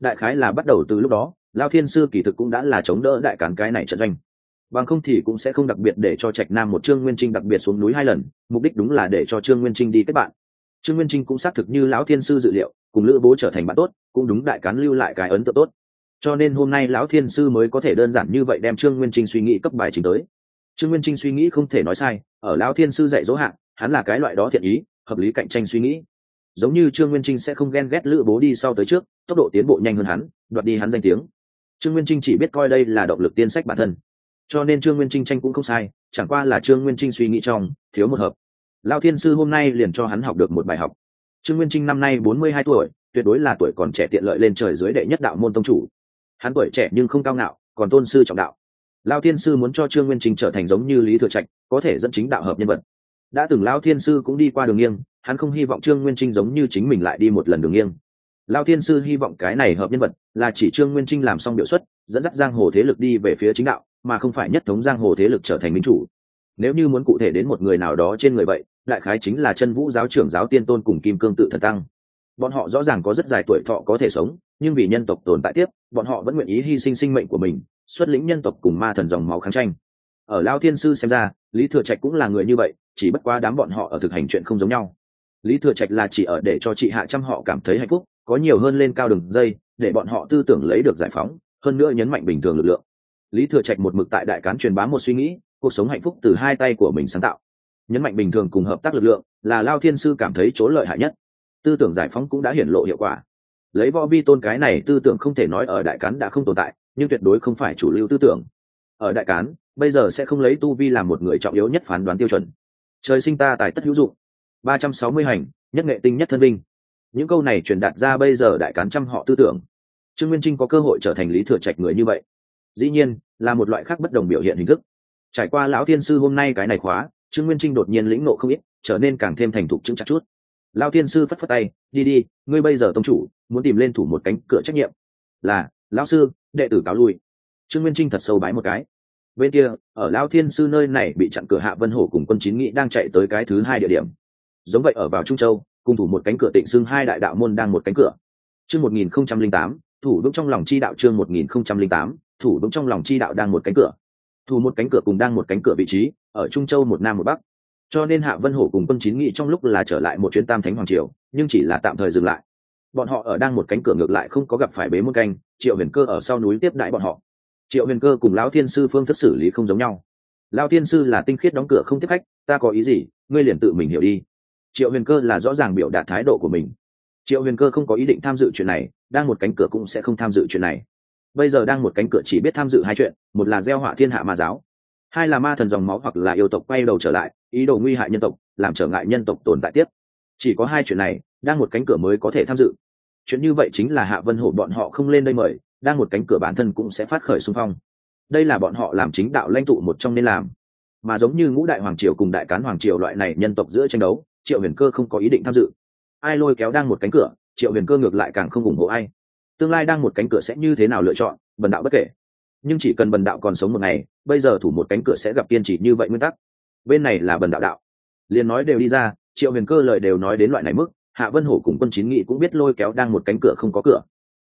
Đại khái là bắt đầu từ lúc đó, lão thiên sư kỳ thực cũng đã là chống đỡ đại cán cái này trận doanh. Bằng không thì cũng sẽ không đặc biệt để cho trạch nam một trương nguyên trinh đặc biệt xuống núi hai lần, mục đích đúng là để cho trương nguyên trinh đi kết bạn. Trương nguyên trinh cũng xác thực như lão thiên sư dự liệu, cùng lữ bố trở thành bạn tốt, cũng đúng đại cán lưu lại cái ấn tượng tốt. Cho nên hôm nay lão thiên sư mới có thể đơn giản như vậy đem trương nguyên trinh suy nghĩ cấp bài trình tới trương nguyên trinh suy nghĩ không thể nói sai, ở lão thiên sư dạy dỗ hạng hắn là cái loại đó thiện ý, hợp lý cạnh tranh suy nghĩ. Giống như trương nguyên trinh sẽ không ghen ghét lữ bố đi sau tới trước, tốc độ tiến bộ nhanh hơn hắn, đoạt đi hắn danh tiếng. Trương nguyên trinh chỉ biết coi đây là động lực tiên sách bản thân. Cho nên trương nguyên trinh tranh cũng không sai, chẳng qua là trương nguyên trinh suy nghĩ trong, thiếu một hợp. Lao thiên sư hôm nay liền cho hắn học được một bài học. Trương nguyên trinh năm nay bốn mươi hai tuổi, tuyệt đối là tuổi còn trẻ tiện lợi lên trời dưới đệ nhất đạo môn tông chủ. Hắn tuổi trẻ nhưng không cao ngạo, còn tôn sư trọng đạo lao thiên sư muốn cho trương nguyên Trình trở thành giống như lý thừa trạch, có thể dẫn chính đạo hợp nhân vật. Đã từng lao thiên sư cũng đi qua đường nghiêng, hắn không hy vọng trương nguyên trinh giống như chính mình lại đi một lần đường nghiêng. Lao thiên sư hy vọng cái này hợp nhân vật là chỉ trương nguyên trinh làm xong biểu xuất, dẫn dắt giang hồ thế lực đi về phía chính đạo, mà không phải nhất thống giang hồ thế lực trở thành minh chủ. Nếu như muốn cụ thể đến một người nào đó trên người vậy, đại khái chính là chân vũ giáo trưởng giáo tiên tôn cùng kim cương tự thần tăng. Bọn họ rõ ràng có rất dài tuổi thọ có thể sống, nhưng vì nhân tộc tồn tại tiếp, bọn họ vẫn nguyện ý hy sinh sinh mệnh của mình xuất lĩnh nhân tộc cùng ma thần dòng máu kháng tranh. Ở lao thiên sư xem ra, lý thừa trạch cũng là người như vậy, chỉ bất quá đám bọn họ ở thực hành chuyện không giống nhau. Lý thừa trạch là chỉ ở để cho chị hạ trăm họ cảm thấy hạnh phúc, có nhiều hơn lên cao đường dây, để bọn họ tư tưởng lấy được giải phóng, hơn nữa nhấn mạnh bình thường lực lượng. Lý thừa trạch một mực tại đại cán truyền bá một suy nghĩ, cuộc sống hạnh phúc từ hai tay của mình sáng tạo. Nhấn mạnh bình thường cùng hợp tác lực lượng, là lao thiên sư cảm thấy chỗ lợi hại nhất. Tư tưởng giải phóng cũng đã hiển lộ hiệu quả. Lấy võ vi tôn cái này tư tưởng không thể nói ở đại cán đã không tồn tại nhưng tuyệt đối không phải chủ lưu tư tưởng. Ở đại cán, bây giờ sẽ không lấy tu vi làm một người trọng yếu nhất phán đoán tiêu chuẩn. Trời sinh ta tài tất hữu dụng. Ba trăm sáu mươi hành, nhất nghệ tinh nhất thân binh. Những câu này truyền đạt ra bây giờ đại cán trăm họ tư tưởng. Trương nguyên trinh có cơ hội trở thành lý thừa trạch người như vậy. Dĩ nhiên, là một loại khác bất đồng biểu hiện hình thức. Trải qua lão thiên sư hôm nay cái này khóa, trương nguyên trinh đột nhiên lĩnh nộ không ít, trở nên càng thêm thành thục chững chắc chút. Lao thiên sư phất phất tay, đi đi, ngươi bây giờ tông chủ, muốn tìm lên thủ một cánh cửa trách nhiệm. Là, lão sư đệ tử cáo lui. Trương nguyên trinh thật sâu bái một cái. Bên kia, ở lao thiên sư nơi này bị chặn cửa hạ vân hổ cùng quân chín nghị đang chạy tới cái thứ hai địa điểm. Giống vậy ở vào trung châu, cùng thủ một cánh cửa tịnh xưng hai đại đạo môn đang một cánh cửa. Chương một nghìn không trăm linh tám, thủ vững trong lòng chi đạo chương một nghìn không trăm linh tám, thủ vững trong lòng chi đạo đang một cánh cửa. Thủ một cánh cửa cùng đang một cánh cửa vị trí, ở trung châu một nam một bắc. Cho nên hạ vân hổ cùng quân chín nghị trong lúc là trở lại một chuyến tam thánh hoàng triều, nhưng chỉ là tạm thời dừng lại. Bọn họ ở đang một cánh cửa ngược lại không có gặp phải bế môn canh triệu huyền cơ ở sau núi tiếp đãi bọn họ. Triệu huyền cơ cùng lão thiên sư phương thức xử lý không giống nhau. Lão thiên sư là tinh khiết đóng cửa không tiếp khách, ta có ý gì, ngươi liền tự mình hiểu đi. Triệu huyền cơ là rõ ràng biểu đạt thái độ của mình. Triệu huyền cơ không có ý định tham dự chuyện này, đang một cánh cửa cũng sẽ không tham dự chuyện này. Bây giờ đang một cánh cửa chỉ biết tham dự hai chuyện, một là gieo họa thiên hạ ma giáo, hai là ma thần dòng máu hoặc là yêu tộc quay đầu trở lại, ý đồ nguy hại nhân tộc, làm trở ngại nhân tộc tồn tại tiếp. Chỉ có hai chuyện này, đang một cánh cửa mới có thể tham dự chuyện như vậy chính là hạ vân hổ bọn họ không lên đây mời, đang một cánh cửa bản thân cũng sẽ phát khởi xung phong. Đây là bọn họ làm chính đạo lãnh tụ một trong nên làm. Mà giống như ngũ đại hoàng triều cùng đại cán hoàng triều loại này nhân tộc giữa tranh đấu, triệu huyền cơ không có ý định tham dự. Ai lôi kéo đang một cánh cửa, triệu huyền cơ ngược lại càng không ủng hộ ai. Tương lai đang một cánh cửa sẽ như thế nào lựa chọn, bần đạo bất kể. Nhưng chỉ cần bần đạo còn sống một ngày, bây giờ thủ một cánh cửa sẽ gặp kiên trì như vậy nguyên tắc. Bên này là bần đạo đạo. Liền nói đều đi ra, triệu huyền cơ lời đều nói đến loại này mức hạ vân hổ cùng quân chín nghị cũng biết lôi kéo đang một cánh cửa không có cửa.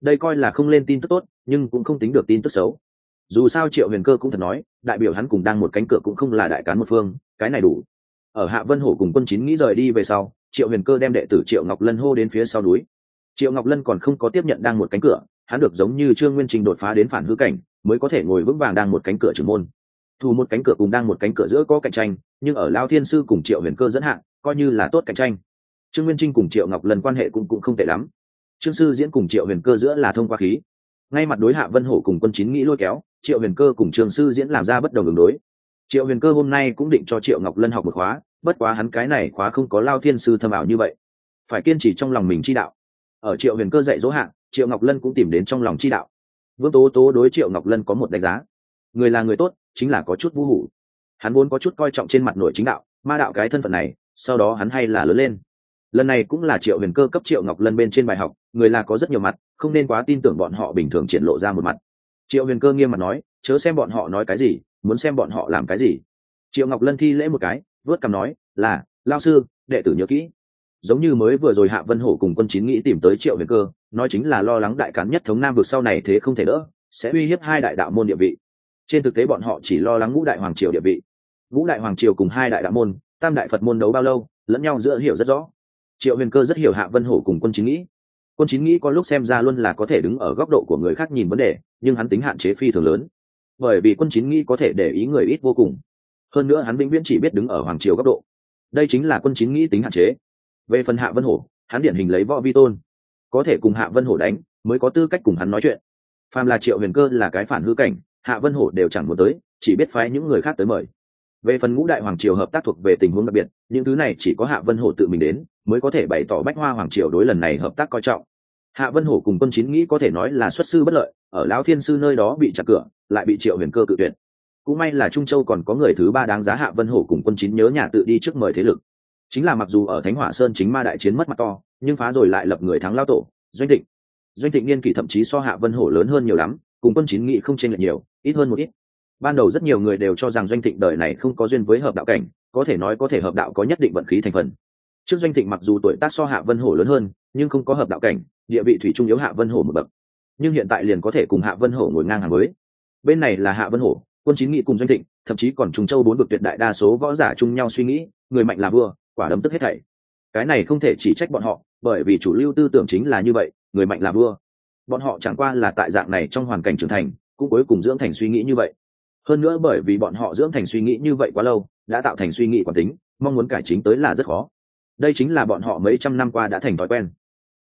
Đây coi là không lên tin tức tốt, nhưng cũng không tính được tin tức xấu. Dù sao triệu huyền cơ cũng thật nói, đại biểu hắn cùng đang một cánh cửa cũng không là đại cán một phương, cái này đủ. Ở hạ vân hổ cùng quân chín nghĩ rời đi về sau, triệu huyền cơ đem đệ tử triệu ngọc lân hô đến phía sau núi. Triệu ngọc lân còn không có tiếp nhận đang một cánh cửa, hắn được giống như trương nguyên trình đột phá đến phản hư cảnh, mới có thể ngồi vững vàng đang một cánh cửa trưởng môn. Thu một cánh cửa cùng đang một cánh cửa giữa có cạnh tranh, nhưng ở lao thiên sư cùng triệu huyền cơ dẫn hạng, coi như là tốt cạnh tranh trương nguyên trinh cùng triệu ngọc lần quan hệ cũng cũng không tệ lắm. Trương sư diễn cùng triệu huyền cơ giữa là thông qua khí. Ngay mặt đối hạ vân hổ cùng quân chín nghĩ lôi kéo, triệu huyền cơ cùng trương sư diễn làm ra bất đồng đường đối. Triệu huyền cơ hôm nay cũng định cho triệu ngọc lân học một khóa, bất quá hắn cái này khóa không có lao thiên sư thâm ảo như vậy. Phải kiên trì trong lòng mình chi đạo. Ở triệu huyền cơ dạy dỗ hạng triệu ngọc lân cũng tìm đến trong lòng chi đạo. Vương tố tố đối triệu ngọc lân có một đánh giá. Người là người tốt, chính là có chút vũ hủ. Hắn vốn có chút coi trọng trên mặt nội chính đạo, ma đạo cái thân phận này, sau đó hắn hay là lớn lên lần này cũng là triệu huyền cơ cấp triệu ngọc lân bên trên bài học, người là có rất nhiều mặt, không nên quá tin tưởng bọn họ bình thường triển lộ ra một mặt. Triệu huyền cơ nghiêm mặt nói, chớ xem bọn họ nói cái gì, muốn xem bọn họ làm cái gì. Triệu ngọc lân thi lễ một cái, vớt cằm nói, là, lao sư, đệ tử nhớ kỹ. Giống như mới vừa rồi hạ vân hổ cùng quân chín nghĩ tìm tới triệu huyền cơ, nói chính là lo lắng đại cán nhất thống nam vực sau này thế không thể đỡ, sẽ uy hiếp hai đại đạo môn địa vị. Trên thực tế bọn họ chỉ lo lắng ngũ đại hoàng triều địa vị. Ngũ đại hoàng triều cùng hai đại đạo môn, tam đại phật môn đấu bao lâu, lẫn nhau giữa hiểu rất rõ triệu huyền cơ rất hiểu hạ vân hổ cùng quân chính nghĩ. Quân chính nghĩ có lúc xem ra luôn là có thể đứng ở góc độ của người khác nhìn vấn đề, nhưng hắn tính hạn chế phi thường lớn. Bởi vì quân chính nghĩ có thể để ý người ít vô cùng. Hơn nữa hắn vĩnh viễn chỉ biết đứng ở hoàng triều góc độ. Đây chính là quân chính nghĩ tính hạn chế. Về phần hạ vân hổ, hắn điển hình lấy võ vi tôn. Có thể cùng hạ vân hổ đánh, mới có tư cách cùng hắn nói chuyện. Phàm là triệu huyền cơ là cái phản hư cảnh, hạ vân hổ đều chẳng muốn tới, chỉ biết phái những người khác tới mời về phần ngũ đại hoàng triều hợp tác thuộc về tình huống đặc biệt, những thứ này chỉ có hạ vân hổ tự mình đến, mới có thể bày tỏ bách hoa hoàng triều đối lần này hợp tác coi trọng. Hạ vân hổ cùng quân chín nghĩ có thể nói là xuất sư bất lợi, ở lão thiên sư nơi đó bị chặt cửa, lại bị triệu huyền cơ cự tuyệt. Cũng may là trung châu còn có người thứ ba đáng giá hạ vân hổ cùng quân chín nhớ nhà tự đi trước mời thế lực. Chính là mặc dù ở thánh hỏa sơn chính ma đại chiến mất mặt to, nhưng phá rồi lại lập người thắng lao tổ, doanh thịnh. Doanh thịnh niên kỷ thậm chí so hạ vân hổ lớn hơn nhiều lắm, cùng quân chín nghị không chênh lệch nhiều, ít hơn một ít ban đầu rất nhiều người đều cho rằng doanh thịnh đời này không có duyên với hợp đạo cảnh, có thể nói có thể hợp đạo có nhất định vận khí thành phần. Trước doanh thịnh mặc dù tuổi tác so hạ vân hổ lớn hơn, nhưng không có hợp đạo cảnh, địa vị thủy trung yếu hạ vân hổ một bậc. Nhưng hiện tại liền có thể cùng hạ vân hổ ngồi ngang hàng mới. bên này là hạ vân hổ, quân chín nghị cùng doanh thịnh, thậm chí còn trung châu bốn vực tuyệt đại đa số võ giả chung nhau suy nghĩ, người mạnh là vua, quả đấm tức hết thảy. Cái này không thể chỉ trách bọn họ, bởi vì chủ lưu tư tưởng chính là như vậy, người mạnh là vua. Bọn họ chẳng qua là tại dạng này trong hoàn cảnh trưởng thành, cũng cuối cùng dưỡng thành suy nghĩ như vậy hơn nữa bởi vì bọn họ dưỡng thành suy nghĩ như vậy quá lâu, đã tạo thành suy nghĩ quản tính, mong muốn cải chính tới là rất khó. Đây chính là bọn họ mấy trăm năm qua đã thành thói quen.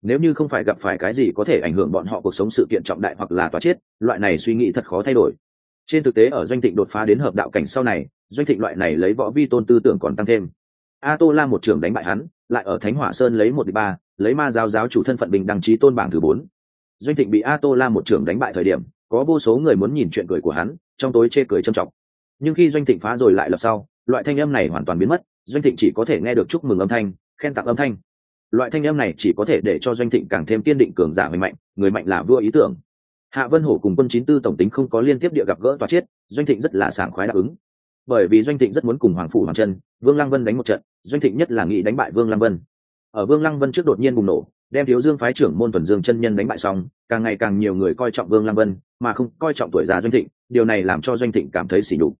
Nếu như không phải gặp phải cái gì có thể ảnh hưởng bọn họ cuộc sống sự kiện trọng đại hoặc là tòa chết, loại này suy nghĩ thật khó thay đổi. Trên thực tế ở doanh thịnh đột phá đến hợp đạo cảnh sau này, doanh thịnh loại này lấy võ vi tôn tư tưởng còn tăng thêm. A tô la một trưởng đánh bại hắn, lại ở thánh hỏa sơn lấy một đi ba, lấy ma giáo giáo chủ thân phận bình đăng trí tôn bảng thứ bốn. Doanh thịnh bị a tô la một trưởng đánh bại thời điểm có vô số người muốn nhìn chuyện cười của hắn, trong tối chê cười trầm trọng. Nhưng khi doanh thịnh phá rồi lại lập sau, loại thanh âm này hoàn toàn biến mất, doanh thịnh chỉ có thể nghe được chúc mừng âm thanh, khen tặng âm thanh. Loại thanh âm này chỉ có thể để cho doanh thịnh càng thêm kiên định cường giả mạnh mạnh, người mạnh là vua ý tưởng. Hạ vân hổ cùng quân chín tư tổng tính không có liên tiếp địa gặp gỡ tòa chiết doanh thịnh rất là sảng khoái đáp ứng. Bởi vì doanh thịnh rất muốn cùng hoàng phủ hoàng Trân, vương lăng vân đánh một trận, doanh thịnh nhất là nghĩ đánh bại vương lăng vân. Ở vương lăng vân trước đột nhiên bùng nổ đem thiếu dương phái trưởng môn thuần dương chân nhân đánh bại xong, càng ngày càng nhiều người coi trọng vương lăng vân, mà không coi trọng tuổi già doanh thịnh, điều này làm cho doanh thịnh cảm thấy xỉ nhục.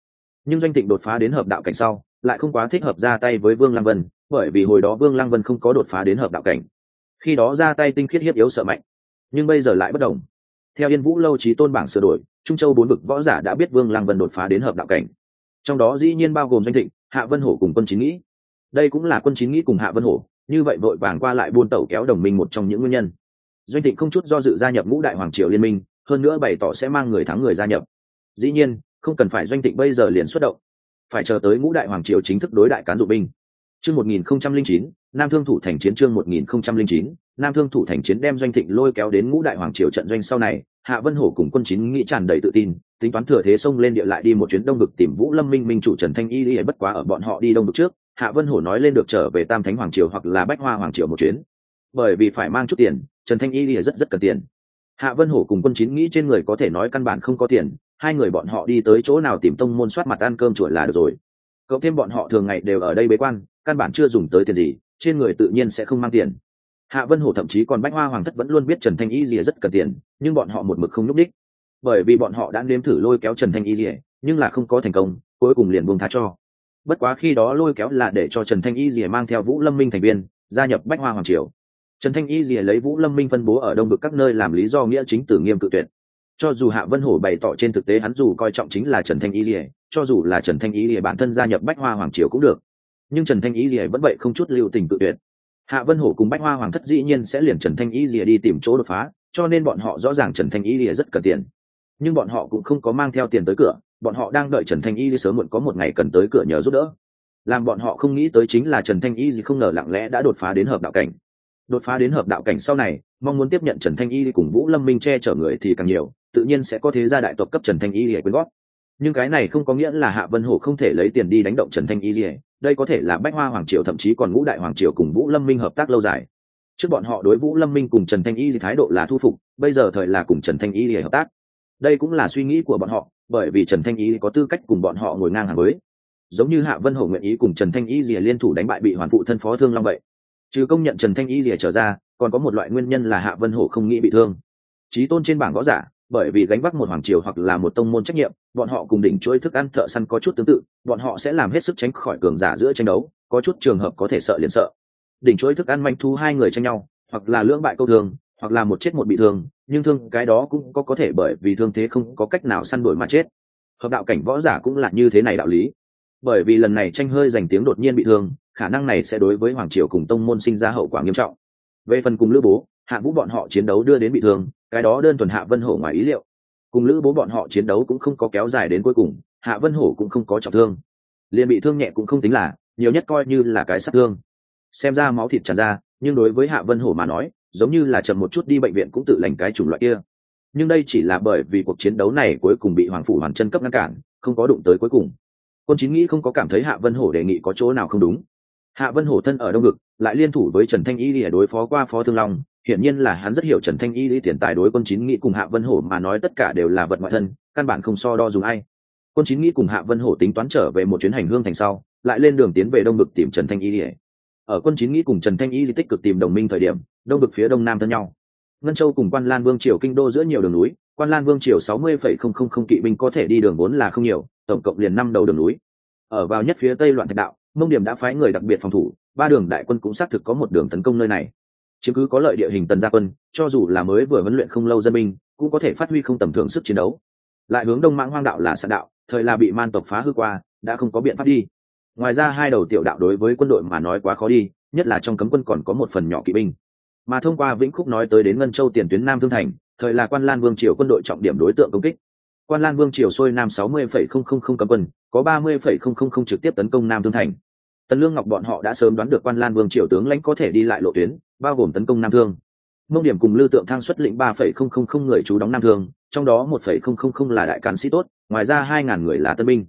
Nhưng doanh thịnh đột phá đến hợp đạo cảnh sau, lại không quá thích hợp ra tay với vương lăng vân, bởi vì hồi đó vương lăng vân không có đột phá đến hợp đạo cảnh. Khi đó ra tay tinh khiết hiếp yếu sợ mạnh, nhưng bây giờ lại bất đồng. Theo yên vũ lâu trí tôn bảng sửa đổi, trung châu bốn vực võ giả đã biết vương lăng vân đột phá đến hợp đạo cảnh. Trong đó dĩ nhiên bao gồm doanh thịnh, hạ vân hổ cùng quân chín nghĩ. Đây cũng là quân chín nghĩ cùng hạ vân hổ như vậy vội vàng qua lại buôn tẩu kéo đồng minh một trong những nguyên nhân. Doanh thịnh không chút do dự gia nhập ngũ đại hoàng triều liên minh, hơn nữa bày tỏ sẽ mang người thắng người gia nhập. Dĩ nhiên, không cần phải doanh thịnh bây giờ liền xuất động, phải chờ tới ngũ đại hoàng triều chính thức đối đại cán dụ binh. Chương một nghìn không trăm linh chín, nam thương thủ thành chiến chương một nghìn không trăm linh chín, nam thương thủ thành chiến đem doanh thịnh lôi kéo đến ngũ đại hoàng triều trận doanh sau này, hạ vân hổ cùng quân chín nghĩ tràn đầy tự tin, tính toán thừa thế xông lên địa lại đi một chuyến đông vực tìm vũ lâm minh minh chủ trần thanh y y bất quá ở bọn họ đi đông vực trước hạ vân hổ nói lên được trở về tam thánh hoàng triều hoặc là bách hoa hoàng triều một chuyến. Bởi vì phải mang chút tiền, trần thanh y thì rất rất cần tiền. Hạ vân hổ cùng quân chín nghĩ trên người có thể nói căn bản không có tiền, hai người bọn họ đi tới chỗ nào tìm tông môn soát mặt ăn cơm chuột là được rồi. Cộng thêm bọn họ thường ngày đều ở đây bế quan, căn bản chưa dùng tới tiền gì, trên người tự nhiên sẽ không mang tiền. Hạ vân hổ thậm chí còn bách hoa hoàng thất vẫn luôn biết trần thanh y rìa rất cần tiền, nhưng bọn họ một mực không n ú c đích bởi vì bọn họ đã nếm thử lôi kéo trần thanh y rìa nhưng là không có thành công, cuối cùng liền buông tha cho bất quá khi đó lôi kéo là để cho trần thanh y rìa mang theo vũ lâm minh thành viên, gia nhập bách hoa hoàng triều. Trần thanh y rìa lấy vũ lâm minh phân bố ở đông vực các nơi làm lý do nghĩa chính tử nghiêm cự tuyệt. Cho dù hạ vân hổ bày tỏ trên thực tế hắn dù coi trọng chính là trần thanh y rìa cho dù là trần thanh y rìa bản thân gia nhập bách hoa hoàng triều cũng được. Nhưng trần thanh y rìa vẫn vậy không chút lưu tình cự tuyệt. Hạ vân hổ cùng bách hoa hoàng thất dĩ nhiên sẽ liền trần thanh y rìa đi tìm chỗ đột phá, cho nên bọn họ rõ ràng trần thanh y rìa rất cần tiền. Nhưng bọn họ cũng không có mang theo tiền tới cửa bọn họ đang đợi trần thanh y sớm muộn có một ngày cần tới cửa nhờ giúp đỡ. Làm bọn họ không nghĩ tới chính là trần thanh y gì không ngờ lặng lẽ đã đột phá đến hợp đạo cảnh. Đột phá đến hợp đạo cảnh sau này, mong muốn tiếp nhận trần thanh y cùng vũ lâm minh che chở người thì càng nhiều, tự nhiên sẽ có thế gia đại tộc cấp trần thanh y để quyên góp. Nhưng cái này không có nghĩa là hạ vân hổ không thể lấy tiền đi đánh động trần thanh y gì, đây có thể là bách hoa hoàng triều thậm chí còn ngũ đại hoàng triều cùng vũ lâm minh hợp tác lâu dài. Trước bọn họ đối vũ lâm minh cùng trần thanh y thì thái độ là thu phục, bây giờ thời là cùng trần thanh y để hợp tác. Đây cũng là suy nghĩ của bọn họ bởi vì trần thanh y có tư cách cùng bọn họ ngồi ngang hàng với. Giống như hạ vân hổ nguyện ý cùng trần thanh y rìa liên thủ đánh bại bị hoàn phụ thân phó thương long vậy. Trừ công nhận trần thanh y rìa trở ra, còn có một loại nguyên nhân là hạ vân hổ không nghĩ bị thương. Trí tôn trên bảng võ giả, bởi vì gánh vác một hoàng triều hoặc là một tông môn trách nhiệm, bọn họ cùng đỉnh chuỗi thức ăn thợ săn có chút tương tự, bọn họ sẽ làm hết sức tránh khỏi cường giả giữa tranh đấu, có chút trường hợp có thể sợ liền sợ. Đỉnh chuỗi thức ăn manh thu hai người tranh nhau, hoặc là lưỡng bại câu thường, hoặc là một chết một bị thương nhưng thương cái đó cũng có có thể bởi vì thương thế không có cách nào săn đuổi mà chết. Hợp đạo cảnh võ giả cũng là như thế này đạo lý. Bởi vì lần này tranh hơi giành tiếng đột nhiên bị thương, khả năng này sẽ đối với hoàng triều cùng tông môn sinh ra hậu quả nghiêm trọng. Về phần cùng lữ bố, hạ vũ bọn họ chiến đấu đưa đến bị thương, cái đó đơn thuần hạ vân hổ ngoài ý liệu. Cùng lữ bố bọn họ chiến đấu cũng không có kéo dài đến cuối cùng, hạ vân hổ cũng không có trọng thương. Liền bị thương nhẹ cũng không tính là, nhiều nhất coi như là cái sát thương. Xem ra máu thịt tràn ra, nhưng đối với hạ vân hổ mà nói giống như là chậm một chút đi bệnh viện cũng tự lành cái chủng loại kia. Nhưng đây chỉ là bởi vì cuộc chiến đấu này cuối cùng bị hoàng phủ hoàn chân cấp ngăn cản, không có đụng tới cuối cùng. Quân chín nghĩ không có cảm thấy hạ vân hổ đề nghị có chỗ nào không đúng. Hạ vân hổ thân ở đông ngực, lại liên thủ với trần thanh y để đối phó qua phó thương long. Hiển nhiên là hắn rất hiểu trần thanh y lý tiền tài đối quân chín nghĩ cùng hạ vân hổ mà nói tất cả đều là vật ngoại thân, căn bản không so đo dùng ai. Quân chín nghĩ cùng hạ vân hổ tính toán trở về một chuyến hành hương thành sau, lại lên đường tiến về đông ngực tìm trần thanh y lý ở quân chín nghĩ cùng trần thanh y lý tích cực tìm đồng minh thời điểm đông bực phía đông nam thân nhau. Ngân châu cùng quan lan vương triều kinh đô giữa nhiều đường núi, quan lan vương triều sáu mươi phẩy không không không kỵ binh có thể đi đường vốn là không nhiều, tổng cộng liền năm đầu đường núi. Ở vào nhất phía tây loạn thạch đạo, mông điểm đã phái người đặc biệt phòng thủ, ba đường đại quân cũng xác thực có một đường tấn công nơi này. Chứ cứ có lợi địa hình tần gia quân, cho dù là mới vừa huấn luyện không lâu dân binh, cũng có thể phát huy không tầm thường sức chiến đấu. Lại hướng đông mãng hoang đạo là sạn đạo, thời là bị man tộc phá hư qua, đã không có biện pháp đi. Ngoài ra hai đầu tiểu đạo đối với quân đội mà nói quá khó đi, nhất là trong cấm quân còn có một phần nhỏ kỵ binh mà thông qua vĩnh khúc nói tới đến ngân châu tiền tuyến nam thương thành, thời là quan lan vương triều quân đội trọng điểm đối tượng công kích. Quan lan vương triều xuôi nam sáu mươi phẩy không không không cấm quân, có ba mươi phẩy không không không trực tiếp tấn công nam thương thành. Tần lương ngọc bọn họ đã sớm đoán được quan lan vương triều tướng lãnh có thể đi lại lộ tuyến, bao gồm tấn công nam thương. Mông điểm cùng lưu tượng thang xuất lĩnh ba phẩy không không không người trú đóng nam thương, trong đó một phẩy không không không là đại cán sĩ tốt, ngoài ra hai ngàn người là tân binh.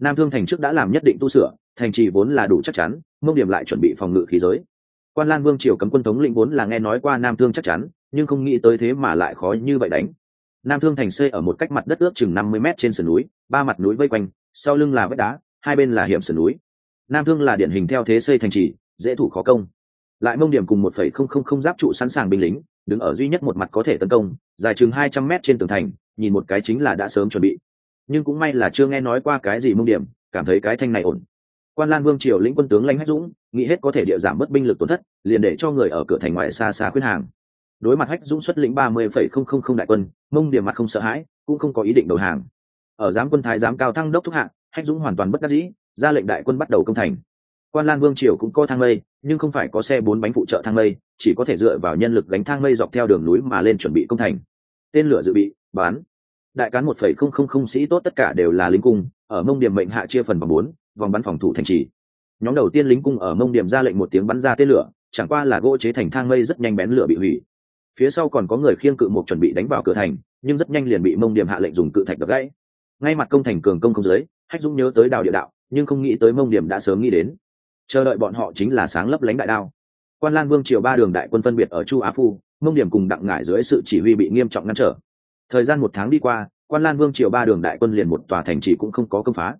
Nam thương thành trước đã làm nhất định tu sửa, thành trì vốn là đủ chắc chắn, mông điểm lại chuẩn bị phòng ngự khí giới quan lan vương triều cấm quân thống lĩnh vốn là nghe nói qua nam thương chắc chắn, nhưng không nghĩ tới thế mà lại khó như vậy đánh. Nam thương thành xây ở một cách mặt đất ước chừng năm mươi m trên sườn núi, ba mặt núi vây quanh, sau lưng là vách đá, hai bên là hiểm sườn núi. Nam thương là điển hình theo thế xây thành trì, dễ thủ khó công. Lại mông điểm cùng một phẩy không không không giáp trụ sẵn sàng binh lính, đứng ở duy nhất một mặt có thể tấn công, dài chừng hai trăm mét trên tường thành, nhìn một cái chính là đã sớm chuẩn bị. Nhưng cũng may là chưa nghe nói qua cái gì mông điểm, cảm thấy cái thanh này ổn quan lan vương triều lĩnh quân tướng lãnh hách dũng, nghĩ hết có thể địa giảm mất binh lực tổn thất, liền để cho người ở cửa thành ngoại xa xa khuyên hàng. Đối mặt hách dũng xuất lĩnh ba mươi phẩy không không không đại quân, mông điểm mặt không sợ hãi, cũng không có ý định đầu hàng. Ở giám quân thái giám cao thăng đốc thúc hạng hách dũng hoàn toàn bất đắc dĩ, ra lệnh đại quân bắt đầu công thành. Quan lan vương triều cũng có thang mây, nhưng không phải có xe bốn bánh phụ trợ thang mây, chỉ có thể dựa vào nhân lực gánh thang mây dọc theo đường núi mà lên chuẩn bị công thành. Tên lửa dự bị, bán đại cán một phẩy không không không sĩ tốt tất cả đều là lính cung, ở mông điểm mệnh hạ chia phần bằng bốn, vòng bắn phòng thủ thành trì. Nhóm đầu tiên lính cung ở mông điểm ra lệnh một tiếng bắn ra tên lửa, chẳng qua là gỗ chế thành thang mây rất nhanh bén lửa bị hủy. Phía sau còn có người khiêng cự một chuẩn bị đánh vào cửa thành, nhưng rất nhanh liền bị mông điểm hạ lệnh dùng cự thạch đập gãy. Ngay mặt công thành cường công không dưới hách dũng nhớ tới đào địa đạo, nhưng không nghĩ tới mông điểm đã sớm nghĩ đến. Chờ đợi bọn họ chính là sáng lấp lánh đại đao. Quan lan vương triều ba đường đại quân phân biệt ở chu á phu, mông điểm cùng đặng ngải dưới sự chỉ huy bị nghiêm trọng ngăn trở thời gian một tháng đi qua, quan lan vương triều ba đường đại quân liền một tòa thành trì cũng không có công phá.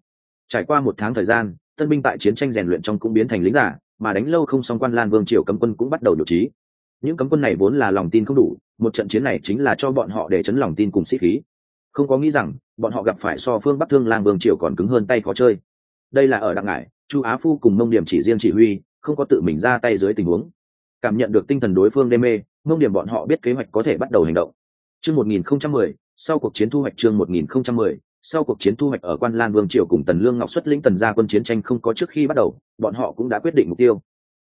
Trải qua một tháng thời gian, tân binh tại chiến tranh rèn luyện trong cũng biến thành lính giả, mà đánh lâu không xong quan lan vương triều cấm quân cũng bắt đầu nhục trí. Những cấm quân này vốn là lòng tin không đủ, một trận chiến này chính là cho bọn họ để chấn lòng tin cùng sĩ khí. Không có nghĩ rằng, bọn họ gặp phải so phương bắc thương lang vương triều còn cứng hơn tay khó chơi. Đây là ở đặng ngải chu á phu cùng mông điểm chỉ riêng chỉ huy, không có tự mình ra tay dưới tình huống. Cảm nhận được tinh thần đối phương đê mê, mông điểm bọn họ biết kế hoạch có thể bắt đầu hành động chương một nghìn không trăm mười, sau cuộc chiến thu hoạch chương một nghìn không trăm mười, sau cuộc chiến thu hoạch ở quan lan vương triều cùng tần lương ngọc xuất lĩnh tần gia quân chiến tranh không có trước khi bắt đầu, bọn họ cũng đã quyết định mục tiêu.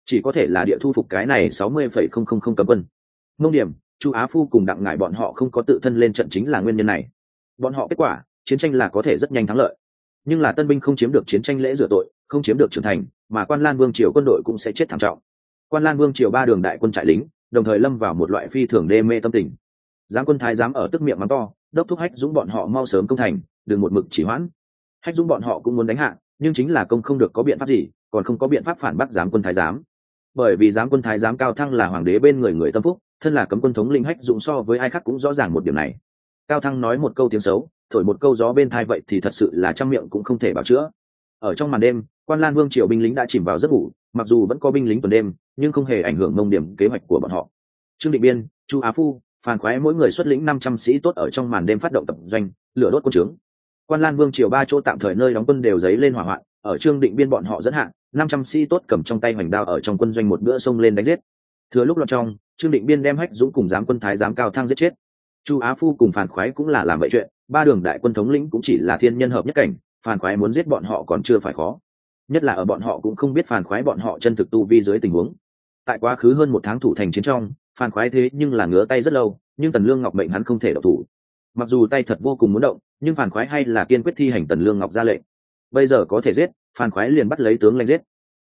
Chỉ có thể là địa thu phục cái này sáu mươi phẩy không không không cấm quân. Mông điểm, chu á phu cùng đặng ngại bọn họ không có tự thân lên trận chính là nguyên nhân này. Bọn họ kết quả, chiến tranh là có thể rất nhanh thắng lợi. Nhưng là tân binh không chiếm được chiến tranh lễ rửa tội, không chiếm được trưởng thành, mà quan lan vương triều quân đội cũng sẽ chết thảm trọng. Quan lan vương triều ba đường đại quân trại lính, đồng thời lâm vào một loại phi thường đê mê tâm tình giám quân thái giám ở tức miệng mắng to, đốc thúc hách dũng bọn họ mau sớm công thành, đừng một mực chỉ hoãn. Hách dũng bọn họ cũng muốn đánh hạ, nhưng chính là công không được có biện pháp gì, còn không có biện pháp phản bác giám quân thái giám. Bởi vì giám quân thái giám cao thăng là hoàng đế bên người người tâm phúc, thân là cấm quân thống linh hách dũng so với ai khác cũng rõ ràng một điểm này. Cao thăng nói một câu tiếng xấu, thổi một câu gió bên thai vậy thì thật sự là trăm miệng cũng không thể bảo chữa. Ở trong màn đêm, quan lan vương triều binh lính đã chìm vào giấc ngủ, mặc dù vẫn có binh lính tuần đêm, nhưng không hề ảnh hưởng mông điểm kế hoạch của bọn họ. Trương định biên, chu á phu phàn khoái mỗi người xuất lĩnh năm trăm sĩ tốt ở trong màn đêm phát động tập doanh, lửa đốt quân trướng. Quan lan vương triều ba chỗ tạm thời nơi đóng quân đều dấy lên hỏa hoạn, ở trương định biên bọn họ dẫn hạn năm trăm sĩ tốt cầm trong tay hoành đao ở trong quân doanh một bữa sông lên đánh giết. Thừa lúc lọt trong, trương định biên đem hách dũng cùng giám quân thái giám cao thang giết chết. Chu á phu cùng phàn khoái cũng là làm vậy chuyện, ba đường đại quân thống lĩnh cũng chỉ là thiên nhân hợp nhất cảnh, phàn khoái muốn giết bọn họ còn chưa phải khó. Nhất là ở bọn họ cũng không biết phàn khoái bọn họ chân thực tu vi dưới tình huống. Tại quá khứ hơn một tháng thủ thành chiến trong phàn khoái thế nhưng là ngứa tay rất lâu, nhưng tần lương ngọc mệnh hắn không thể độc thủ. Mặc dù tay thật vô cùng muốn động, nhưng phàn khoái hay là kiên quyết thi hành tần lương ngọc ra lệnh. Bây giờ có thể giết phàn khoái liền bắt lấy tướng lanh giết.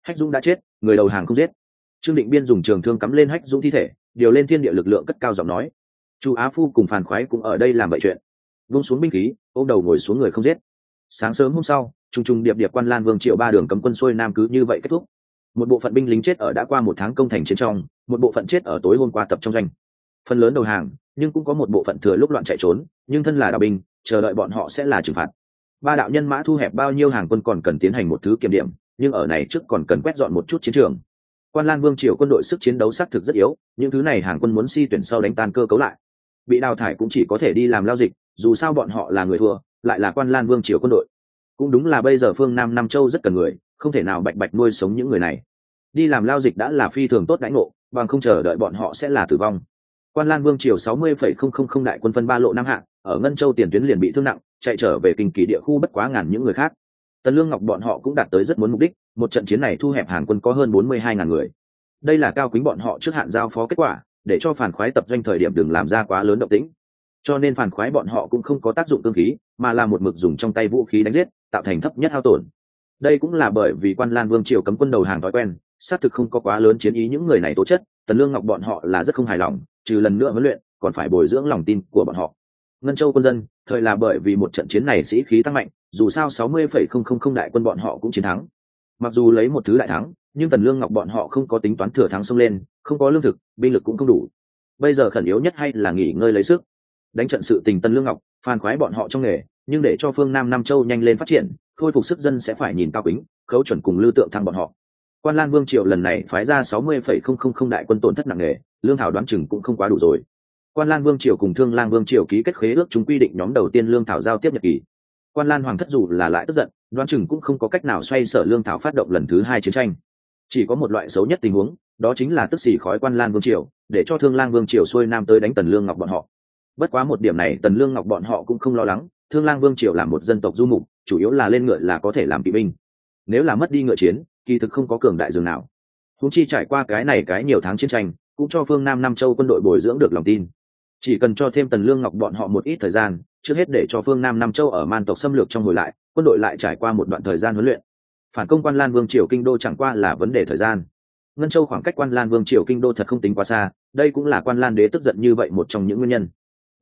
Hách dũng đã chết, người đầu hàng không giết. Trương định biên dùng trường thương cắm lên hách dũng thi thể, điều lên thiên địa lực lượng cất cao giọng nói. Chu á phu cùng phàn khoái cũng ở đây làm vậy chuyện. Vung xuống binh khí, ôm đầu ngồi xuống người không giết. Sáng sớm hôm sau t r ù n g t r ù n g điệp điệp quan lan vương triệu ba đường cấm quân xuôi nam cứ như vậy kết thúc một bộ phận binh lính chết ở đã qua một tháng công thành chiến trong, một bộ phận chết ở tối hôm qua tập trong doanh. Phần lớn đầu hàng, nhưng cũng có một bộ phận thừa lúc loạn chạy trốn, nhưng thân là đạo binh, chờ đợi bọn họ sẽ là trừng phạt. Ba đạo nhân mã thu hẹp bao nhiêu hàng quân còn cần tiến hành một thứ kiểm điểm, nhưng ở này trước còn cần quét dọn một chút chiến trường. Quan lan vương triều quân đội sức chiến đấu xác thực rất yếu, những thứ này hàng quân muốn si tuyển sau đánh tan cơ cấu lại. Bị đào thải cũng chỉ có thể đi làm lao dịch, dù sao bọn họ là người thua, lại là quan lan vương triều quân đội. Cũng đúng là bây giờ phương nam nam châu rất cần người không thể nào bạch bạch nuôi sống những người này. Đi làm lao dịch đã là phi thường tốt đãi ngộ, bằng không chờ đợi bọn họ sẽ là tử vong. Quan lan vương triều sáu mươi phẩy không không không đại quân phân ba lộ nam hạng ở ngân châu tiền tuyến liền bị thương nặng, chạy trở về kinh kỳ địa khu bất quá ngàn những người khác. Tần lương ngọc bọn họ cũng đạt tới rất muốn mục đích, một trận chiến này thu hẹp hàng quân có hơn bốn mươi hai ngàn người. Đây là cao quý bọn họ trước hạn giao phó kết quả, để cho phản khoái tập doanh thời điểm đừng làm ra quá lớn động tĩnh. Cho nên phản khoái bọn họ cũng không có tác dụng tương khí, mà là một mực dùng trong tay vũ khí đánh giết, tạo thành thấp nhất hao tổn đây cũng là bởi vì quan lan vương triều cấm quân đầu hàng thói quen, xác thực không có quá lớn chiến ý những người này tố chất, tần lương ngọc bọn họ là rất không hài lòng, trừ lần nữa huấn luyện, còn phải bồi dưỡng lòng tin của bọn họ. Ngân châu quân dân, thời là bởi vì một trận chiến này sĩ khí tăng mạnh, dù sao sáu mươi phẩy không không không đại quân bọn họ cũng chiến thắng. Mặc dù lấy một thứ đại thắng, nhưng tần lương ngọc bọn họ không có tính toán thừa thắng xông lên, không có lương thực, binh lực cũng không đủ. Bây giờ khẩn yếu nhất hay là nghỉ ngơi lấy sức. Đánh trận sự tình tần lương ngọc, phàn khoái bọn họ trong nghề, nhưng để cho phương nam nam châu nhanh lên phát triển khôi phục sức dân sẽ phải nhìn cao kính, khấu chuẩn cùng lưu tượng thăng bọn họ. Quan lan vương triều lần này phái ra sáu mươi phẩy không không không đại quân tổn thất nặng nề, lương thảo đoán chừng cũng không quá đủ rồi. Quan lan vương triều cùng thương lang vương triều ký kết khế ước chúng quy định nhóm đầu tiên lương thảo giao tiếp nhật kỳ quan lan hoàng thất dù là lại tức giận, đoán chừng cũng không có cách nào xoay sở lương thảo phát động lần thứ hai chiến tranh. Chỉ có một loại xấu nhất tình huống, đó chính là tức xì khói quan lan vương triều, để cho thương lang vương triều xuôi nam tới đánh tần lương ngọc bọn họ. Bất quá một điểm này tần lương ngọc bọn họ cũng không lo lắng, thương lang vương triều là một dân tộc du mục chủ yếu là lên ngựa là có thể làm kỵ binh. Nếu là mất đi ngựa chiến, kỳ thực không có cường đại dường nào. Húng chi trải qua cái này cái nhiều tháng chiến tranh, cũng cho phương nam nam châu quân đội bồi dưỡng được lòng tin. Chỉ cần cho thêm tần lương ngọc bọn họ một ít thời gian, trước hết để cho phương nam nam châu ở man tộc xâm lược trong hồi lại, quân đội lại trải qua một đoạn thời gian huấn luyện. Phản công quan lan vương triều kinh đô chẳng qua là vấn đề thời gian. Ngân châu khoảng cách quan lan vương triều kinh đô thật không tính quá xa, đây cũng là quan lan đế tức giận như vậy một trong những nguyên nhân.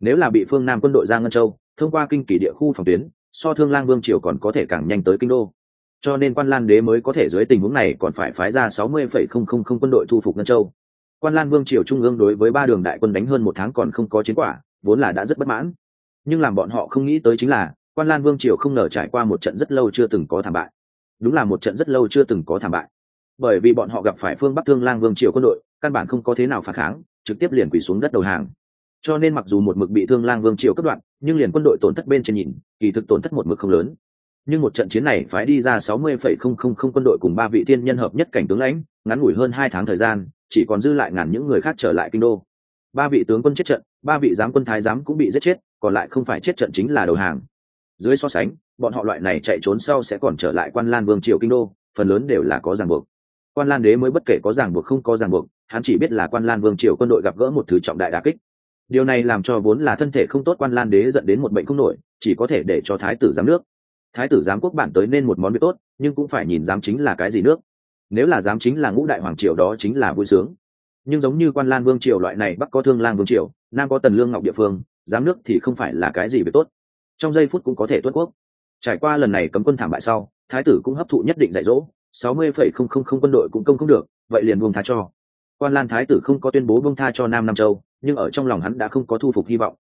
Nếu là bị phương nam quân đội ra ngân châu, thông qua kinh kỷ địa khu phòng tuyến so thương lang vương triều còn có thể càng nhanh tới kinh đô. Cho nên quan lan đế mới có thể dưới tình huống này còn phải phái ra sáu mươi phẩy không không không quân đội thu phục ngân châu. Quan lan vương triều trung ương đối với ba đường đại quân đánh hơn một tháng còn không có chiến quả, vốn là đã rất bất mãn. Nhưng làm bọn họ không nghĩ tới chính là, quan lan vương triều không ngờ trải qua một trận rất lâu chưa từng có thảm bại. Đúng là một trận rất lâu chưa từng có thảm bại. Bởi vì bọn họ gặp phải phương bắc thương lang vương triều quân đội, căn bản không có thế nào phản kháng, trực tiếp liền quỳ xuống đất đầu hàng cho nên mặc dù một mực bị thương lang vương triều cắt đoạn, nhưng liền quân đội tổn thất bên trên nhìn, kỳ thực tổn thất một mực không lớn. Nhưng một trận chiến này phái đi ra sáu mươi phẩy không không không quân đội cùng ba vị thiên nhân hợp nhất cảnh tướng lãnh, ngắn ngủi hơn hai tháng thời gian, chỉ còn dư lại ngàn những người khác trở lại kinh đô. Ba vị tướng quân chết trận, ba vị giám quân thái giám cũng bị giết chết, còn lại không phải chết trận chính là đầu hàng. Dưới so sánh, bọn họ loại này chạy trốn sau sẽ còn trở lại quan lan vương triều kinh đô, phần lớn đều là có ràng buộc. Quan lan đế mới bất kể có ràng buộc không có ràng buộc, hắn chỉ biết là quan lan vương triều quân đội gặp gỡ một thứ trọng đại đà kích điều này làm cho vốn là thân thể không tốt quan lan đế dẫn đến một bệnh không nổi, chỉ có thể để cho thái tử giám nước. Thái tử giám quốc bản tới nên một món việc tốt, nhưng cũng phải nhìn giám chính là cái gì nước. Nếu là giám chính là ngũ đại hoàng triều đó chính là vui sướng. Nhưng giống như quan lan vương triều loại này, bắc có thương lang vương triều, nam có tần lương ngọc địa phương, giám nước thì không phải là cái gì việc tốt. Trong giây phút cũng có thể tuất quốc. Trải qua lần này cấm quân thảm bại sau, thái tử cũng hấp thụ nhất định dạy dỗ, sáu mươi phẩy không không không quân đội cũng công không được, vậy liền buông tha cho quan lan thái tử không có tuyên bố bông tha cho nam nam châu, nhưng ở trong lòng hắn đã không có thu phục hy vọng.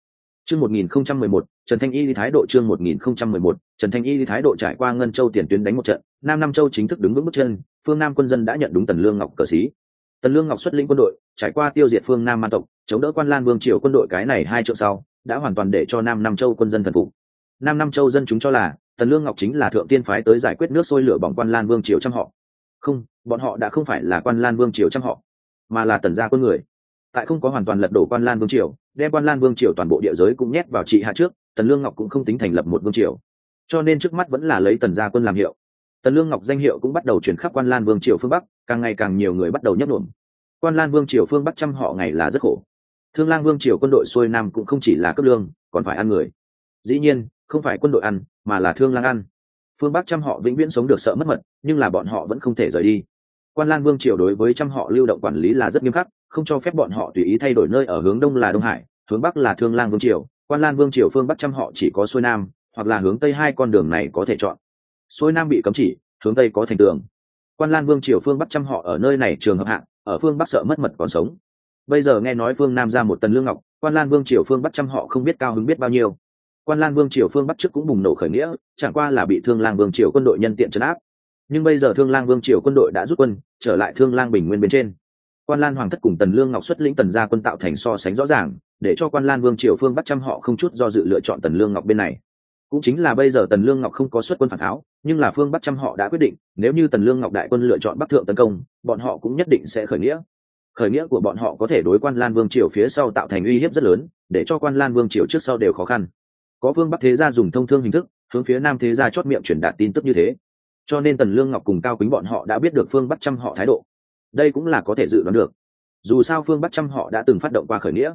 Chương một nghìn không trăm mười một, trần thanh y thái độ chương một nghìn không trăm mười một, trần thanh y thái độ trải qua ngân châu tiền tuyến đánh một trận, nam nam châu chính thức đứng vững bước chân, phương nam quân dân đã nhận đúng tần lương ngọc cờ xí. Tần lương ngọc xuất lĩnh quân đội, trải qua tiêu diệt phương nam man tộc, chống đỡ quan lan vương triều quân đội cái này hai triệu sau, đã hoàn toàn để cho nam nam châu quân dân thần phục. Nam nam châu dân chúng cho là, tần lương ngọc chính là thượng tiên phái tới giải quyết nước sôi lửa bỏng quan lan vương triều trăm họ. Không, bọn họ đã không phải là quan lan vương triều trăm họ mà là tần gia quân người. Tại không có hoàn toàn lật đổ quan lan vương triều, đem quan lan vương triều toàn bộ địa giới cũng nhét vào trị hạ trước, tần lương ngọc cũng không tính thành lập một vương triều. Cho nên trước mắt vẫn là lấy tần gia quân làm hiệu. Tần lương ngọc danh hiệu cũng bắt đầu chuyển khắp quan lan vương triều phương bắc, càng ngày càng nhiều người bắt đầu nhấp nộm quan lan vương triều phương bắc trăm họ ngày là rất khổ. Thương lang vương triều quân đội xuôi nam cũng không chỉ là cấp lương, còn phải ăn người. Dĩ nhiên, không phải quân đội ăn, mà là thương lang ăn. Phương bắc trăm họ vĩnh viễn sống được sợ mất mật, nhưng là bọn họ vẫn không thể rời đi quan lan vương triều đối với trăm họ lưu động quản lý là rất nghiêm khắc, không cho phép bọn họ tùy ý thay đổi nơi ở hướng đông là đông hải, hướng bắc là thương lang vương triều, quan lan vương triều phương bắc trăm họ chỉ có xuôi nam, hoặc là hướng tây hai con đường này có thể chọn. Xuôi nam bị cấm chỉ, hướng tây có thành tường. Quan lan vương triều phương bắc trăm họ ở nơi này trường hợp hạng ở phương bắc sợ mất mật còn sống. Bây giờ nghe nói phương nam ra một tần lương ngọc, quan lan vương triều phương bắc trăm họ không biết cao hứng biết bao nhiêu. Quan lan vương triều phương bắc trước cũng bùng nổ khởi nghĩa, chẳng qua là bị thương lang vương triều quân đội nhân tiện trấn áp nhưng bây giờ thương lang vương triều quân đội đã rút quân, trở lại thương lang bình nguyên bên trên. Quan lan hoàng thất cùng tần lương ngọc xuất lĩnh tần gia quân tạo thành so sánh rõ ràng, để cho quan lan vương triều phương bắt trăm họ không chút do dự lựa chọn tần lương ngọc bên này. Cũng chính là bây giờ tần lương ngọc không có xuất quân phản tháo, nhưng là phương bắc trăm họ đã quyết định, nếu như tần lương ngọc đại quân lựa chọn bắc thượng tấn công, bọn họ cũng nhất định sẽ khởi nghĩa. Khởi nghĩa của bọn họ có thể đối quan lan vương triều phía sau tạo thành uy hiếp rất lớn, để cho quan lan vương triều trước sau đều khó khăn. Có phương bắc thế gia dùng thông thương hình thức, hướng phía nam thế gia chót miệng truyền đạt tin tức như thế cho nên tần lương ngọc cùng cao kính bọn họ đã biết được phương bắc trăm họ thái độ đây cũng là có thể dự đoán được dù sao phương bắc trăm họ đã từng phát động qua khởi nghĩa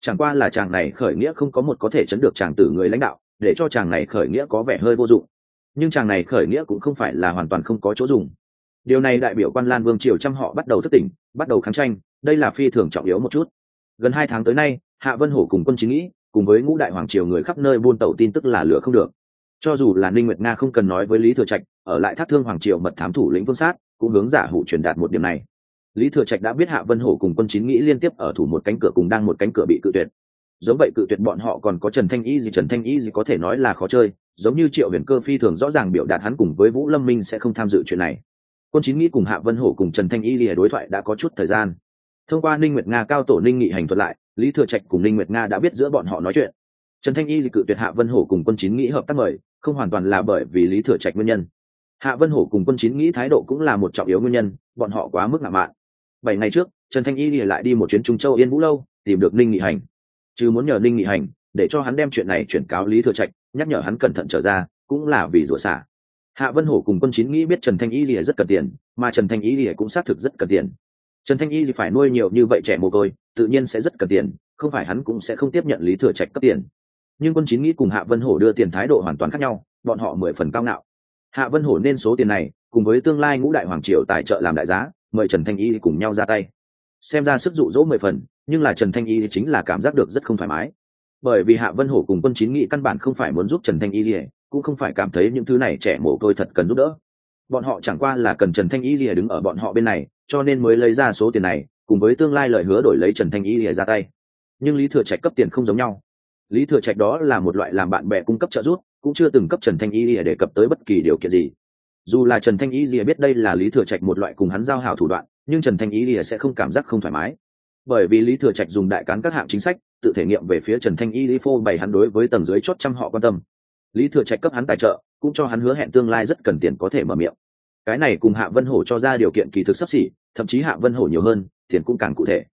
chẳng qua là chàng này khởi nghĩa không có một có thể chấn được chàng tử người lãnh đạo để cho chàng này khởi nghĩa có vẻ hơi vô dụng nhưng chàng này khởi nghĩa cũng không phải là hoàn toàn không có chỗ dùng điều này đại biểu quan lan vương triều trăm họ bắt đầu thất tỉnh bắt đầu kháng tranh đây là phi thường trọng yếu một chút gần hai tháng tới nay hạ vân hổ cùng quân chính nghĩ cùng với ngũ đại hoàng triều người khắp nơi buôn tẩu tin tức là lửa không được cho dù là ninh nguyệt nga không cần nói với lý thừa trạch ở lại thác thương hoàng triều mật thám thủ lĩnh phương sát, cũng hướng giả hủ truyền đạt một điểm này. Lý thừa trạch đã biết hạ vân hổ cùng quân chín nghĩ liên tiếp ở thủ một cánh cửa cùng đang một cánh cửa bị cự tuyệt. Giống vậy cự tuyệt bọn họ còn có trần thanh y gì, trần thanh y gì có thể nói là khó chơi, giống như triệu huyền cơ phi thường rõ ràng biểu đạt hắn cùng với vũ lâm minh sẽ không tham dự chuyện này. Quân chín nghĩ cùng hạ vân hổ cùng trần thanh y gì đối thoại đã có chút thời gian. Thông qua ninh nguyệt nga cao tổ ninh nghị hành thuật lại, lý thừa trạch cùng ninh nguyệt nga đã biết giữa bọn họ nói chuyện. Trần thanh y gì cự tuyệt hạ vân hổ cùng quân chín nghĩ hợp tác mời, không hoàn toàn là bởi vì lý thừa trạch nguyên nhân hạ vân hổ cùng quân chín nghĩ thái độ cũng là một trọng yếu nguyên nhân, bọn họ quá mức ngạo mạn. Bảy ngày trước, trần thanh y lại đi một chuyến trung châu yên vũ lâu, tìm được ninh nghị hành. Chứ muốn nhờ ninh nghị hành, để cho hắn đem chuyện này chuyển cáo lý thừa trạch, nhắc nhở hắn cẩn thận trở ra, cũng là vì rủa xả. Hạ vân hổ cùng quân chín nghĩ biết trần thanh y lìa rất cần tiền, mà trần thanh y lìa cũng xác thực rất cần tiền. Trần thanh y phải nuôi nhiều như vậy trẻ mồ côi, tự nhiên sẽ rất cần tiền, không phải hắn cũng sẽ không tiếp nhận lý thừa trạch cấp tiền. Nhưng quân chín nghĩ cùng hạ vân hổ đưa tiền thái độ hoàn toàn khác nhau, bọn họ mười phần cao ngạo hạ vân hổ nên số tiền này, cùng với tương lai ngũ đại hoàng triều tài trợ làm đại giá, mời trần thanh y cùng nhau ra tay. Xem ra sức dụ dỗ mười phần, nhưng là trần thanh y chính là cảm giác được rất không thoải mái. Bởi vì hạ vân hổ cùng quân chín nghị căn bản không phải muốn giúp trần thanh y gì cũng không phải cảm thấy những thứ này trẻ mồ côi thật cần giúp đỡ. Bọn họ chẳng qua là cần trần thanh y lìa đứng ở bọn họ bên này, cho nên mới lấy ra số tiền này, cùng với tương lai lời hứa đổi lấy trần thanh y lìa ra tay. Nhưng lý thừa trạch cấp tiền không giống nhau. Lý thừa trạch đó là một loại làm bạn bè cung cấp trợ giúp cũng chưa từng cấp trần thanh y lìa đề cập tới bất kỳ điều kiện gì. Dù là trần thanh y lìa biết đây là lý thừa trạch một loại cùng hắn giao hảo thủ đoạn, nhưng trần thanh y lìa sẽ không cảm giác không thoải mái. Bởi vì lý thừa trạch dùng đại cán các hạng chính sách, tự thể nghiệm về phía trần thanh y lý phô bày hắn đối với tầng dưới chốt trăm họ quan tâm. Lý thừa trạch cấp hắn tài trợ, cũng cho hắn hứa hẹn tương lai rất cần tiền có thể mở miệng. Cái này cùng hạ vân hổ cho ra điều kiện kỳ thực sắp xỉ, thậm chí hạ vân hổ nhiều hơn, tiền cũng càng cụ thể.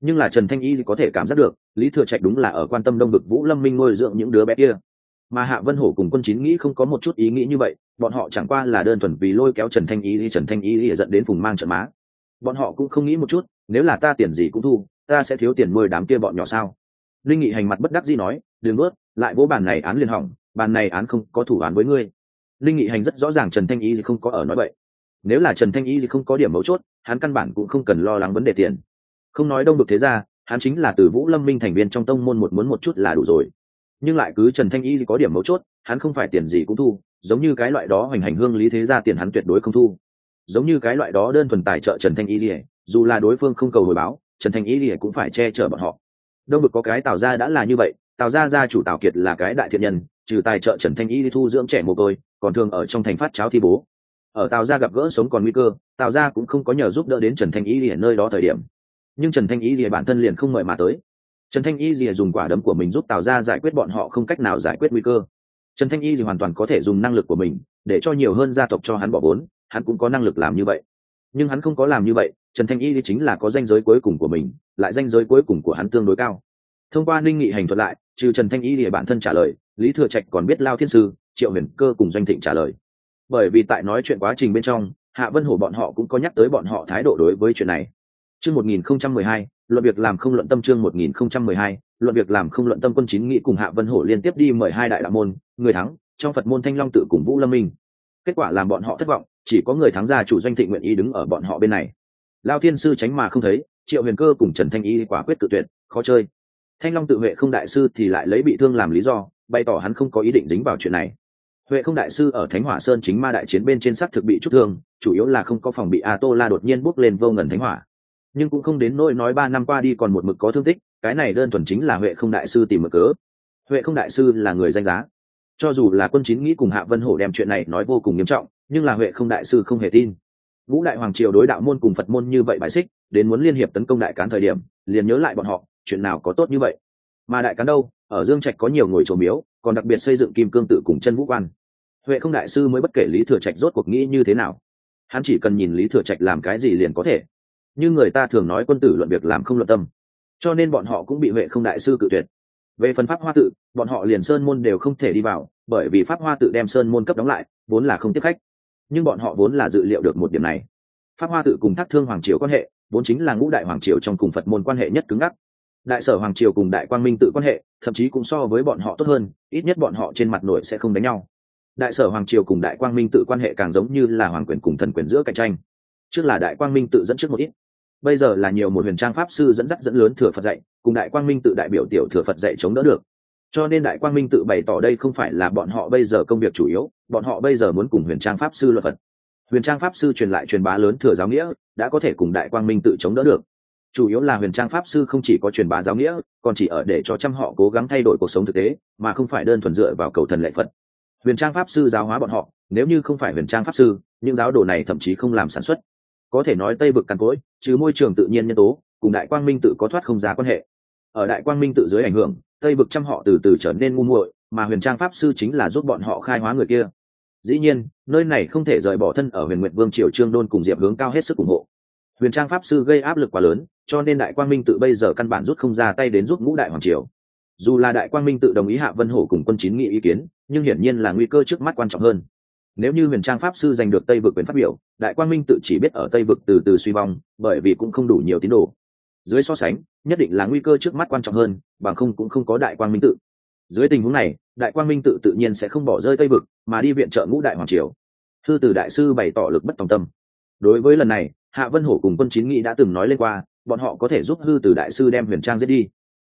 Nhưng là trần thanh y có thể cảm giác được, lý thừa trạch đúng là ở quan tâm đông bực vũ lâm minh nuôi dưỡng những đứa bé kia mà hạ vân hổ cùng quân chín nghĩ không có một chút ý nghĩ như vậy, bọn họ chẳng qua là đơn thuần vì lôi kéo trần thanh Ý đi, trần thanh Ý y dẫn đến vùng mang trận má. Bọn họ cũng không nghĩ một chút, nếu là ta tiền gì cũng thu, ta sẽ thiếu tiền nuôi đám kia bọn nhỏ sao? Linh nghị hành mặt bất đắc dĩ nói, đừng ướt lại vỗ bàn này án liền hỏng, bàn này án không có thủ án với ngươi. Linh nghị hành rất rõ ràng trần thanh Ý gì không có ở nói vậy. Nếu là trần thanh Ý gì không có điểm mấu chốt, hắn căn bản cũng không cần lo lắng vấn đề tiền. Không nói đông được thế ra, hắn chính là từ vũ lâm minh thành viên trong tông môn một muốn một chút là đủ rồi nhưng lại cứ trần thanh y có điểm mấu chốt, hắn không phải tiền gì cũng thu, giống như cái loại đó hoành hành hương lý thế ra tiền hắn tuyệt đối không thu. Giống như cái loại đó đơn thuần tài trợ trần thanh y lìa dù là đối phương không cầu hồi báo, trần thanh y lìa cũng phải che chở bọn họ. Đông bực có cái tào ra đã là như vậy, tào ra gia chủ tào kiệt là cái đại thiện nhân, trừ tài trợ trần thanh y thu dưỡng trẻ mồ côi, còn thường ở trong thành phát cháo thi bố. Ở tào ra gặp gỡ sống còn nguy cơ, tào ra cũng không có nhờ giúp đỡ đến trần thanh y lìa nơi đó thời điểm. Nhưng trần thanh y lìa bản thân liền không mời mà tới trần thanh y gì dùng quả đấm của mình giúp tạo ra giải quyết bọn họ không cách nào giải quyết nguy cơ. Trần thanh y thì hoàn toàn có thể dùng năng lực của mình, để cho nhiều hơn gia tộc cho hắn bỏ vốn, hắn cũng có năng lực làm như vậy. Nhưng hắn không có làm như vậy, trần thanh y thì chính là có danh giới cuối cùng của mình, lại danh giới cuối cùng của hắn tương đối cao. Thông qua ninh nghị hành thuật lại, trừ trần thanh y thì bản thân trả lời, lý thừa trạch còn biết lao thiên sư, triệu huyền cơ cùng doanh thịnh trả lời. Bởi vì tại nói chuyện quá trình bên trong, hạ vân hổ bọn họ cũng có nhắc tới bọn họ thái độ đối với chuyện này. Chương một nghìn không trăm mười hai luận việc làm không luận tâm chương một nghìn không trăm mười hai, luận việc làm không luận tâm quân chín nghị cùng hạ vân hổ liên tiếp đi mời hai đại đạo môn, người thắng, trong phật môn thanh long tự cùng vũ lâm minh. Kết quả làm bọn họ thất vọng, chỉ có người thắng gia chủ doanh thị nguyện ý đứng ở bọn họ bên này. Lao thiên sư tránh mà không thấy, triệu huyền cơ cùng trần thanh y quả quyết tự tuyệt, khó chơi. Thanh long tự huệ không đại sư thì lại lấy bị thương làm lý do, bày tỏ hắn không có ý định dính vào chuyện này. Huệ không đại sư ở thánh hỏa sơn chính ma đại chiến bên trên sắc thực bị chút thương, chủ yếu là không có phòng bị a tô la đột nhiên bốc lên vô ngần thánh hỏa nhưng cũng không đến nỗi nói ba năm qua đi còn một mực có thương tích, cái này đơn thuần chính là huệ không đại sư tìm mực cớ. Huệ không đại sư là người danh giá. Cho dù là quân chín nghĩ cùng hạ vân hổ đem chuyện này nói vô cùng nghiêm trọng, nhưng là huệ không đại sư không hề tin. Ngũ đại hoàng triều đối đạo môn cùng phật môn như vậy bài xích, đến muốn liên hiệp tấn công đại cán thời điểm, liền nhớ lại bọn họ, chuyện nào có tốt như vậy. Mà đại cán đâu, ở dương trạch có nhiều ngồi trổ miếu còn đặc biệt xây dựng kim cương tự cùng chân vũ quan. Huệ không đại sư mới bất kể lý thừa trạch rốt cuộc nghĩ như thế nào. Hắn chỉ cần nhìn lý thừa trạch làm cái gì liền có thể như người ta thường nói quân tử luận việc làm không luận tâm. Cho nên bọn họ cũng bị huệ không đại sư cự tuyệt. Về phần pháp hoa tự, bọn họ liền sơn môn đều không thể đi vào, bởi vì pháp hoa tự đem sơn môn cấp đóng lại, vốn là không tiếp khách. Nhưng bọn họ vốn là dự liệu được một điểm này. Pháp hoa tự cùng thác thương hoàng triều quan hệ, vốn chính là ngũ đại hoàng triều trong cùng phật môn quan hệ nhất cứng ngắc. Đại sở hoàng triều cùng đại quang minh tự quan hệ, thậm chí cũng so với bọn họ tốt hơn, ít nhất bọn họ trên mặt nội sẽ không đánh nhau. Đại sở hoàng triều cùng đại quang minh tự quan hệ càng giống như là hoàng quyền cùng thần quyền giữa cạnh tranh. Trước là đại quang minh tự dẫn trước một ít bây giờ là nhiều một huyền trang pháp sư dẫn dắt dẫn lớn thừa phật dạy, cùng đại quang minh tự đại biểu tiểu thừa phật dạy chống đỡ được. Cho nên đại quang minh tự bày tỏ đây không phải là bọn họ bây giờ công việc chủ yếu, bọn họ bây giờ muốn cùng huyền trang pháp sư luật phật. Huyền trang pháp sư truyền lại truyền bá lớn thừa giáo nghĩa, đã có thể cùng đại quang minh tự chống đỡ được. Chủ yếu là huyền trang pháp sư không chỉ có truyền bá giáo nghĩa, còn chỉ ở để cho trăm họ cố gắng thay đổi cuộc sống thực tế, mà không phải đơn thuần dựa vào cầu thần lệ phật. Huyền trang pháp sư giáo hóa bọn họ, nếu như không phải huyền trang pháp sư, những giáo đồ này thậm chí không làm sản xuất có thể nói tây vực càn cỗi trừ môi trường tự nhiên nhân tố, cùng đại quang minh tự có thoát không ra quan hệ. Ở đại quang minh tự dưới ảnh hưởng, tây vực trăm họ từ từ trở nên ngu muội, mà huyền trang pháp sư chính là giúp bọn họ khai hóa người kia. Dĩ nhiên, nơi này không thể rời bỏ thân ở huyền nguyện vương triều trương đôn cùng diệp hướng cao hết sức ủng hộ. Huyền trang pháp sư gây áp lực quá lớn, cho nên đại quang minh tự bây giờ căn bản rút không ra tay đến giúp ngũ đại hoàng triều. Dù là đại quang minh tự đồng ý hạ vân hổ cùng quân chín nghị ý kiến, nhưng hiển nhiên là nguy cơ trước mắt quan trọng hơn nếu như huyền trang pháp sư giành được tây vực quyền phát biểu, đại quang minh tự chỉ biết ở tây vực từ từ suy vong, bởi vì cũng không đủ nhiều tín đồ. Dưới so sánh, nhất định là nguy cơ trước mắt quan trọng hơn, bằng không cũng không có đại quang minh tự. Dưới tình huống này, đại quang minh tự tự nhiên sẽ không bỏ rơi tây vực, mà đi viện trợ ngũ đại hoàng triều. Thư từ đại sư bày tỏ lực bất tòng tâm. Đối với lần này, hạ vân hổ cùng quân chín nghị đã từng nói lên qua, bọn họ có thể giúp hư từ đại sư đem huyền trang giết đi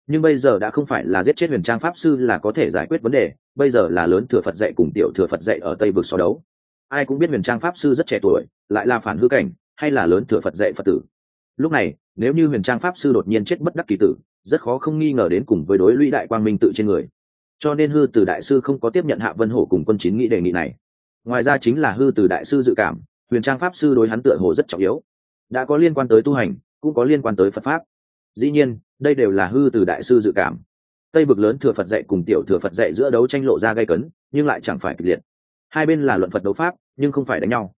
nhưng bây giờ đã không phải là giết chết huyền trang pháp sư là có thể giải quyết vấn đề, bây giờ là lớn thừa phật dạy cùng tiểu thừa phật dạy ở tây vực so đấu. Ai cũng biết huyền trang pháp sư rất trẻ tuổi, lại là phản hư cảnh, hay là lớn thừa phật dạy phật tử. Lúc này, nếu như huyền trang pháp sư đột nhiên chết bất đắc kỳ tử, rất khó không nghi ngờ đến cùng với đối lũy đại quang minh tự trên người. Cho nên hư từ đại sư không có tiếp nhận hạ vân hổ cùng quân chín nghĩ đề nghị này. Ngoài ra chính là hư từ đại sư dự cảm, huyền trang pháp sư đối hắn tựa hồ rất trọng yếu. Đã có liên quan tới tu hành, cũng có liên quan tới phật pháp dĩ nhiên, đây đều là hư từ đại sư dự cảm. Tây vực lớn thừa phật dạy cùng tiểu thừa phật dạy giữa đấu tranh lộ ra gây cấn, nhưng lại chẳng phải kịch liệt. Hai bên là luận phật đấu pháp, nhưng không phải đánh nhau.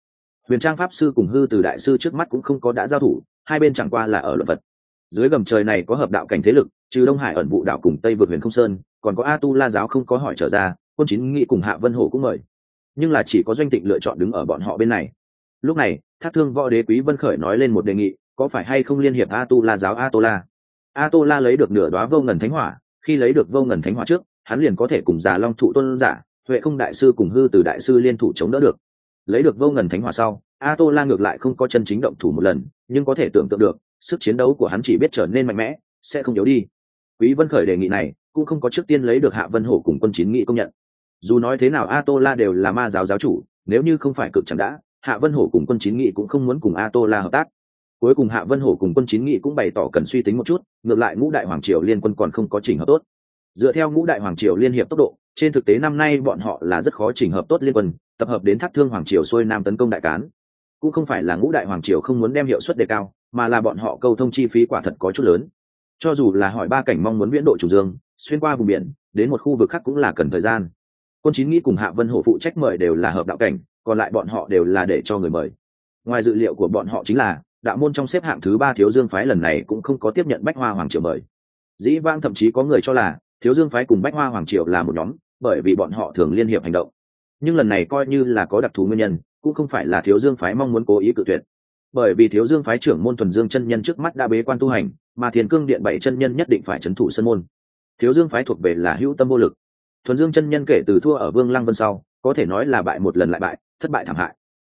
Huyền trang pháp sư cùng hư từ đại sư trước mắt cũng không có đã giao thủ, hai bên chẳng qua là ở luận phật. Dưới gầm trời này có hợp đạo cảnh thế lực, trừ đông hải ẩn vụ đạo cùng tây vực huyền không sơn, còn có a tu la giáo không có hỏi trở ra, quân chín nghị cùng hạ vân hổ cũng mời. Nhưng là chỉ có doanh tịnh lựa chọn đứng ở bọn họ bên này. Lúc này, thác thương võ đế quý vân khởi nói lên một đề nghị có phải hay không liên hiệp a tu la giáo a tô la a tô la lấy được nửa đoá vô ngần thánh hỏa, khi lấy được vô ngần thánh hỏa trước, hắn liền có thể cùng già long thụ tôn giả, huệ không đại sư cùng hư từ đại sư liên thủ chống đỡ được. Lấy được vô ngần thánh hỏa sau a tô la ngược lại không có chân chính động thủ một lần, nhưng có thể tưởng tượng được, sức chiến đấu của hắn chỉ biết trở nên mạnh mẽ, sẽ không yếu đi. Quý vân khởi đề nghị này, cũng không có trước tiên lấy được hạ vân hổ cùng quân chín nghị công nhận. Dù nói thế nào a tô la đều là ma giáo giáo chủ, nếu như không phải cực chẳng đã, hạ vân hổ cùng quân chín nghị cũng không muốn cùng a tô la hợp tác cuối cùng hạ vân hổ cùng quân chín nghị cũng bày tỏ cần suy tính một chút, ngược lại ngũ đại hoàng triều liên quân còn không có trình hợp tốt. Dựa theo ngũ đại hoàng triều liên hiệp tốc độ, trên thực tế năm nay bọn họ là rất khó chỉnh hợp tốt liên quân, tập hợp đến thác thương hoàng triều xuôi nam tấn công đại cán. Cũng không phải là ngũ đại hoàng triều không muốn đem hiệu suất đề cao, mà là bọn họ câu thông chi phí quả thật có chút lớn. Cho dù là hỏi ba cảnh mong muốn viễn độ chủ dương, xuyên qua vùng biển, đến một khu vực khác cũng là cần thời gian. Quân chín nghĩ cùng hạ vân hổ phụ trách mời đều là hợp đạo cảnh, còn lại bọn họ đều là để cho người mời. Ngoài dự liệu của bọn họ chính là đạo môn trong xếp hạng thứ ba thiếu dương phái lần này cũng không có tiếp nhận bách hoa hoàng triều mời. Dĩ vang thậm chí có người cho là thiếu dương phái cùng bách hoa hoàng triều là một nhóm, bởi vì bọn họ thường liên hiệp hành động. Nhưng lần này coi như là có đặc thù nguyên nhân, cũng không phải là thiếu dương phái mong muốn cố ý cự tuyệt. Bởi vì thiếu dương phái trưởng môn thuần dương chân nhân trước mắt đã bế quan tu hành, mà thiền cương điện bảy chân nhân nhất định phải c h ấ n thủ sân môn. Thiếu dương phái thuộc về là hữu tâm vô lực. Thuần dương chân nhân kể từ thua ở vương lăng vân sau, có thể nói là bại một lần lại bại, thất bại thảm hại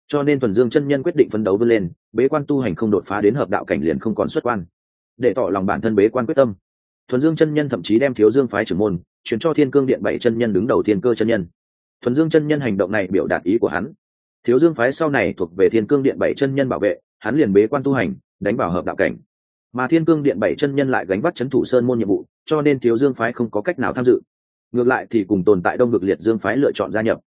cho nên thuần dương chân nhân quyết định phấn đấu vươn lên, bế quan tu hành không đột phá đến hợp đạo cảnh liền không còn xuất quan. Để tỏ lòng bản thân bế quan quyết tâm. Thuần dương chân nhân thậm chí đem thiếu dương phái trưởng môn, chuyển cho thiên cương điện bảy chân nhân đứng đầu thiên cơ chân nhân. Thuần dương chân nhân hành động này biểu đạt ý của hắn. Thiếu dương phái sau này thuộc về thiên cương điện bảy chân nhân bảo vệ, hắn liền bế quan tu hành, đánh vào hợp đạo cảnh. Mà thiên cương điện bảy chân nhân lại gánh bắt c h ấ n thủ sơn môn nhiệm vụ, cho nên thiếu dương phái không có cách nào tham dự. Ngược lại thì cùng tồn tại đông ngược liệt dương phái lựa chọn gia nhập.